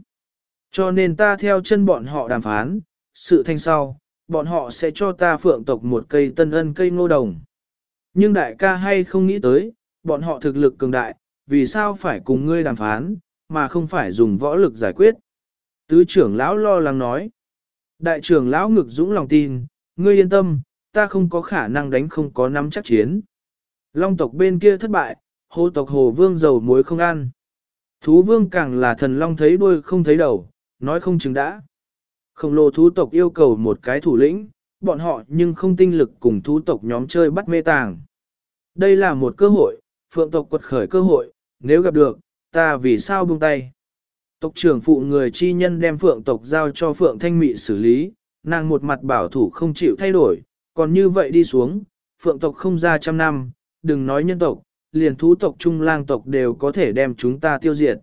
Cho nên ta theo chân bọn họ đàm phán, sự thanh sau, bọn họ sẽ cho ta phượng tộc một cây tân ân cây ngô đồng. Nhưng đại ca hay không nghĩ tới, bọn họ thực lực cường đại, vì sao phải cùng ngươi đàm phán, mà không phải dùng võ lực giải quyết. Tứ trưởng lão lo lắng nói. Đại trưởng lão ngực dũng lòng tin, ngươi yên tâm, ta không có khả năng đánh không có nắm chắc chiến. Long tộc bên kia thất bại, hồ tộc hồ vương dầu muối không ăn. Thú vương càng là thần long thấy đuôi không thấy đầu, nói không chừng đã. Khổng lồ thú tộc yêu cầu một cái thủ lĩnh, bọn họ nhưng không tinh lực cùng thú tộc nhóm chơi bắt mê tàng. Đây là một cơ hội, phượng tộc quật khởi cơ hội, nếu gặp được, ta vì sao buông tay. Tộc trưởng phụ người chi nhân đem phượng tộc giao cho phượng thanh mị xử lý, nàng một mặt bảo thủ không chịu thay đổi, còn như vậy đi xuống, phượng tộc không ra trăm năm, đừng nói nhân tộc, liền thú tộc trung lang tộc đều có thể đem chúng ta tiêu diệt.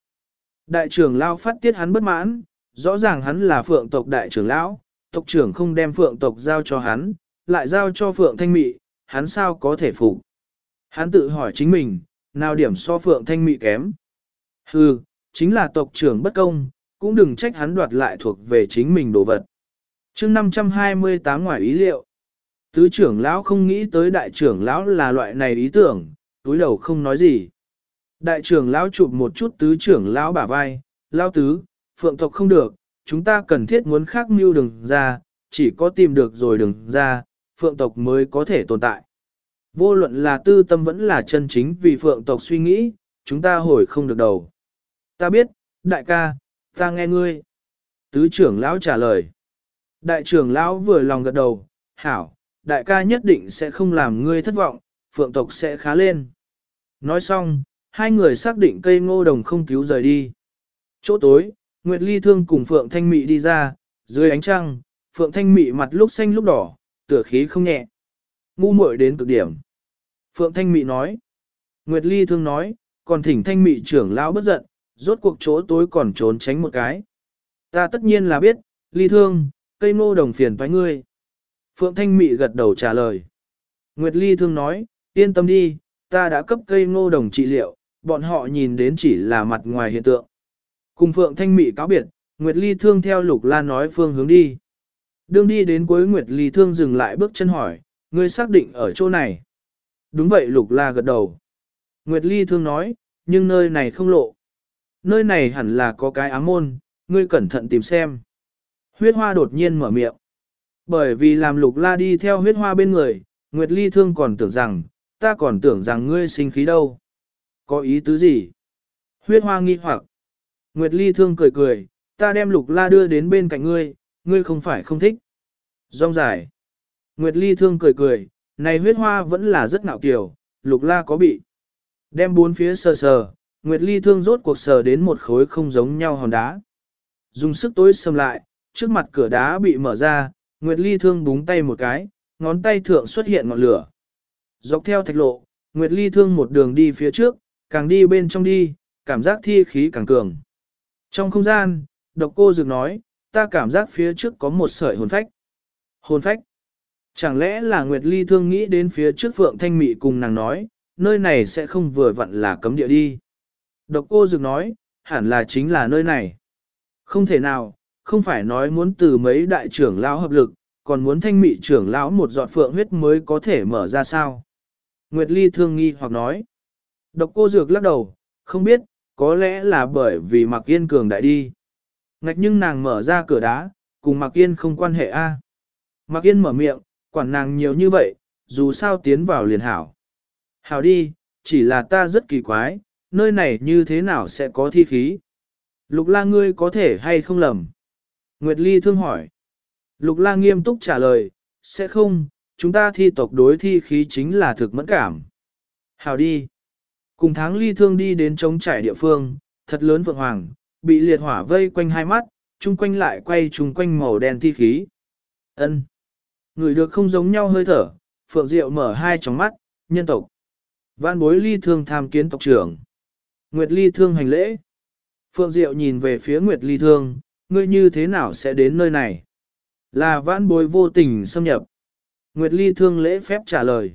Đại trưởng lão phát tiết hắn bất mãn, rõ ràng hắn là phượng tộc đại trưởng lão, tộc trưởng không đem phượng tộc giao cho hắn, lại giao cho phượng thanh mị, hắn sao có thể phục. Hắn tự hỏi chính mình, nào điểm so phượng thanh mị kém. Hừ, chính là tộc trưởng bất công, cũng đừng trách hắn đoạt lại thuộc về chính mình đồ vật. chương 528 ngoài ý liệu, tứ trưởng lão không nghĩ tới đại trưởng lão là loại này ý tưởng, túi đầu không nói gì. Đại trưởng lão chụp một chút tứ trưởng lão bả vai, lão tứ, phượng tộc không được, chúng ta cần thiết muốn khác mưu đừng ra, chỉ có tìm được rồi đừng ra, phượng tộc mới có thể tồn tại. Vô luận là tư tâm vẫn là chân chính vì phượng tộc suy nghĩ, chúng ta hồi không được đầu. Ta biết, đại ca, ta nghe ngươi. Tứ trưởng lão trả lời. Đại trưởng lão vừa lòng gật đầu, hảo, đại ca nhất định sẽ không làm ngươi thất vọng, phượng tộc sẽ khá lên. Nói xong, hai người xác định cây ngô đồng không cứu rời đi. Chỗ tối, Nguyệt Ly Thương cùng Phượng Thanh Mị đi ra, dưới ánh trăng, Phượng Thanh Mị mặt lúc xanh lúc đỏ, tựa khí không nhẹ. Ngu muội đến cực điểm. Phượng Thanh Mị nói. Nguyệt Ly Thương nói, còn thỉnh Thanh Mị trưởng lão bất giận, rốt cuộc chỗ tối còn trốn tránh một cái. Ta tất nhiên là biết, Ly Thương, cây ngô đồng phiền toái ngươi. Phượng Thanh Mị gật đầu trả lời. Nguyệt Ly thương nói, yên tâm đi, ta đã cấp cây ngô đồng trị liệu, bọn họ nhìn đến chỉ là mặt ngoài hiện tượng. Cùng Phượng Thanh Mị cáo biệt, Nguyệt Ly thương theo Lục La nói phương hướng đi. Đương đi đến cuối Nguyệt Ly thương dừng lại bước chân hỏi, ngươi xác định ở chỗ này. Đúng vậy Lục La gật đầu. Nguyệt Ly thương nói, nhưng nơi này không lộ. Nơi này hẳn là có cái ám môn, ngươi cẩn thận tìm xem. Huyết hoa đột nhiên mở miệng. Bởi vì làm lục la đi theo huyết hoa bên người, Nguyệt Ly thương còn tưởng rằng, ta còn tưởng rằng ngươi sinh khí đâu. Có ý tứ gì? Huyết hoa nghi hoặc. Nguyệt Ly thương cười cười, ta đem lục la đưa đến bên cạnh ngươi, ngươi không phải không thích. Rong dài. Nguyệt Ly thương cười cười, này huyết hoa vẫn là rất ngạo kiều, lục la có bị. Đem bốn phía sờ sờ, Nguyệt Ly thương rốt cuộc sờ đến một khối không giống nhau hòn đá. Dùng sức tối xâm lại, trước mặt cửa đá bị mở ra, Nguyệt Ly thương búng tay một cái, ngón tay thượng xuất hiện ngọn lửa. Dọc theo thạch lộ, Nguyệt Ly thương một đường đi phía trước, càng đi bên trong đi, cảm giác thi khí càng cường. Trong không gian, độc cô dược nói, ta cảm giác phía trước có một sợi hồn phách. Hồn phách? Chẳng lẽ là Nguyệt Ly thương nghĩ đến phía trước Phượng Thanh Mị cùng nàng nói, nơi này sẽ không vừa vặn là cấm địa đi. Độc cô dược nói, hẳn là chính là nơi này. Không thể nào, không phải nói muốn từ mấy đại trưởng lão hợp lực, còn muốn thanh mị trưởng lão một giọt phượng huyết mới có thể mở ra sao. Nguyệt Ly thương nghi hoặc nói. Độc cô dược lắc đầu, không biết, có lẽ là bởi vì Mạc Yên cường đại đi. Ngạch nhưng nàng mở ra cửa đá, cùng Mạc Yên không quan hệ a. À. Mạc Yên mở miệng, quản nàng nhiều như vậy, dù sao tiến vào liền hảo. Hảo đi, chỉ là ta rất kỳ quái, nơi này như thế nào sẽ có thi khí? Lục la ngươi có thể hay không lầm? Nguyệt Ly thương hỏi. Lục la nghiêm túc trả lời, sẽ không, chúng ta thi tộc đối thi khí chính là thực mẫn cảm. Hào đi. Cùng tháng ly thương đi đến trống trải địa phương, thật lớn vượng hoàng, bị liệt hỏa vây quanh hai mắt, chung quanh lại quay chung quanh màu đen thi khí. ân Người được không giống nhau hơi thở, phượng diệu mở hai tròng mắt, nhân tộc. Vạn bối ly thương tham kiến tộc trưởng. Nguyệt ly thương hành lễ. Phượng diệu nhìn về phía Nguyệt ly thương, ngươi như thế nào sẽ đến nơi này? Là vãn bối vô tình xâm nhập. Nguyệt Ly thương lễ phép trả lời.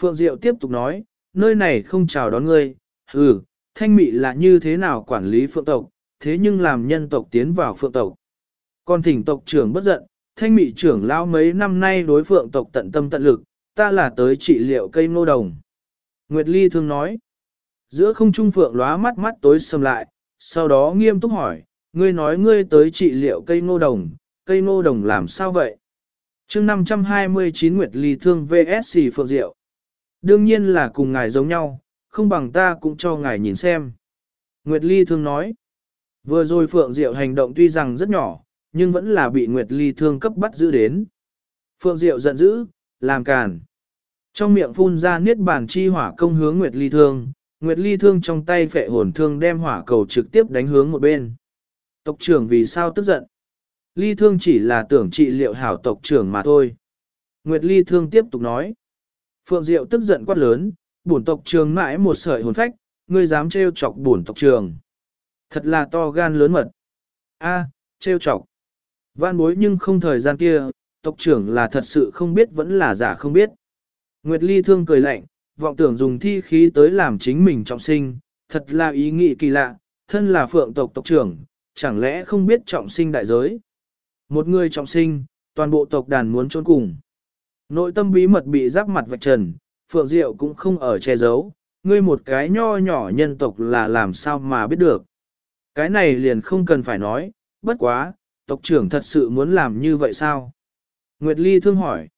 Phượng Diệu tiếp tục nói, nơi này không chào đón ngươi, ừ, thanh mị là như thế nào quản lý phượng tộc, thế nhưng làm nhân tộc tiến vào phượng tộc. Còn thỉnh tộc trưởng bất giận, thanh mị trưởng lao mấy năm nay đối phượng tộc tận tâm tận lực, ta là tới trị liệu cây ngô đồng. Nguyệt Ly thương nói, giữa không trung phượng lóa mắt mắt tối sầm lại, sau đó nghiêm túc hỏi, ngươi nói ngươi tới trị liệu cây ngô đồng, cây ngô đồng làm sao vậy? chương 529 Nguyệt Ly Thương VSC Phượng Diệu. Đương nhiên là cùng ngài giống nhau, không bằng ta cũng cho ngài nhìn xem. Nguyệt Ly Thương nói, vừa rồi Phượng Diệu hành động tuy rằng rất nhỏ, nhưng vẫn là bị Nguyệt Ly Thương cấp bắt giữ đến. Phượng Diệu giận dữ, làm càn. Trong miệng phun ra niết bàn chi hỏa công hướng Nguyệt Ly Thương, Nguyệt Ly Thương trong tay phệ hồn thương đem hỏa cầu trực tiếp đánh hướng một bên. Tộc trưởng vì sao tức giận? Ly thương chỉ là tưởng trị liệu hảo tộc trưởng mà thôi. Nguyệt Ly thương tiếp tục nói. Phượng Diệu tức giận quát lớn, bổn tộc trưởng mãi một sợi hồn phách, ngươi dám trêu chọc bổn tộc trưởng. Thật là to gan lớn mật. A, trêu chọc. Van bối nhưng không thời gian kia, tộc trưởng là thật sự không biết vẫn là giả không biết. Nguyệt Ly thương cười lạnh, vọng tưởng dùng thi khí tới làm chính mình trọng sinh, thật là ý nghĩ kỳ lạ, thân là phượng tộc tộc trưởng, chẳng lẽ không biết trọng sinh đại giới. Một người trọng sinh, toàn bộ tộc đàn muốn trốn cùng. Nội tâm bí mật bị giáp mặt vạch trần, Phượng Diệu cũng không ở che giấu, ngươi một cái nho nhỏ nhân tộc là làm sao mà biết được. Cái này liền không cần phải nói, bất quá, tộc trưởng thật sự muốn làm như vậy sao? Nguyệt Ly thương hỏi.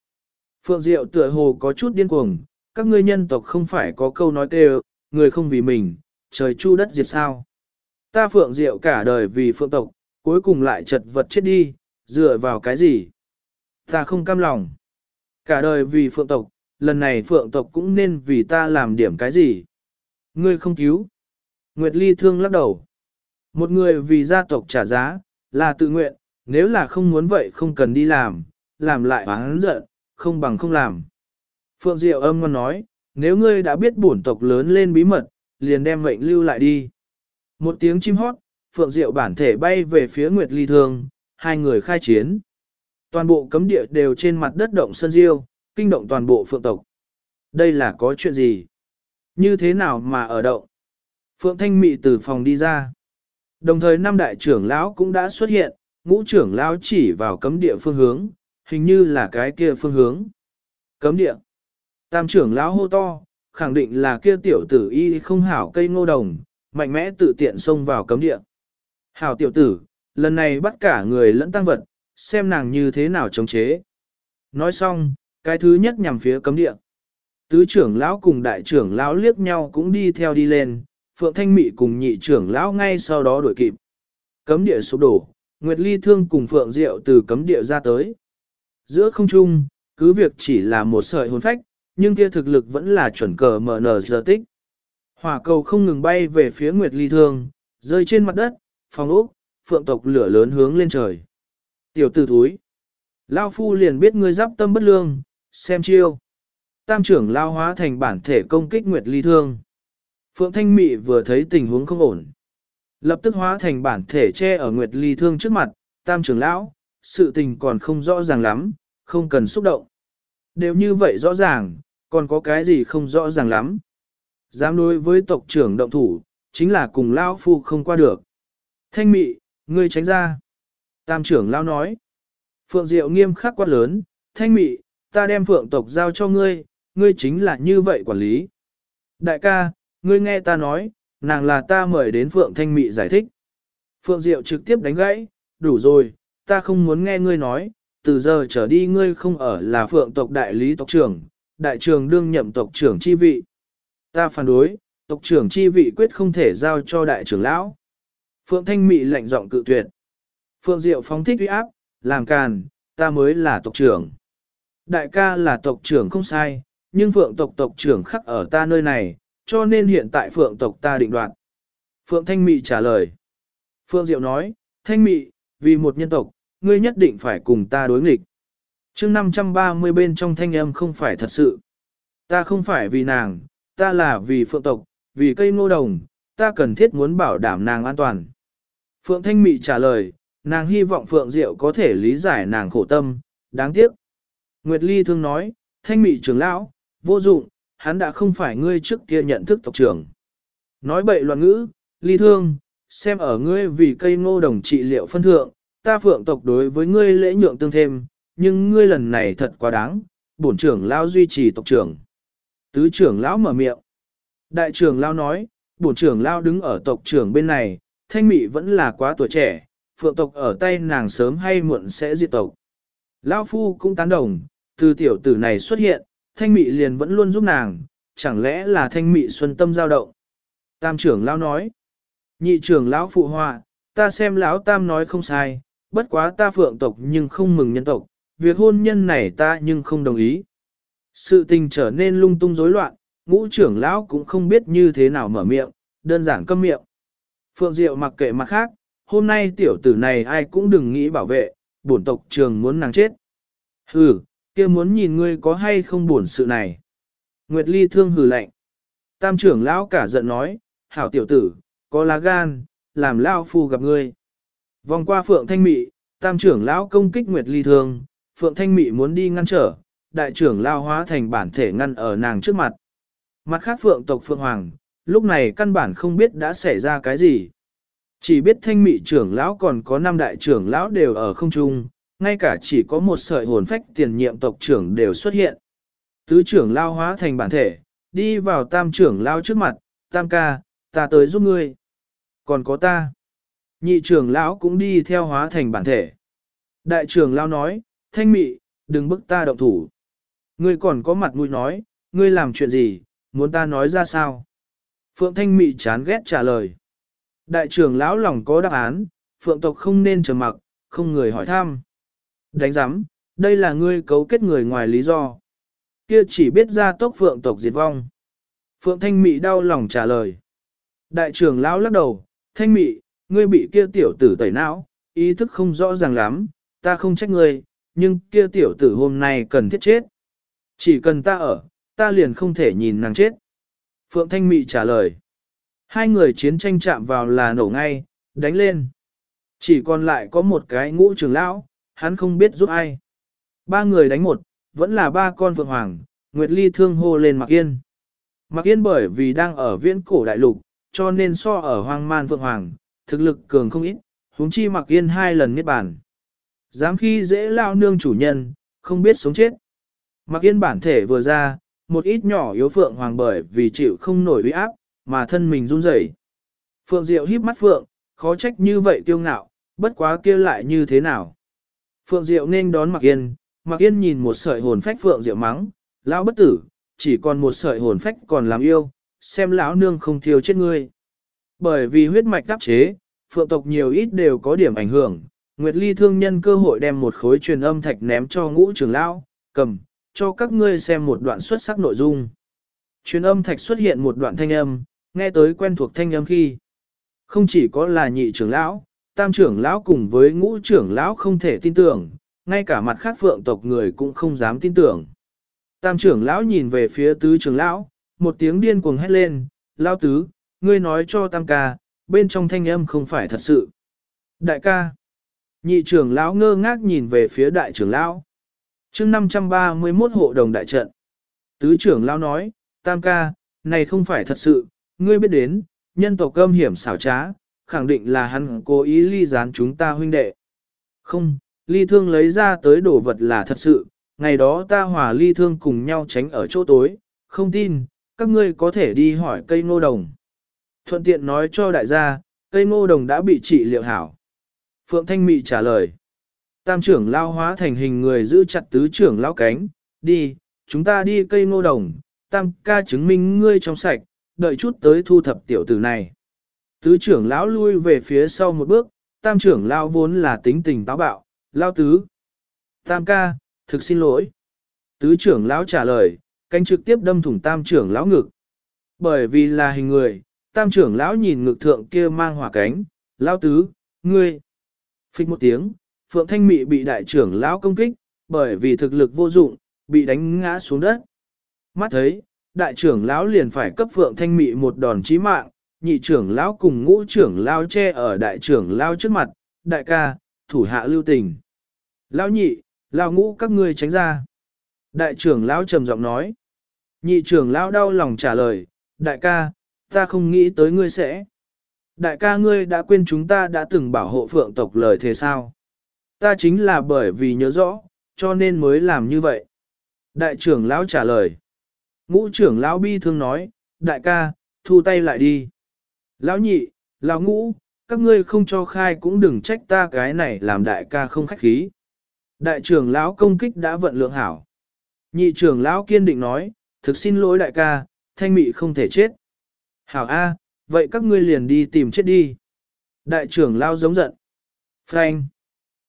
Phượng Diệu tựa hồ có chút điên cuồng, các ngươi nhân tộc không phải có câu nói kêu, người không vì mình, trời chu đất diệt sao. Ta Phượng Diệu cả đời vì Phượng tộc, cuối cùng lại chật vật chết đi, dựa vào cái gì? Ta không cam lòng. Cả đời vì Phượng tộc, lần này Phượng tộc cũng nên vì ta làm điểm cái gì? Ngươi không cứu. Nguyệt Ly thương lắc đầu. Một người vì gia tộc trả giá, là tự nguyện, nếu là không muốn vậy không cần đi làm, làm lại oán giận, không bằng không làm. Phượng Diệu âm ngon nói, nếu ngươi đã biết bổn tộc lớn lên bí mật, liền đem mệnh lưu lại đi. Một tiếng chim hót, Phượng Diệu bản thể bay về phía Nguyệt Ly Thương, hai người khai chiến. Toàn bộ cấm địa đều trên mặt đất động sân diêu, kinh động toàn bộ phượng tộc. Đây là có chuyện gì? Như thế nào mà ở động? Phượng Thanh Mị từ phòng đi ra. Đồng thời năm đại trưởng lão cũng đã xuất hiện, ngũ trưởng lão chỉ vào cấm địa phương hướng, hình như là cái kia phương hướng. Cấm địa. Tam trưởng lão hô to, khẳng định là kia tiểu tử y không hảo cây ngô đồng, mạnh mẽ tự tiện xông vào cấm địa. Hảo tiểu tử, lần này bắt cả người lẫn tăng vật, xem nàng như thế nào chống chế. Nói xong, cái thứ nhất nhằm phía cấm địa. Tứ trưởng lão cùng đại trưởng lão liếc nhau cũng đi theo đi lên, Phượng Thanh Mị cùng nhị trưởng lão ngay sau đó đuổi kịp. Cấm địa sụp đổ, Nguyệt Ly Thương cùng Phượng Diệu từ cấm địa ra tới. Giữa không trung, cứ việc chỉ là một sợi hồn phách, nhưng kia thực lực vẫn là chuẩn cờ mở nở giờ tích. Hỏa cầu không ngừng bay về phía Nguyệt Ly Thương, rơi trên mặt đất, phòng ốc, phượng tộc lửa lớn hướng lên trời. Tiểu tử thúi. Lao phu liền biết ngươi giáp tâm bất lương, xem chiêu. Tam trưởng lao hóa thành bản thể công kích Nguyệt Ly Thương. Phượng Thanh Mị vừa thấy tình huống không ổn. Lập tức hóa thành bản thể che ở Nguyệt Ly Thương trước mặt, tam trưởng lão, sự tình còn không rõ ràng lắm, không cần xúc động. Đều như vậy rõ ràng, còn có cái gì không rõ ràng lắm. Dám đối với tộc trưởng động thủ, chính là cùng Lao Phu không qua được. Thanh mị, ngươi tránh ra. Tam trưởng Lao nói. Phượng Diệu nghiêm khắc quát lớn, thanh mị, ta đem phượng tộc giao cho ngươi, ngươi chính là như vậy quản lý. Đại ca, ngươi nghe ta nói, nàng là ta mời đến phượng thanh mị giải thích. Phượng Diệu trực tiếp đánh gãy, đủ rồi, ta không muốn nghe ngươi nói, từ giờ trở đi ngươi không ở là phượng tộc đại lý tộc trưởng, đại trường đương nhậm tộc trưởng chi vị. Ta phản đối, tộc trưởng chi vị quyết không thể giao cho đại trưởng lão. Phượng Thanh Mị lạnh giọng cự tuyệt. Phượng Diệu phóng thích uy áp, làm càn, ta mới là tộc trưởng. Đại ca là tộc trưởng không sai, nhưng Phượng tộc tộc trưởng khắc ở ta nơi này, cho nên hiện tại Phượng tộc ta định đoạt. Phượng Thanh Mị trả lời. Phượng Diệu nói, Thanh Mị, vì một nhân tộc, ngươi nhất định phải cùng ta đối nghịch. chương 530 bên trong thanh âm không phải thật sự. Ta không phải vì nàng, ta là vì phượng tộc, vì cây ngô đồng, ta cần thiết muốn bảo đảm nàng an toàn. Phượng Thanh Mị trả lời, nàng hy vọng Phượng Diệu có thể lý giải nàng khổ tâm, đáng tiếc. Nguyệt Ly thương nói, Thanh Mị trưởng lão, vô dụng, hắn đã không phải ngươi trước kia nhận thức tộc trưởng. Nói bậy loạn ngữ, Ly thương, xem ở ngươi vì cây ngô đồng trị liệu phân thượng, ta Phượng tộc đối với ngươi lễ nhượng tương thêm, nhưng ngươi lần này thật quá đáng, bổn trưởng lão duy trì tộc trưởng. Tứ trưởng lão mở miệng. Đại trưởng lão nói, bổn trưởng lão đứng ở tộc trưởng bên này, thanh mị vẫn là quá tuổi trẻ, phượng tộc ở tay nàng sớm hay muộn sẽ diệt tộc. Lão phu cũng tán đồng, từ tiểu tử này xuất hiện, thanh mị liền vẫn luôn giúp nàng, chẳng lẽ là thanh mị xuân tâm giao động. Tam trưởng lão nói, nhị trưởng lão phụ họa, ta xem lão tam nói không sai, bất quá ta phượng tộc nhưng không mừng nhân tộc, việc hôn nhân này ta nhưng không đồng ý. Sự tình trở nên lung tung rối loạn, ngũ trưởng lão cũng không biết như thế nào mở miệng, đơn giản câm miệng. Phượng Diệu mặc kệ mặt khác, hôm nay tiểu tử này ai cũng đừng nghĩ bảo vệ, bổn tộc trường muốn nàng chết. Hừ, kia muốn nhìn ngươi có hay không buồn sự này. Nguyệt Ly thương hừ lạnh. Tam trưởng lão cả giận nói, hảo tiểu tử, có lá gan, làm lão phu gặp ngươi. Vòng qua Phượng Thanh Mị, tam trưởng lão công kích Nguyệt Ly thương, Phượng Thanh Mị muốn đi ngăn trở, đại trưởng lao hóa thành bản thể ngăn ở nàng trước mặt. Mặt khác phượng tộc phượng hoàng, lúc này căn bản không biết đã xảy ra cái gì. Chỉ biết thanh mị trưởng lão còn có năm đại trưởng lão đều ở không trung, ngay cả chỉ có một sợi hồn phách tiền nhiệm tộc trưởng đều xuất hiện. Tứ trưởng lao hóa thành bản thể, đi vào tam trưởng lao trước mặt, tam ca, ta tới giúp ngươi. Còn có ta. Nhị trưởng lão cũng đi theo hóa thành bản thể. Đại trưởng lão nói, thanh mị, đừng bức ta động thủ. Ngươi còn có mặt mũi nói, ngươi làm chuyện gì, muốn ta nói ra sao? Phượng Thanh Mị chán ghét trả lời. Đại trưởng lão lòng có đáp án, Phượng tộc không nên trầm mặc, không người hỏi thăm. Đánh giám, đây là ngươi cấu kết người ngoài lý do. Kia chỉ biết ra tốc Phượng tộc diệt vong. Phượng Thanh Mị đau lòng trả lời. Đại trưởng lão lắc đầu, Thanh Mị, ngươi bị kia tiểu tử tẩy não, ý thức không rõ ràng lắm, ta không trách ngươi, nhưng kia tiểu tử hôm nay cần thiết chết. Chỉ cần ta ở, ta liền không thể nhìn nàng chết. Phượng Thanh Mị trả lời. Hai người chiến tranh chạm vào là nổ ngay, đánh lên. Chỉ còn lại có một cái ngũ trưởng lão, hắn không biết giúp ai. Ba người đánh một, vẫn là ba con Phượng Hoàng, Nguyệt Ly thương hô lên Mạc Yên. Mạc Yên bởi vì đang ở viễn cổ đại lục, cho nên so ở hoang man Phượng Hoàng, thực lực cường không ít, huống chi Mạc Yên hai lần niết bàn. Dám khi dễ lao nương chủ nhân, không biết sống chết. Mạc Yên bản thể vừa ra, một ít nhỏ yếu Phượng Hoàng bởi vì chịu không nổi uy áp, mà thân mình run rẩy. Phượng Diệu híp mắt Phượng, khó trách như vậy kiêu ngạo, bất quá kia lại như thế nào. Phượng Diệu nên đón Mạc Yên, Mạc Yên nhìn một sợi hồn phách Phượng Diệu mắng, lão bất tử, chỉ còn một sợi hồn phách còn làm yêu, xem lão nương không thiêu chết ngươi. Bởi vì huyết mạch đáp chế, Phượng tộc nhiều ít đều có điểm ảnh hưởng, Nguyệt Ly thương nhân cơ hội đem một khối truyền âm thạch ném cho ngũ trưởng lão, cầm, cho các ngươi xem một đoạn xuất sắc nội dung. Truyền âm thạch xuất hiện một đoạn thanh âm, nghe tới quen thuộc thanh âm khi. Không chỉ có là nhị trưởng lão, tam trưởng lão cùng với ngũ trưởng lão không thể tin tưởng, ngay cả mặt khác phượng tộc người cũng không dám tin tưởng. Tam trưởng lão nhìn về phía tứ trưởng lão, một tiếng điên cuồng hét lên, lão tứ, ngươi nói cho tam ca, bên trong thanh âm không phải thật sự. Đại ca, nhị trưởng lão ngơ ngác nhìn về phía đại trưởng lão chương 531 hộ đồng đại trận. Tứ trưởng lao nói, tam ca, này không phải thật sự, ngươi biết đến, nhân tộc cơm hiểm xảo trá, khẳng định là hắn cố ý ly gián chúng ta huynh đệ. Không, ly thương lấy ra tới đồ vật là thật sự, ngày đó ta hòa ly thương cùng nhau tránh ở chỗ tối, không tin, các ngươi có thể đi hỏi cây ngô đồng. Thuận tiện nói cho đại gia, cây ngô đồng đã bị trị liệu hảo. Phượng Thanh Mị trả lời. Tam trưởng lao hóa thành hình người giữ chặt tứ trưởng lao cánh, đi, chúng ta đi cây ngô đồng, tam ca chứng minh ngươi trong sạch, đợi chút tới thu thập tiểu tử này. Tứ trưởng lão lui về phía sau một bước, tam trưởng lao vốn là tính tình táo bạo, lao tứ. Tam ca, thực xin lỗi. Tứ trưởng lão trả lời, cánh trực tiếp đâm thủng tam trưởng lão ngực. Bởi vì là hình người, tam trưởng lão nhìn ngực thượng kia mang hỏa cánh, lão tứ, ngươi. Phích một tiếng, Phượng Thanh Mị bị đại trưởng lão công kích, bởi vì thực lực vô dụng, bị đánh ngã xuống đất. Mắt thấy, đại trưởng lão liền phải cấp Phượng Thanh Mị một đòn chí mạng, nhị trưởng lão cùng ngũ trưởng lão che ở đại trưởng lão trước mặt, đại ca, thủ hạ lưu tình. Lão nhị, lão ngũ các ngươi tránh ra. Đại trưởng lão trầm giọng nói. Nhị trưởng lão đau lòng trả lời, đại ca, ta không nghĩ tới ngươi sẽ. Đại ca ngươi đã quên chúng ta đã từng bảo hộ phượng tộc lời thế sao? Ta chính là bởi vì nhớ rõ, cho nên mới làm như vậy. Đại trưởng lão trả lời. Ngũ trưởng lão bi thương nói, đại ca, thu tay lại đi. Lão nhị, lão ngũ, các ngươi không cho khai cũng đừng trách ta cái này làm đại ca không khách khí. Đại trưởng lão công kích đã vận lượng hảo. Nhị trưởng lão kiên định nói, thực xin lỗi đại ca, thanh mị không thể chết. Hảo A, vậy các ngươi liền đi tìm chết đi. Đại trưởng lão giống giận. Frank.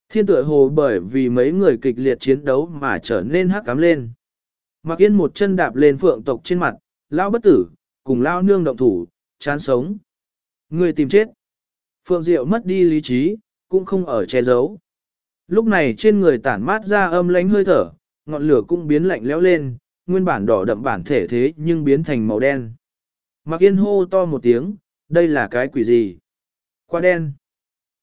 Thiên tựa hồ bởi vì mấy người kịch liệt chiến đấu mà trở nên hắc cám lên. Mặc yên một chân đạp lên phượng tộc trên mặt, lão bất tử, cùng lão nương động thủ, chán sống. Người tìm chết. Phượng Diệu mất đi lý trí, cũng không ở che giấu. Lúc này trên người tản mát ra âm lánh hơi thở, ngọn lửa cũng biến lạnh lẽo lên, nguyên bản đỏ đậm bản thể thế nhưng biến thành màu đen. Mặc yên hô to một tiếng, đây là cái quỷ gì? Qua đen.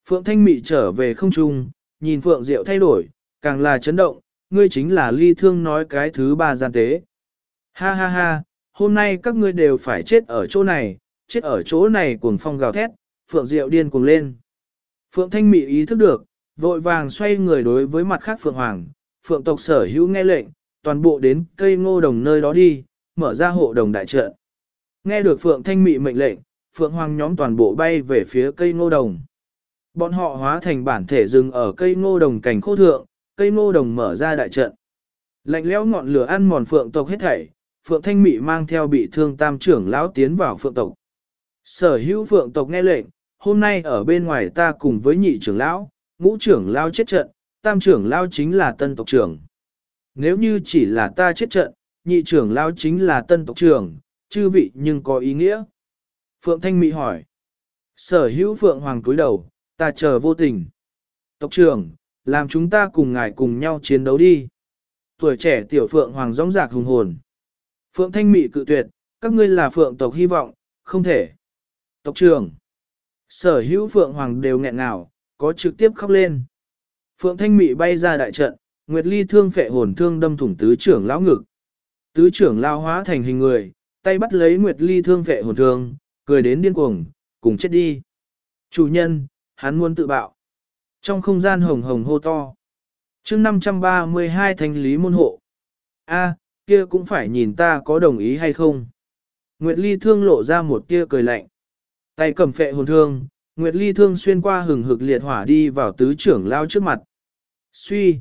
Phượng Thanh Mị trở về không trung, nhìn Phượng Diệu thay đổi, càng là chấn động, ngươi chính là ly thương nói cái thứ ba gian tế. Ha ha ha, hôm nay các ngươi đều phải chết ở chỗ này, chết ở chỗ này cuồng phong gào thét, Phượng Diệu điên cuồng lên. Phượng Thanh Mị ý thức được, vội vàng xoay người đối với mặt khác Phượng Hoàng, Phượng tộc sở hữu nghe lệnh, toàn bộ đến cây ngô đồng nơi đó đi, mở ra hộ đồng đại trận. Nghe được Phượng Thanh Mị mệnh lệnh, Phượng Hoàng nhóm toàn bộ bay về phía cây ngô đồng. Bọn họ hóa thành bản thể rừng ở cây ngô đồng cảnh khô thượng, cây ngô đồng mở ra đại trận. Lạnh lẽo ngọn lửa ăn mòn Phượng tộc hết thảy, Phượng Thanh Mị mang theo bị thương tam trưởng lão tiến vào Phượng tộc. Sở hữu Phượng tộc nghe lệnh, hôm nay ở bên ngoài ta cùng với nhị trưởng lão, ngũ trưởng lão chết trận, tam trưởng lão chính là tân tộc trưởng. Nếu như chỉ là ta chết trận, nhị trưởng lão chính là tân tộc trưởng, chư vị nhưng có ý nghĩa. Phượng Thanh Mỹ hỏi. Sở hữu Phượng Hoàng cúi đầu, ta chờ vô tình. Tộc trưởng, làm chúng ta cùng ngài cùng nhau chiến đấu đi. Tuổi trẻ tiểu Phượng Hoàng rong rạc hùng hồn. Phượng Thanh Mỹ cự tuyệt, các ngươi là Phượng tộc hy vọng, không thể. Tộc trưởng. Sở hữu Phượng Hoàng đều nghẹn ngào, có trực tiếp khóc lên. Phượng Thanh Mị bay ra đại trận, Nguyệt Ly thương phệ hồn thương đâm thủng tứ trưởng lão ngực. Tứ trưởng lao hóa thành hình người, tay bắt lấy Nguyệt Ly thương phệ hồn thương, cười đến điên cuồng, cùng chết đi. Chủ nhân, hắn muốn tự bạo. Trong không gian hồng hồng hô to. chương 532 thành lý môn hộ. a kia cũng phải nhìn ta có đồng ý hay không. Nguyệt Ly thương lộ ra một tia cười lạnh. Tay cầm phệ hồn thương, Nguyệt Ly thương xuyên qua hừng hực liệt hỏa đi vào tứ trưởng lao trước mặt. Suy.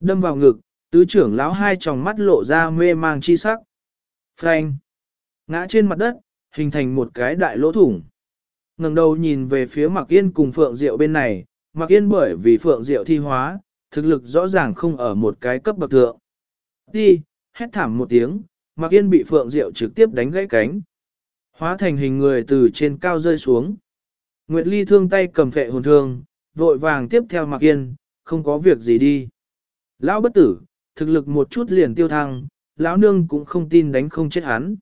Đâm vào ngực, tứ trưởng lão hai tròng mắt lộ ra mê mang chi sắc. Phanh. Ngã trên mặt đất, hình thành một cái đại lỗ thủng ngẩng đầu nhìn về phía Mạc Yên cùng Phượng Diệu bên này, Mạc Yên bởi vì Phượng Diệu thi hóa, thực lực rõ ràng không ở một cái cấp bậc thượng. Đi, hét thảm một tiếng, Mạc Yên bị Phượng Diệu trực tiếp đánh gãy cánh. Hóa thành hình người từ trên cao rơi xuống. Nguyệt Ly thương tay cầm phệ hồn thương, vội vàng tiếp theo Mạc Yên, không có việc gì đi. Lão bất tử, thực lực một chút liền tiêu thăng, lão nương cũng không tin đánh không chết hắn.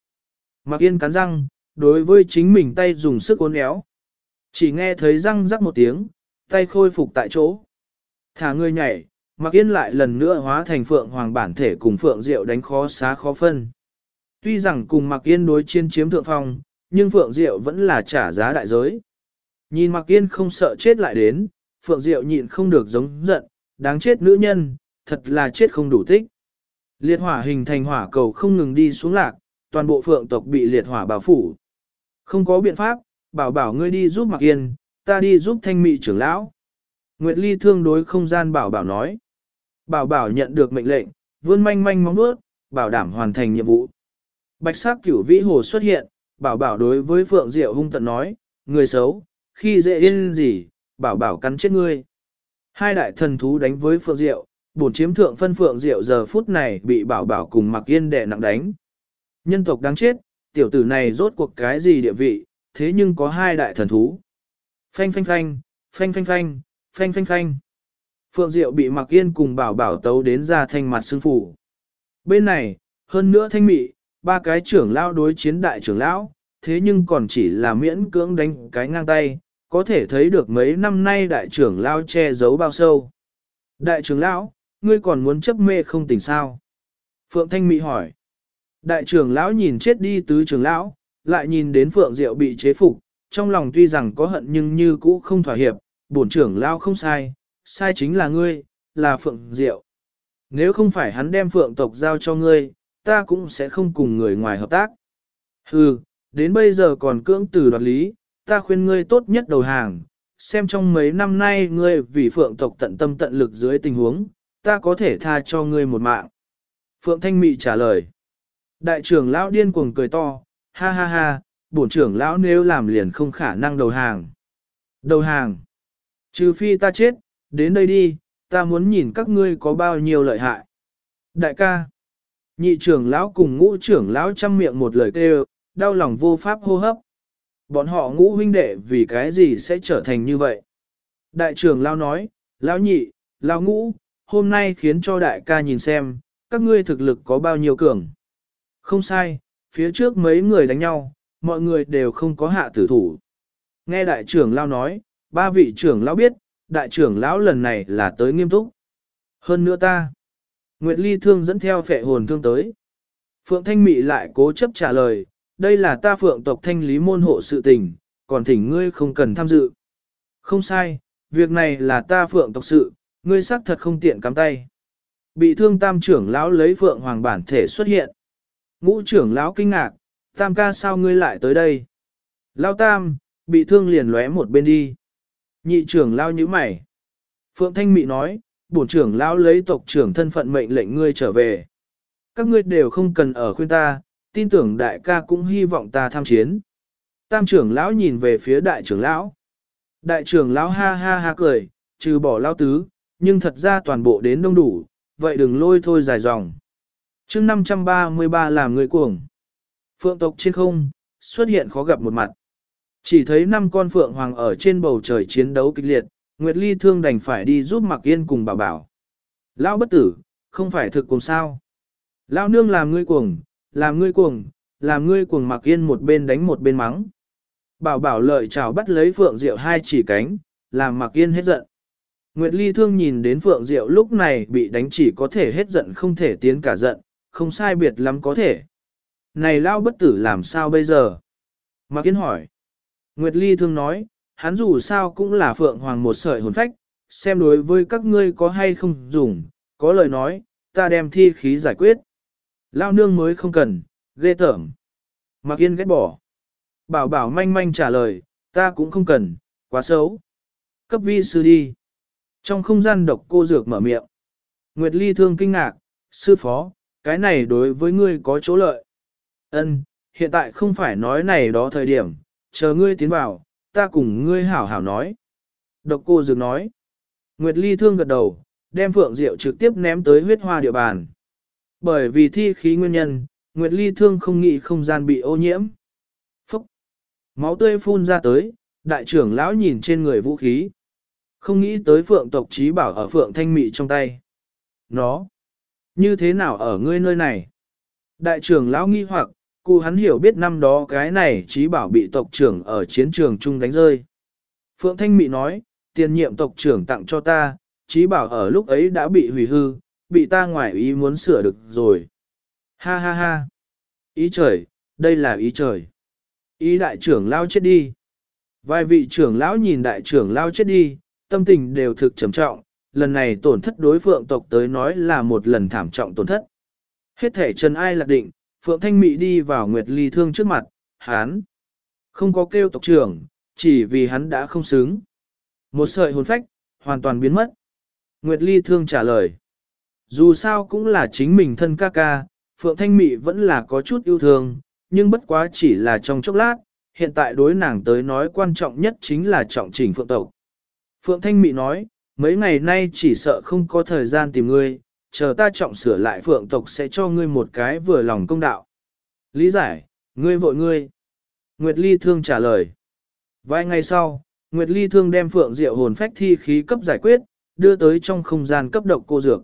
Mạc Yên cắn răng, đối với chính mình tay dùng sức uốn éo. Chỉ nghe thấy răng rắc một tiếng, tay khôi phục tại chỗ. Thả người nhảy, Mặc Yên lại lần nữa hóa thành Phượng Hoàng bản thể cùng Phượng Diệu đánh khó xá khó phân. Tuy rằng cùng Mặc Yên đối chiến chiếm thượng phong, nhưng Phượng Diệu vẫn là trả giá đại giới. Nhìn Mặc Yên không sợ chết lại đến, Phượng Diệu nhịn không được giống giận, đáng chết nữ nhân, thật là chết không đủ tích. Liệt hỏa hình thành hỏa cầu không ngừng đi xuống lạc, toàn bộ phượng tộc bị liệt hỏa bao phủ. Không có biện pháp, bảo bảo ngươi đi giúp Mạc Yên, ta đi giúp thanh mị trưởng lão. Nguyệt Ly thương đối không gian bảo bảo nói. Bảo bảo nhận được mệnh lệnh, vươn manh manh móng bước, bảo đảm hoàn thành nhiệm vụ. Bạch sắc cửu vĩ hồ xuất hiện, bảo bảo đối với Phượng Diệu hung tận nói, người xấu, khi dễ yên gì, bảo bảo cắn chết ngươi. Hai đại thần thú đánh với Phượng Diệu, bổn chiếm thượng phân Phượng Diệu giờ phút này bị bảo bảo cùng mặc yên đè nặng đánh. Nhân tộc đáng chết, tiểu tử này rốt cuộc cái gì địa vị, thế nhưng có hai đại thần thú. Phanh phanh phanh, phanh phanh phanh, phanh phanh phanh. Phượng Diệu bị mặc yên cùng bảo bảo tấu đến ra thanh mặt xương phủ. Bên này, hơn nữa thanh mị, ba cái trưởng lão đối chiến đại trưởng lão, thế nhưng còn chỉ là miễn cưỡng đánh cái ngang tay, có thể thấy được mấy năm nay đại trưởng lão che giấu bao sâu. Đại trưởng lão, ngươi còn muốn chấp mê không tỉnh sao? Phượng Thanh Mị hỏi. Đại trưởng lão nhìn chết đi tứ trưởng lão, lại nhìn đến Phượng Diệu bị chế phục, trong lòng tuy rằng có hận nhưng như cũ không thỏa hiệp, bổn trưởng lão không sai, sai chính là ngươi, là Phượng Diệu. Nếu không phải hắn đem Phượng tộc giao cho ngươi, ta cũng sẽ không cùng người ngoài hợp tác. Hừ, đến bây giờ còn cưỡng từ đoạt lý, ta khuyên ngươi tốt nhất đầu hàng, xem trong mấy năm nay ngươi vì Phượng tộc tận tâm tận lực dưới tình huống, ta có thể tha cho ngươi một mạng. Phượng Thanh Mị trả lời. Đại trưởng lão điên cuồng cười to, ha ha ha, bổn trưởng lão nếu làm liền không khả năng đầu hàng. Đầu hàng. Trừ phi ta chết, đến đây đi, ta muốn nhìn các ngươi có bao nhiêu lợi hại. Đại ca. Nhị trưởng lão cùng ngũ trưởng lão chăm miệng một lời kêu, đau lòng vô pháp hô hấp. Bọn họ ngũ huynh đệ vì cái gì sẽ trở thành như vậy? Đại trưởng lão nói, lão nhị, lão ngũ, hôm nay khiến cho đại ca nhìn xem, các ngươi thực lực có bao nhiêu cường. Không sai, phía trước mấy người đánh nhau, mọi người đều không có hạ tử thủ. Nghe đại trưởng lão nói, ba vị trưởng lão biết, đại trưởng lão lần này là tới nghiêm túc. Hơn nữa ta, Nguyệt Ly thương dẫn theo phệ hồn thương tới. Phượng Thanh Mị lại cố chấp trả lời, đây là ta phượng tộc thanh lý môn hộ sự tình, còn thỉnh ngươi không cần tham dự. Không sai, việc này là ta phượng tộc sự, ngươi xác thật không tiện cắm tay. Bị thương tam trưởng lão lấy phượng hoàng bản thể xuất hiện. Ngũ trưởng lão kinh ngạc, tam ca sao ngươi lại tới đây? Lão tam, bị thương liền lóe một bên đi. Nhị trưởng lão như mày. Phượng Thanh Mị nói, bổn trưởng lão lấy tộc trưởng thân phận mệnh lệnh ngươi trở về. Các ngươi đều không cần ở khuyên ta, tin tưởng đại ca cũng hy vọng ta tham chiến. Tam trưởng lão nhìn về phía đại trưởng lão. Đại trưởng lão ha ha ha cười, trừ bỏ lão tứ, nhưng thật ra toàn bộ đến đông đủ, vậy đừng lôi thôi dài dòng chương 533 làm người cuồng. Phượng tộc trên không, xuất hiện khó gặp một mặt. Chỉ thấy năm con phượng hoàng ở trên bầu trời chiến đấu kịch liệt, Nguyệt Ly thương đành phải đi giúp Mạc Yên cùng bảo bảo. Lão bất tử, không phải thực cùng sao. Lão nương làm ngươi cuồng, làm ngươi cuồng, làm ngươi cuồng Mạc Yên một bên đánh một bên mắng. Bảo bảo lợi chào bắt lấy Phượng Diệu hai chỉ cánh, làm Mạc Yên hết giận. Nguyệt Ly thương nhìn đến Phượng Diệu lúc này bị đánh chỉ có thể hết giận không thể tiến cả giận, không sai biệt lắm có thể. Này lao bất tử làm sao bây giờ? Mạc Kiến hỏi. Nguyệt Ly thương nói, hắn dù sao cũng là Phượng Hoàng một sợi hồn phách, xem đối với các ngươi có hay không dùng, có lời nói, ta đem thi khí giải quyết. Lao nương mới không cần, ghê tởm. Mạc Yên ghét bỏ. Bảo bảo manh manh trả lời, ta cũng không cần, quá xấu. Cấp vi sư đi. Trong không gian độc cô dược mở miệng. Nguyệt Ly thương kinh ngạc, sư phó, cái này đối với ngươi có chỗ lợi. Ân, hiện tại không phải nói này đó thời điểm, chờ ngươi tiến vào, ta cùng ngươi hảo hảo nói. Độc cô dược nói. Nguyệt Ly thương gật đầu, đem Phượng Diệu trực tiếp ném tới huyết hoa địa bàn. Bởi vì thi khí nguyên nhân, Nguyệt Ly thương không nghĩ không gian bị ô nhiễm. Phúc! Máu tươi phun ra tới, đại trưởng lão nhìn trên người vũ khí. Không nghĩ tới Phượng tộc trí bảo ở Phượng Thanh Mị trong tay. Nó! Như thế nào ở ngươi nơi này? Đại trưởng lão nghi hoặc, cụ hắn hiểu biết năm đó cái này trí bảo bị tộc trưởng ở chiến trường chung đánh rơi. Phượng Thanh Mị nói, tiền nhiệm tộc trưởng tặng cho ta, trí bảo ở lúc ấy đã bị hủy hư, bị ta ngoài ý muốn sửa được rồi. Ha ha ha. Ý trời, đây là ý trời. Ý đại trưởng lao chết đi. Vài vị trưởng lão nhìn đại trưởng lao chết đi, tâm tình đều thực trầm trọng, lần này tổn thất đối phượng tộc tới nói là một lần thảm trọng tổn thất. Hết thể trần ai lạc định, phượng thanh mị đi vào nguyệt ly thương trước mặt, hán. Không có kêu tộc trưởng, chỉ vì hắn đã không xứng. Một sợi hồn phách, hoàn toàn biến mất. Nguyệt ly thương trả lời. Dù sao cũng là chính mình thân ca ca, Phượng Thanh Mị vẫn là có chút yêu thương, nhưng bất quá chỉ là trong chốc lát, hiện tại đối nàng tới nói quan trọng nhất chính là trọng trình Phượng tộc. Phượng Thanh Mị nói, mấy ngày nay chỉ sợ không có thời gian tìm ngươi, chờ ta trọng sửa lại Phượng tộc sẽ cho ngươi một cái vừa lòng công đạo. Lý giải, ngươi vội ngươi. Nguyệt Ly Thương trả lời. Vài ngày sau, Nguyệt Ly Thương đem Phượng Diệu hồn phách thi khí cấp giải quyết, đưa tới trong không gian cấp độc cô dược.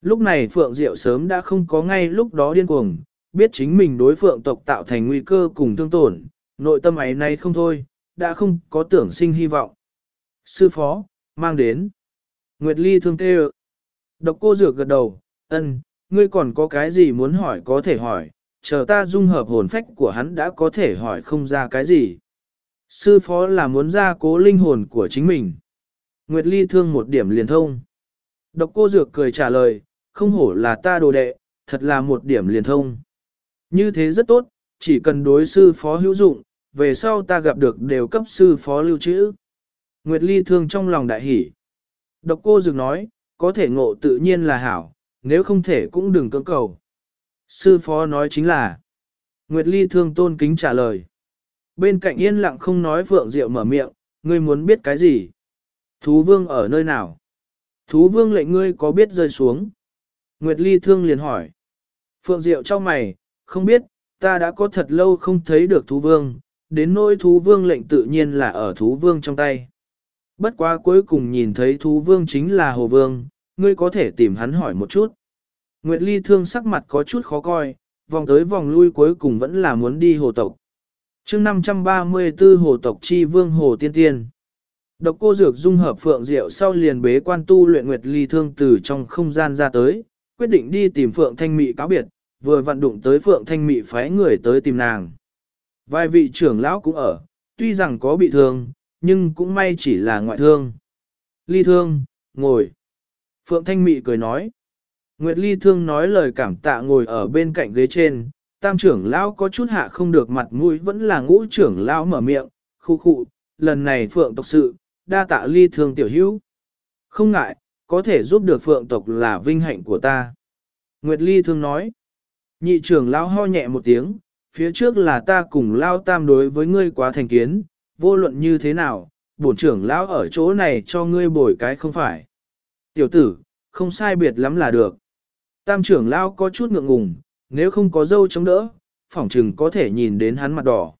Lúc này Phượng Diệu sớm đã không có ngay lúc đó điên cuồng, biết chính mình đối Phượng tộc tạo thành nguy cơ cùng thương tổn, nội tâm ấy nay không thôi, đã không có tưởng sinh hy vọng. Sư phó, mang đến. Nguyệt Ly thương tê Độc cô dược gật đầu, ân, ngươi còn có cái gì muốn hỏi có thể hỏi, chờ ta dung hợp hồn phách của hắn đã có thể hỏi không ra cái gì. Sư phó là muốn ra cố linh hồn của chính mình. Nguyệt Ly thương một điểm liền thông. Độc cô dược cười trả lời, không hổ là ta đồ đệ, thật là một điểm liền thông. Như thế rất tốt, chỉ cần đối sư phó hữu dụng, về sau ta gặp được đều cấp sư phó lưu trữ. Nguyệt Ly thương trong lòng đại hỉ, Độc cô dừng nói, có thể ngộ tự nhiên là hảo, nếu không thể cũng đừng cưỡng cầu. Sư phó nói chính là. Nguyệt Ly thương tôn kính trả lời. Bên cạnh yên lặng không nói Phượng Diệu mở miệng, ngươi muốn biết cái gì? Thú vương ở nơi nào? Thú vương lệnh ngươi có biết rơi xuống? Nguyệt Ly thương liền hỏi. Phượng Diệu cho mày, không biết, ta đã có thật lâu không thấy được thú vương, đến nỗi thú vương lệnh tự nhiên là ở thú vương trong tay. Bất quá cuối cùng nhìn thấy thú vương chính là hồ vương, ngươi có thể tìm hắn hỏi một chút. Nguyệt Ly thương sắc mặt có chút khó coi, vòng tới vòng lui cuối cùng vẫn là muốn đi hồ tộc. chương 534 hồ tộc chi vương hồ tiên tiên. Độc cô dược dung hợp phượng diệu sau liền bế quan tu luyện Nguyệt Ly thương từ trong không gian ra tới, quyết định đi tìm Phượng Thanh Mị cáo biệt, vừa vận đụng tới Phượng Thanh Mị phái người tới tìm nàng. Vài vị trưởng lão cũng ở, tuy rằng có bị thương, nhưng cũng may chỉ là ngoại thương. Ly thương, ngồi. Phượng Thanh Mị cười nói. Nguyệt Ly thương nói lời cảm tạ ngồi ở bên cạnh ghế trên, tam trưởng lão có chút hạ không được mặt mũi vẫn là ngũ trưởng lão mở miệng, khu khu, lần này Phượng tộc sự, đa tạ Ly thương tiểu hữu. Không ngại, có thể giúp được phượng tộc là vinh hạnh của ta. Nguyệt Ly thương nói, nhị trưởng lão ho nhẹ một tiếng, phía trước là ta cùng lao tam đối với ngươi quá thành kiến, vô luận như thế nào, bổn trưởng lão ở chỗ này cho ngươi bồi cái không phải. Tiểu tử, không sai biệt lắm là được. Tam trưởng lão có chút ngượng ngùng, nếu không có dâu chống đỡ, phỏng chừng có thể nhìn đến hắn mặt đỏ.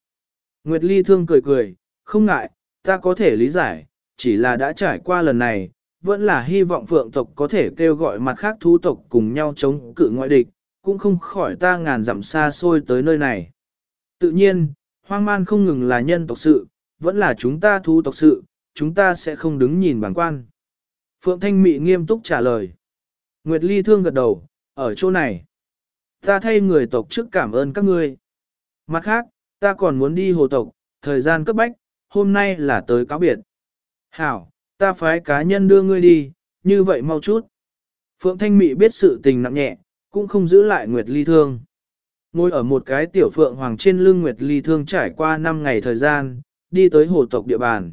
Nguyệt Ly thương cười cười, không ngại, ta có thể lý giải, chỉ là đã trải qua lần này, vẫn là hy vọng phượng tộc có thể kêu gọi mặt khác thú tộc cùng nhau chống cự ngoại địch, cũng không khỏi ta ngàn dặm xa xôi tới nơi này. Tự nhiên, hoang man không ngừng là nhân tộc sự, vẫn là chúng ta thu tộc sự, chúng ta sẽ không đứng nhìn bằng quan. Phượng Thanh Mị nghiêm túc trả lời. Nguyệt Ly thương gật đầu, ở chỗ này. Ta thay người tộc trước cảm ơn các ngươi. Mặt khác, ta còn muốn đi hồ tộc, thời gian cấp bách, hôm nay là tới cáo biệt. Hảo, ta phái cá nhân đưa ngươi đi, như vậy mau chút. Phượng Thanh Mị biết sự tình nặng nhẹ, cũng không giữ lại Nguyệt Ly Thương. Ngồi ở một cái tiểu phượng hoàng trên lưng Nguyệt Ly Thương trải qua 5 ngày thời gian, đi tới hồ tộc địa bàn.